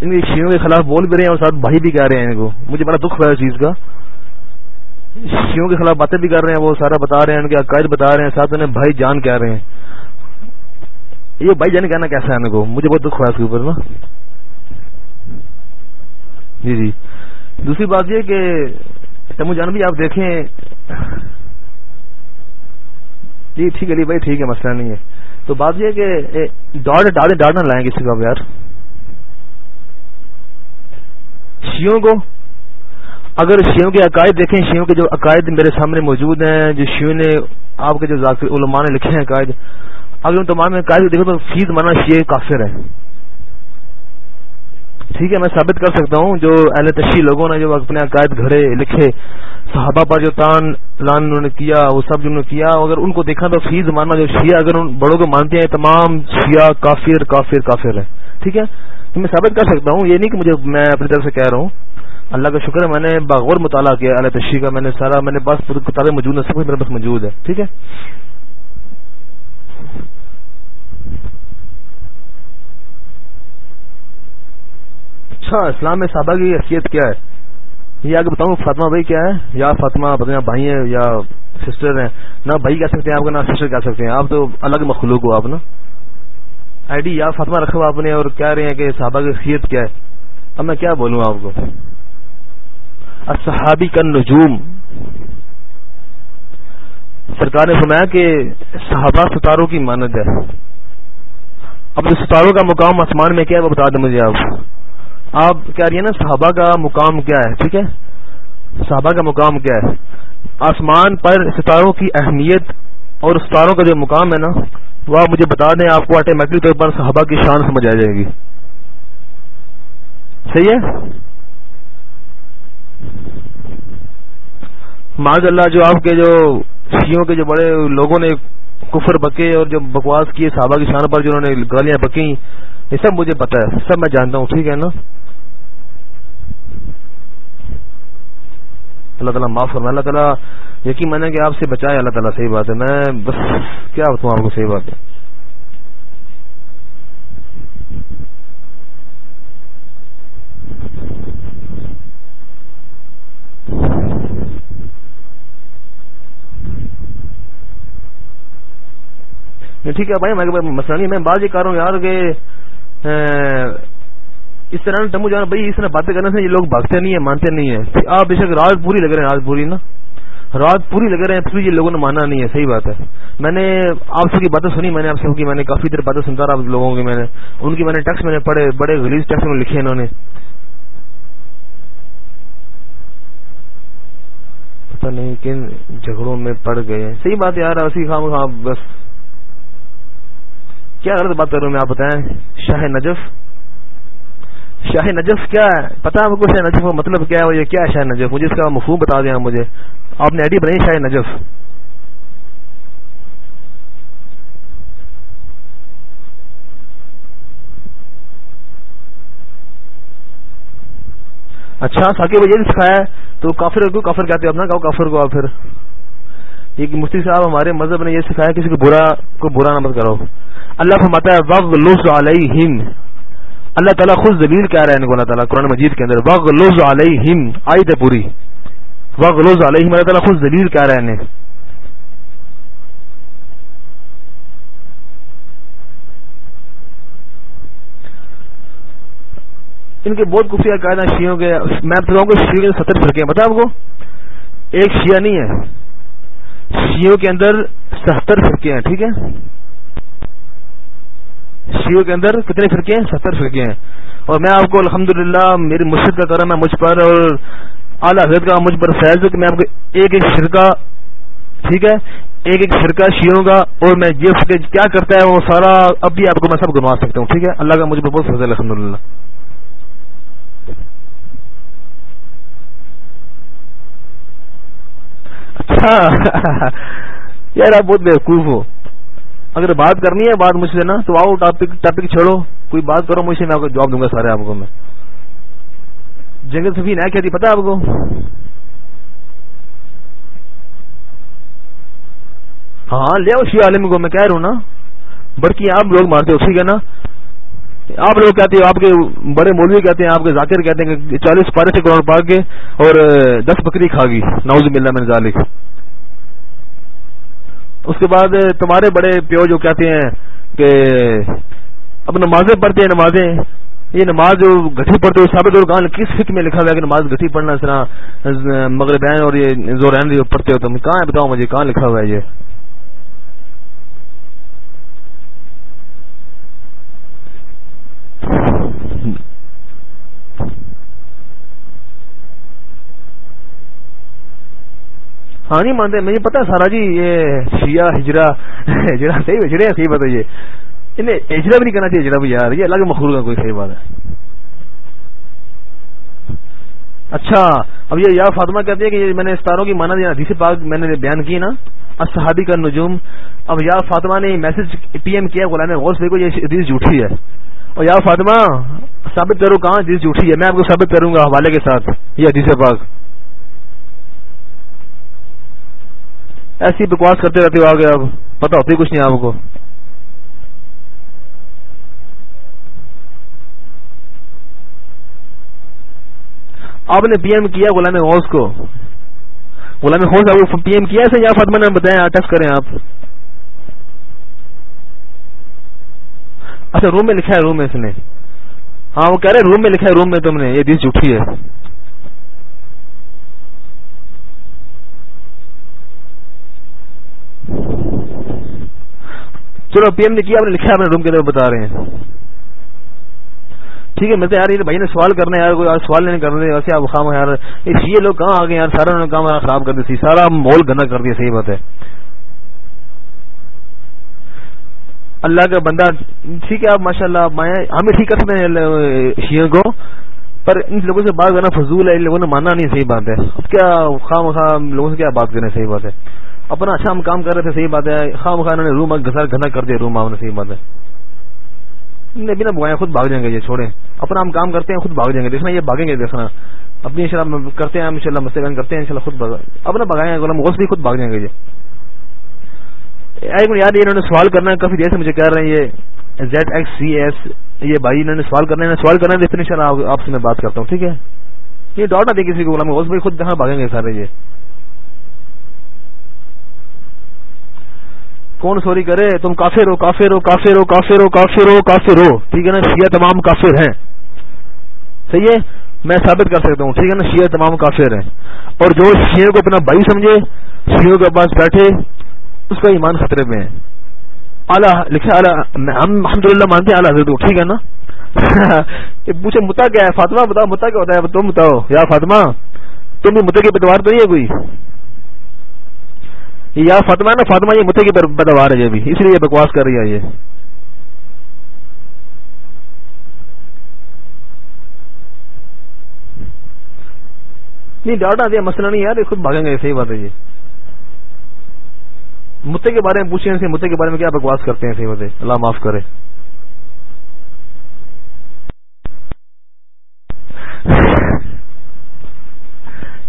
ان شیوں کے خلاف بول بھی رہے ہیں اور ساتھ بھائی بھی کہہ رہے ہیں۔ ان کو مجھے بڑا دکھ ہوا ہے اس چیز کا۔ شیوں کے خلاف باتیں بھی کر رہے ہیں، وہ سارا بتا رہے ہیں، ان کے عقائد بتا رہے ہیں، ساتھ انہیں بھائی جان کہہ رہے ہیں۔ یہ بھائی جان کہنا کیسا ہے کو؟ مجھے بہت دکھ ہوا اس کے اوپر نا۔ جی جی۔ دوسری بات یہ کہ تمو جان بھی آپ دیکھیں۔ جی ٹھیک ہے جی بھائی، ٹھیک ہے، مسئلہ نہیں ہے۔ تو بات یہ کہ ڈاٹ ڈالیں ڈاٹ نہ لائیں کسی کا یار۔ شیوں کو، اگر شیوں کے عقائد دیکھیں، شیوں کے جو عقائد میرے سامنے موجود ہیں، جو شیوں نے آپ کے جو علماء نے لکھے ہیں عقائد اگر ان تمام میں قائد دیکھو تو فیس مانا شیع کافر ہے۔ ٹھیک ہے، میں ثابت کر سکتا ہوں، جو اہل تشریح لوگوں نے جو اپنے عقائد گھڑے لکھے، صحابہ پر جو تان لان انہوں نے کیا، وہ سب جو کیا، اگر ان کو دیکھا تو فیس مانا جو شیعہ اگر ان بڑوں کو مانتے ہیں تمام شیعہ کافر کافر کافر ہے۔ ٹھیک ہے؟ تو میں ثابت کر سکتا ہوں، یہ نہیں کہ مجھے، میں اپنی طرف سے کہہ رہا ہوں۔ اللہ کا شکر ہے، میں نے باغور مطالعہ کیا اہل تشریح کا، میں نے سارا، میں نے بس کتابیں موجود ہیں، سب کچھ میرے پاس موجود ہے۔ ٹھیک ہے؟ اچھا اسلام میں صحابہ کی حیثیت کیا ہے؟ یہ آگے بتاؤں، فاطمہ بھائی کیا ہے؟ یا فاطمہ پتہ بھائی ہیں یا سسٹر ہیں؟ نہ بھائی کہہ سکتے ہیں، آپ کو نہ سسٹر کہہ سکتے ہیں۔ آپ تو الگ مخلوق ہو آپ نا؟ آئی ڈی یا فاطمہ رکھا آپ نے اور کہہ رہے ہیں کہ صحابہ کی خیت کیا ہے؟ اب میں کیا بولوں آپ کو؟ صحابی کا نجوم۔ سرکار نے فرمایا کہ صحابہ ستاروں کی مانت ہے۔ اب جو ستاروں کا مقام آسمان میں کیا ہے وہ بتا دیں مجھے آپ۔ آپ کہہ رہی ہیں نا صحابہ کا مقام کیا ہے، ٹھیک ہے؟ صحابہ کا مقام کیا ہے۔ آسمان پر ستاروں کی اہمیت اور ستاروں کا جو مقام ہے نا، وہ آپ مجھے بتا دیں، آپ کو آٹومیٹک طور پر صحابہ کی شان سمجھ آ جائے گی۔ صحیح ہے؟ معذ اللہ جو آپ کے جو شیوں کے جو بڑے لوگوں نے کفر بکے اور جو بکواس کیے صحابہ کی شان پر جنہوں نے گالیاں بکی یہ سب مجھے پتا ہے، سب میں جانتا ہوں، ٹھیک ہے نا؟ اللہ تعالیٰ معاف فرمائے، اللہ تعالیٰ یقین مانے کہ آپ سے بچائے، اللہ تعالیٰ صحیح بات ہے۔ میں بس کیا بتاؤں آپ کو صحیح بات ہے۔ ٹھیک ہے بھائی، میں مسئلہ نہیں، میں بات یہ کر رہا ہوں یار کہ اس طرح ٹمو جانا، بھائی اس طرح باتیں کرنے سے یہ لوگ بھاگتے نہیں ہیں، مانتے نہیں ہیں۔ آپ بے شک رات پوری لگ رہے ہیں، رات پوری نا۔ رات پوری لگ رہے ہیں، پھر یہ لوگوں نے مانا نہیں ہے، صحیح بات ہے۔ میں نے آپ سب کی باتیں سنی، میں نے آپ سب کی، میں نے کافی دیر باتیں سنتا رہا لوگوں کی، میں نے ان کی میں نے ٹیکس میں نے پڑھے، بڑے غلیز ٹیکس میں لکھے انہوں نے۔ پتہ نہیں کن جھگڑوں میں پڑ گئے صحیح بات یار، اسی خام خام بس۔ کیا غلط بات کر رہا ہوں میں آپ بتائیں؟ شاہ نجف؟ شاہ نجف کیا ہے؟ پتا آپ کو شاہ نجف کا مطلب کیا ہے یہ کیا ہے شاہ نجف؟ مجھے اس کا مفہوم بتا دیں مجھے۔ آپ نے آئی ڈی بنائی شاہ نجف۔ اچھا ساکی بھائی نے سکھایا ہے۔ تو کافر کو کافر کہتے ہیں اپنا، کہو کافر کو آپ پھر۔ یہ مفتی صاحب ہمارے مذہب نے یہ سکھایا کسی کو برا کو برا نہ مت کرو۔ اللہ فرماتا ہے وغ لوز علیہم اللہ تعالیٰ خود زلیل کہہ رہا ہے ان کو، اللہ تعالیٰ قرآن مجید کے اندر۔ وغ لوز علیہم آئی تھے پوری۔ وغ لوز علیہم اللہ تعالیٰ خود زلیل کہہ رہا ہے انہیں۔ ان کے بہت کفی قاعدہ شیوں کے میں بتاؤں گا شیوں کے ستر فرقے ہیں۔ بتا آپ کو؟ ایک شیعہ نہیں ہے۔ شیوں کے اندر ستر فرقے ہیں، ٹھیک ہے؟ شیو کے اندر کتنے فرقے ہیں؟ ستر فرقے ہیں۔ اور میں آپ کو الحمدللہ میری مرشد کا کرم ہے مجھ پر اور اعلیٰ حضرت کا مجھ پر فیض کہ میں آپ کو ایک ایک فرقہ، ٹھیک ہے؟ ایک ایک فرقہ شیوں کا اور میں یہ کیا کرتا ہے، وہ سارا اب بھی آپ کو میں سب گنوا سکتا ہوں، ٹھیک ہے؟ اللہ کا مجھ پر بہت فضل الحمد للہ اچھا یار آپ بہت بیوقوف ہو۔ اگر بات کرنی ہے بات مجھ سے نا، تو آؤ ٹاپک ٹاپک چھوڑو۔ کوئی بات کرو مجھ سے، میں آپ کو جواب دوں گا سارے آپ کو میں۔ جنگل سفی نیا کہتی جی؟ پتا آپ کو؟ ہاں لے آؤ شی عالم کو، میں کہہ رہا ہوں نا۔ بڑکی آپ لوگ مارتے ہو، ٹھیک ہے نا؟ آپ لوگ کہتے ہیں، آپ کے بڑے مولوی کہتے ہیں، آپ کے ذاکر کہتے ہیں کہ چالیس پارے سے کروڑ پا کے اور دس بکری کھا گئی۔ نوز ملنا میں ذالک۔ اس کے بعد تمہارے بڑے پیو جو کہتے ہیں کہ اب نمازیں پڑھتے ہیں، نمازیں۔ یہ نماز جو گٹھی پڑھتے ثابت اور کہاں کس فک میں لکھا ہوا ہے کہ نماز گٹھی پڑھنا، اس طرح مغربین اور یہ زورین جو پڑھتے ہو تم، کہاں بتاؤ مجھے، کہاں لکھا ہوا ہے یہ؟ ہاں نہیں مانتے، مجھے پتا سارا جی یہ شیعہ ہجرا ہجرا صحیح ہجڑے صحیح بات بتائیے۔ انہیں ہجرا بھی نہیں کرنا چاہیے ہجرا بھی یار، یہ الگ مخلوق کا کوئی صحیح بات ہے۔ اچھا اب یہ یا فاطمہ کہتے ہیں کہ میں نے ستاروں کی مانا دیا، حدیث پاک میں نے بیان کی نا۔ صحابی کا نجوم۔ اب یا فاطمہ نے میسج پی ایم کیا، غلام غور سے کو یہ حدیث جھوٹھی ہے۔ اور یا فاطمہ، ثابت کرو کہاں حدیث جھوٹھی ہے، میں آپ کو ثابت کروں گا حوالے کے ساتھ، یہ حدیث پاک۔ ایسی بکواس کرتے رہتے ہو آگے اب پتا ہوتی کچھ نہیں آپ کو۔ آپ نے پی ایم کیا غلام غوث کو؟ غلام غوث آپ پی ایم کیا یا فاطمہ نے بتائیں ٹیسٹ کریں آپ۔ اچھا روم میں لکھا ہے، روم میں اس نے۔ ہاں وہ کہہ رہے روم میں لکھا ہے، روم میں تم نے، یہ دیس جھوٹھی ہے۔ چلو پی ایم نے کیا آپ نے لکھا اپنے روم کے اندر بتا رہے ہیں۔ ٹھیک ہے، میں تو یار، یہ بھائی نے سوال کرنا یار، کوئی سوال نہیں کر رہے ویسے آپ خام یار۔ یہ لوگ کہاں آ گئے یار؟ سارا کام خراب کر دی سارا ماحول گندا کر دیا، صحیح بات ہے۔ اللہ کا بندہ، ٹھیک ہے آپ ماشاء اللہ ہمیں ٹھیک کر سکتے ہیں شیئر کو۔ پر ان لوگوں سے بات کرنا فضول ہے، ان لوگوں نے ماننا نہیں، صحیح بات ہے۔ اب کیا خام خام لوگوں سے کیا بات کریں، صحیح بات ہے۔ اپنا اچھا ہم کام کر رہے تھے، صحیح بات ہے۔ خام خان نے روم گھسا گھنا کر دیا، روم نے صحیح بات ہے۔ بنا بگائے خود بھاگ جائیں گے، یہ چھوڑیں۔ اپنا ہم کام کرتے ہیں، خود بھاگ جائیں گے۔ دیکھنا، یہ بھاگیں گے، دیکھنا۔ اپنی ان شاء اللہ کرتے ہیں ان شاء اللہ مسئلہ کرتے ہیں ان شاء اللہ خود اپنا بگائیں گے غلام غوث بھی خود بھاگ جائیں گے، یہ۔ یاد انہوں نے سوال کرنا ہے، کافی دیر سے مجھے کہہ رہے ہیں، یہ زیڈ ایکس سی ایس یہ بھائی انہوں نے سوال کرنا ہے سوال کرنا ہے آپ سے میں بات کرتا ہوں، ٹھیک ہے؟ یہ ڈاؤٹ نہ دے کسی کو، غلام غوث بھائی خود کہاں بھاگیں گے سارے یہ؟ کون سوری کرے؟ تم کافر ہو کافر ہو کافر ہو کافر ہو کافر ہو کافر ہو، ٹھیک ہے نا؟ شیعہ تمام کافر ہیں۔ صحیح ہے؟ میں ثابت کر سکتا ہوں، ٹھیک ہے نا؟ شیعہ تمام کافر ہیں۔ اور جو شیعہ کو اپنا بھائی سمجھے شیعوں کے پاس بیٹھے، اس کا ایمان خطرے میں ہے۔ اعلیٰ لکھا اعلیٰ، ہم الحمد للہ مانتے ہیں اعلیٰ، حضرت ٹھیک ہے نا؟ پوچھے متا کیا ہے؟ فاطمہ بتاؤ، متا کیا ہوتا ہے تم بتاؤ، یا فاطمہ؟ تم بھی متا کی پتوار تو نہیں ہے کوئی؟ یا فاطمہ نا، فاطمہ یہ متے کی پیداوار ہے یہ بھی، اس لیے یہ بکواس کر رہی ہے یہ۔ نہیں، ڈاٹا دیا، مسئلہ نہیں یار خود بھاگیں گے، صحیح بات ہے یہ۔ متے کے بارے میں پوچھیں سے متے کے بارے میں کیا بکواس کرتے ہیں صحیح بات ہے اللہ معاف کرے۔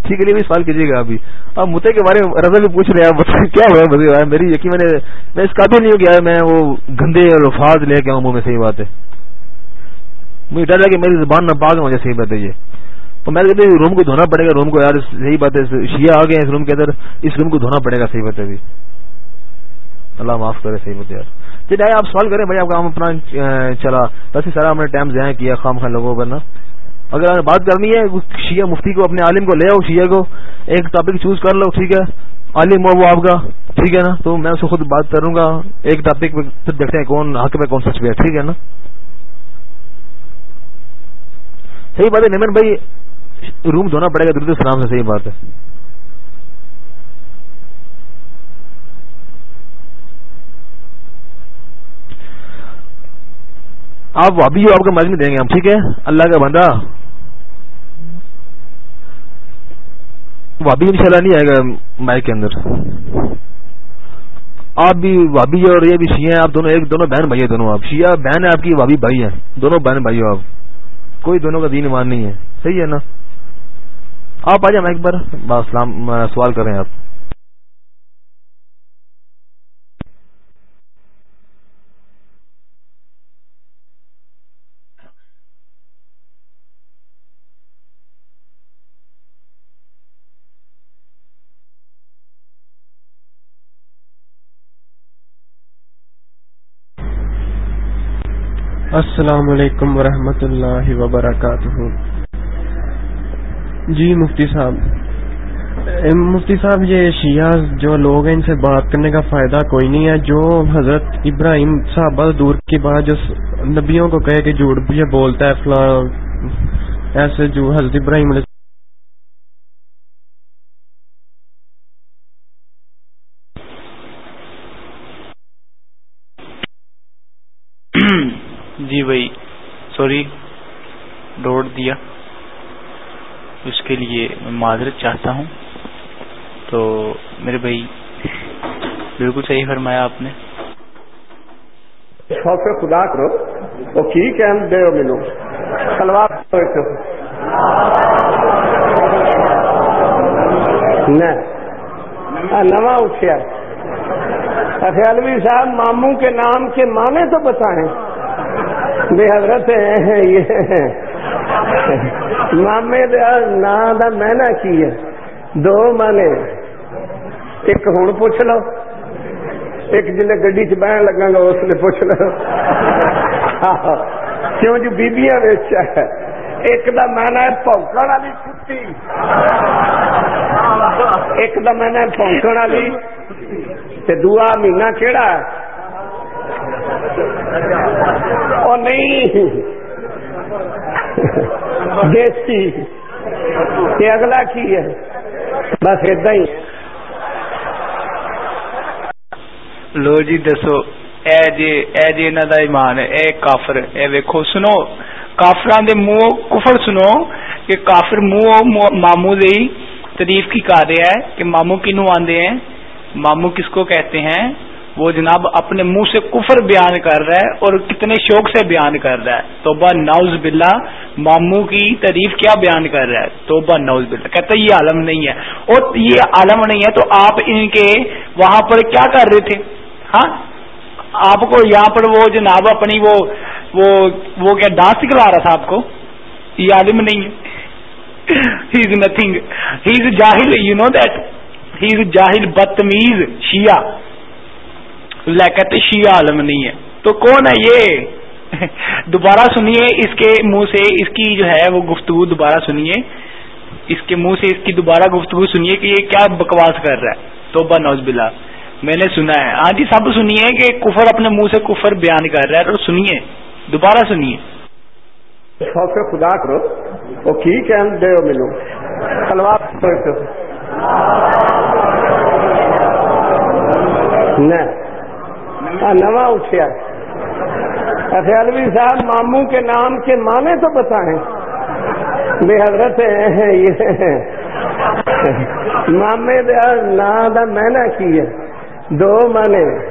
ٹھیک ہے بھی سوال کیجیے گا ابھی۔ اب متے کے بارے میں رضا بھی پوچھ رہے ہیں کیا ہوا میری یقین میں میں اس قابل نہیں ہوں گیا میں وہ گندے اور الفاظ لے کے آؤں، منہ میں صحیح بات ہے۔ مجھے ڈر ہے کہ میری زبان نہ پاک مجھے صحیح بات ہے یہ۔ تو میں کہتے روم کو دھونا پڑے گا، روم کو یار، صحیح بات ہے، شیعہ آ گئے اس روم کے اندر، اس روم کو دھونا پڑے گا، صحیح بات ہے ابھی۔ اللہ معاف کرے، صحیح بات یار۔ جی چلیے آپ سوال کریں، بھائی، آپ کام اپنا چلا۔ ویسے سارا ہم نے ٹائم ضائع کیا خام خان لوگوں پر نا۔ اگر بات کرنی ہے شیعہ مفتی کو، اپنے عالم کو لے آؤ، شیعہ کو۔ ایک ٹاپک چوز کر لو، ٹھیک ہے۔ عالم ہو وہ آپ کا، ٹھیک ہے نا۔ تو میں اس کو خود بات کروں گا۔ ایک ٹاپک پہ دیکھتے ہیں کون، حق میں کون سچ بھی ہے، ٹھیک ہے نا۔ صحیح بات ہے نیمن بھائی، روم دھونا پڑے گا درد السلام سے، صحیح بات ہے۔ آپ ابھی آپ کو مجمے دیں گے، ہم ٹھیک ہے اللہ کا بندہ۔ وابی ان شاء اللہ نہیں آئے گا مائک کے اندر۔ آپ بھی وابی اور یہ بھی شیعہ ہیں، آپ دونوں ایک، دونوں بہن بھائی ہیں، دونوں آپ۔ شیعہ بہن ہے آپ کی وابی بھائی ہیں، دونوں بہن بھائی ہو آپ۔ کوئی دونوں کا دین ایمان نہیں ہے۔ صحیح ہے نا؟ آپ آ جائیں مائک پر۔ سوال کریں آپ۔ السلام علیکم ورحمۃ اللہ وبرکاتہ۔ جی مفتی صاحب مفتی صاحب، یہ شیعہ جو لوگ ہیں، ان سے بات کرنے کا فائدہ کوئی نہیں ہے۔ جو حضرت ابراہیم صاحب دور کی بات، جو نبیوں کو کہے کہ جھوٹ یہ بولتا ہے فلاں، ایسے جو حضرت ابراہیم علیہ جی بھائی، سوری، دوڑ دیا۔ اس کے لیے میں معذرت چاہتا ہوں۔ تو میرے بھائی، بالکل صحیح فرمایا آپ نے۔ خوف خدا کرو۔ وہ کی کہ ہم دے ملو سلوار نواں اٹھیا۔ اچھا، خیالوی صاحب، ماموں کے نام کے معنی تو بتائیں بے حضرت مامے نا دا مہنا کی ہے؟ دو مانے۔ ایک ہوں پوچھ لو۔ ایک جلے گڈی چ بہن لگا گا، اس لیے پوچھ لو۔ کیوں جو بیبیاں بچ ہے؟ ایک دا مانا ہے والی چھٹی۔ ایک دا مانا ہے والی۔ تے مہینہ کہڑا نہیں. دیسی. یہ اگلا کی ہے؟ بس ادا ہی. لو جی دسو، اے جی انہوں جی ایمان ہے، اے کافر، اے ویکو سنو کافر دے منہ کفر سنو، کہ کافر منہ مامو دی تعریف کی کر رہا ہے، کہ مامو کنو آندے ہیں؟ مامو کس کو کہتے ہیں؟ وہ جناب اپنے منہ سے کفر بیان کر رہا ہے اور کتنے شوق سے بیان کر رہا ہے۔ توبہ نوز باللہ۔ ماموں کی تعریف کیا بیان کر رہا ہے؟ توبہ نوز باللہ۔ کہتا ہے یہ عالم نہیں ہے۔ اور یہ عالم نہیں ہے تو آپ ان کے وہاں پر کیا کر رہے تھے؟ ہاں؟ آپ کو یہاں پر وہ جناب اپنی وہ وہ, وہ کیا ڈانس سکھلا رہا تھا آپ کو؟ یہ عالم نہیں ہے۔ ہی از نتھنگ ہی از جاہل یو نو دیٹ ہی از جاہل بدتمیز شیعہ اللہ کہتے شیعہ عالم نہیں ہے۔ تو کون ہے یہ؟ دوبارہ سنیے اس کے منہ سے اس کی جو ہے وہ گفتگو دوبارہ سنیے۔ اس کے منہ سے اس کی دوبارہ گفتگو سنیے کہ یہ کیا بکواس کر رہا ہے۔ توبہ نوز بلا میں نے سنا ہے۔ ہاں جی سب سنیے کہ کفر اپنے منہ سے کفر بیان کر رہا ہے۔ اور سنیے، دوبارہ سنیے۔ خدا کرو۔ وہ ملو۔ تلوار نواں اٹھیا۔ الوی صاحب ماموں کے نام کے معنی تو بتائیں۔ بے حضرت ہیں یہ۔ مامے نام کا مہنا کی ہے؟ دو معنی۔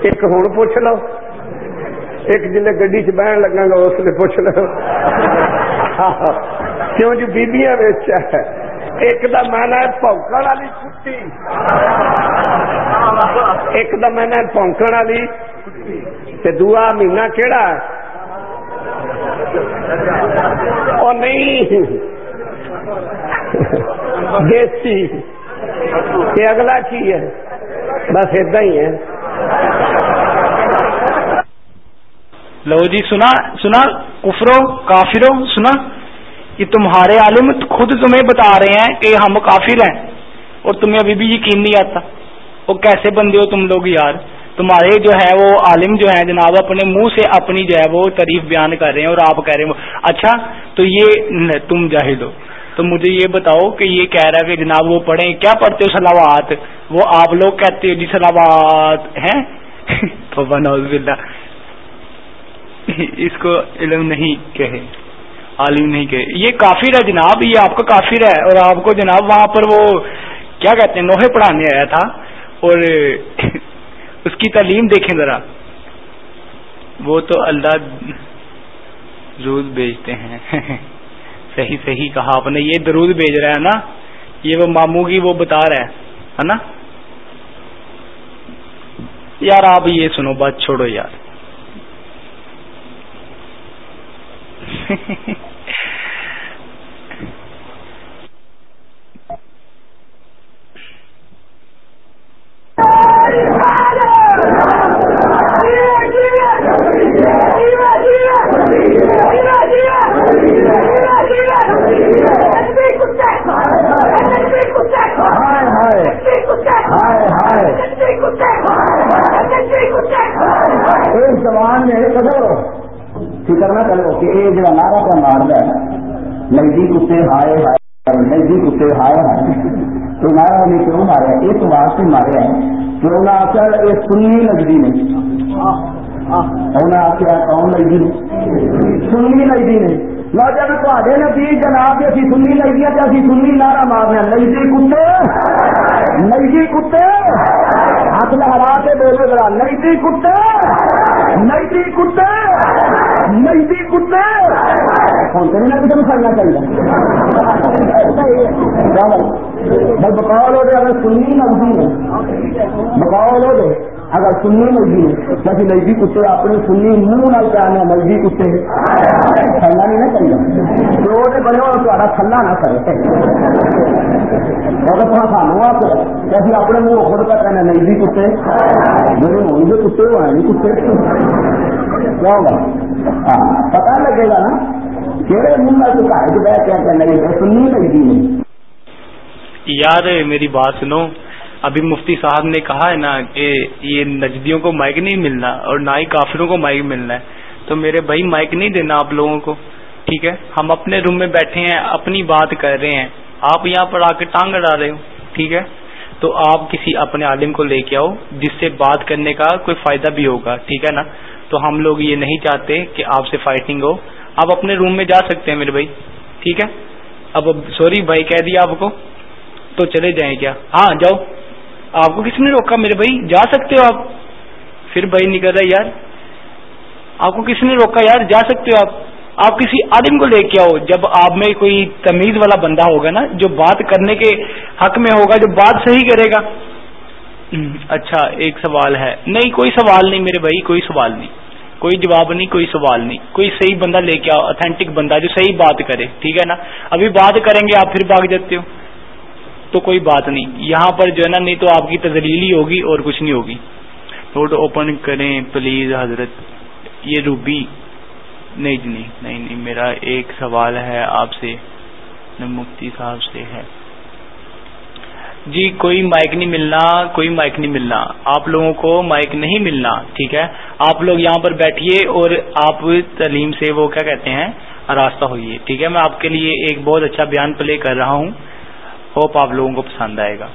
ایک ہوں پوچھ لو۔ ایک جن گی چ بہن لگا گا، اس لیے پوچھ لو۔ ہاں۔ کیوں جو بیبیاں ہے؟ ایک دا مینا ہے پونکن والی چھٹی۔ ایک دا مینا ہے پونکن والی دعا مہینہ کہڑا نہیں۔ دیسی۔ اگلا کی ہے؟ بس ادا ہی ہے۔ لو جی سنا سنا کفرو کافرو سنا۔ یہ تمہارے عالم خود تمہیں بتا رہے ہیں کہ ہم کافر ہیں اور تمہیں ابھی بھی یقین نہیں آتا۔ وہ کیسے بندے ہو تم لوگ یار؟ تمہارے جو ہے وہ عالم جو ہیں جناب، اپنے منہ سے اپنی جو ہے وہ تعریف بیان کر رہے ہیں اور آپ کہہ رہے ہیں۔ اچھا تو یہ تم جاہل ہو۔ تو مجھے یہ بتاؤ کہ یہ کہہ رہا ہے کہ جناب وہ پڑھیں، کیا پڑھتے ہو سلاوات وہ آپ لوگ کہتے ہو جی سلاوات ہیں؟ تو بنا اس کو علم نہیں کہے۔ عالم نہیں کہ یہ کافر ہے جناب، یہ آپ کا کافر ہے اور آپ کو جناب وہاں پر وہ کیا کہتے ہیں نوہے پڑھانے آیا تھا اور اس کی تعلیم دیکھیں ذرا۔ وہ تو اللہ درود بھیجتے ہیں۔ صحیح صحیح کہا آپ نے، یہ درود بھیج رہا ہے نا۔ یہ وہ ماموں کی وہ بتا رہا ہے نا؟ یار آپ یہ سنو، بات چھوڑو یار۔ اس زبان نے کدو فکر نہ کرو کہ یہ جڑا نعرہ کا مارد ہے لگی کتے ہائے ہائے لگی کتے ہائے ہائے۔ تو نعرہ کیوں مارا اس واسطے مارا ہے کہ انہیں آخر یہ سنی لگتی نے انہیں آخیا کون لگی سنی لگتی نے لو جب تے نبی جناب جی اسی سنی لگی تو اسی سنی نعرہ مارنے لگی کتے؟ لگی کتے؟ ہاتھ لہرا کے بولے ذرا نئی کتے نئی کتے نئی کتے۔ ہوں تو نہیں کچھ کرنا چاہیے؟ بس بقول ہو اگر سنی لگتی ہے۔ بقول ہو اگر سنی نجی کسی نجی کتے اپنے سنی منہ نال پیانے نجی کتے۔ تھلا نہیں نہ چاہیے۔ تو وہ بنے ہوا تھلا نہ کرے اگر تھوڑا سانو آپ کسی اپنے منہ خود کا کہنا نجی کتے میرے منہ کے کتے ہو نہیں کتے کیا ہوگا ہاں پتا لگے گا نا۔ کہڑے منہ میں تو کہا کہ کیا کہنا سنی نجی نہیں یار، میری بات سنو۔ ابھی مفتی صاحب نے کہا ہے نا کہ یہ نجدیوں کو مائک نہیں ملنا اور نہ ہی کافروں کو مائک ملنا ہے۔ تو میرے بھائی، مائک نہیں دینا آپ لوگوں کو۔ ٹھیک ہے، ہم اپنے روم میں بیٹھے ہیں، اپنی بات کر رہے ہیں۔ آپ یہاں پر آ کے ٹانگ اڑا رہے ہو۔ ٹھیک ہے۔ تو آپ کسی اپنے عالم کو لے کے آؤ، جس سے بات کرنے کا کوئی فائدہ بھی ہوگا، ٹھیک ہے نا؟ تو ہم لوگ یہ نہیں چاہتے کہ آپ سے فائٹنگ ہو۔ آپ اپنے روم میں جا سکتے ہیں میرے بھائی، ٹھیک ہے؟ اب سوری بھائی، کہہ دیا آپ کو۔ تو چلے جائیں کیا؟ ہاں جاؤ۔ آپ کو کس نے روکا میرے بھائی؟ جا سکتے ہو آپ۔ پھر بھائی نکل رہا یار۔ آپ کو کس نے روکا یار؟ جا سکتے ہو آپ۔ آپ کسی عالم کو لے کے آؤ، جب آپ میں کوئی تمیز والا بندہ ہوگا نا، جو بات کرنے کے حق میں ہوگا، جو بات صحیح کرے گا۔ اچھا ایک سوال ہے۔ نہیں، کوئی سوال نہیں میرے بھائی، کوئی سوال نہیں۔ کوئی جواب نہیں، کوئی سوال نہیں۔ کوئی صحیح بندہ لے کے آؤ اتھینٹک بندہ جو صحیح بات کرے، ٹھیک ہے نا؟ ابھی بات کریں گے، آپ پھر بھاگ جاتے ہو۔ تو کوئی بات نہیں۔ یہاں پر جو ہے نا، نہیں تو آپ کی تزلیلی ہوگی اور کچھ نہیں ہوگی۔ نوٹ اوپن کریں پلیز حضرت۔ یہ روبی نہیں جی نہیں نہیں نہیں، میرا ایک سوال ہے آپ سے مفتی صاحب سے ہے۔ جی کوئی مائک نہیں ملنا، کوئی مائک نہیں ملنا۔ آپ لوگوں کو مائک نہیں ملنا، ٹھیک ہے؟ آپ لوگ یہاں پر بیٹھیے اور آپ تعلیم سے وہ کیا کہتے ہیں، راستہ ہوئیے، ٹھیک ہے؟ میں آپ کے لیے ایک بہت اچھا بیان پلے کر رہا ہوں۔ ہوپ آپ لوگوں کو پسند آئے گا۔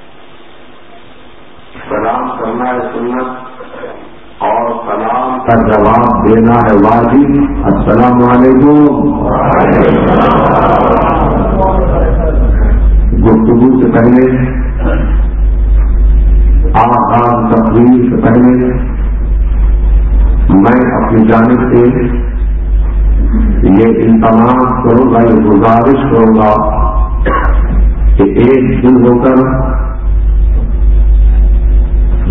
سلام کرنا ہے سنت۔ اور سلام کا جواب دینا ہے واجب السلام علیکم۔ گفتگو سے پہلے آغاز تقریر سے پہلے، میں اپنی جانب سے یہ ان تمام کروں گا، یہ گزارش کروں گا کہ ایک دن ہو کر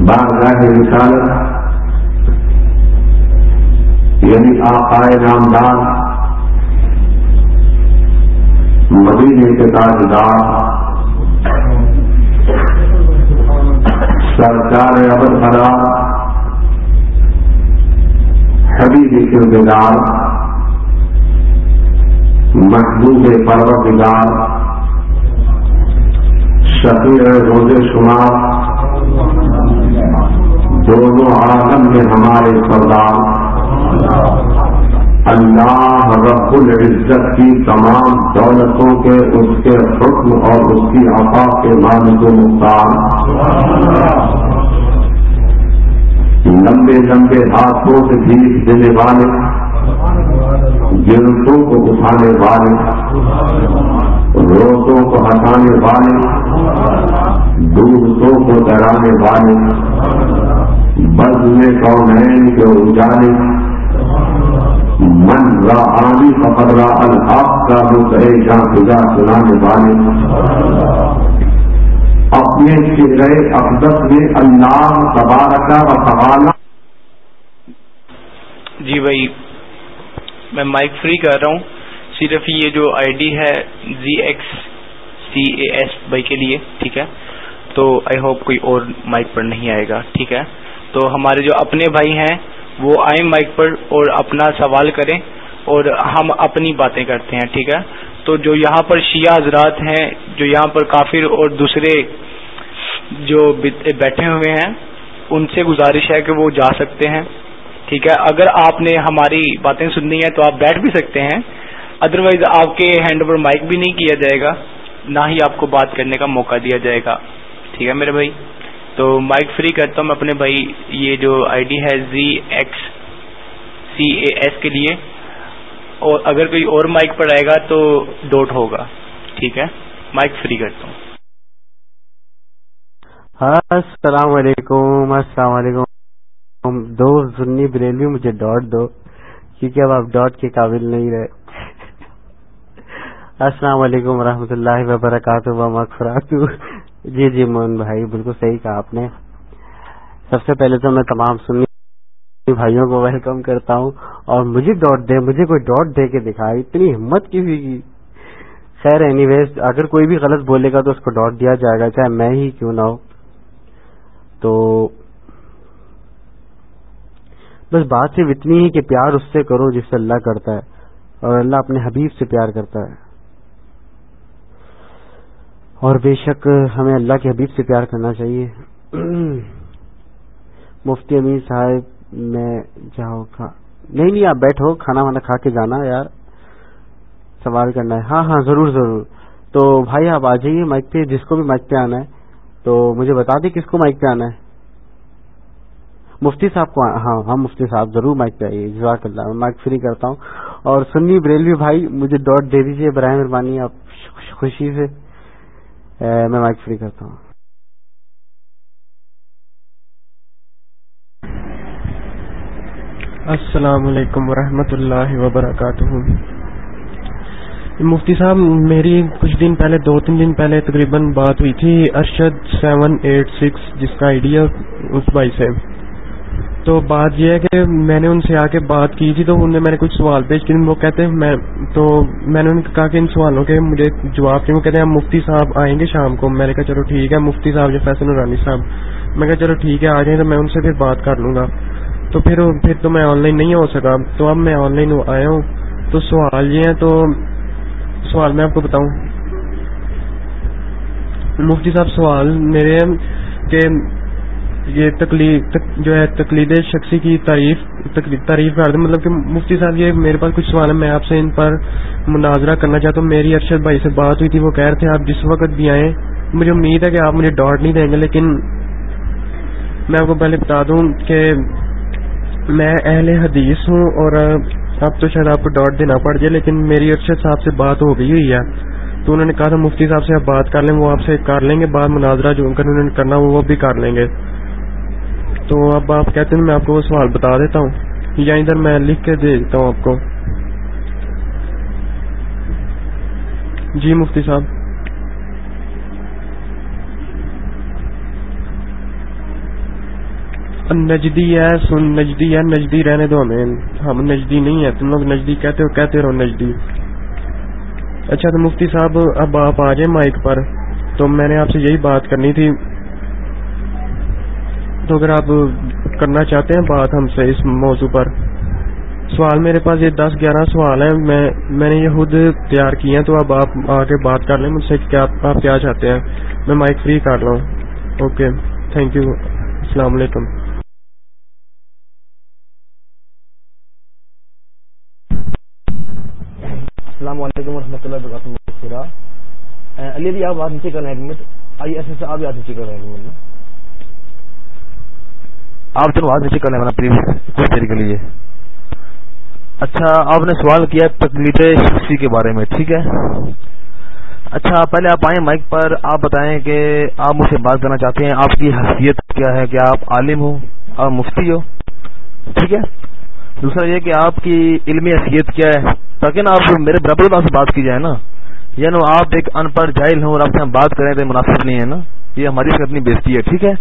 بارگاہ رسالت یعنی آقائے نامدار مدینے کے تاجدار، سرکار ابد خراب حبیب کردار محبوب پروردگار، شفیع روز شمار، دونوں عالم میں ہمارے سردار۔ اللہ رب العزت کی تمام دولتوں کے، اس کے حکم اور اس کی عطا کے مالک و مختار۔ لمبے لمبے ہاتھوں سے بھیگ دینے والے جنسوں کو اٹھانے والے روزوں کو ہٹانے والے، دوستوں کو ڈرانے والے بز میں کونین کے اجالے؟ من رانی فقرا الحاق کا وہ کہے جہاں خدا سنانے والے۔ اپنے چہرے اقدس میں اللہ تبارکا و سوالا جی بھائی، میں مائک فری کر رہا ہوں۔ صرف یہ جو آئی ڈی ہے Z X C A S by کے لیے، ٹھیک ہے؟ تو آئی ہوپ کوئی اور مائک پر نہیں آئے گا، ٹھیک ہے؟ تو ہمارے جو اپنے بھائی ہیں وہ آئیں مائک پر اور اپنا سوال کریں اور ہم اپنی باتیں کرتے ہیں، ٹھیک ہے؟ تو جو یہاں پر شیعہ حضرات ہیں، جو یہاں پر کافر اور دوسرے جو بیٹھے ہوئے ہیں، ان سے گزارش ہے کہ وہ جا سکتے ہیں، ٹھیک ہے؟ اگر آپ نے ہماری باتیں سننی ہیں تو آپ بیٹھ بھی سکتے ہیں ادروائز آپ کے ہینڈ اوور مائک بھی نہیں کیا جائے گا، نہ ہی آپ کو بات کرنے کا موقع دیا جائے گا، ٹھیک ہے میرے بھائی؟ تو مائک فری کرتا ہوں میں اپنے بھائی، یہ جو آئی ڈی ہے Z X C A S کے لیے۔ اور اگر کوئی اور مائک پر آئے گا تو ڈوٹ ہوگا۔ ٹھیک ہے؟ مائک فری کرتا ہوں۔ ہاں، السلام علیکم السلام علیکم۔ دو سنی بریلوی مجھے ڈاٹ دو۔ کیونکہ اب آپ ڈاٹ کے قابل نہیں رہے۔ السلام علیکم ورحمۃ اللہ وبرکاتہ و مغفرات جی جی مون بھائی، بالکل صحیح کہا آپ نے۔ سب سے پہلے تو میں تمام سنی بھائیوں کو ویلکم کرتا ہوں اور مجھے ڈاٹ دے، مجھے کوئی ڈاٹ دے کے دکھائے، اتنی ہمت کسی کی خیر اینی ویز اگر کوئی بھی غلط بولے گا تو اس کو ڈاٹ دیا جائے گا، چاہے میں ہی کیوں نہ ہو۔ تو بس بات صرف اتنی ہی کہ پیار اس سے کرو جس سے اللہ کرتا ہے اور اللہ اپنے حبیب سے پیار کرتا ہے۔ اور بے شک ہمیں اللہ کے حبیب سے پیار کرنا چاہیے۔ مفتی امین صاحب، میں جاؤ، کھا۔ نہیں نہیں، آپ بیٹھو، کھانا وانا کھا کے جانا یار۔ سوال کرنا ہے۔ ہاں ہاں ضرور ضرور۔ تو بھائی، آپ آ جائیے مائک پہ، جس کو بھی مائک پہ آنا ہے۔ تو مجھے بتا دیں کس کو مائک پہ آنا ہے۔ مفتی صاحب کو ہاں ہاں مفتی صاحب، ضرور مائک پہ آئیے۔ جزاک اللہ، میں مائک فری کرتا ہوں۔ اور سنی بریلوی بھائی، مجھے ڈاٹ دے دیجیے برائے مہربانی، آپ خوشی سے۔ میں مائک فری کرتا ہوں۔ السلام علیکم ورحمۃ اللہ وبرکاتہ۔ مفتی صاحب، میری کچھ دن پہلے، دو تین دن پہلے تقریباً بات ہوئی تھی ارشد سیون ایٹ سکس، جس کا آئیڈیا اس بھائی سے۔ تو بات یہ ہے کہ میں نے ان سے آ کے بات کی تھی تو انہوں نے میں نے کچھ سوال پیش کیے۔ وہ کہتے ہیں، میں تو میں نے ان کو کہا کہ ان سوالوں کے مجھے جواب کے وہ کہتے ہیں مفتی صاحب آئیں گے شام کو۔ میں نے کہا، چلو ٹھیک ہے۔ مفتی صاحب جو فیصل نورانی صاحب۔ میں کہا، چلو ٹھیک ہے، آ جائیں تو میں ان سے پھر بات کر لوں گا۔ تو پھر پھر تو میں آن لائن نہیں ہو سکا۔ تو اب میں آن لائن آیا ہوں۔ تو سوال یہ ہیں تو سوال میں آپ کو بتاؤں۔ مفتی صاحب، سوال میرے کہ یہ تقلید جو ہے تقلید شخصی کی تعریف تعریف کر دیں۔ مطلب کہ مفتی صاحب یہ میرے پاس کچھ سوال ہے میں آپ سے ان پر مناظرہ کرنا چاہتا ہوں۔ میری ارشد بھائی سے بات ہوئی تھی، وہ کہہ رہے تھے، آپ جس وقت بھی آئیں، مجھے امید ہے کہ آپ مجھے ڈاٹ نہیں دیں گے، لیکن میں آپ کو پہلے بتا دوں کہ میں اہل حدیث ہوں اور اب تو شاید آپ کو ڈاٹ دینا پڑ جائے، لیکن میری ارشد صاحب سے بات ہو گئی ہوئی ہے۔ تو انہوں نے کہا تھا، مفتی صاحب سے آپ بات کر لیں، وہ آپ سے کر لیں گے، بعد مناظرہ جو انہوں نے کرنا وہ بھی کر لیں گے۔ تو اب آپ کہتے ہیں میں آپ کو وہ سوال بتا دیتا ہوں۔ یا ادھر میں لکھ کے دے دیتا ہوں آپ کو۔ جی مفتی صاحب۔ نجدی ہے، سن نجدی ہے، نجدی رہنے دو ہمیں۔ ہم نجدی نہیں ہے تم لوگ نجدی کہتے ہو، کہتے رہو نجدی۔ اچھا تو مفتی صاحب، اب آپ آ جائیں مائک پر۔ تو میں نے آپ سے یہی بات کرنی تھی۔ تو اگر آپ کرنا چاہتے ہیں بات ہم سے اس موضوع پر۔ سوال میرے پاس یہ دس گیارہ سوال ہیں۔ میں میں نے یہ خود تیار کیے ہیں، تو اب آپ آ کے بات کر لیں۔ مجھ سے کیا آپ کیا چاہتے ہیں؟ میں مائک فری کر رہا ہوں اوکے تھینک یو السلام علیکم۔ السلام علیکم و رحمۃ اللہ وبرکاتہ۔ علی علی آپ نیچے کر رہے ہیں آئی ایس ایس آپ نیچے کر رہے ہیں آپ چلو بات نیچے کر رہے ہیں پلیز کچھ دیر کے لیے۔ اچھا آپ نے سوال کیا تکلیف شخصی کے بارے میں، ٹھیک ہے؟ اچھا پہلے آپ آئیں مائک پر، آپ بتائیں کہ آپ مجھ سے بات کرنا چاہتے ہیں، آپ کی حیثیت کیا ہے کیا آپ عالم ہو آپ مفتی ہو؟ ٹھیک ہے؟ دوسرا یہ کہ آپ کی علمی حیثیت کیا ہے؟ تاکہ نا آپ میرے برابر سے بات کی جائے نا۔ یعنی آپ ایک ان پڑھ جائل ہوں اور آپ سے ہم بات کریں تو مناسب نہیں ہے نا۔ یہ ہماری سے اپنی بیزتی ہے، ٹھیک ہے؟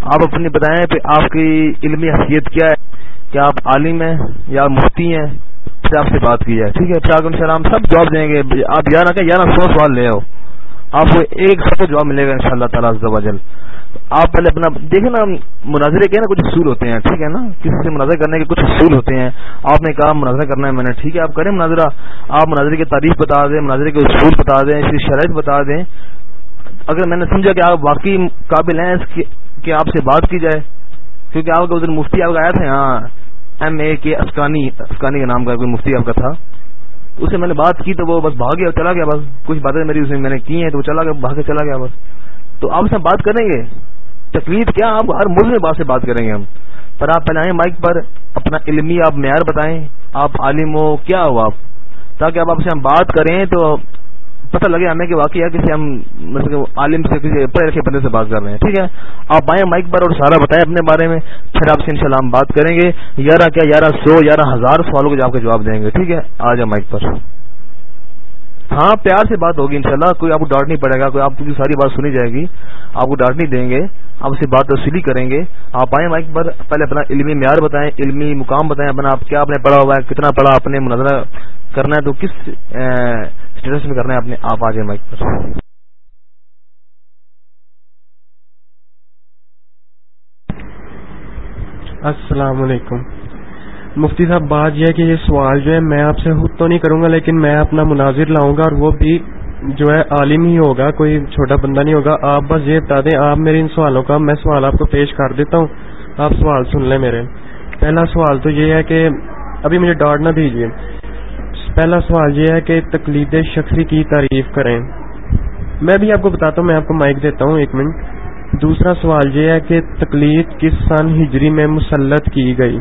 آپ اپنی بتائیں کہ آپ کی علمی حیثیت کیا ہے؟ کیا آپ عالم ہیں؟ یا مفتی ہیں؟ پھر آپ سے بات کی جائے، ٹھیک ہے؟ پھر آپ ان سب جواب دیں گے۔ آپ یا نہ کہ یا سو سوال لے آؤ۔ آپ کو ایک سب کو جواب ملے گا ان شاء اللہ تعالیٰ آپ پہلے اپنا، دیکھیں نا مناظرے کے نا کچھ اصول ہوتے ہیں، ٹھیک ہے نا؟ کسی سے مناظر کرنے کے کچھ اصول ہوتے ہیں۔ آپ نے کہا مناظرہ کرنا ہے میں نے، ٹھیک ہے؟ آپ کریں مناظرہ۔ آپ مناظرے کی تعریف بتا دیں، مناظرے کے اصول بتا دیں، اس کی شرائط بتا دیں۔ اگر میں نے سمجھا کہ آپ واقعی قابل ہیں کہ آپ سے بات کی جائے، کیونکہ آپ کا ادھر مفتی آپ کا آیا تھا ہاں ایم اے کے افغانی افغانی کا نام کا کوئی مفتی آپ کا تھا۔ اسے میں نے بات کی تو وہ بس بھاگ گیا چلا گیا بس۔ کچھ باتیں میری اسے میں نے کی ہیں تو وہ چلا گیا، بھاگ کے چلا گیا بس۔ تو آپ سے بات کریں گے؟ تکلیف کیا آپ ہر ملک میں بات سے بات کریں گے ہم؟ پر آپ پہلے آئیں مائک پر، اپنا علمی آپ معیار بتائیں۔ آپ عالم ہو، کیا ہو آپ؟ تاکہ اب آپ سے ہم بات کریں تو پتہ لگے ہمیں کہ واقعی ہے کسی ہم مطلب عالم سے، کسی پڑھے لکھے بندے سے بات کر رہے ہیں، ٹھیک ہے؟ آپ آئیں مائک پر اور سارا بتائیں اپنے بارے میں، پھر آپ سے انشاءاللہ ہم بات کریں گے۔ گیارہ کیا گیارہ سو گیارہ ہزار سوالوں کے آپ کے جواب دیں گے، ٹھیک ہے؟ آ جائیں مائک پر۔ ہاں پیار سے بات ہوگی انشاءاللہ، کوئی آپ کو ڈانٹ نہیں پڑے گا، کوئی آپ کی ساری بات سنی جائے گی، آپ کو ڈانٹ نہیں دیں گے، آپ اسے بات تفصیلی کریں گے۔ آپ آئیں مائک پر پہلے اپنا علمی معیار بتائیں، علمی مقام بتائیں، اپنا آپ کیا آپ نے پڑھا ہوا ہے، کتنا پڑھا اپنے مناظرہ کرنا ہے، تو کس اسٹیٹس میں کرنا ہے اپنے آپ آ جائیں مائک پر۔ السلام علیکم۔ مفتی صاحب، بات یہ ہے کہ یہ سوال جو ہے میں آپ سے خود تو نہیں کروں گا، لیکن میں اپنا مناظر لاؤں گا اور وہ بھی جو ہے عالم ہی ہوگا، کوئی چھوٹا بندہ نہیں ہوگا۔ آپ بس یہ بتا دیں، آپ میرے ان سوالوں کا، میں سوال آپ کو پیش کر دیتا ہوں۔ آپ سوال سن لیں میرے۔ پہلا سوال تو یہ ہے کہ ابھی مجھے ڈاٹ نہ دیجیے پہلا سوال یہ ہے کہ تقلید شخصی کی تعریف کریں۔ میں بھی آپ کو بتاتا ہوں، میں آپ کو مائک دیتا ہوں ایک منٹ۔ دوسرا سوال یہ ہے کہ تقلید کس سن ہجری میں مسلط کی گئی؟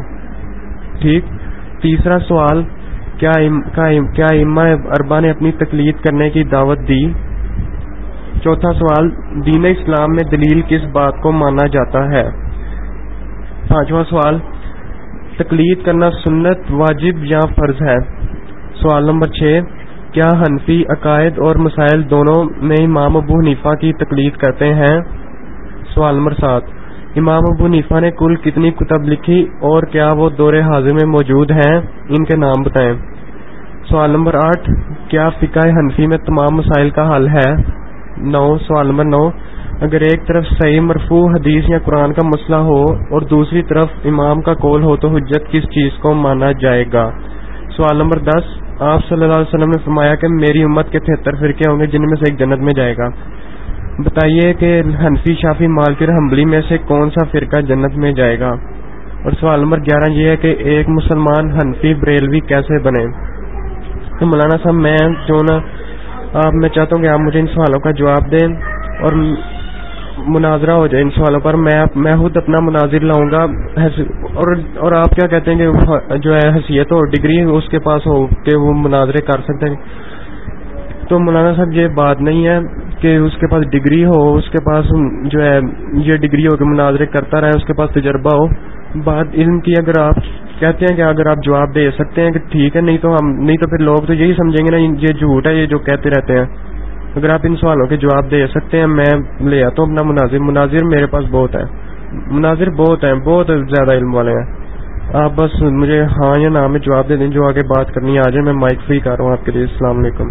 ٹھیک۔ تیسرا سوال، کیا اما اربا نے اپنی تقلید کرنے کی دعوت دی؟ چوتھا سوال، دین اسلام میں دلیل کس بات کو مانا جاتا ہے؟ پانچواں سوال، تقلید کرنا سنت واجب یا فرض ہے؟ سوال نمبر چھ، کیا حنفی عقائد اور مسائل دونوں میں امام ابو حنیفہ کی تقلید کرتے ہیں؟ سوال نمبر سات، امام ابو نیفا نے کل کتنی کتب لکھی اور کیا وہ دور حاضر میں موجود ہیں؟ ان کے نام بتائیں۔ سوال نمبر آٹھ، کیا فقہ حنفی میں تمام مسائل کا حل ہے؟ نو، سوال نمبر نو، اگر ایک طرف صحیح مرفوع حدیث یا قرآن کا مسئلہ ہو اور دوسری طرف امام کا کول ہو تو حجت کس چیز کو مانا جائے گا؟ سوال نمبر دس، آپ صلی اللہ علیہ وسلم نے فرمایا کہ میری امت کے تہتر فرقے ہوں گے جن میں سے ایک جنت میں جائے گا۔ بتائیے کہ حنفی، شافی مالکر حمبلی میں سے کون سا فرقہ جنت میں جائے گا؟ اور سوال نمبر گیارہ یہ ہے کہ ایک مسلمان حنفی بریلوی کیسے بنے؟ تو مولانا صاحب، میں جو نا آپ، میں چاہتا ہوں کہ آپ مجھے ان سوالوں کا جواب دیں اور مناظرہ ہو جائے ان سوالوں پر، میں میں خود اپنا مناظر لاؤں گا۔ اور اور آپ کیا کہتے ہیں کہ جو ہے حیثیت ہو ڈگری اس کے پاس ہو کہ وہ مناظرے کر سکتے ہیں۔ تو مولانا صاحب، یہ بات نہیں ہے کہ اس کے پاس ڈگری ہو، اس کے پاس جو ہے یہ ڈگری ہو کہ مناظرے کرتا رہے، اس کے پاس تجربہ ہو۔ بات علم کی اگر آپ کہتے ہیں کہ اگر آپ جواب دے سکتے ہیں کہ ٹھیک ہے، نہیں تو ہم نہیں تو پھر لوگ تو یہی سمجھیں گے نا، یہ جھوٹ ہے، یہ جو کہتے رہتے ہیں۔ اگر آپ ان سوالوں کے جواب دے سکتے ہیں، میں لے آتا ہوں، اپنا مناظر۔ مناظر میرے پاس بہت ہے مناظر بہت ہیں، بہت زیادہ علم والے ہیں۔ آپ بس مجھے ہاں یا نہ میں جواب دے دیں، جو آگے بات کرنی آ جائے میں مائک فری کر رہا ہوں آپ کے لیے۔ السلام علیکم۔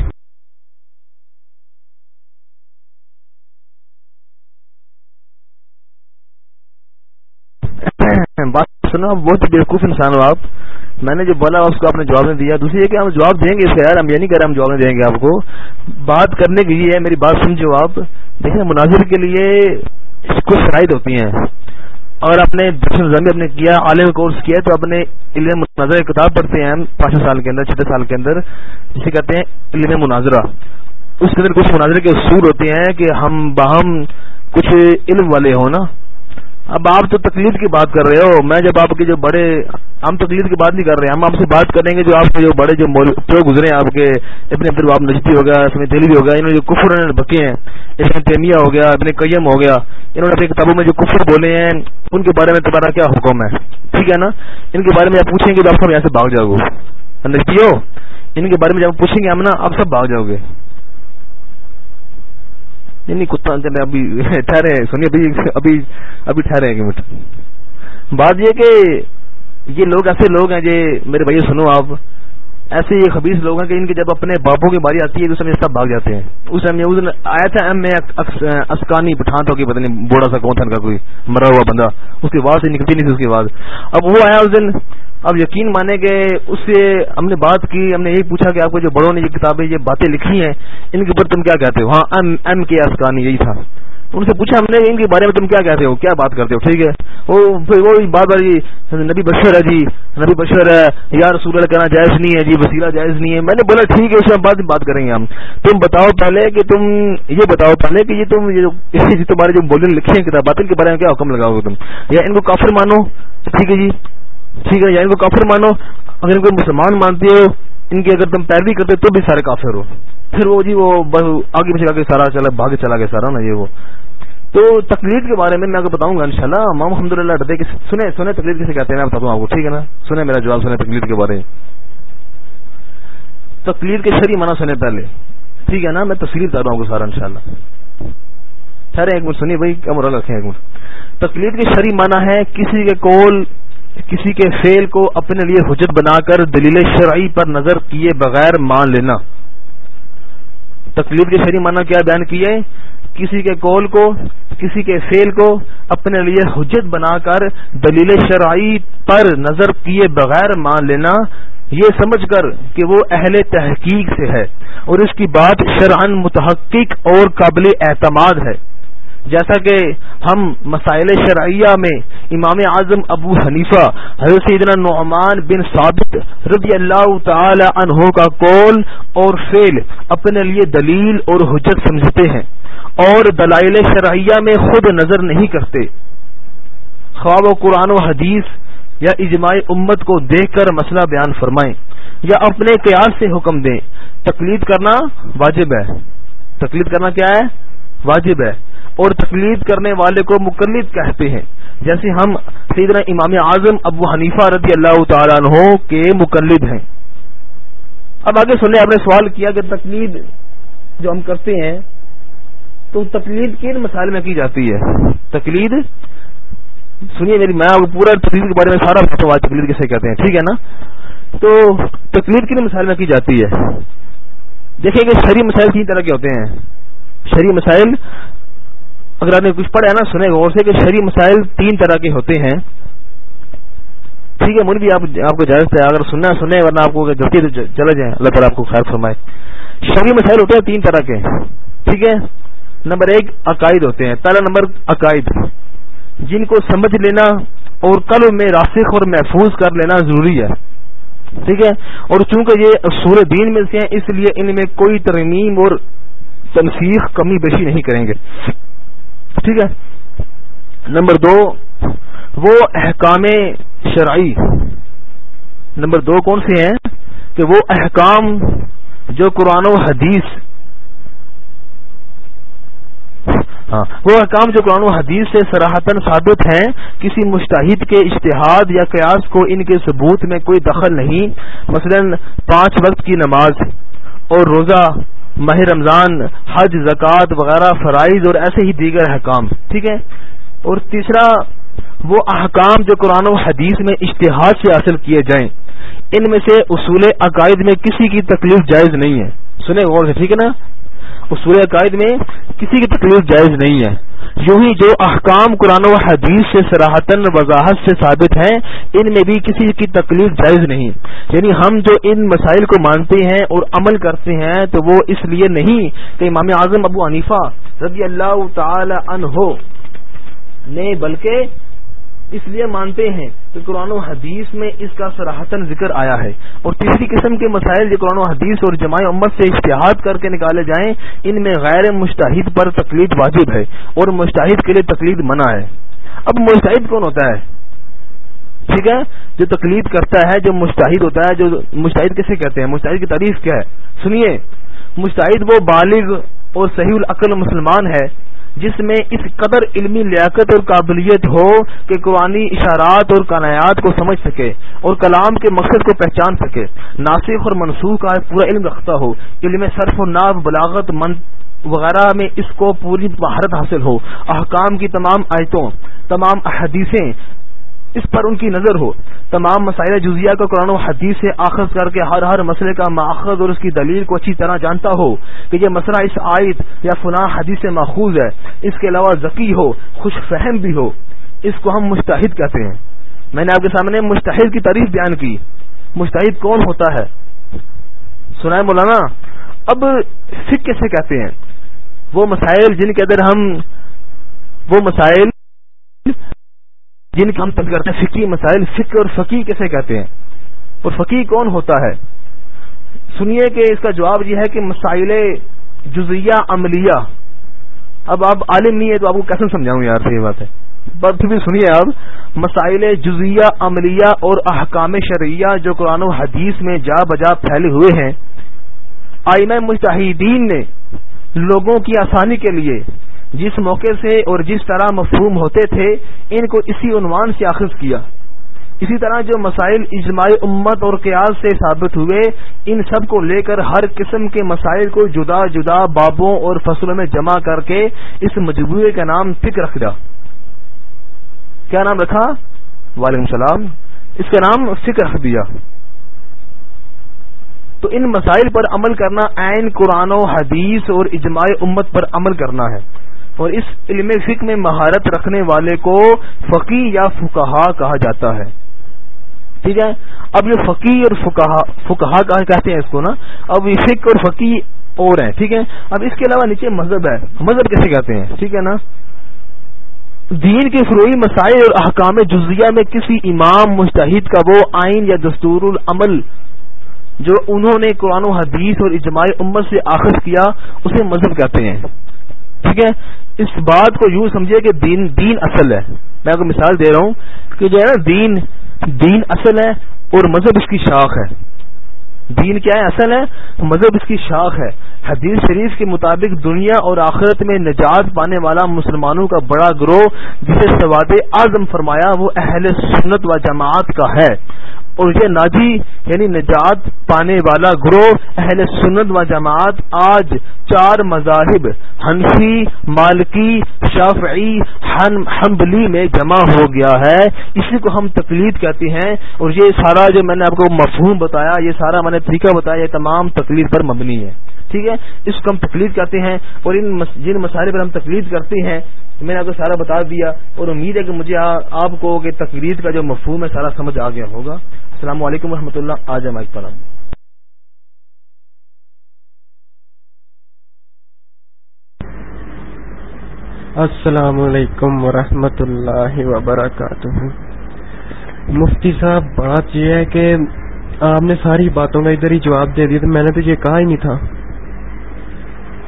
بات سنو، بہت بیوقوف انسان ہو آپ۔ میں نے جو بولا اس کو آپ نے جواب نہیں دیا۔ دوسری یہ کہ ہم جواب دیں گے اس کا یار ہم یہ نہیں کہہ رہے، ہم جواب نہیں دیں گے آپ کو۔ بات کرنے کی یہ ہے میری بات سمجھو آپ۔ دیکھیں، مناظر کے لیے کچھ شرائط ہوتی ہیں۔ اگر آپ نے درشن اپنے کیا، عالم کورس کیا، تو اپنے علم مناظر کتاب پڑھتے ہیں پانچ سال کے اندر، چھٹے سال کے اندر۔ جسے کہتے ہیں علم مناظرہ۔ اس کے اندر کچھ مناظر کے اصول ہوتے ہیں کہ ہم باہم کچھ علم والے ہوں نا۔ اب آپ تو تکلیف کی بات کر رہے ہو، میں جب آپ کے جو بڑے ہم تکلیف کی بات نہیں کر رہے، ہم آپ سے بات کریں گے جو آپ کے جو بڑے جو جو گزرے ہیں، آپ کے ابن عبد الباب نجدی ہو گیا اس میں دلی ہو گیا، انہوں نے جو کفر بکے ہیں اس میں تیمیہ ہو گیا، ابن قیم ہو گیا، انہوں نے اپنی کتابوں میں جو کفر بولے ہیں، ان کے بارے میں تمہارا کیا حکم ہے؟ ٹھیک ہے نا؟ ان کے بارے میں آپ پوچھیں گے تو آپ سب یہاں سے بھاگ جاؤ گے۔ نجدی ہو؟ ان کے بارے میں جب پوچھیں گے، ہم نا آپ سب بھاگ جاؤ گے۔ نہیں کتا چلے ابھی ٹھہرے سنیے، ابھی ابھی ابھی ٹھہرے ایک منٹ بات یہ کہ یہ لوگ ایسے لوگ ہیں یہ میرے بھائی سنو آپ، ایسے یہ خبیص لوگ ہیں کہ ان کے جب اپنے باپوں کی باری آتی ہے تو سب بھاگ جاتے ہیں۔ اس ٹائم اس دن آیا تھا ایم میں اسکانی پٹھان تھا کہ پتہ نہیں بوڑھا سا کون تھا ان کا کوئی مرا ہوا بندہ۔ اس کی آواز سے نکلتی نہیں تھی، اس کے بعد اب وہ آیا اس دن۔ اب یقین مانے کہ اس سے ہم نے بات کی، ہم نے یہی پوچھا کہ آپ کو جو بڑوں نے یہ کتابیں، یہ باتیں لکھی ہیں، ان کے اوپر تم کیا کہتے ہو؟ ہاں ایم ایم کے اسکانی یہی تھا۔ ان سے پوچھا ہم نے، ان کے بارے میں تم کیا کہتے ہو؟ کیا بات کرتے ہو؟ ٹھیک ہے۔ وہ پھر وہ بات بار نبی بشر ہے جی نبی بشر ہے۔ یا رسول اللہ، کہنا جائز نہیں ہے جی وسیلہ جائز نہیں ہے۔ میں نے بولا ٹھیک ہے، اس میں بعد بات کریں گے ہم۔ تم بتاؤ پہلے کہ تم، یہ بتاؤ پہلے کہ یہ تم، یہ تمہارے جو بولنے لکھے ہیں کتاب ان کے بارے میں کیا حکم لگاؤ گے تم؟ یا ان کو کافر مانو؟ ٹھیک ہے جی۔ ٹھیک ہے یا ان کو کافر مانو، اگر ان کو مسلمان مانتے ہو، ان کی اگر تم پیروی کرتے تو بھی سارے کافر ہو۔ پھر وہ جی وہ بس آگے پیچھے آگے سارا چلا بھاگے چلا گیا سارا نا، یہ وہ۔ تو تقلید کے بارے میں میں آپ کو بتاؤں گا ان شاء اللہ مام الحمد للہ ڈبے سنے سنے تقلید کیسے کہتے ہیں، میں بتاتا ہوں آپ کو، ٹھیک ہے نا؟ سنے میرا جواب سنے تقلید کے بارے۔ میں تقلید کے شری مانا سنے پہلے۔ ٹھیک ہے نا، میں تصویر کر رہا ہوں سارا ان شاء اللہ ٹھہرے ایک منٹ سنیے بھائی، کیا مرا رکھیں ایک منٹ۔ تقلید کے شری معنی ہے، کسی کے کول کسی کے فیل کو اپنے لیے حجت بنا کر دلیل شرعی پر نظر کیے بغیر مان لینا۔ تقلید کے شری معنی کیا بیان کیے؟ کسی کے کول کو، کسی کے فیل کو اپنے لیے حجت بنا کر دلیل شرعی پر نظر کیے بغیر مان لینا، یہ سمجھ کر کہ وہ اہل تحقیق سے ہے۔ اور اس کی بات شرعن متحقق اور قابل اعتماد ہے۔ جیسا کہ ہم مسائل شرعیہ میں امام اعظم ابو حنیفہ، حضرت سیدنا نعمان بن ثابت رضی اللہ تعالی عنہ کا قول اور فعل اپنے لیے دلیل اور حجت سمجھتے ہیں اور دلائل شرعیہ میں خود نظر نہیں کرتے۔ خواب و قرآن و حدیث یا اجماع امت کو دیکھ کر مسئلہ بیان فرمائیں یا اپنے قیاس سے حکم دیں۔ تقلید کرنا واجب ہے۔ تقلید کرنا کیا ہے؟ واجب ہے۔ اور تقلید کرنے والے کو مقلد کہتے ہیں۔ جیسے ہم سیدنا امام اعظم ابو حنیفہ رضی اللہ تعالیٰ عنہ کے مقلد ہیں۔ اب آگے سنیں آپ نے سوال کیا کہ تقلید جو ہم کرتے ہیں، تو تقلید کن مسائل میں کی جاتی ہے؟ تقلید؟ سنیے میری، میں پورا تقلید کے بارے میں سارا بتاؤں تقلید کیسے کہتے ہیں، ٹھیک ہے نا؟ تو تقلید کن مسائل میں کی جاتی ہے؟ دیکھیں کہ شہری مسائل تین طرح کے ہوتے ہیں۔ شہری مسائل اگر آپ نے کچھ پڑھا ہے نا سنے غور سے کہ شہری مسائل تین طرح کے ہوتے ہیں۔ ٹھیک ہے بھی آپ کو اجازت ہے۔ اگر سننا سنیں، ورنہ آپ کو جلدی چلے جائیں۔ اللہ تعالیٰ آپ کو خیر فرمائے۔ شہری مسائل ہوتے ہیں تین طرح کے۔ ٹھیک ہے؟ نمبر ایک، عقائد ہوتے ہیں۔ پہلا نمبر عقائد۔ جن کو سمجھ لینا اور کل میں راسخ اور محفوظ کر لینا ضروری ہے۔ ٹھیک ہے؟ اور چونکہ یہ سور دین میں سے ہیں، اس لیے ان میں کوئی ترمیم اور تنسیخ کمی بیشی نہیں کریں گے۔ ٹھیک ہے؟ نمبر دو، وہ احکام شرعی، نمبر دو کون سے ہیں؟ کہ وہ احکام جو قرآن و حدیث ہاں وہ احکام جو قرآن و حدیث سے سراہتن ثابت ہیں، کسی مشتحد کے اشتہاد یا قیاس کو ان کے ثبوت میں کوئی دخل نہیں، مثلا پانچ وقت کی نماز اور روزہ ماہ رمضان، حج، زکوٰۃ وغیرہ فرائض اور ایسے ہی دیگر احکام، ٹھیک ہے؟ اور تیسرا، وہ احکام جو قرآن و حدیث میں اشتہاد سے حاصل کیے جائیں، ان میں سے اصول عقائد میں کسی کی تکلیف جائز نہیں ہے۔ سنیں غور سے، ٹھیک ہے نا؟ اصول عقائد میں کسی کی تکلیف جائز نہیں ہے۔ یوں ہی جو احکام قرآن و حدیث سے سراہتن وضاحت سے ثابت ہیں، ان میں بھی کسی کی تکلیف جائز نہیں۔ یعنی ہم جو ان مسائل کو مانتے ہیں اور عمل کرتے ہیں، تو وہ اس لیے نہیں کہ امام اعظم ابو حنیفہ رضی اللہ تعالی عنہ نے، بلکہ اس لیے مانتے ہیں کہ قرآن و حدیث میں اس کا سراہتن ذکر آیا ہے۔ اور تیسری قسم کے مسائل جو قرآن و حدیث اور جماع امت سے اشتہاد کر کے نکالے جائیں، ان میں غیر مشتحد پر تقلید واجب ہے اور مشتحد کے لیے تقلید منع ہے۔ اب مشتحد کون ہوتا ہے؟ ٹھیک ہے؟ جو تقلید کرتا ہے، جو مشتحد ہوتا ہے، جو مشتحد کیسے کہتے ہیں؟ مشتحد کی تعریف کیا ہے؟ سنیے مشتحد وہ بالغ اور صحیح العقل مسلمان ہے جس میں اس قدر علمی لیاقت اور قابلیت ہو کہ قرآنی اشارات اور کنایات کو سمجھ سکے اور کلام کے مقصد کو پہچان سکے۔ ناسک اور منسوخ کا پورا علم رکھتا ہو، علم صرف و ناب، بلاغت من وغیرہ میں اس کو پوری مہارت حاصل ہو۔ احکام کی تمام آیتوں، تمام احادیثیں اس پر ان کی نظر ہو۔ تمام مسائل جزیہ کو قرآن و حدیث سے آخذ کر کے ہر ہر مسئلے کا ماخذ اور اس کی دلیل کو اچھی طرح جانتا ہو کہ یہ مسئلہ اس آیت یا فلاں حدیث سے ماخوذ ہے۔ اس کے علاوہ ذکی ہو، خوش فہم بھی ہو۔ اس کو ہم مشتحد کہتے ہیں۔ میں نے آپ کے سامنے مشتحد کی تعریف بیان کی۔ مشتحد کون ہوتا ہے؟ سنائے مولانا، اب سکھ کیسے کہتے ہیں۔ وہ مسائل جن کے اندر ہم، وہ مسائل جن کا ہم تنگ کرتے ہیں فکی مسائل فکر اور فقی کیسے کہتے ہیں؟ اور فقی کون ہوتا ہے؟ سنیے کہ اس کا جواب یہ ہے کہ مسائل جزیہ عملیہ۔ اب آپ عالم نہیں ہے تو آپ کو کیسے سمجھاؤں یار؟ صحیح بات ہے۔ پھر بھی سنیے اب مسائل جزیہ عملیہ اور احکام شرعیہ جو قرآن و حدیث میں جا بجا پھیلے ہوئے ہیں آئمہ مشاہدین نے لوگوں کی آسانی کے لیے جس موقع سے اور جس طرح مفہوم ہوتے تھے، ان کو اسی عنوان سے اخذ کیا۔ اسی طرح جو مسائل اجماعی امت اور قیاس سے ثابت ہوئے، ان سب کو لے کر ہر قسم کے مسائل کو جدا جدا بابوں اور فصلوں میں جمع کر کے اس مجموعے کا نام فکر رکھ دیا۔ کیا نام رکھا؟ وعلیکم السلام۔ اس کا نام فکر رکھ دیا۔ تو ان مسائل پر عمل کرنا عین قرآن و حدیث اور اجماع امت پر عمل کرنا ہے۔ اور اس علم فکر میں مہارت رکھنے والے کو فقی یا فکہ کہا جاتا ہے۔ ٹھیک ہے؟ اب یہ فقی اور فکہ کہتے ہیں اس کو نا۔ اب یہ فک اور فقی اور ہیں، ٹھیک ہے؟ اب اس کے علاوہ نیچے مذہب ہے۔ مذہب کیسے کہتے ہیں؟ ٹھیک ہے نا؟ دین کے فروئی مسائل اور احکام جزیہ میں کسی امام مستحد کا وہ آئین یا دستور العمل جو انہوں نے قرآن و حدیث اور اجماع امت سے آخذ کیا، اسے مذہب کہتے ہیں۔ ٹھیک ہے؟ اس بات کو یوں سمجھے کہ دین دین اصل ہے۔ میں آپ کو مثال دے رہا ہوں کہ جو ہے نا، دین دین اصل ہے اور مذہب اس کی شاخ ہے۔ دین کیا ہے؟ اصل ہے، مذہب اس کی شاخ ہے۔ حدیث شریف کے مطابق دنیا اور آخرت میں نجات پانے والا مسلمانوں کا بڑا گروہ، جسے سواد اعظم فرمایا، وہ اہل سنت و جماعت کا ہے۔ اور یہ ناجی یعنی نجات پانے والا گروہ اہل سنت و جماعت آج چار مذاہب ہنسی مالکی، شافعی حنبلی میں جمع ہو گیا ہے۔ اسی کو ہم تقلید کہتے ہیں اور یہ سارا جو میں نے آپ کو مفہوم بتایا، یہ سارا میں نے طریقہ بتایا، یہ تمام تقلید پر مبنی ہے۔ ٹھیک ہے؟ اس کو ہم تقلید کہتے ہیں اور ان جن مسائل پر ہم تقلید کرتے ہیں، میں نے آپ کو سارا بتا دیا اور امید ہے کہ مجھے آپ کو کہ تقلید کا جو مفہوم ہے سارا سمجھ آ گیا ہوگا۔ السلام علیکم و رحمۃ اللہ۔ آج مائک پر السلام علیکم ورحمۃ اللہ وبرکاتہ۔ مفتی صاحب، بات یہ ہے کہ آپ نے ساری باتوں کا ادھر ہی جواب دے دیا تو میں نے تو یہ کہا ہی نہیں تھا۔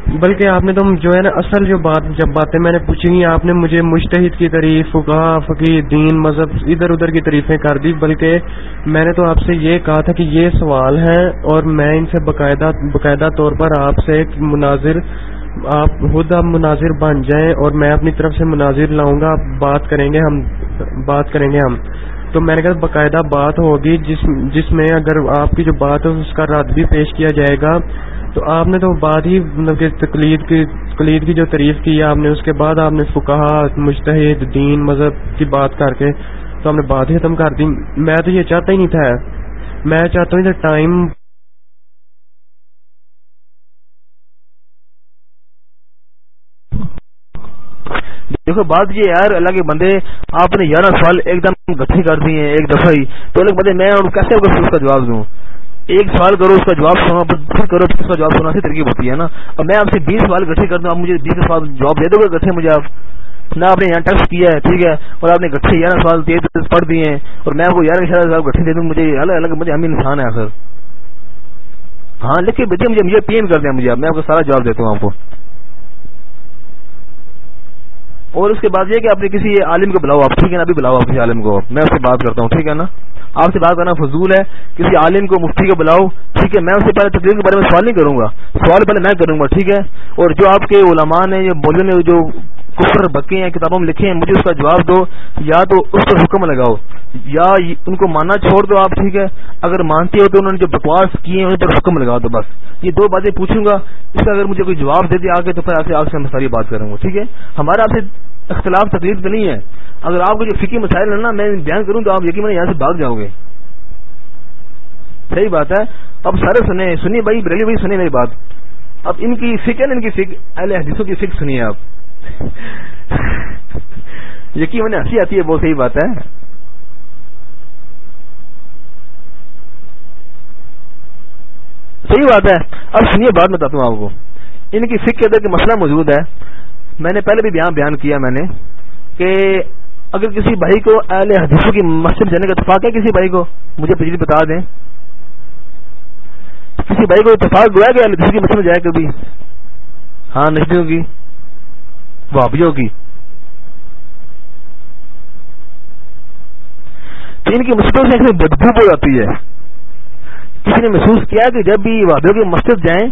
بلکہ آپ نے تو جو ہے نا اصل جو بات جب باتیں میں نے پوچھی آپ نے مجھے مشتحد کی تعریف فقہ فقی دین، مذہب، ادھر ادھر کی تعریفیں کر دی، بلکہ میں نے تو آپ سے یہ کہا تھا کہ یہ سوال ہیں اور میں ان سے باقاعدہ باقاعدہ طور پر آپ سے مناظر، آپ خود اب مناظر بن جائیں اور میں اپنی طرف سے مناظر لاؤں گا بات کریں گے ہم، بات کریں گے ہم۔ تو میں نے کہا باقاعدہ بات ہوگی جس جس میں اگر آپ کی جو بات ہے، اس کا رد بھی پیش کیا جائے گا۔ تو آپ نے تو بات ہی مطلب کہ تقلید کی تقلید کی جو تعریف کی، آپ نے اس کے بعد آپ نے فکا مشتحد دین، مذہب کی بات کر کے تو ہم نے بات ہی ختم کر دی۔ میں تو یہ چاہتا ہی نہیں تھا۔ میں چاہتا ہوں ٹائم دیکھو، بات یہ یار، اللہ کے بندے، آپ نے گیارہ سوال ایک دم گٹھی کر دیے ایک دفعہ ہی۔ تو الگ بندے، میں کیسے اس کا جواب دوں؟ ایک سوال کرو، اس کا جواب سنا پھر کرو اس کا جواب سنا سے ترکیب ہوتی ہے نا۔ اور میں آپ سے بیس سوال گٹھے کر دوں آپ مجھے بیس سوال جواب دے دو گے گٹھے مجھے آپ نہ آپ نے یہاں ٹیکس کیا ہے، ٹھیک ہے، اور آپ نے گٹھے گیارہ سوال تیز پڑھ دیے ہیں، اور میں آپ کو گیارہ اشارہ گٹھے دے دوں، مجھے الگ الگ مجھے ہم انسان ہے سر ہاں لیکن بچے مجھے مجھے پین کر دیں مجھے میں آپ کو سارا جواب دیتا ہوں آپ کو۔ اور اس کے بعد یہ کہ آپ نے کسی عالم کو بلاؤ، آپ ٹھیک ہے نا؟ ابھی بلاؤ آپ کسی عالم کو۔ میں اس سے بات کرتا ہوں، ٹھیک ہے نا؟ آپ سے بات کرنا فضول ہے۔ کسی عالم کو، مفتی کو بلاؤ، ٹھیک ہے؟ میں اس سے پہلے تقریر کے بارے میں سوال نہیں کروں گا۔ سوال پہلے میں کروں گا، ٹھیک ہے؟ اور جو آپ کے علماء نے، جو بولے نے جو کفر بکے ہیں، کتابوں میں لکھے ہیں، مجھے اس کا جواب دو۔ یا تو اس پر حکم لگاؤ، یا ان کو ماننا چھوڑ دو آپ، ٹھیک ہے؟ اگر مانتے ہو تو انہوں نے جو بکواس کیے ہیں، ان پر حکم لگا دو بس۔ یہ دو باتیں پوچھوں گا۔ اس کا اگر مجھے کوئی جواب دے دیا آگے، تو پھر آپ سے آپ سے ساری بات کروں گا، ٹھیک ہے؟ ہمارا آپ سے اختلاف تقریب تو نہیں ہے۔ اگر آپ کو جو فکی مسائل ہے نا، میں بیان کروں تو آپ یقین یہاں سے بھاگ جاؤ گے۔ صحیح بات ہے۔ اب سارے سنے سنیے بھائی بریلی بھائی سنیے میری بات۔ اب ان کی فکر ان کی فکر اہل حدیثوں کی فکر سنیے آپ۔ یقین میں ہنسی آتی ہے وہ صحیح بات ہے۔ صحیح بات ہے۔ اب سنیے بات بتاتا ہوں آپ کو۔ ان کی فکر کے اندر مسئلہ موجود ہے۔ میں نے پہلے بھی بیان بیان کیا میں نے کہ اگر کسی بھائی کو اہل حدیثوں کی مسجد جانے کا اتفاق ہے، کسی بھائی کو مجھے بجلی بتا دیں۔ کسی بھائی کو اتفاق ہوا کہ اہل حدیث کی مسجد میں جائے کبھی؟ ہاں نشدیوں کی وابیوں کی۔ ان کی مسجدوں سے بدبو ہو جاتی ہے۔ کسی نے محسوس کیا کہ جب بھی وابیوں کی مسجد جائیں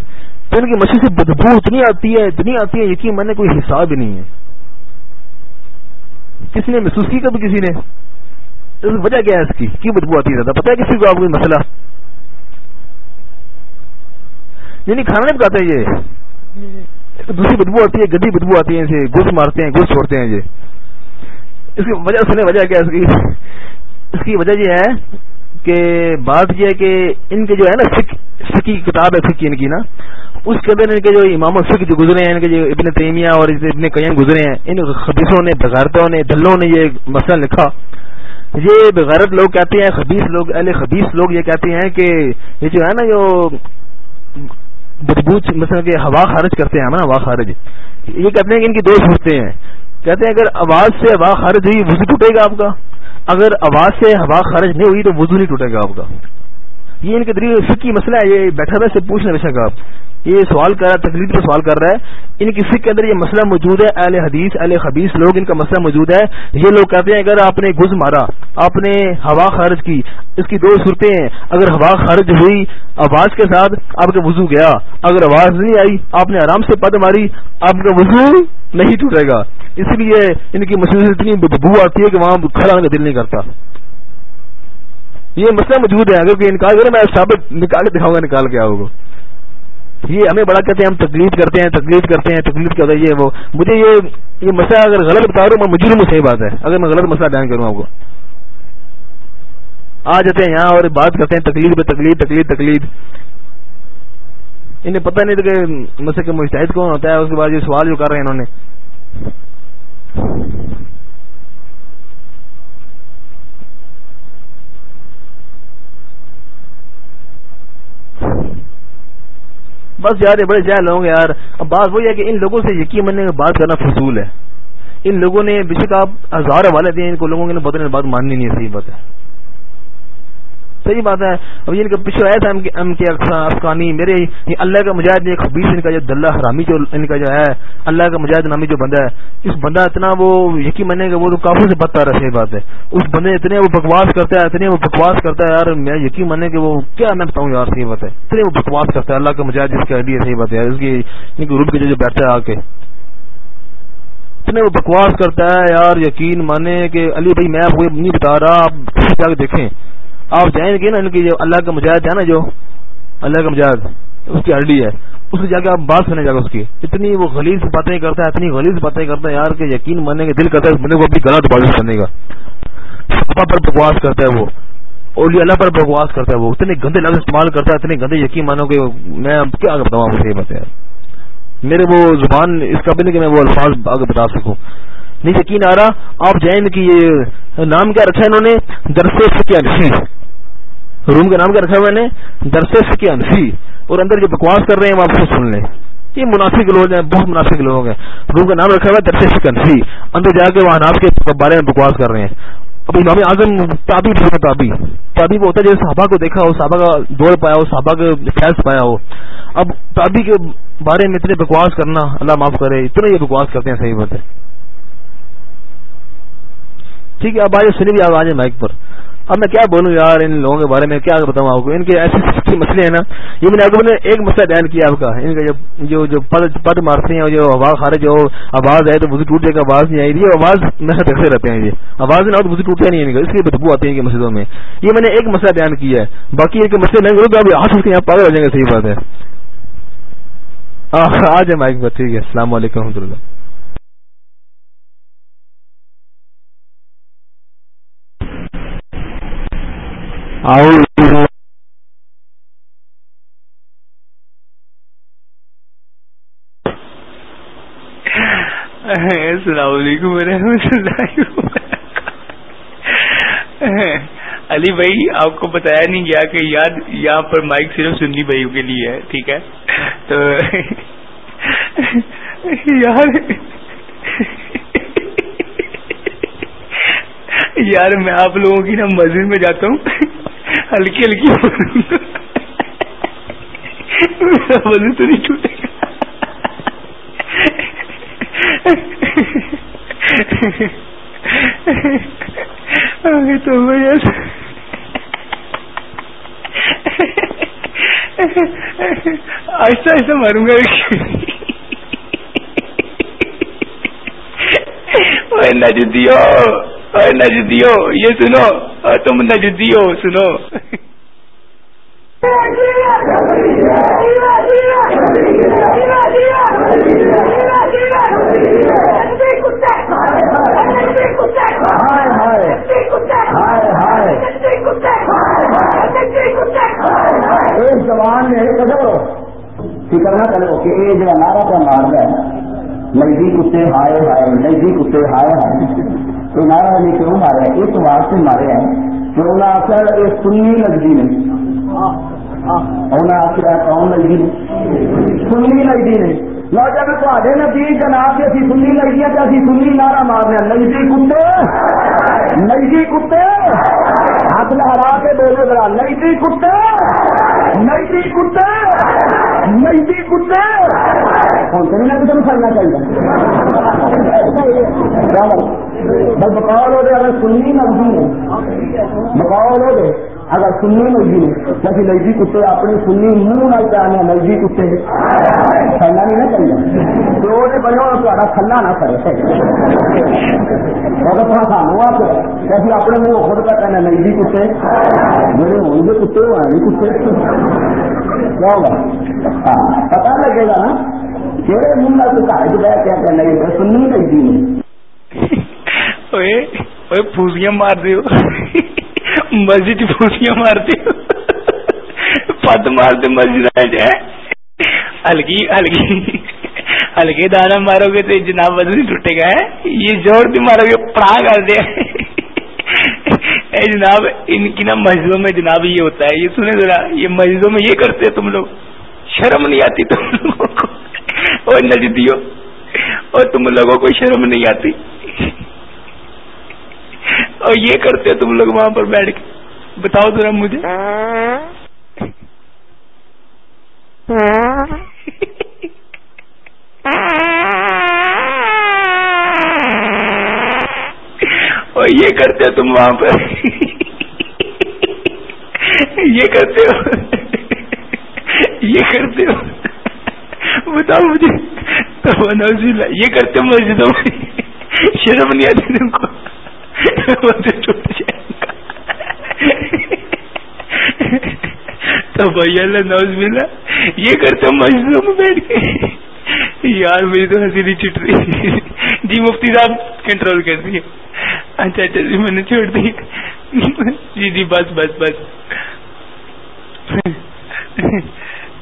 تو ان کی مسجد سے بدبو اتنی آتی ہے، اتنی آتی ہے، یقین میں نے کوئی حساب ہی نہیں ہے۔ کسی نے محسوس کی کبھی کسی نے؟ وجہ کیا ہے اس کی؟ کی بدبو آتی ہے زیادہ؟ پتا ہے کسی کو آپ کو مسئلہ؟ یعنی کھانا نہیں پکاتا یہ۔ دوسری بدبو آتی ہے گدی بدبو آتی ہے، اسے گھس مارتے ہیں گھس چھوڑتے ہیں یہ۔ اس کی وجہ سنے وجہ کیا اس کی؟ اس کی وجہ یہ ہے کہ بات یہ ہے کہ ان کے جو ہے نا سکھ سکی کتاب ہے سکھ ان کی نا اس کے اندر ان کے جو امام الفق جو گزرے ہیں، ان کے جو ابن تیمیہ اور ابن قیم گزرے ہیں، ان خبیصوں نے، بغیرتوں نے، دلوں نے یہ مسئلہ لکھا۔ یہ بغیرت لوگ کہتے ہیں خبیص لوگ، اہل خبیص لوگ یہ کہتے ہیں کہ یہ جو ہے نا، جو بدبوچ مثلا کہ ہوا خارج کرتے ہیں نا ہوا خارج۔ یہ کہتے ہیں کہ ان کی دو سوچتے ہیں۔ کہتے ہیں اگر آواز سے ہوا خارج ہوئی، وضو ٹوٹے گا آپ کا۔ اگر آواز سے ہوا خارج نہیں ہوئی، تو وضو نہیں ٹوٹے گا آپ کا۔ یہ ان کے دریئے فکی مسئلہ ہے، یہ بیٹھا تھا سے پوچھنا بے شک آپ۔ یہ سوال کر رہا ہے تکلیف پہ سوال کر رہا ہے۔ ان کی سکھ کے اندر یہ مسئلہ موجود ہے، اہل حدیث، اہل خبیص لوگ ان کا مسئلہ موجود ہے۔ یہ لوگ کہتے ہیں، اگر آپ نے گز مارا، آپ نے ہوا خارج کی، اس کی دو صورتیں ہیں۔ اگر ہوا خارج ہوئی، آواز کے ساتھ آپ کا وضو گیا۔ اگر آواز نہیں آئی، آپ نے آرام سے پد ماری، آپ کا وضو نہیں ٹوٹے گا۔ اس لیے ان کی مسئلے اتنی بدبو آتی ہے کہ وہاں کھڑا ہونے کا دل نہیں کرتا۔ یہ مسئلہ موجود ہے، اگر کوئی انکار کرے، میں ثابت نکال کے دکھاؤں گا، نکال کے آؤ گا۔ یہ ہمیں بڑا کہتے ہیں، ہم تکلیف کرتے ہیں تکلیف کرتے ہیں تکلیف کر یہ وہ، مجھے یہ یہ مسئلہ اگر غلط بتا رہا ہوں، میں مجھے میں صحیح بات ہے۔ اگر میں غلط مسئلہ بیان کروں آپ کو۔ آ جاتے ہیں یہاں اور بات کرتے ہیں تکلیف پہ تکلیف تکلیف تکلیف انہیں پتہ نہیں تھا کہ مسئلہ کے مستحد کون ہوتا ہے، اس کے بعد یہ سوال جو کر رہے ہیں انہوں نے۔ بس یار یہ بڑے جائے لوگ یار۔ اب بات وہی ہے کہ ان لوگوں سے یقین بننے میں بات کرنا فضول ہے۔ ان لوگوں نے بے شک آپ ہزار حوالے دیے ان کو لوگوں کے بدلنے بات ماننی نہیں ہے، صحیح بات ہے۔ صحیح بات ہے۔ اب ان کا پیچھے آیا تھا ایم کے افغانی میرے اللہ کا مجاہد ایک خبیص ان کا جو دلہ حرامی جو ان کا جو ہے، اللہ کا مجاہد نامی جو بندہ ہے، اس بندہ اتنا وہ یقین ماننے کا وہ تو کافی سے بدتا رہا صحیح بات ہے۔ اس بندے اتنے وہ بکواس کرتا ہے، اتنے وہ بکواس کرتا ہے، یار، میں یقین ماننے کے وہ کیا میں بتاؤں یار، صحیح بات ہے۔ اتنے وہ بکواس کرتا ہے، اللہ کا مجاہد جس کا آئیڈیا صحیح بات ہے۔ اس کی ان کی روپ کے جو بیٹھتا ہے آ کے۔ اتنے وہ بکواس کرتا ہے، یار، یقین مانے کہ علی بھائی، میں آپ کو نہیں بتا رہا، آپ جا کے دیکھیں۔ آپ جائیں گے نا ان کی جو اللہ کا مجاہد ہے نا جو اللہ کا مجاہد، اس کی ہڈی ہے، اس سے جا کے آپ بات سنیں جا کے اس کی۔ اتنی وہ غلیظ باتیں کرتا ہے، اتنی غلیظ باتیں کرتا ہے یار کہ یقین ماننے کا دل کرتا ہے، اس بندے کو اپنی غلط بارش کرنے کا۔ صحابہ پر بکواس کرتا ہے وہ اولی اللہ پر بکواس کرتا ہے وہ۔ اتنے گندے لفظ استعمال کرتا ہے، اتنے گندے یقین مانو کہ میں کیا بتاؤں آپ سے بتایا میرے وہ زبان اس کا بھی نہیں کہ میں وہ الفاظ آگے بتا سکوں۔ نہیں یقین آ رہا؟ آپ جائیں کہ یہ نام کیا رکھا ہے انہوں نے؟ درس فکے انفی جی۔ روم کا نام کیا رکھا ہوا نے؟ درس فکے انفی جی۔ اور اندر جو بکواس کر رہے ہیں وہ آپ کو سن لیں۔ یہ مناسب لوگ ہیں، بہت مناسب لوگ ہیں۔ روم کا نام رکھا ہوا ہے درس فکے جی۔ اندر جا کے وہ اناف کے بارے میں بکواس کر رہے ہیں۔ اب امام اعظم تابی تابی۔ تابی وہ ہوتا ہے جیسے صحابہ کو دیکھا ہو، صحابہ کا دور پایا ہو، صحابہ کا فیض پایا ہو۔ اب تابی کے بارے میں اتنے بکواس کرنا، اللہ معاف کرے اتنے یہ بکواس کرتے ہیں، صحیح بات ہے۔ ٹھیک ہے، اب آج سنی بھی آپ آج مائک پر۔ اب میں کیا بولوں یار ان لوگوں کے بارے میں، کیا بتاؤں آپ کو؟ ان کے ایسے مسئلے ہیں نا۔ یہ میں نے آپ نے ایک مسئلہ بیان کیا آپ کا۔ ان کا جو جو پد مارتے ہیں جو ہوا خارج، جو آواز آئے تو وزو ٹوٹے کا آواز نہیں آئی یہ آواز میں دیکھتے رہتے ہیں یہ۔ آواز نہ ہو تو وزو ٹوٹتا نہیں ہے اس لیے بدبو آتے ہیں مسجدوں میں۔ یہ میں نے ایک مسئلہ بیان کیا ہے۔ باقی ایک مسئلے میں کروں تو آپ یہاں پاگل ہو جائیں گے، صحیح بات ہے۔ آ جائیں مائک پر، ٹھیک ہے، السلام علیکم و رحمۃ اللہ۔ السلام علیکم ورحمۃ اللہ علی بھائی، آپ کو بتایا نہیں گیا کہ یاد، یہاں پر مائک صرف سنی بھائیوں کے لیے ہے، ٹھیک ہے؟ تو یار یار، میں آپ لوگوں کی نا مسجد میں جاتا ہوں۔ ہلکی ہلکی میرا وزن تو نہیں چھوٹے گا تو آہستہ آہستہ ماروں گا۔ نجدیو نجدیو، یہ سنو۔ تم نجدی ہو سنو۔ ایک جوان نے کدو فکر نہ کرو کہ یہ جو نعرہ کا مار ہے، نجدی کتے ہائے ہائے، نجدی کتے ہائے ہائے۔ یہ نعرہ نے کیوں مارا ہے اس واسطے مارے ہیں کہ انہیں آخر یہ سنی لگتی نے انہیں آخر کون لگتی نے سنی لگتی نے لو جب تے نبی جناب سے اسی سنی لگی ہے تو اسی سنی نعرہ مارنے نجدی کتے نجدی کتے ہاتھ لہرا کے بولے ذرا نجدی کتے نجدی کتے نجدی کتے ہوں تو نہیں تمہیں کرنا چاہیے بس بقول ہو اگر سنی نبی ہے بقول ہو اگر سنی نبی ہے جیسے نجدی کتے اپنی سنی منہ نہ چاہنے نجدی کتے کرنا نہیں نہ چاہیے۔ تو وہ بنو تا کھلا نہ کرے۔ اگر تھوڑا سانو آپ کیسے اپنے منہ خود کا کہنا نجدی کتے میرے ہوں گے کتے ہو نہیں کتے۔ کیا ہوگا؟ ہاں پتا لگے گا نا کہڑے منہ نہ تو گھر چ کیا کہنا، یہ سنی نجدی نہیں پھوسیاں مار دیو۔ مسجد پھوسیاں مار دیو پت مار دے مسجد ہلکی ہلکی ہلکے دانا مارو گے تو جناب وزن ٹوٹے گا، ہے؟ یہ زور بھی مارو گے پڑا کر دے۔ اے جناب، ان کی نا مسجدوں میں جناب یہ ہوتا ہے، یہ سنے ذرا، یہ مسجدوں میں یہ کرتے تم لوگ۔ شرم نہیں آتی تم لوگوں کو؟ اور نجدیو اور تم لوگوں کو شرم نہیں آتی؟ اور یہ کرتے تم لوگ وہاں پر بیٹھ کے۔ بتاؤ ذرا مجھے۔ اور یہ کرتے تم وہاں پر۔ یہ کرتے ہو۔ یہ کرتے ہو۔ بتاؤ مجھے۔ تو یہ کرتے مسجدوں میں۔ شرم نہیں آتی تم کو؟ تو بھائی اللہ نوز ملا۔ یہ کرتے ہو مسجدوں میں بیٹھ کے یار میری تو ہنسی نہیں چٹ رہی۔ جی مفتی صاحب کنٹرول کر دیے اچھا اچھا جی میں نے چھوڑ دی۔ جی جی بس بس بس۔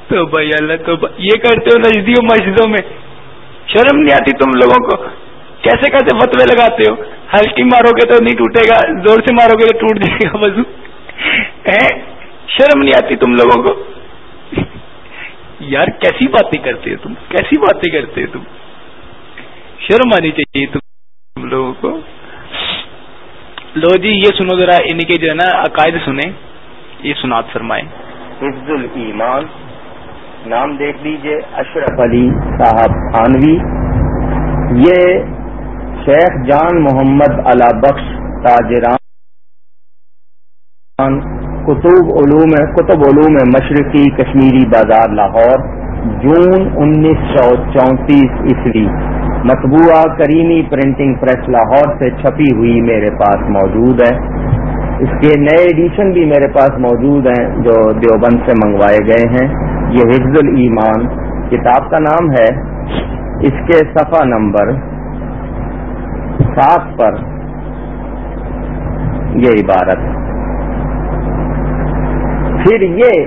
تو بھائی اللہ، تو یہ کرتے ہو نزدیک مسجدوں میں۔ شرم نہیں آتی تم لوگوں کو؟ کیسے کیسے فتوے لگاتے ہو؟ ہلکی مارو گے تو نہیں ٹوٹے گا، زور سے مارو گے تو ٹوٹ جائے گا وضو۔ شرم نہیں آتی تم لوگوں کو؟ یار، کیسی باتیں کرتے ہو تم؟ کیسی باتیں کرتے ہو تم؟ شرم آنی چاہیے تم لوگوں کو۔ لو جی یہ سنو ذرا، ان کے جو ہے نا، عقائد سنیں۔ یہ سنات فرمائیں۔ حفظ الایمان۔ نام دیکھ لیجیے، اشرف علی صاحب خانوی یہ شیخ جان محمد علا بخش تاجران، کتب علوم کتب علوم مشرقی کشمیری بازار لاہور، جون انیس سو چونتیس عیسوی۔ مطبوعہ کریمی پرنٹنگ پریس لاہور سے چھپی ہوئی میرے پاس موجود ہے۔ اس کے نئے ایڈیشن بھی میرے پاس موجود ہیں جو دیوبند سے منگوائے گئے ہیں۔ یہ حفظ الایمان۔ کتاب کا نام ہے اس کے صفحہ نمبر سات پر یہ عبارت پھر یہ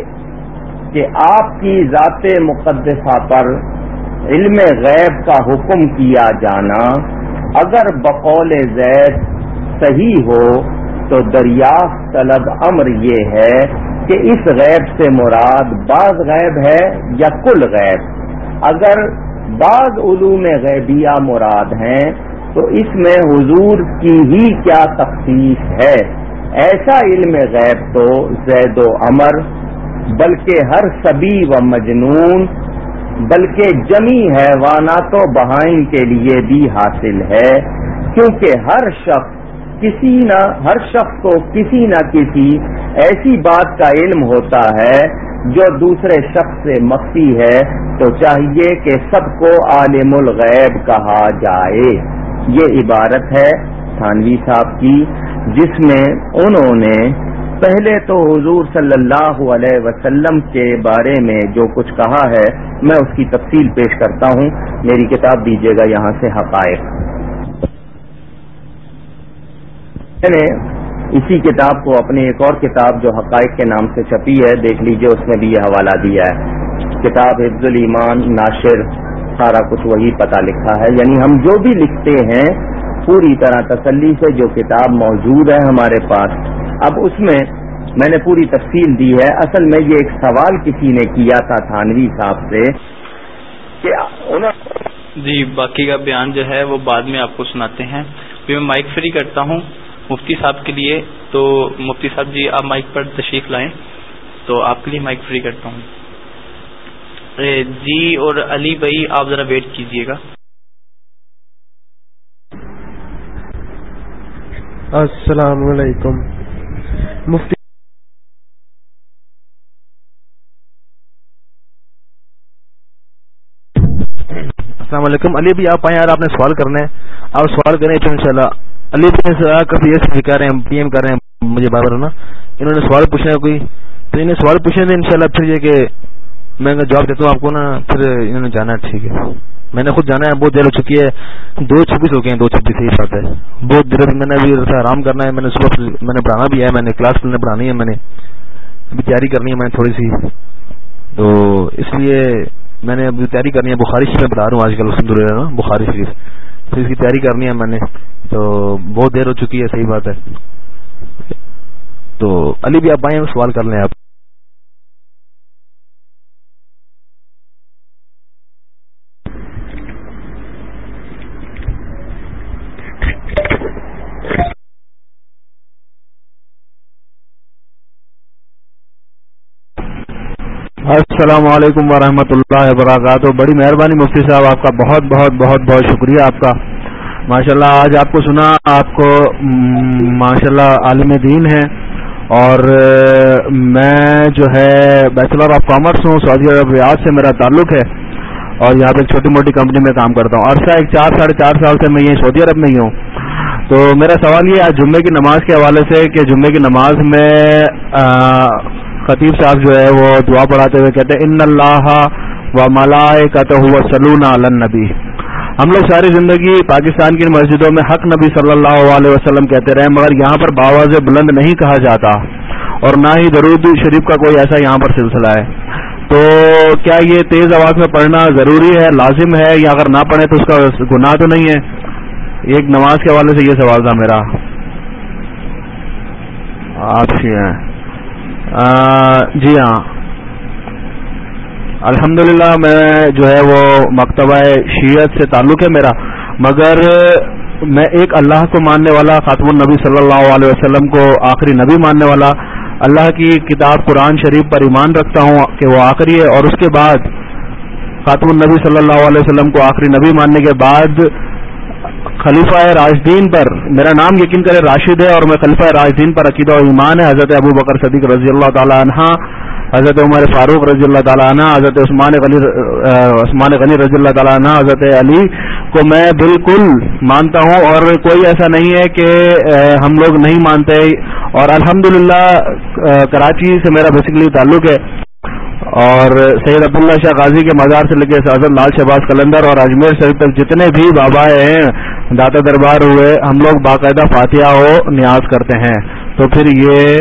کہ آپ کی ذات مقدسہ پر علم غیب کا حکم کیا جانا، اگر بقول زید صحیح ہو تو دریافت طلب امر یہ ہے کہ اس غیب سے مراد بعض غیب ہے یا کل غیب۔ اگر بعض علوم غیبیہ مراد ہیں تو اس میں حضور کی ہی کیا تخصیص ہے؟ ایسا علم غیب تو زید و امر بلکہ ہر سبی و مجنون، بلکہ جمی حیوانات و بہائن کے لیے بھی حاصل ہے، کیونکہ ہر شخص کسی نہ، ہر شخص کو کسی نہ کسی ایسی بات کا علم ہوتا ہے جو دوسرے شخص سے مخفی ہے، تو چاہیے کہ سب کو عالم الغیب کہا جائے۔ یہ عبارت ہے تھانوی صاحب کی، جس میں انہوں نے پہلے تو حضور صلی اللہ علیہ وسلم کے بارے میں جو کچھ کہا ہے، میں اس کی تفصیل پیش کرتا ہوں۔ میری کتاب دیجیے گا یہاں سے حقائق۔ میں نے اسی کتاب کو اپنی ایک اور کتاب جو حقائق کے نام سے چھپی ہے، دیکھ لیجیے، اس میں بھی یہ حوالہ دیا ہے۔ کتاب حفظ الایمان ناشر۔ سارا کچھ وہی پتا لکھا ہے۔ یعنی ہم جو بھی لکھتے ہیں، پوری طرح تسلی سے جو کتاب موجود ہے ہمارے پاس۔ اب اس میں میں نے پوری تفصیل دی ہے۔ اصل میں یہ ایک سوال کسی نے کیا تھا تھانوی صاحب سے کہ جی باقی کا بیان جو ہے وہ بعد میں آپ کو سناتے ہیں۔ میں مائک فری کرتا ہوں مفتی صاحب کے لیے۔ تو مفتی صاحب جی آپ مائک پر تشریف لائیں۔ تو آپ کے لیے مائک فری کرتا ہوں۔ جی اور علی بھائی، آپ ذرا ویٹ کیجیے گا۔ السلام علیکم۔ مفتی السلام علیکم۔ علی بھی آپ آئے یار آپ نے سوال کرنا ہے۔ آپ سوال کریں تو انشاءاللہ۔ علی بھی کبھی ایسے کہہ رہے ہیں پی ایم کر رہے ہیں، مجھے بابر نا انہوں نے سوال پوچھنا ہے کوئی؟ تو انہیں سوال پوچھنے تھے انشاءاللہ پھر یہ کہ میں جواب دیتا ہوں، آپ کو نا، پھر انہوں نے جانا ہے، ٹھیک ہے۔ میں نے خود جانا ہے، بہت دیر ہو چکی ہے۔ دو چھبیس ہو گئے ہیں، دو چھبیس یہی بات ہے۔ بہت دیر میں نے ابھی آرام کرنا ہے۔ میں نے صبح میں نے پڑھانا بھی ہے، میں نے کلاس میں پڑھانی ہے، میں نے ابھی تیاری کرنی ہے، میں نے تھوڑی سی۔ تو اس لیے میں نے ابھی تیاری کرنی ہے، بخاری شریف میں پڑھا رہا ہوں آج کل الحمد للہ بخاری شریف۔ تو اس کی تیاری کرنی ہے میں نے۔ تو بہت دیر ہو چکی ہے، صحیح بات ہے۔ تو علی بھی آپ آئیں، سوال کر لیں آپ۔ السلام علیکم ورحمۃ اللہ وبرکاتہ۔ بڑی مہربانی مفتی صاحب، آپ کا بہت بہت بہت بہت شکریہ آپ کا۔ ماشاء اللہ آج آپ کو سنا، آپ کو ماشاء اللہ عالم دین ہے اور، میں جو ہے بیچلر آف کامرس ہوں سعودی عرب ریاض سے میرا تعلق ہے۔ اور یہاں پہ ایک چھوٹی موٹی کمپنی میں کام کرتا ہوں۔ عرصہ ایک چار، ساڑھے چار سال سے میں یہ سعودی عرب میں ہی ہوں۔ تو میرا سوال یہ آج جمعے کی نماز کے حوالے سے کہ جمعے کی نماز میں خطیب صاحب جو ہے وہ دعا پڑھاتے ہوئے کہتے ہیں، ان اللہ و ملائے کا تو سلون نبی ہم لوگ ساری زندگی پاکستان کی مسجدوں میں حق نبی صلی اللہ علیہ وسلم کہتے رہے مگر یہاں پر باواز بلند نہیں کہا جاتا اور نہ ہی درود شریف کا کوئی ایسا یہاں پر سلسلہ ہے۔ تو کیا یہ تیز آواز میں پڑھنا ضروری ہے، لازم ہے یا اگر نہ پڑھے تو اس کا گناہ تو نہیں ہے؟ ایک نماز کے حوالے سے یہ سوال تھا میرا۔ آپ ہیں۔ جی ہاں۔ الحمد میں جو ہے وہ مکتبہ شیعت سے تعلق ہے میرا، مگر میں ایک اللہ کو ماننے والا، خاتم النبی صلی اللہ علیہ وسلم کو آخری نبی ماننے والا، اللہ کی کتاب قرآن شریف پر ایمان رکھتا ہوں کہ وہ آخری ہے، اور اس کے بعد خاتم النبی صلی اللہ علیہ وسلم کو آخری نبی ماننے کے بعد خلیفہ راشدین پر میرا نام یقین کرے راشد ہے اور میں خلیفہ راشدین پر عقیدہ و ایمان ہے۔ حضرت ابو بکر صدیق رضی اللہ تعالیٰ عنہ، حضرت عمر فاروق رضی اللہ تعالیٰ عنہ، حضرت عثمان غنی عثمان غنی رضی اللہ تعالیٰ عنہ، حضرت علی کو میں بالکل مانتا ہوں اور کوئی ایسا نہیں ہے کہ ہم لوگ نہیں مانتے۔ اور الحمدللہ کراچی سے میرا بیسکلی تعلق ہے۔ اور سید عبداللہ شاہ غازی کے مزار سے لے کے سعد لال شہباز کلندر اور اجمیر شریف تک جتنے بھی بابا ہیں، داتا دربار ہوئے، ہم لوگ باقاعدہ فاتحہ ہو نیاز کرتے ہیں۔ تو پھر یہ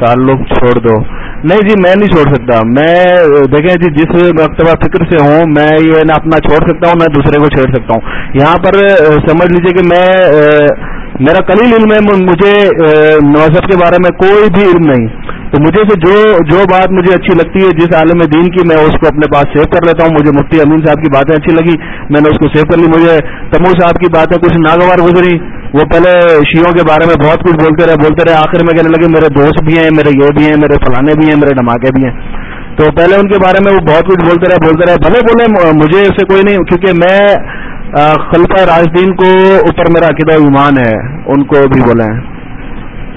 تعلق چھوڑ دو۔ نہیں جی میں نہیں چھوڑ سکتا۔ میں، دیکھیں جی جس مکتبہ فکر سے ہوں، میں یہ نہ اپنا چھوڑ سکتا ہوں، نہ دوسرے کو چھیڑ سکتا ہوں۔ یہاں پر سمجھ لیجیے کہ میں میرا کلیل علم ہے، مجھے مذہب کے بارے میں کوئی بھی علم نہیں۔ تو مجھے سے جو جو بات مجھے اچھی لگتی ہے جس عالم دین کی، میں اس کو اپنے پاس سیو کر لیتا ہوں۔ مجھے مفتی امین صاحب کی باتیں اچھی لگی میں نے اس کو سیو کر لی۔ مجھے تمور صاحب کی باتیں کچھ ناگوار گزری۔ وہ پہلے شیوں کے بارے میں بہت کچھ بولتے رہے بولتے رہے۔ آخر میں کہنے لگے، میرے دوست بھی ہیں، میرے یہ بھی ہیں، میرے فلانے بھی ہیں، میرے دھماکے بھی ہیں۔ تو پہلے ان کے بارے میں وہ بہت کچھ بولتے رہے بولتے رہے۔ بھلے بولے مجھے اسے کوئی نہیں، کیونکہ میں خلفہ راجدین کو اوپر میرا عقیدہ ایمان ہے۔ ان کو بھی بولیں۔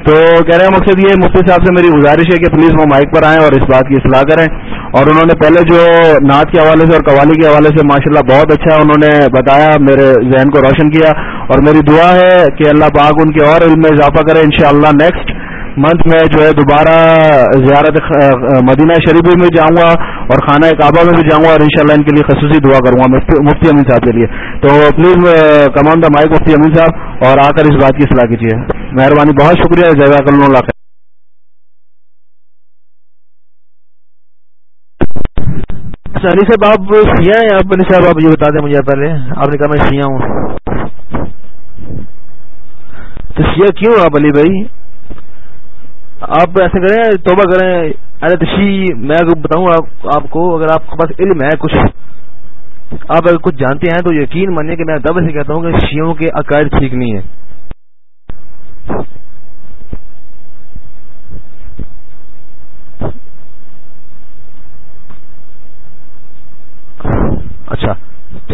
تو کہہ رہے ہیں مقصد یہ مفتی صاحب سے میری گزارش ہے کہ پلیز وہ مائک پر آئیں اور اس بات کی اصلاح کریں۔ اور انہوں نے پہلے جو نعت کے حوالے سے اور قوالی کے حوالے سے ماشاءاللہ بہت اچھا انہوں نے بتایا، میرے ذہن کو روشن کیا۔ اور میری دعا ہے کہ اللہ پاک ان کے اور علم میں اضافہ کرے، انشاءاللہ نیکسٹ منتھ میں جو ہے دوبارہ زیارت مدینہ شریف میں جاؤں گا اور خانہ کعبہ میں بھی جاؤں گا اور انشاءاللہ ان کے لیے خصوصی دعا کروں گا مفتی امین صاحب کے لیے۔ تو پلیز کمان دا مائک مفتی امین صاحب اور آ کر اس بات کی صلاح کیجیے۔ مہربانی، بہت شکریہ۔ جزاک اللہ اچھا علی صاحب، آپ شیعہ ہیں؟ آپ علی صاحب، آپ یہ بتا دیں مجھے پہلے۔ آپ نے کہا میں شیعہ ہوں۔ تو شیعہ کیوں آپ علی بھائی؟ آپ ایسے کریں، توبہ کریں۔ ارے تشی میں بتاؤں آپ کو، اگر آپ کے پاس علم ہے، کچھ آپ اگر کچھ جانتے ہیں تو یقین مانیے کہ میں دب سے کہتا ہوں کہ شیوں کے عقائد ٹھیک نہیں ہے اچھا۔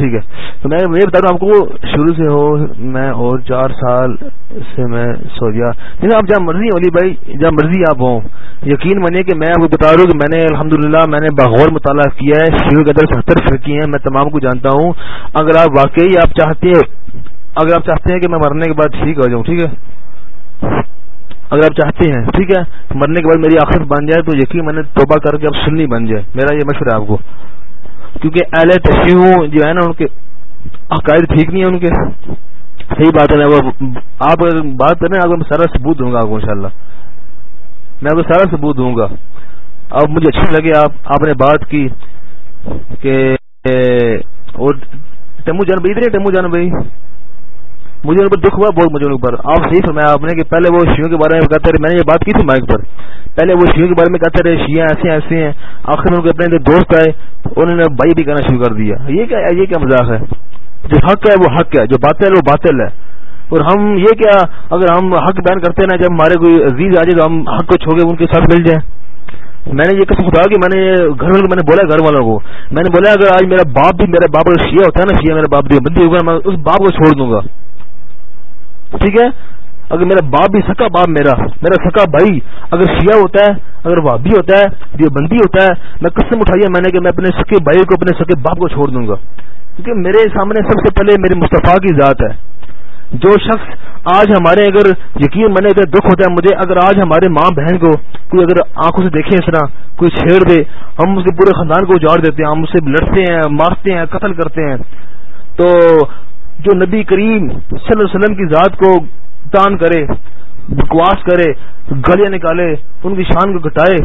ٹھیک ہے۔ تو میں یہ بتا دوں آپ کو، شروع سے ہو، میں اور چار سال سے میں سو گیا آپ جہاں مرضی علی بھائی، جہاں مرضی آپ ہوں، یقین مانیے کہ میں آپ کو بتا رہا ہوں کہ میں نے الحمدللہ میں نے بغور مطالعہ کیا ہے، شروع کے اندر ستر فرقی ہیں، میں تمام کو جانتا ہوں۔ اگر آپ واقعی آپ چاہتے ہیں، اگر آپ چاہتے ہیں کہ میں مرنے کے بعد ٹھیک ہو جاؤں، ٹھیک ہے۔ اگر آپ چاہتے ہیں، ٹھیک ہے۔ مرنے کے بعد میری آخر بن جائے تو یقین میں نے توبہ کر کے اب سننی بن جائے۔ میرا یہ مشورہ ہے آپ کو۔ کیونکہ اہل تشریح جو ہے نا، ان کے عقائد ٹھیک نہیں ہیں ان کے۔ صحیح بات ہے آپ بات کریں آپ میں سارا ثبوت دوں گا آپ کو ان میں آپ کو سارا ثبوت دوں گا۔ اب مجھے اچھا لگے، آپ آپ نے بات کی کہ ٹیمو جان بھائی، ادھر ٹمو جان بھائی۔ مجھے ان پر دکھ ہوا، بہت مجھے ان پر۔ آپ صحیح فرمایا آپ نے کہ پہلے وہ شیوں کے بارے میں کہتے رہے، میں نے یہ بات کی تھی مائک پر۔ پہلے وہ شیوں کے بارے میں کہتے رہے، شیعہ ایسے ایسے ہیں۔ آخر میں ان کے اپنے دوست آئے، انہوں نے بھائی بھی کہنا شروع کر دیا۔ یہ کیا یہ کیا مذاق ہے؟ جو حق ہے، وہ حق ہے۔ جو باطل ہے، وہ باطل ہے۔ اور ہم یہ کیا، اگر ہم حق بیان کرتے نا، جب ہمارے کوئی عزیز آ جائے تو ہم حق کو چھوڑے، ان کے ساتھ مل جائیں۔ میں نے یہ قسم خدا کہ میں نے گھر والوں میں نے بولا گھر والوں کو۔ میں نے بولا اگر آج میرا باپ بھی میرا باپ اگر شیعہ ہوتا ہے نا، شیعہ میرا باپ بھی بندی ہوگا میں اس باپ کو چھوڑ دوں گا۔ ٹھیک ہے؟ اگر میرا باپ بھی سکا باپ میرا میرا سکا بھائی، اگر شیعہ ہوتا ہے، اگر بھابھی ہوتا ہے بندی ہوتا ہے، میں قسم اٹھائی میں نے کہ میں اپنے سکے بھائی کو، اپنے سکے باپ کو چھوڑ دوں گا۔ کیونکہ میرے سامنے سب سے پہلے میرے مصطفیٰ کی ذات ہے۔ جو شخص آج ہمارے اگر یقین میں نے ادھر دکھ ہوتا ہے مجھے، اگر آج ہمارے ماں بہن کو کوئی اگر آنکھوں سے دیکھے اس طرح کوئی چھیڑ دے، ہم اسے پورے خاندان کو اجاڑ دیتے ہیں، ہم اسے لڑتے ہیں، مارتے ہیں، قتل کرتے ہیں۔ تو جو نبی کریم صلی اللہ علیہ وسلم کی ذات کو تان کرے، بکواس کرے گلیاں نکالے، ان کی شان کو گٹائے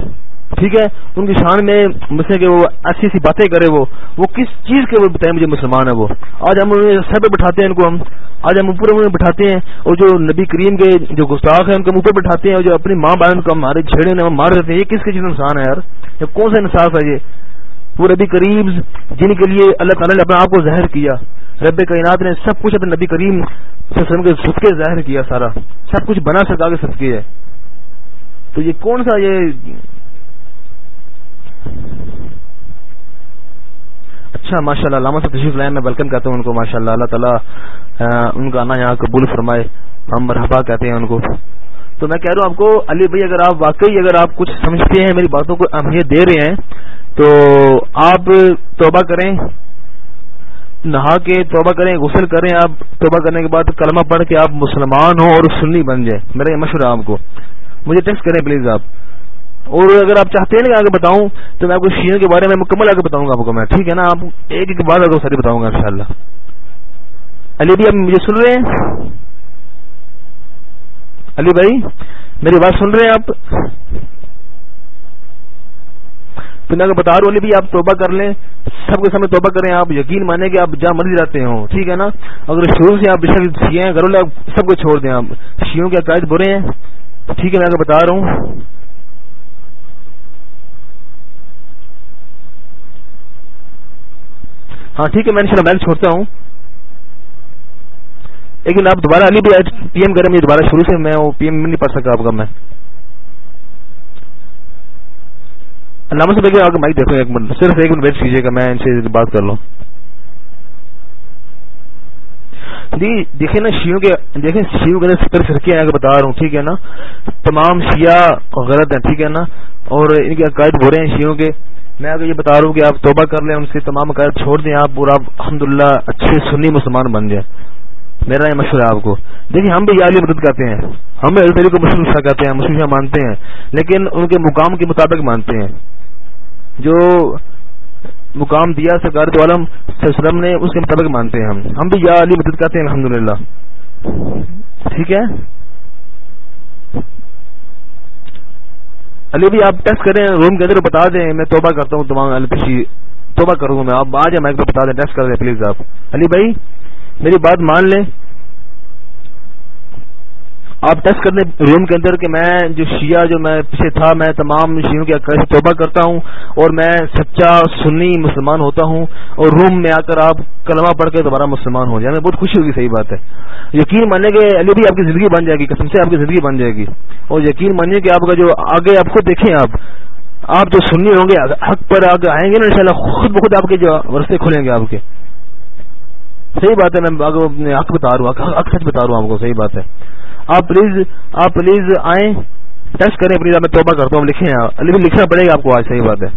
ٹھیک ہے؟ ان کی شان میں مسئلے کہ وہ ایسی ایسی باتیں کرے وہ وہ کس چیز کے وہ بتائیں مجھے مسلمان ہے وہ؟ آج ہم سر پہ بٹھاتے ہیں ان کو ہم، آج ہم اوپر میں بٹھاتے ہیں اور جو نبی کریم کے جو گستاخ ہیں ان کو اوپر بٹھاتے ہیں اور جو اپنی ماں بہن کو ہمارے چھیڑے ہم مار دیتے ہیں، یہ کس کے چیز نقصان ہے یار؟ یہ کون سا انصاف ہے یہ؟ وہ نبی کریم جن کے لیے اللہ تعالیٰ نے اپنے آپ کو ظاہر کیا۔ رب کائنات نے سب کچھ اپنے نبی کریم کے صدقے ظاہر کیا سارا۔ سب کچھ بنا سکا کے صدقے ہے۔ تو یہ کون سا یہ اچھا ماشاء اللہ علامہ سے تشریف لائے میں ویلکم کہتا ہوں ان کو ماشاء اللہ اللہ تعالیٰ ان کا آنا یہاں قبول فرمائے۔ ہم مرحبا کہتے ہیں ان کو۔ تو میں کہہ رہا ہوں آپ کو، علی بھائی، اگر آپ واقعی اگر آپ کچھ سمجھتے ہیں، میری باتوں کو اہمیت دے رہے ہیں تو آپ توبہ کریں، نہا کے توبہ کریں، غسل کریں، آپ توبہ کرنے کے بعد کلمہ پڑھ کے آپ مسلمان ہوں اور سنی بن جائیں۔ میرا یہ مشورہ آپ کو۔ مجھے ٹیکسٹ کریں پلیز آپ۔ اور اگر آپ چاہتے ہیں کہ آگے بتاؤں، تو میں آپ کو شیئر کے بارے میں مکمل آگے بتاؤں گا آپ کو میں۔ ٹھیک ہے نا؟ آپ ایک ایک بات آپ کو ساری بتاؤں گا ان شاء اللہ علی بھائی، آپ مجھے سن رہے ہیں؟ علی بھائی، میری بات سن رہے ہیں آپ؟ تو میں بتا رہا ہوں آپ توبہ کر لیں۔ سب کے سامنے توبہ کریں، آپ یقین مانیں کہ آپ جہاں مرضی رہتے ہوں، ٹھیک ہے نا؟ اگر شروع سے آپ سیے ہیں گھروں آپ سب کو چھوڑ دیں آپ۔ شیوں کے عقائد برے ہیں۔ ٹھیک ہے، میں اگر بتا رہا ہوں۔ ہاں ٹھیک ہے، میں ان شاء میں چھوڑتا ہوں۔ لیکن آپ دوبارہ علی بھی پی ایم کریں گے دوبارہ شروع سے میں وہ پی ایم نہیں پڑھ سکا آپ کا میں۔ علامہ سے دیکھیے آپ مائک دیکھو ایک منٹ۔ صرف ایک منٹ ویٹ کیجیے گا، میں ان سے بات کر لوں۔ جی دیکھیں نا شیوں کے، دیکھیں شیوں کے ستر فرقے ہیں بتا رہا ہوں، ٹھیک ہے نا؟ تمام شیعہ غلط ہیں، ٹھیک ہے نا؟ اور ان کے عقائد برے ہیں شیوں کے۔ میں اگر یہ بتا رہا ہوں کہ آپ توبہ کر لیں، ان سے تمام عقائد چھوڑ دیں، آپ اور آپ الحمد اچھے سنی مسلمان بن جائیں۔ میرا یہ مشورہ ہے آپ کو۔ دیکھیں، ہم بھی علی مدد کرتے ہیں۔ ہم بھی علی کو مسلم شاہ کہتے ہیں مسلم شاہ مانتے ہیں، لیکن ان کے مقام کے مطابق مانتے ہیں۔ جو مقام دیا سرکار تو عالم وسلم نے، اس کے مطابق مانتے ہیں ہم۔ ہم بھی یا علی مدد کرتے ہیں الحمد ٹھیک ہے؟ علی بھی آپ ٹیسٹ کریں، روم کے اندر بتا دیں۔ میں توبہ کرتا ہوں تمام توبہ کروں گا میں۔ آپ آ جائیں میں بتا دیں، ٹیسٹ کر دیں پلیز آپ۔ علی بھائی؟ میری بات مان لیں۔ آپ ٹیسٹ کرنے روم کے اندر کہ میں جو شیعہ جو میں پیچھے تھا، میں تمام شیوں کے توبہ کرتا ہوں اور میں سچا سنی مسلمان ہوتا ہوں اور روم میں آ کر آپ کلمہ پڑھ کے دوبارہ مسلمان ہو جائیں، میں بہت خوشی ہوگی، صحیح بات ہے۔ یقین مانیں کہ علی بھی آپ کی زندگی بن جائے گی، قسم سے آپ کی زندگی بن جائے گی۔ اور یقین مانیے کہ آپ کا جو آگے آپ خود دیکھیں آپ آپ جو سنی ہوں گے، حق پر آگے آئیں گے نا ان خود بخود آپ کے جو رستے کھلیں گے آپ کے۔ صحیح بات ہے، میں حق بتا رہا ہوں، حق سچ بتا رہا ہوں آپ کو، صحیح بات ہے۔ آپ پلیز آپ پلیز آئیں ٹیسٹ کریں پلیز میں، توبہ کرتا ہوں لکھیں، لیکن لکھنا پڑے گا آپ کو آج، صحیح بات ہے۔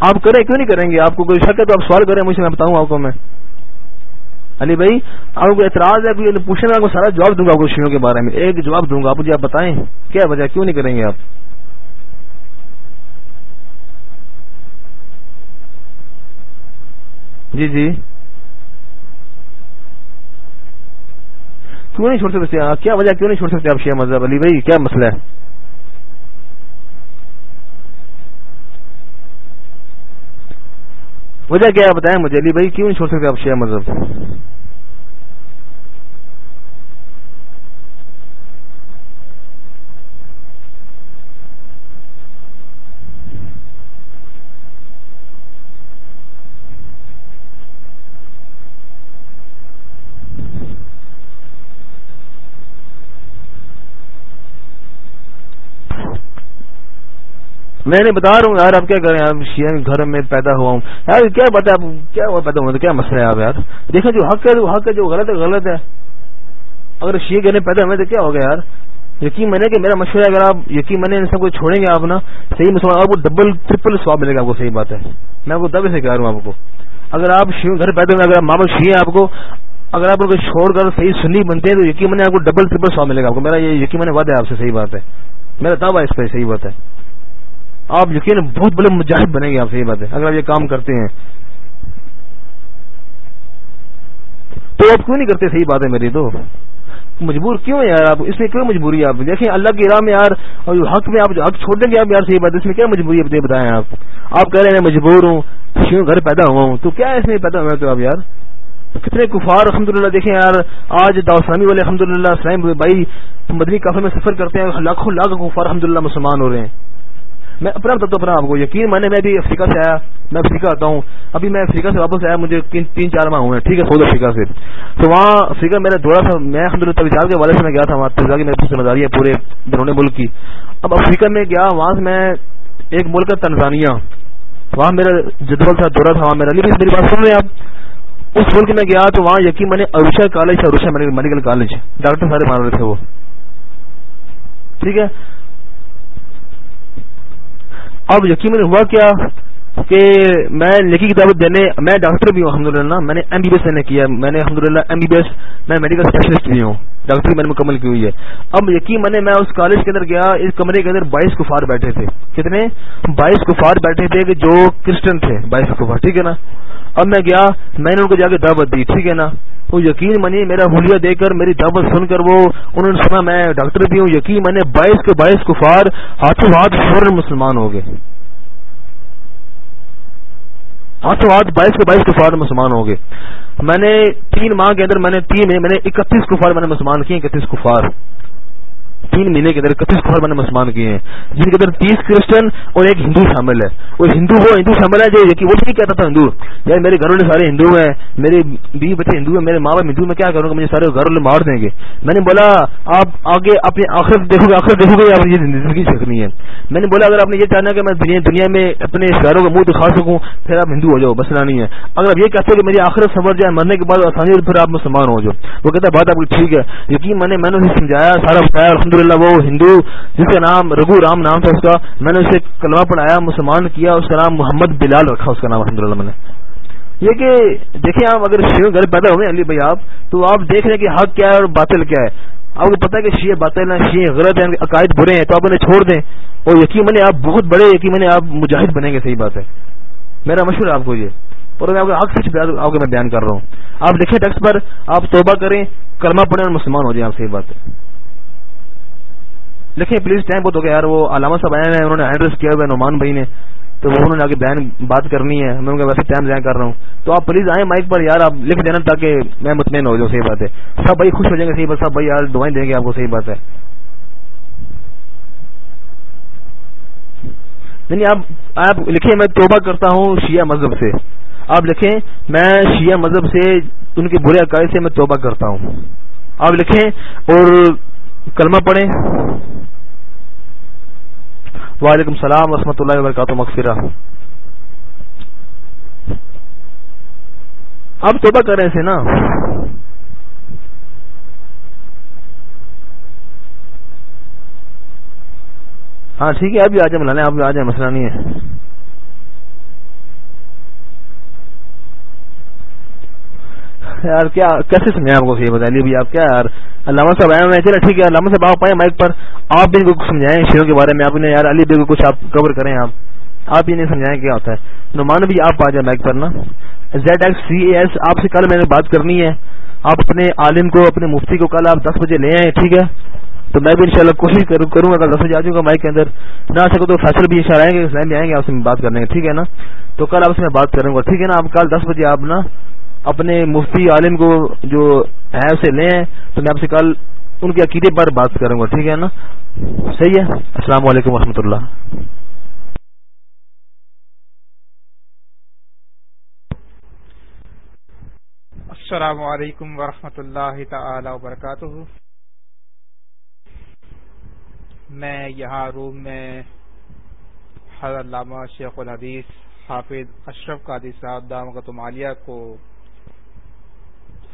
آپ کریں، کیوں نہیں کریں گے؟ آپ کو کوئی شک ہے تو آپ سوال کریں، مجھے میں بتاؤں آپ کو میں۔ علی بھائی، آپ کو اعتراض ہے پوچھنے میں آپ کو سارا جواب دوں گا آپ کو شیوں کے بارے میں، ایک جواب دوں گا، آپ مجھے آپ بتائیں، کیا وجہ کیوں نہیں کریں گے آپ؟ جی جی۔ کیوں نہیں چھوڑ سکتے کیا وجہ کیوں نہیں چھوڑ سکتے آپ شیعہ مذہب علی بھائی؟ کیا مسئلہ ہے؟ وجہ کیا بتائیں مجھے علی بھائی، کیوں نہیں چھوڑ سکتے آپ شیعہ مذہب؟ میں نہیں بتا رہا ہوں، یار آپ کیا کریں؟ آپ شیئر گھر میں پیدا ہوا ہوں۔ یار، کیا بتا آپ کیا ہوا پیدا ہوا تو کیا مسئلہ ہے آپ یار؟ دیکھیں جو حق ہے، جو حق ہے، جو غلط ہے غلط ہے۔ اگر شیئر گھر میں پیدا ہوئے تو کیا ہوگا یار؟ یقین میں نے کہ میرا مشورہ اگر آپ یقین میں نے ان سب کو چھوڑیں گے آپ نا، صحیح مسلمان آپ کو ڈبل ٹرپل سواب ملے گا آپ کو، صحیح بات ہے۔ میں آپ کو دبے سے کہہ رہا ہوں آپ کو۔ اگر آپ گھر پیدا ہوئے، اگر ماں باپ شیئر آپ کو، اگر آپ کو چھوڑ کر صحیح سنی بنتے ہیں، تو یقین میں نے آپ کو ڈبل ٹرپل سواب ملے گا آپ کو۔ میرا یہ یقین میں نے وعدہ ہے آپ سے، صحیح بات ہے۔ میرا دعویٰ اس پہ صحیح بات ہے۔ آپ یقین بہت بڑے مجاہد بنے گے آپ صحیح بات ہے اگر آپ یہ کام کرتے ہیں، تو آپ کیوں نہیں کرتے صحیح بات ہے میری تو؟ مجبور کیوں ہے یار آپ؟ اس میں کیوں مجبوری ہے آپ؟ دیکھیں اللہ کی راہ میں یار، اور حق میں آپ حق چھوڑ دیں گے آپ یار صحیح بات ہے اس میں کیا مجبوری ہے؟ بتائیں آپ۔ آپ کہہ رہے ہیں مجبور ہوں کیوں گھر پیدا ہوا ہوں۔ تو کیا اس میں پیدا ہوا تو آپ یار؟ کتنے کفار الحمد للہ دیکھیں یار، آج داوسلامی والے الحمد للہ اسلام بھائی مدنی کافی میں سفر کرتے ہیں لاکھوں لاکھ کفار الحمد للہ مسلمان ہو رہے ہیں۔ میں اپنا بتاتا ہوں اپنا آپ کو یقین، میں نے میں بھی افریقہ سے آیا، میں افریقہ آتا ہوں۔ ابھی میں افریقہ سے واپس آیا، مجھے تین چار ماہ ہوئے ہیں۔ ٹھیک ہے سعود افریقہ سے۔ تو وہاں افریقہ میرا دورہ تھا۔ میں الحمد للہ تبھی کے والے سے میں گیا تھا، وہاں کی میری ذمہ داری ہے، پورے بیرون ملک کی۔ اب افریقہ میں گیا، وہاں سے میں ایک ملک ہے تنزانیہ۔ وہاں میرا جدول تھا دورہ تھا وہاں میرا۔ لیکن میری بات سن رہے ہیں آپ، اس ملک میں گیا تو وہاں یقین، میں نے Arusha college Arusha medical college doctor سارے مان رہے تھے وہ۔ ٹھیک ہے؟ اب یقین ہوا کیا کہ میں لکھی کتاب دینے، میں ڈاکٹر بھی ہوں الحمد للہ میں نے ایم بی بی ایس نے کیا، میں نے الحمد للہ ایم بی بی ایس میں میڈیکل اسپیشلسٹ بھی ہوں ڈاکٹر میں نے مکمل کی ہوئی ہے۔ اب یقین میں نے میں اس کالج کے اندر گیا، اس کمرے کے اندر بائیس کفار بیٹھے تھے۔ کتنے؟ بائیس کفار بیٹھے تھے کہ جو کرسچن تھے، بائیس کفار، ٹھیک ہے نا؟ اب میں گیا، میں نے ان کو جا کے دعوت دی، ٹھیک ہے نا؟ تو یقین منی میرا حلیہ دے کر میری دعوت سن کر وہ، انہوں نے سنا میں ڈاکٹر بھی ہوں، یقین میں نے بائیس کے بائیس کفار ہاتھوں ہاتھ فوراً مسلمان ہو گئے۔ ہاتھوں ہاتھ بائیس کے بائیس کفار مسلمان ہو گئے۔ میں نے تین ماہ کے اندر میں نے تین، میں نے اکتیس کفار میں نے مسلمان کیے، اکتیس کفار۔ تین مہینے کے اندر اکتیس کفر میں نے مسلمان کیے ہیں۔ جن کے اندر تیس کرسچن اور ایک ہندو شامل ہے۔ اور ہندو وہ ہندو شامل ہے جی، جو وہ بھی کہتا تھا ہندو۔ یار میرے گھر والے سارے ہندو ہیں، میرے بیوی بچے ہندو ہیں، میرے ماں باپ ہندو میں کیا کروں گا؟ مجھے سارے گھر والے مار دیں گے۔ میں نے بولا، آپ آگے اپنی آخر دیکھو گے آخر دیکھو گے، آپ یہ زندگی سیکھنی ہے۔ میں نے بولا، اگر آپ نے یہ چاہنا کہ میں دنیا میں اپنے اشاروں کا منہ دکھا سکوں، پھر آپ ہندو ہو جاؤ مسئلہ نہیں ہے۔ اگر آپ یہ کہتے ہو کہ میری آخرت سمجھ جائے، مرنے کے بعد آسانی پھر آپ مسلمان ہو جاؤ۔ وہ کہتا ہے، بات آپ کی ٹھیک ہے۔ یقین میں نے میں نے سمجھایا، سارا بتایا الحمد للہ وہ ہندو، جس کا نام رگو رام نام تھا اس کا، میں نے اسے کلمہ پڑھایا، مسلمان کیا، اس کا نام محمد بلال رکھا، اس کا نام الحمد للہ میں نے۔ یہ کہ دیکھیں آپ، اگر شیو گھر پیدا ہوئے علی بھائی آپ، تو آپ دیکھ رہے ہیں کہ حق کیا ہے اور باطل کیا ہے۔ آپ کو پتا ہے کہ شیعہ باطل ہیں، شیعہ غلط ہیں، عقائد برے ہیں، تو آپ انہیں چھوڑ دیں۔ اور یقین آپ بہت بڑے، یقین آپ مجاہد بنیں گے، صحیح بات ہے۔ میرا مشورہ آپ کو یہ۔ اور میں آپ کو سچ آپ کو میں بیان کر رہا ہوں۔ آپ لکھیں ٹیکس پر، آپ توبہ کریں، کلمہ پڑھیں اور مسلمان ہو جائیں، آپ صحیح بات ہے۔ لکھیں پلیز ٹائم بہت ہو گیا یار، وہ علامہ صاحب آئے ہیں، انہوں نے ایڈریس کیا ہوا ہے، نعمان بھائی نے۔ تو وہ انہوں نے آگے بیان بات کرنی ہے، میں ان کا ویسے ٹائم ضائع کر رہا ہوں۔ تو آپ پلیز آئیں مائک پر، یار، آپ لکھ دینا تاکہ میں مطمئن ہو جاؤں، صحیح بات ہے۔ سب بھائی خوش ہو جائیں گے، صحیح بات، سب بھائی یار، دعائیں دیں گے آپ کو، صحیح بات ہے۔ نہیں، آپ آپ لکھیں، میں توبہ کرتا ہوں شیعہ مذہب سے۔ آپ لکھیں، میں شیعہ مذہب سے، ان کے برے عقائد سے میں توبہ کرتا ہوں۔ آپ لکھیں، اور کلمہ پڑھیں۔ وعلیکم السلام ورحمۃ اللہ وبرکاتہ، مغفرہ۔ اب توبہ کر رہے تھے نا۔ ہاں ٹھیک ہے ابھی آ جائیں ملانے آپ آ جائیں، مسئلہ نہیں ہے۔ یار، کیا کیسے سمجھائیں آپ کو یہ بتائیے بھی آپ کیا یار، علامہ صاحب آئے ہیں۔ چلے ٹھیک ہے، علامہ صاحب آپ آئے مائک پر۔ آپ بھی ان کو سمجھائیں شیروں کے بارے میں۔ آپ نے یار علی بھی کچھ آپ کور کریں آپ۔ آپ ہی نہیں سمجھائیں کیا ہوتا ہے۔ نمان بھی آپ آ جائیں مائک پر نا۔ زیڈ ایکس سی ایس آپ سے کل میں نے بات کرنی ہے۔ آپ اپنے عالم کو، اپنے مفتی کو کل آپ دس بجے لے آئیں، ٹھیک ہے؟ تو میں بھی انشاءاللہ کوشش کروں گا کل دس بجے آ جاؤں گا مائک کے اندر۔ نہ آ سکو تو فیصل بھی اشار آئیں گے اسلام بھی آئیں گے، آپ سے بات کرنے کے ٹھیک ہے نا؟ تو کل آپ سے میں بات کروں گا، ٹھیک ہے نا؟ آپ کل دس بجے آپ نا اپنے مفتی عالم کو جو ہے اسے لیں تو میں آپ سے کل ان کے عقیدے پر بات کروں گا، ٹھیک ہے نا؟ صحیح ہے؟ السلام علیکم ورحمۃ اللہ۔ السلام علیکم ورحمۃ اللہ تعالی وبرکاتہ۔ میں یہاں روم میں حضرت علامہ شیخ الحدیث حافظ اشرف قادی صاحب دامغت مالیہ کو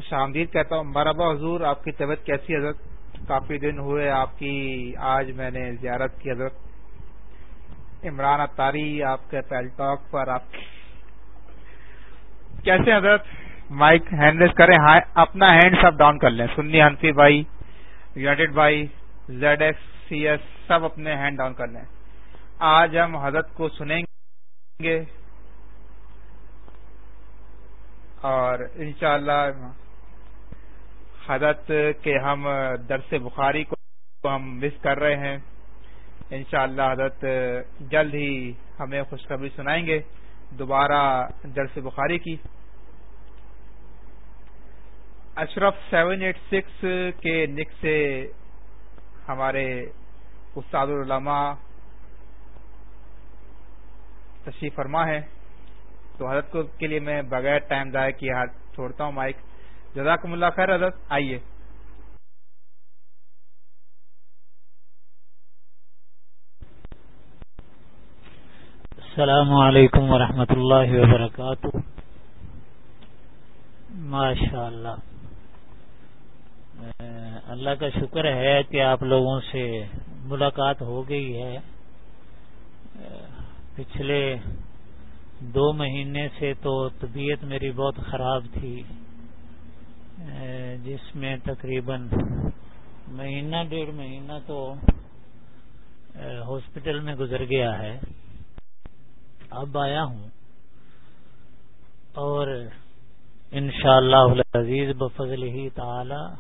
خوش آمدید کہتا ہوں، مرحبا حضور، آپ کی طبیعت کیسی حضرت؟ کافی دن ہوئے آپ کی، آج میں نے زیارت کی حضرت۔ عمران اتاری آپ کے پیل ٹاک پر آپ۔ کیسے حضرت؟ مائک ہینڈ ریس کریں ہاں، اپنا ہینڈ سب ڈاؤن کر لیں۔ سنی ہنفی بھائی، یونیٹڈ بھائی، زیڈ ایکس، سی ایس، سب اپنے ہینڈ ڈاؤن کر لیں۔ آج ہم حضرت کو سنیں گے اور انشاءاللہ حضرت کے ہم درس بخاری کو ہم مس کر رہے ہیں۔ انشاءاللہ حضرت جلد ہی ہمیں خوشخبری سنائیں گے دوبارہ درس بخاری کی۔ اشرف سیون ایٹ سکس کے نک سے ہمارے استاد العلماء تشریف فرما ہے۔ تو حضرت کے لیے میں بغیر ٹائم ضائع کیے ہاتھ چھوڑتا ہوں مائک۔ جزاکم اللہ خیر، حضرت، آئیے۔ السلام علیکم ورحمۃ اللہ وبرکاتہ۔ ماشاء اللہ اللہ کا شکر ہے کہ آپ لوگوں سے ملاقات ہو گئی ہے۔ پچھلے دو مہینے سے تو طبیعت میری بہت خراب تھی۔ جس میں تقریباً مہینہ، ڈیڑھ مہینہ تو ہاسپٹل میں گزر گیا ہے۔ اب آیا ہوں۔ اور انشاءاللہ اللہ عزیز بفضل ہی تعالی،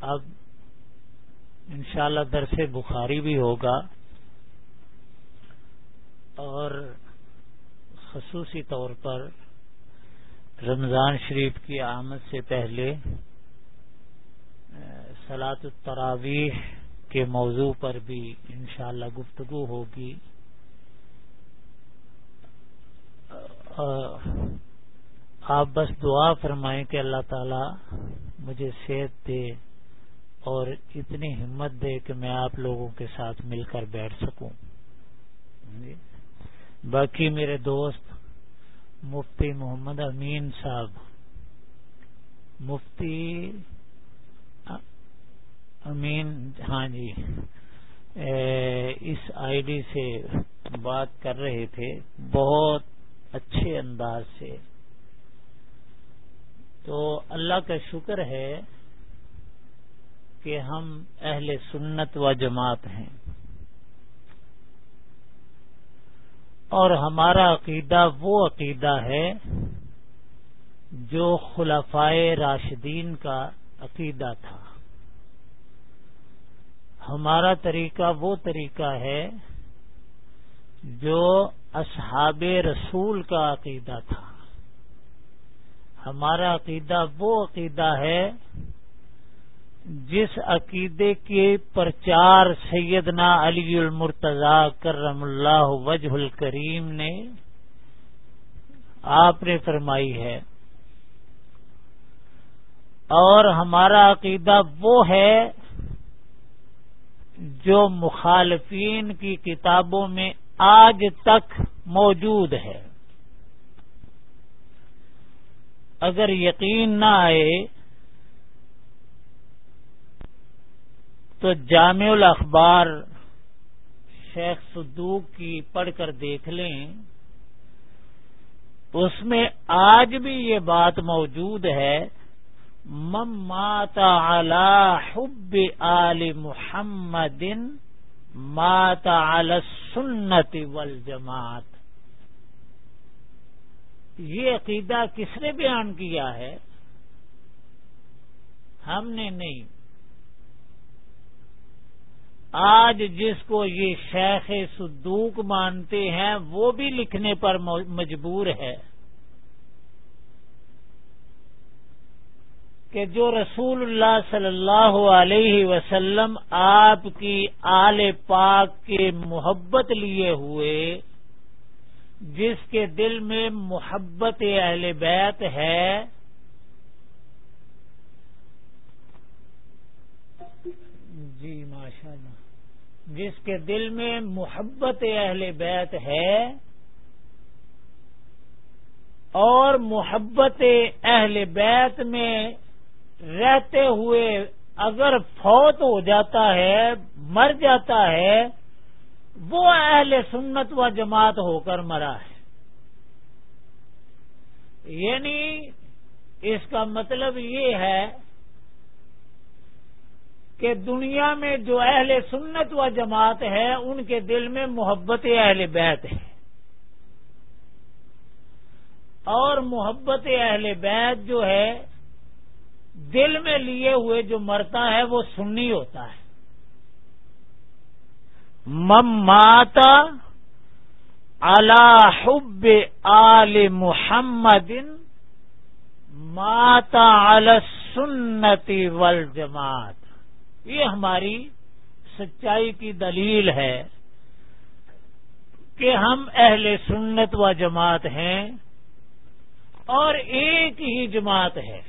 اب انشاءاللہ اللہ درس بخاری بھی ہوگا۔ اور خصوصی طور پر رمضان شریف کی آمد سے پہلے سلاط التراویح کے موضوع پر بھی انشاءاللہ گفتگو ہوگی۔ آپ بس دعا فرمائیں کہ اللہ تعالی مجھے صحت دے اور اتنی ہمت دے کہ میں آپ لوگوں کے ساتھ مل کر بیٹھ سکوں۔ جی؟ باقی میرے دوست مفتی محمد امین صاحب۔ مفتی امین ہاں جی۔ اس آئی ڈی سے بات کر رہے تھے۔ بہت اچھے انداز سے۔ تو اللہ کا شکر ہے کہ ہم اہل سنت و جماعت ہیں۔ اور ہمارا عقیدہ وہ عقیدہ ہے جو خلفائے راشدین کا عقیدہ تھا۔ ہمارا طریقہ وہ طریقہ ہے جو اصحاب رسول کا عقیدہ تھا۔ ہمارا عقیدہ وہ عقیدہ ہے جس عقیدے کے پرچار سیدنا علی المرتضی کرم اللہ وجہ الکریم نے آپ نے فرمائی ہے اور ہمارا عقیدہ وہ ہے جو مخالفین کی کتابوں میں آج تک موجود ہے۔ اگر یقین نہ آئے تو جامع الاخبار شیخ صدوق کی پڑھ کر دیکھ لیں، اس میں آج بھی یہ بات موجود ہے مات علی حب آل محمد مات علی سنت والجماعت. یہ عقیدہ کس نے بیان کیا ہے؟ ہم نے نہیں۔ آج جس کو یہ شیخ صدوق مانتے ہیں، وہ بھی لکھنے پر مجبور ہے کہ جو رسول اللہ صلی اللہ علیہ وسلم آپ کی آل پاک کے محبت لیے ہوئے، جس کے دل میں محبت اہل بیت ہے جی ماشاء اللہ جس کے دل میں محبت اہل بیت ہے اور محبت اہل بیت میں رہتے ہوئے اگر فوت ہو جاتا ہے، مر جاتا ہے، وہ اہل سنت و جماعت ہو کر مرا ہے۔ یعنی اس کا مطلب یہ ہے کہ دنیا میں جو اہل سنت و جماعت ہے ان کے دل میں محبت اہل بیت ہے۔ اور محبت اہل بیت جو ہے، دل میں لیے ہوئے جو مرتا ہے، وہ سنی ہوتا ہے۔ مماتا اللہ حب آل محمد ماتا علی سنتی ول جماعت یہ ہماری سچائی کی دلیل ہے کہ ہم اہل سنت و جماعت ہیں اور ایک ہی جماعت ہے۔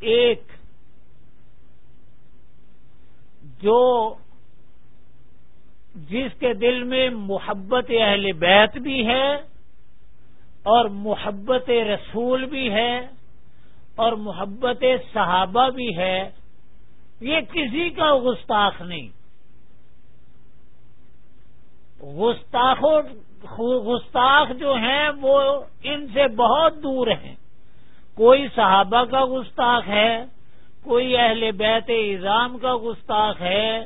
ایک۔ جو جس کے دل میں محبت اہل بیت بھی ہے اور محبت رسول بھی ہے اور محبت صحابہ بھی ہے یہ کسی کا گستاخ نہیں۔ گستاخوں، گستاخ جو ہیں وہ ان سے بہت دور ہیں۔ کوئی صحابہ کا گستاخ ہے، کوئی اہل بیت اظام کا گستاخ ہے،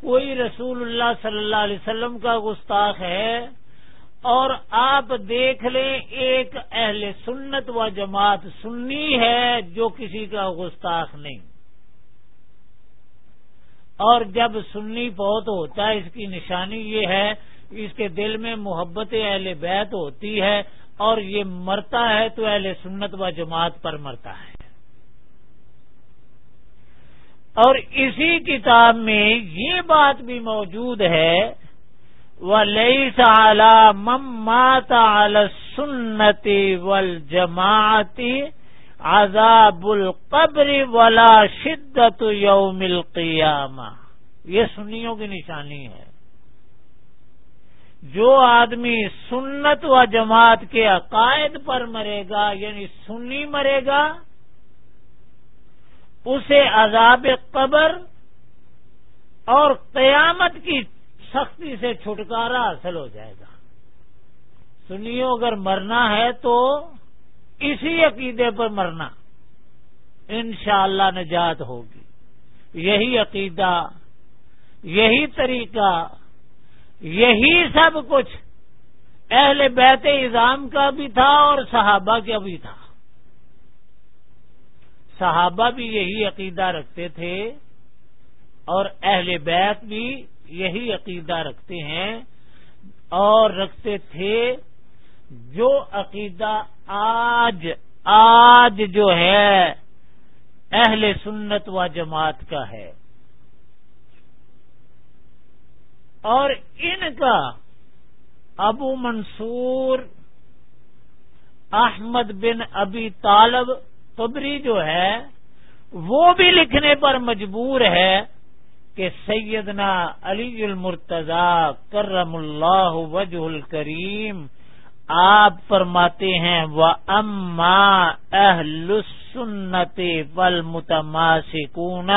کوئی رسول اللہ صلی اللہ علیہ وسلم کا گستاخ ہے۔ اور آپ دیکھ لیں، ایک اہل سنت و جماعت سنی ہے جو کسی کا گستاخ نہیں۔ اور جب سنی بہت ہوتا ہے، اس کی نشانی یہ ہے، اس کے دل میں محبت اہل بیت ہوتی ہے اور یہ مرتا ہے تو اہل سنت و جماعت پر مرتا ہے۔ اور اسی کتاب میں یہ بات بھی موجود ہے وہ لئی سال مات سنتی ول جماعتی عذاب القبر ولا شدت یوم القیامہ۔ یہ سنیوں کی نشانی ہے۔ جو آدمی سنت و جماعت کے عقائد پر مرے گا یعنی سنی مرے گا، اسے عذاب قبر اور قیامت کی سختی سے چھٹکارا حاصل ہو جائے گا۔ سنیوں، اگر مرنا ہے تو اسی عقیدے پر مرنا انشاءاللہ اللہ نجات ہوگی۔ یہی عقیدہ، یہی طریقہ، یہی سب کچھ اہل بیت اظام کا بھی تھا اور صحابہ کا بھی تھا۔ صحابہ بھی یہی عقیدہ رکھتے تھے اور اہل بیت بھی یہی عقیدہ رکھتے ہیں اور رکھتے تھے جو عقیدہ آج آج جو ہے، اہل سنت و جماعت کا ہے۔ اور ان کا ابو منصور، احمد بن ابی طالب تبری جو ہے، وہ بھی لکھنے پر مجبور ہے کہ سیدنا علی المرتضی کرم اللہ وجہ الکریم آپ فرماتے ہیں وہ اما اہل سنت ول متماسکون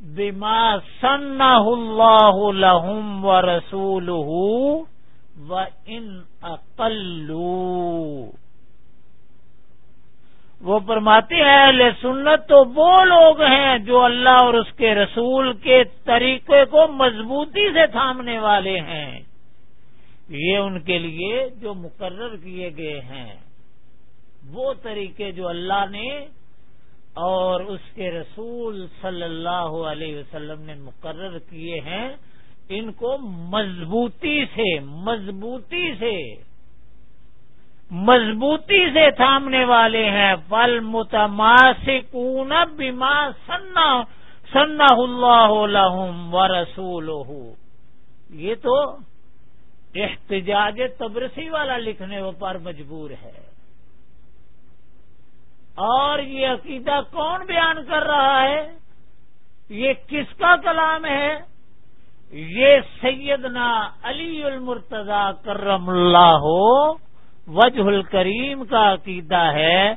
بما سن اللہ لہم و رسول و ان اقلو وہ فرماتے ہیں، اہل سنت تو وہ لوگ ہیں جو اللہ اور اس کے رسول کے طریقے کو مضبوطی سے تھامنے والے ہیں۔ یہ ان کے لیے جو مقرر کیے گئے ہیں، وہ طریقے جو اللہ نے اور اس کے رسول صلی اللہ علیہ وسلم نے مقرر کیے ہیں، ان کو مضبوطی سے مضبوطی سے مضبوطی سے تھامنے والے ہیں۔ فل متماسکون بیما سنا سنا اللہ و رسول یہ تو احتجاج تبرسی والا لکھنے پر مجبور ہے۔ اور یہ عقیدہ کون بیان کر رہا ہے؟ یہ کس کا کلام ہے؟ یہ سیدنا علی المرتضی کرم اللہ ہو وجہ الکریم کا عقیدہ ہے۔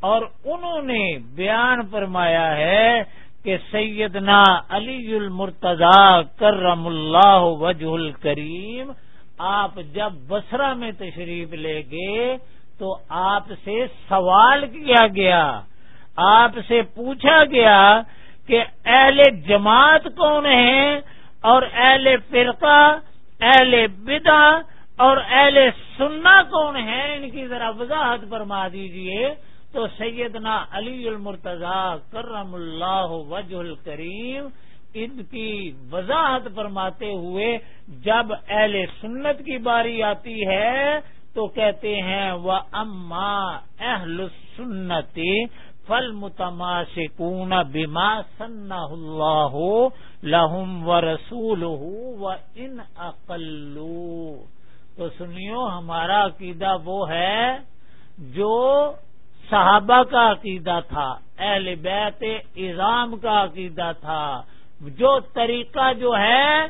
اور انہوں نے بیان فرمایا ہے کہ سیدنا علی المرتضی کرم اللہ وجہ الکریم آپ جب بسرا میں تشریف لے گئے تو آپ سے سوال کیا گیا۔ آپ سے پوچھا گیا کہ اہل جماعت کون ہے اور اہل فرقہ، اہل بدا اور اہل سننا کون ہے ان کی ذرا وضاحت فرما دیجیے۔ تو سیدنا علی المرتضی کرم اللہ وجہ الکریم ان کی وضاحت فرماتے ہوئے جب اہل سنت کی باری آتی ہے تو کہتے ہیں وہ اما اہل سنتی فل متما سے بیما سن اللہ لہم و رسول و ان اقلو تو سنیو، ہمارا عقیدہ وہ ہے جو صحابہ کا عقیدہ تھا، اہل بیت اظام کا عقیدہ تھا۔ جو طریقہ جو ہے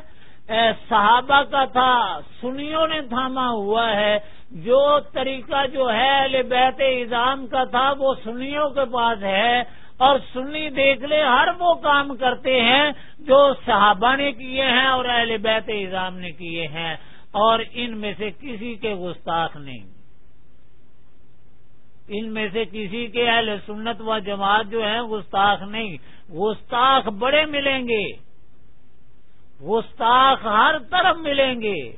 صحابہ کا تھا، سنیوں نے تھاما ہوا ہے۔ جو طریقہ جو ہے، اہل بیت اظام کا تھا، وہ سنیوں کے پاس ہے۔ اور سنی دیکھ لے، ہر وہ کام کرتے ہیں جو صحابہ نے کیے ہیں اور اہل بیت اظام نے کیے ہیں۔ اور ان میں سے کسی کے گستاخ نہیں۔ ان میں سے کسی کے اہل سنت و جماعت جو ہیں، گستاخ نہیں۔ گستاخ بڑے ملیں گے۔ گستاخ ہر طرف ملیں گے۔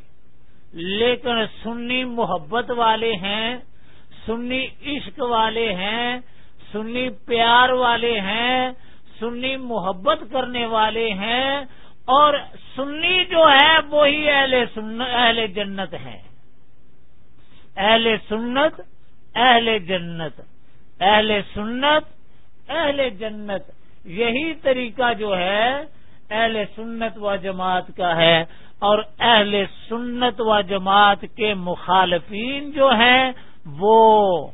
لیکن سنی محبت والے ہیں، سنی عشق والے ہیں، سنی پیار والے ہیں، سنی محبت کرنے والے ہیں، اور سنی جو ہے وہی اہل اہل جنت ہے اہل سنت، اہل جنت۔ اہل سنت، اہل جنت۔ یہی طریقہ جو ہے، اہل سنت و جماعت کا ہے۔ اور اہل سنت و جماعت کے مخالفین جو ہیں، وہ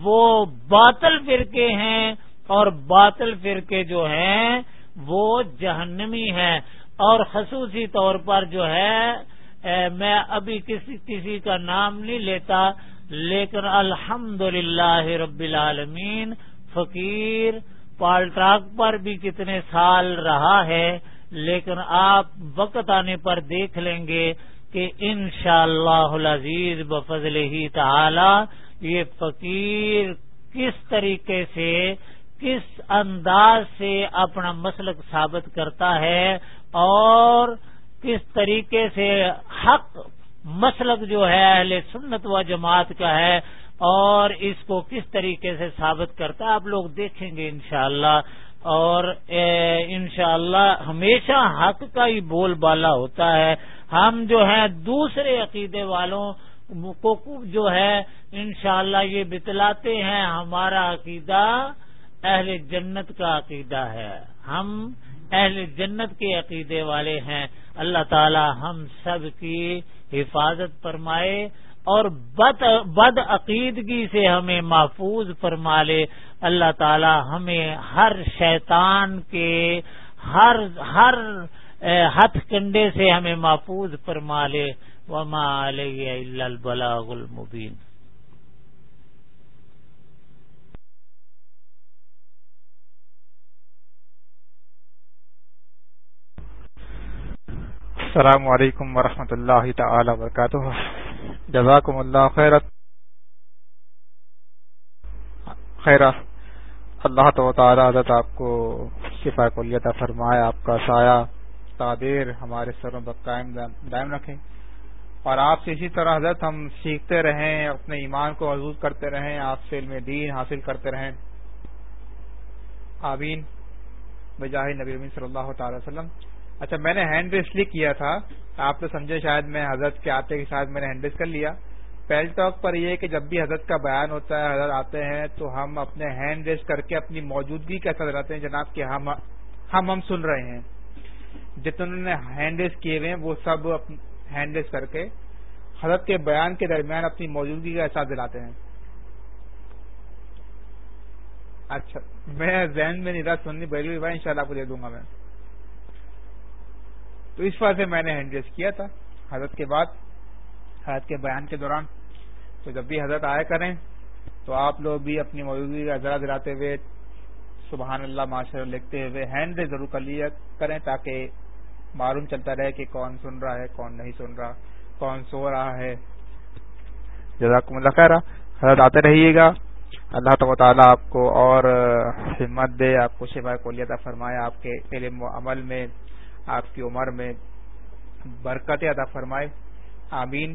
وہ باطل فرقے ہیں۔ اور باطل فرقے جو ہیں، وہ جہنمی ہیں۔ اور خصوصی طور پر جو ہے میں ابھی کسی کسی کا نام نہیں لیتا، لیکن الحمد رب العالمین فقیر پال ٹراک پر بھی کتنے سال رہا ہے، لیکن آپ وقت آنے پر دیکھ لیں گے کہ ان شاء اللہ عزیز بفضل ہی تعالی یہ فقیر کس طریقے سے، کس انداز سے اپنا مسلک ثابت کرتا ہے اور کس طریقے سے حق مسلک جو ہے اہل سنت و جماعت کا ہے اور اس کو کس طریقے سے ثابت کرتا آپ لوگ دیکھیں گے انشاءاللہ اور انشاءاللہ اللہ ہمیشہ حق کا ہی بول بالا ہوتا ہے ہم جو ہیں دوسرے عقیدے والوں کو جو ہے انشاءاللہ یہ بتلاتے ہیں ہمارا عقیدہ اہل جنت کا عقیدہ ہے ہم اہل جنت کے عقیدے والے ہیں اللہ تعالی ہم سب کی حفاظت فرمائے اور بد بد عقیدگی سے ہمیں محفوظ فرما لے۔ اللہ تعالی ہمیں ہر شیطان کے ہر ہر ہتھ کنڈے سے ہمیں محفوظ فرما لے۔ وما علیہ البلاغ المبین السلام علیکم ورحمۃ اللہ تعالی وبرکاتہ۔ جزاکم اللہ خیرت. خیر. اللہ تو تعالی حضرت آپ کو شفا کلیت فرمائے، آپ کا سایہ، تعبیر ہمارے سروں پر قائم دائم رکھیں۔ اور آپ سے اسی طرح حضرت ہم سیکھتے رہیں، اپنے ایمان کو محضوظ کرتے رہیں، آپ سے علم دین حاصل کرتے رہیں۔ آمین۔ بجاہ نبی صلی اللہ تعالی وسلم۔ اچھا میں نے ہینڈ ریس لی کیا تھا، آپ تو سمجھے شاید میں حضرت کے آتے کے ساتھ میں نے ہینڈ ریس کر لیا۔ پہل ٹاک پر یہ کہ جب بھی حضرت کا بیان ہوتا ہے، حضرت آتے ہیں تو ہم اپنے ہینڈ ریس کر کے اپنی موجودگی کیسا دلاتے ہیں۔ جناب کہ ہم ہم ہم سن رہے ہیں۔ جتنے نے ہینڈ ریس کیے ہوئے ہیں، وہ سب ہینڈ ریس کر کے حضرت کے بیان کے درمیان اپنی موجودگی کا احساس دلاتے ہیں۔ اچھا میں ذہن میں نہیں سننی بھائی ان شاء اللہ آپ کو دے دوں گا میں۔ تو اس وجہ سے میں نے ہینڈریس کیا تھا حضرت کے بعد، حضرت کے بیان کے دوران۔ تو جب بھی حضرت آیا کریں، تو آپ لوگ بھی اپنی موجودگی کا ذرا دلاتے ہوئے، سبحان اللہ معاشر لکھتے ہوئے ہینڈ ضرور کر لیا کریں تاکہ معلوم چلتا رہے کہ کون سن رہا ہے، کون نہیں سن رہا، کون سو رہا ہے۔ جزاکم اللہ خیر حضرت آتے رہیے گا۔ اللہ تعالیٰ تعالیٰ آپ کو اور ہمت دے، آپ کو شفا کو لیتا فرمائے، آپ کے علم و عمل میں۔ آپ کی عمر میں برکت ادا فرمائے۔ آمین۔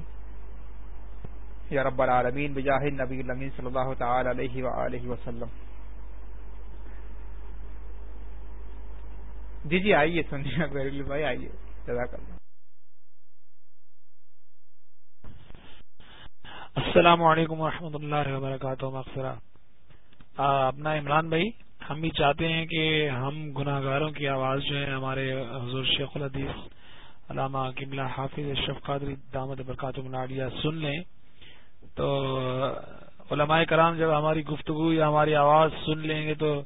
یا رب العالمین، بجاہ نبی الامین صلی اللہ تعالی علیہ وآلہ وسلم۔ جی جی آئیے، سنیے بھائی، آئیے۔ جزاک اللہ۔ السلام علیکم ورحمۃ اللہ وبرکاتہ، مغفرہ۔ اپنا عمران بھائی۔ ہم بھی چاہتے ہیں کہ ہم گناہ گاروں کی آواز جو ہے ہمارے حضور شیخ الحدیث علامہ قبلہ حافظ اشرف قادری دامد برکات مناڈیا سن لیں۔ تو علماء کرام جب ہماری گفتگو یا ہماری آواز سن لیں گے تو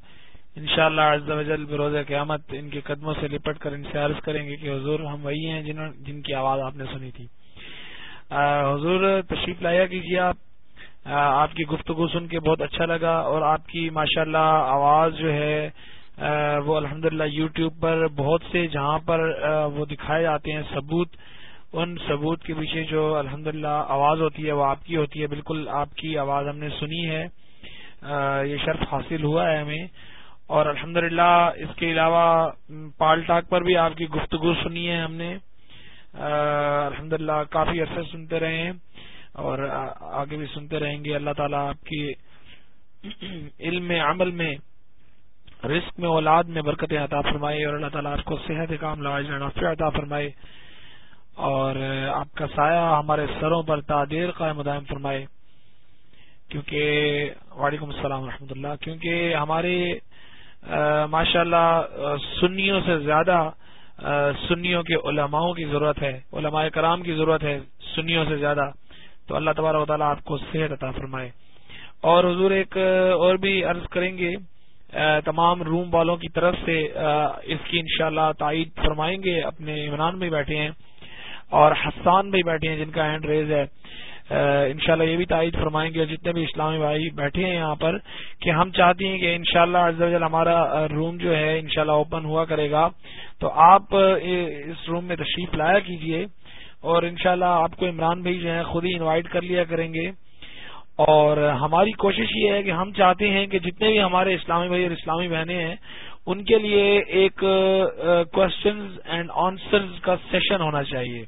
انشاءاللہ شاء اللہ بروز قیامت ان کے قدموں سے لپٹ کر ان سے عرض کریں گے کہ حضور ہم وہی ہیں جن کی آواز آپ نے سنی تھی۔ حضور تشریف لایا کیجیے آپ۔ آپ کی گفتگو سن کے بہت اچھا لگا اور آپ کی ماشاء اللہ آواز جو ہے وہ الحمد للہ یو ٹیوب پر بہت سے جہاں پر وہ دکھائے جاتے ہیں ثبوت، ان ثبوت کے پیچھے جو الحمد آواز ہوتی ہے، وہ آپ کی ہوتی ہے، بالکل آپ کی آواز ہم نے سنی ہے۔ یہ شرف حاصل ہوا ہے ہمیں۔ اور الحمد اس کے علاوہ پال ٹاک پر بھی آپ کی گفتگو سنی ہے ہم نے۔ الحمد کافی عرصے سنتے رہے ہیں۔ اور آگے بھی سنتے رہیں گے۔ اللہ تعالیٰ آپ کی علم عمل میں، رزق میں، اولاد میں برکتیں عطا فرمائے اور اللہ تعالیٰ آپ کو صحت کام لاج نافع عطا فرمائے اور آپ کا سایہ ہمارے سروں پر تعدیر قائم دائم فرمائے۔ کیونکہ، وعلیکم السلام ورحمۃ اللہ۔ کیونکہ ہمارے ماشاء اللہ سنیوں سے زیادہ سنیوں کے علماؤں کی ضرورت ہے، علماء کرام کی ضرورت ہے، سنیوں سے زیادہ۔ تو اللہ تبارک و تعالیٰ آپ کو صحت عطا فرمائے۔ اور حضور ایک اور بھی عرض کریں گے تمام روم والوں کی طرف سے اس کی انشاءاللہ تائید فرمائیں گے، اپنے عمران بھی بیٹھے ہیں اور حسان بھی بیٹھے ہیں جن کا ہینڈ ریز ہے۔ انشاءاللہ یہ بھی تائید فرمائیں گے اور جتنے بھی اسلامی بھائی بیٹھے ہیں یہاں پر کہ ہم چاہتے ہیں کہ انشاءاللہ شاء اللہ ہمارا روم جو ہے انشاءاللہ اوپن ہوا کرے گا۔ تو آپ اس روم میں تشریف لایا کیجیے۔ اور انشاءاللہ شاء آپ کو عمران بھائی جو ہے خود ہی انوائٹ کر لیا کریں گے۔ اور ہماری کوشش یہ ہے کہ ہم چاہتے ہیں کہ جتنے بھی ہمارے اسلامی بھائی اور اسلامی بہنیں ہیں، ان کے لیے ایک کوشچنز اینڈ آنسرز کا سیشن ہونا چاہیے۔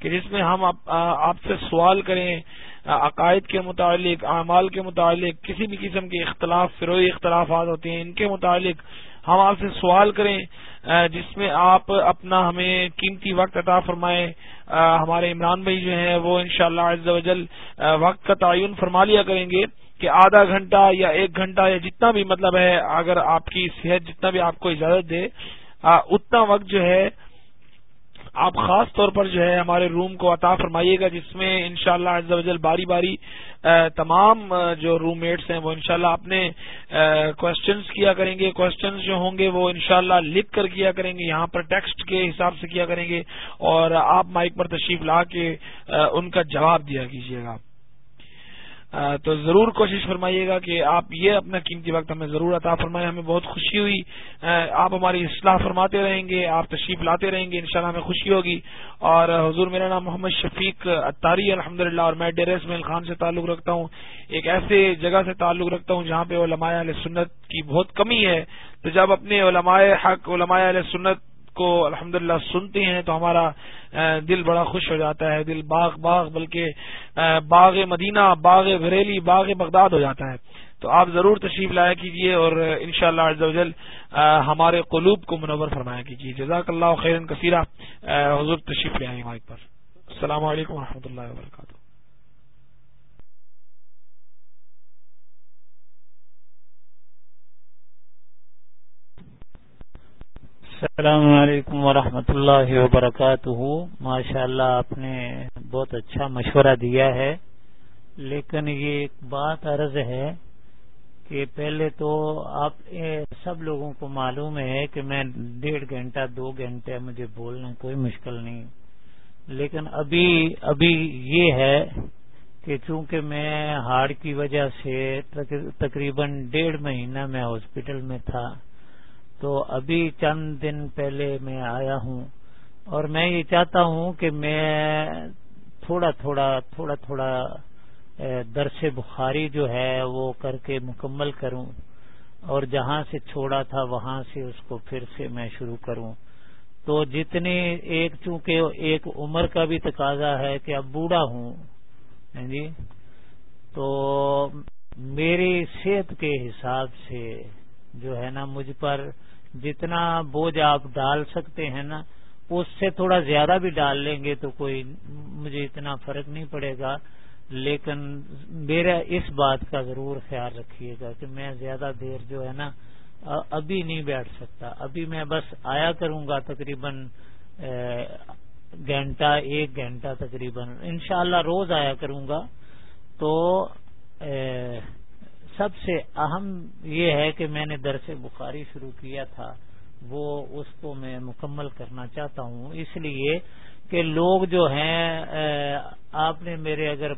کہ جس میں ہم آپ سے سوال کریں عقائد کے متعلق، اعمال کے متعلق، کسی بھی قسم کے اختلاف فروئی اختلافات ہوتے ہیں، ان کے متعلق ہم آپ سے سوال کریں جس میں آپ اپنا ہمیں قیمتی وقت عطا فرمائیں۔ ہمارے عمران بھائی جو ہیں، وہ انشاءاللہ شاء اللہ وقت کا تعین فرما لیا کریں گے کہ آدھا گھنٹہ یا ایک گھنٹہ یا جتنا بھی مطلب ہے، اگر آپ کی صحت جتنا بھی آپ کو اجازت دے اتنا وقت جو ہے آپ خاص طور پر جو ہے ہمارے روم کو عطا فرمائیے گا، جس میں انشاءاللہ شاء اللہ باری باری تمام جو روم میٹس ہیں وہ انشاءاللہ اپنے کوشچنس کیا کریں گے۔ کوشچنس جو ہوں گے وہ انشاءاللہ لکھ کر کیا کریں گے، یہاں پر ٹیکسٹ کے حساب سے کیا کریں گے۔ اور آپ مائک پر تشریف لا کے ان کا جواب دیا کیجیے گا تو ضرور کوشش فرمائیے گا کہ آپ یہ اپنا قیمتی وقت ہمیں ضرور عطا فرمائے ہمیں بہت خوشی ہوئی۔ آپ ہماری اصلاح فرماتے رہیں گے، آپ تشریف لاتے رہیں گے، انشاءاللہ ہمیں خوشی ہوگی۔ اور حضور، میرا نام محمد شفیق اتاری الحمد اور میں ڈیرس اسمیل خان سے تعلق رکھتا ہوں۔ ایک ایسے جگہ سے تعلق رکھتا ہوں جہاں پہ علماء علیہ سنت کی بہت کمی ہے۔ تو جب اپنے علماء حق، علماء علیہ سنت کو الحمد سنتے ہیں تو ہمارا دل بڑا خوش ہو جاتا ہے، دل باغ باغ، بلکہ باغ مدینہ، باغ بریلی، باغ بغداد ہو جاتا ہے۔ تو آپ ضرور تشریف لایا کیجیے اور ان شاء اللہ ہمارے قلوب کو منور فرمایا کیجیے جزاک اللہ خیرن کثیرہ حضور تشریف لے آئیں مائک پر۔ السلام علیکم و اللہ وبرکاتہ۔ السلام علیکم ورحمۃ اللہ وبرکاتہ۔ ماشاء اللہ آپ نے بہت اچھا مشورہ دیا ہے، لیکن یہ ایک بات عرض ہے کہ پہلے تو آپ سب لوگوں کو معلوم ہے کہ میں ڈیڑھ گھنٹہ، دو گھنٹے مجھے بولنا کوئی مشکل نہیں۔ لیکن ابھی ابھی یہ ہے کہ چونکہ میں ہارٹ کی وجہ سے تقریباً ڈیڑھ مہینہ میں ہاسپٹل میں تھا تو ابھی چند دن پہلے میں آیا ہوں اور میں یہ چاہتا ہوں کہ میں تھوڑا تھوڑا تھوڑا تھوڑا درس بخاری جو ہے وہ کر کے مکمل کروں اور جہاں سے چھوڑا تھا وہاں سے اس کو پھر سے میں شروع کروں۔ تو جتنی ایک، چونکہ ایک عمر کا بھی تقاضا ہے کہ اب بوڑھا ہوں ہاں جی تو میری صحت کے حساب سے جو ہے نا مجھ پر جتنا بوجھ آپ ڈال سکتے ہیں نا، اس سے تھوڑا زیادہ بھی ڈال لیں گے تو کوئی مجھے اتنا فرق نہیں پڑے گا۔ لیکن میرا اس بات کا ضرور خیال رکھیے گا کہ میں زیادہ دیر جو ہے نا ابھی نہیں بیٹھ سکتا۔ ابھی میں بس آیا کروں گا تقریباً گھنٹہ، ایک گھنٹہ تقریباً۔ انشاءاللہ روز آیا کروں گا تو سب سے اہم یہ ہے کہ میں نے درس بخاری شروع کیا تھا، وہ اس کو میں مکمل کرنا چاہتا ہوں۔ اس لیے کہ لوگ جو ہیں آپ نے میرے اگر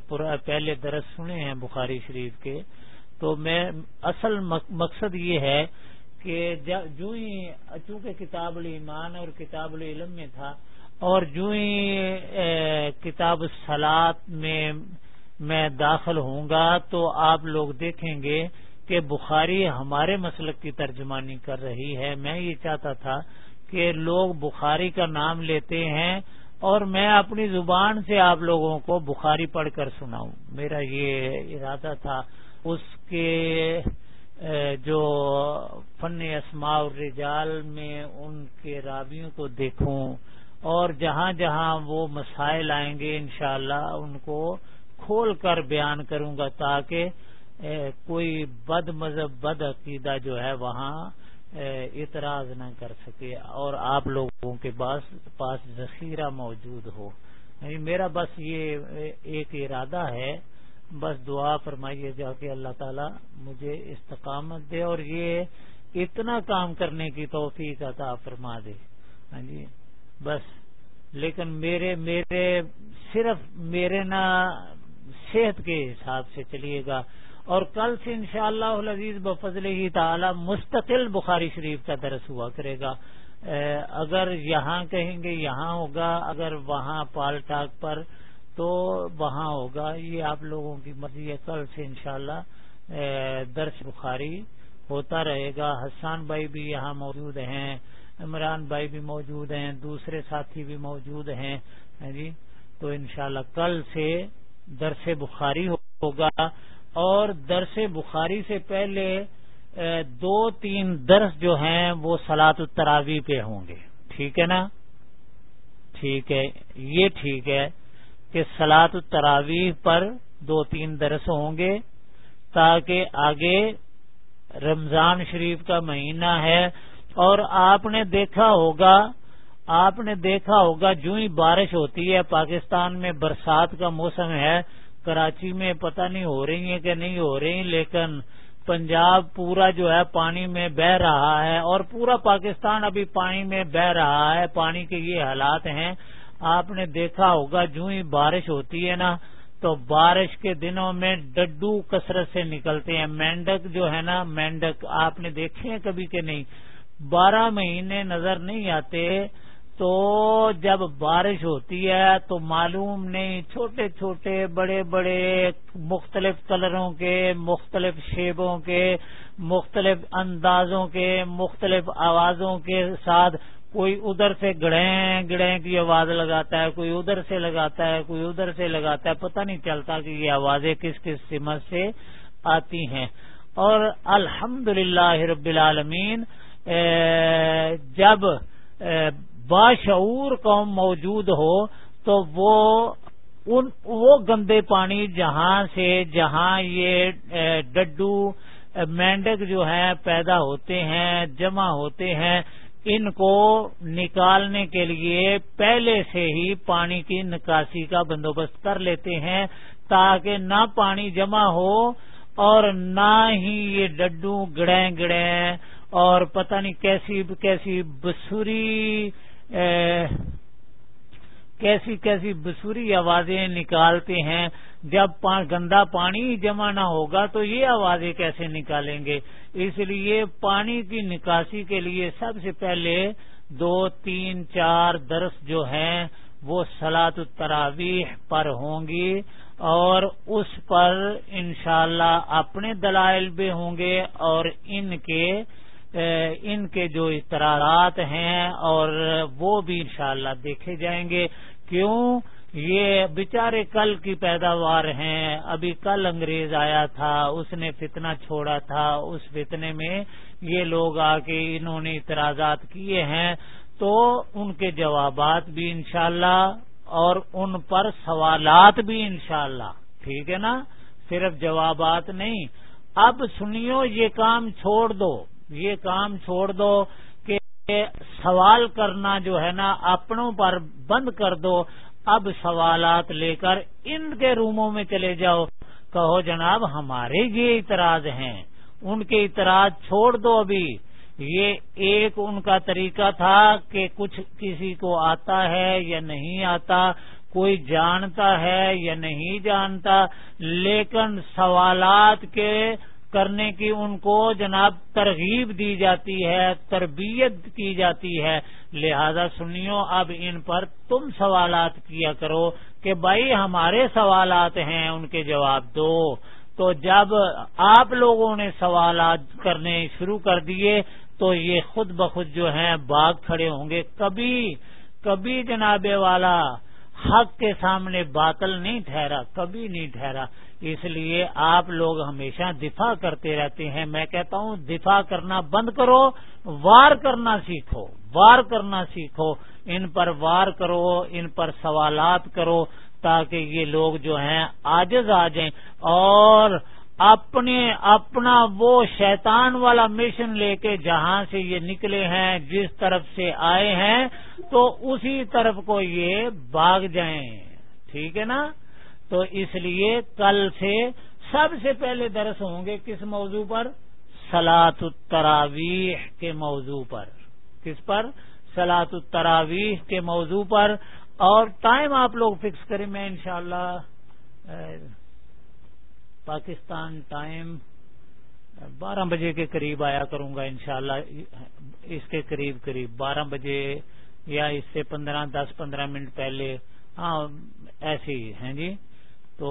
پہلے درس سنے ہیں بخاری شریف کے، تو میں اصل مقصد یہ ہے کہ جو ہی چونکہ کتاب الایمان اور کتاب العلم میں تھا، اور جو ہی کتاب سلاد میں میں داخل ہوں گا تو آپ لوگ دیکھیں گے کہ بخاری ہمارے مسلک کی ترجمانی کر رہی ہے۔ میں یہ چاہتا تھا کہ لوگ بخاری کا نام لیتے ہیں اور میں اپنی زبان سے آپ لوگوں کو بخاری پڑھ کر سناؤں۔ میرا یہ ارادہ تھا۔ اس کے جو فن اسماء الرجال میں ان کے رابیوں کو دیکھوں اور جہاں جہاں وہ مسائل آئیں گے انشاءاللہ ان کو کھول کر بیان کروں گا تاکہ کوئی بد مذہب، بد عقیدہ جو ہے وہاں اعتراض نہ کر سکے اور آپ لوگوں کے پاس پاس ذخیرہ موجود ہو۔ یعنی میرا بس یہ ایک ارادہ ہے۔ بس دعا فرمائیے جا کہ اللہ تعالی مجھے استقامت دے اور یہ اتنا کام کرنے کی توفیق عطا فرما دے۔ ہاں جی بس۔ لیکن میرے میرے، صرف میرے نا صحت کے حساب سے چلیے گا۔ اور کل سے انشاءاللہ شاء اللہ بفضل ہی تعالی مستقل بخاری شریف کا درس ہوا کرے گا۔ اگر یہاں کہیں گے یہاں ہوگا، اگر وہاں پال ٹاک پر تو وہاں ہوگا۔ یہ آپ لوگوں کی مرضی ہے۔ کل سے انشاءاللہ درس بخاری ہوتا رہے گا۔ حسان بھائی بھی یہاں موجود ہیں، عمران بھائی بھی موجود ہیں، دوسرے ساتھی بھی موجود ہیں۔ ہاں جی؟ تو انشاءاللہ کل سے درس بخاری ہوگا اور درس بخاری سے پہلے دو تین درس جو ہیں وہ سلاد التراوی پہ ہوں گے۔ ٹھیک ہے نا؟ ٹھیک ہے۔ یہ ٹھیک ہے کہ سلاد التراوی پر دو تین درس ہوں گے تاکہ آگے رمضان شریف کا مہینہ ہے اور آپ نے دیکھا ہوگا آپ نے دیکھا ہوگا جو ہی بارش ہوتی ہے، پاکستان میں برسات کا موسم ہے، کراچی میں پتہ نہیں ہو رہی ہے کہ نہیں ہو رہی، لیکن پنجاب پورا جو ہے پانی میں بہ رہا ہے اور پورا پاکستان ابھی پانی میں بہ رہا ہے، پانی کے یہ حالات ہیں۔ آپ نے دیکھا ہوگا جو ہی بارش ہوتی ہے نا، تو بارش کے دنوں میں ڈڈو کثرت سے نکلتے ہیں۔ مینڈک جو ہے نا، مینڈک آپ نے دیکھے ہیں کبھی کہ نہیں؟ بارہ مہینے نظر نہیں آتے۔ تو جب بارش ہوتی ہے تو معلوم نہیں، چھوٹے چھوٹے، بڑے بڑے، مختلف کلروں کے، مختلف شیبوں کے، مختلف اندازوں کے، مختلف آوازوں کے ساتھ کوئی ادھر سے گڑیں گڑیں کی آواز لگاتا ہے، کوئی ادھر سے لگاتا ہے، کوئی ادھر سے لگاتا ہے، پتہ نہیں چلتا کہ یہ آوازیں کس کس سمت سے آتی ہیں۔ اور الحمد رب العالمین جب باشعور قوم موجود ہو تو وہ ان وہ گندے پانی جہاں سے جہاں یہ ڈڈو مینڈک جو ہیں پیدا ہوتے ہیں، جمع ہوتے ہیں، ان کو نکالنے کے لیے پہلے سے ہی پانی کی نکاسی کا بندوبست کر لیتے ہیں تاکہ نہ پانی جمع ہو اور نہ ہی یہ ڈڈو گڑیں گڑیں اور پتہ نہیں کیسی کیسی بسوری کیسی کیسی بسوری آوازیں نکالتے ہیں۔ جب گندا پانی جمع نہ ہوگا تو یہ آوازیں کیسے نکالیں گے؟ اس لیے پانی کی نکاسی کے لیے سب سے پہلے دو، تین، چار درس جو ہیں، وہ سلاد التراویح پر ہوں گی اور اس پر انشاءاللہ اپنے دلائل بھی ہوں گے اور ان کے ان کے جو اطرارات ہیں اور وہ بھی انشاءاللہ دیکھے جائیں گے۔ کیوں؟ یہ بچارے کل کی پیداوار ہیں۔ ابھی کل انگریز آیا تھا، اس نے فتنہ چھوڑا تھا۔ اس فتنے میں یہ لوگ آ کے انہوں نے اعتراضات کیے ہیں۔ تو ان کے جوابات بھی انشاءاللہ اور ان پر سوالات بھی انشاءاللہ۔ ٹھیک ہے نا؟ صرف جوابات نہیں۔ اب سنیو یہ کام چھوڑ دو۔ یہ کام چھوڑ دو کہ سوال کرنا جو ہے نا اپنوں پر بند کر دو۔ اب سوالات لے کر ان کے روموں میں چلے جاؤ۔ کہو جناب ہمارے یہ اعتراض ہیں۔ ان کے اعتراض چھوڑ دو ابھی۔ یہ ایک ان کا طریقہ تھا کہ کچھ کسی کو آتا ہے یا نہیں آتا، کوئی جانتا ہے یا نہیں جانتا، لیکن سوالات کے کرنے کی ان کو جناب ترغیب دی جاتی ہے، تربیت کی جاتی ہے۔ لہذا سنیو، اب ان پر تم سوالات کیا کرو کہ بھائی ہمارے سوالات ہیں، ان کے جواب دو۔ تو جب آپ لوگوں نے سوالات کرنے شروع کر دیے، تو یہ خود بخود جو ہیں باغ کھڑے ہوں گے۔ کبھی کبھی جناب والا حق کے سامنے باطل نہیں ٹھہرا، کبھی نہیں ٹھہرا۔ اس لیے آپ لوگ ہمیشہ دفاع کرتے رہتے ہیں میں کہتا ہوں دفاع کرنا بند کرو وار کرنا سیکھو وار کرنا سیکھو ان پر وار کرو ان پر سوالات کرو تاکہ یہ لوگ جو ہیں آجز آ جائیں اور اپنے اپنا وہ شیطان والا مشن لے کے جہاں سے یہ نکلے ہیں جس طرف سے آئے ہیں تو اسی طرف کو یہ بھاگ جائیں ٹھیک ہے نا تو اس لیے کل سے سب سے پہلے درس ہوں گے کس موضوع پر؟ سلاط التراویح کے موضوع پر۔ کس پر؟ سلاط التراویح کے موضوع پر۔ اور ٹائم آپ لوگ فکس کریں، میں انشاءاللہ پاکستان ٹائم بارہ بجے کے قریب آیا کروں گا انشاءاللہ۔ اس کے قریب قریب بارہ بجے یا اس سے پندرہ، دس، پندرہ منٹ پہلے۔ ہاں ایسے ہی، ہیں جی؟ تو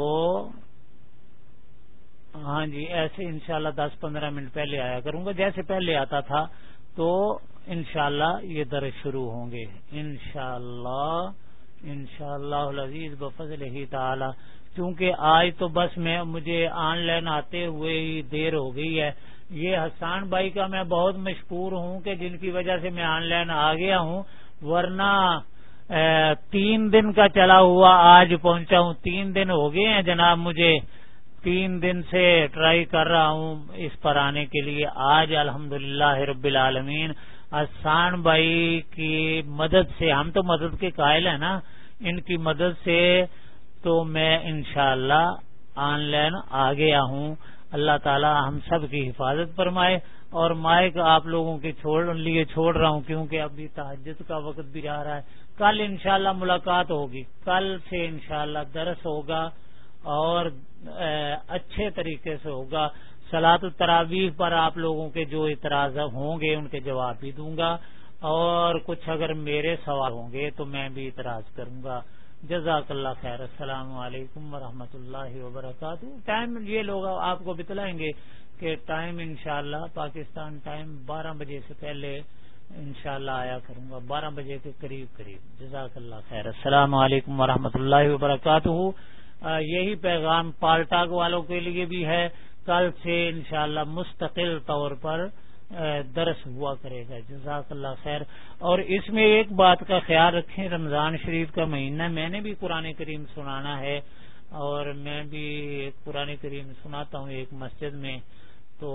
ہاں جی ایسے انشاءاللہ دس پندرہ منٹ پہلے آیا کروں گا۔ جیسے پہلے آتا تھا، تو انشاءاللہ یہ درج شروع ہوں گے۔ انشاءاللہ انشاءاللہ العزیز، بفضل ہی تعالی۔ کیونکہ آج تو بس میں، مجھے آن لائن آتے ہوئے ہی دیر ہو گئی ہے۔ یہ حسان بھائی کا میں بہت مشکور ہوں کہ جن کی وجہ سے میں آن لائن آ گیا ہوں، ورنہ تین دن کا چلا ہوا، آج پہنچا ہوں۔ تین دن ہو گئے ہیں جناب، مجھے تین دن سے ٹرائی کر رہا ہوں اس پر آنے کے لیے۔ آج الحمد رب العالمین آسان بھائی کی مدد سے، ہم تو مدد کے قائل ہیں نا، ان کی مدد سے تو میں انشاءاللہ آن لائن آ گیا ہوں اللہ تعالی ہم سب کی حفاظت فرمائے۔ اور مائک آپ لوگوں کے چھوڑ، لیے چھوڑ رہا ہوں، کیونکہ ابھی تحجد کا وقت بھی جا رہا ہے۔ کل انشاءاللہ ملاقات ہوگی۔ کل سے انشاءاللہ درس ہوگا اور اچھے طریقے سے ہوگا۔ سلاد التراویح پر آپ لوگوں کے جو اعتراض ہوں گے، ان کے جواب بھی دوں گا۔ اور کچھ اگر میرے سوال ہوں گے تو میں بھی اعتراض کروں گا۔ جزاک اللہ خیر۔ السلام علیکم ورحمۃ اللہ وبرکاتہ۔ ٹائم یہ لوگ آپ کو بتلائیں گے کہ ٹائم انشاءاللہ پاکستان ٹائم بارہ بجے سے پہلے انشاءاللہ آیا کروں گا بارہ بجے کے قریب قریب جزاک اللہ خیر السلام علیکم ورحمۃ اللہ وبرکاتہ یہی پیغام پالٹاک والوں کے لیے بھی ہے کل سے انشاءاللہ مستقل طور پر درس ہوا کرے گا جزاک اللہ خیر اور اس میں ایک بات کا خیال رکھیں رمضان شریف کا مہینہ میں نے بھی قرآن کریم سنانا ہے اور میں بھی قرآن کریم سناتا ہوں ایک مسجد میں تو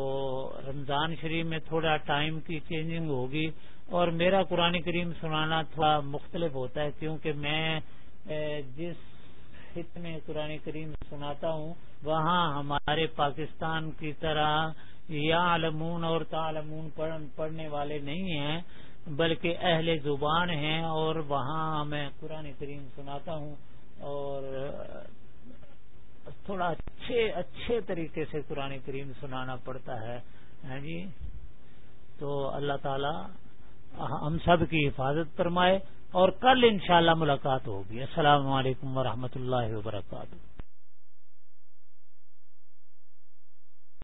رمضان شریف میں تھوڑا ٹائم کی چینجنگ ہوگی اور میرا قرآن کریم سنانا تھوڑا مختلف ہوتا ہے کیونکہ میں جس خط میں قرآن کریم سناتا ہوں، وہاں ہمارے پاکستان کی طرح یا علمون اور تعلمون پڑھنے والے نہیں ہیں، بلکہ اہل زبان ہیں اور وہاں میں قرآن کریم سناتا ہوں اور تھوڑا اچھے اچھے طریقے سے قرآن کریم سنانا پڑتا ہے ہاں جی؟ تو اللہ تعالی ہم سب کی حفاظت فرمائے اور کل انشاءاللہ ملاقات ہوگی۔ السلام علیکم ورحمۃ اللہ وبرکاتہ۔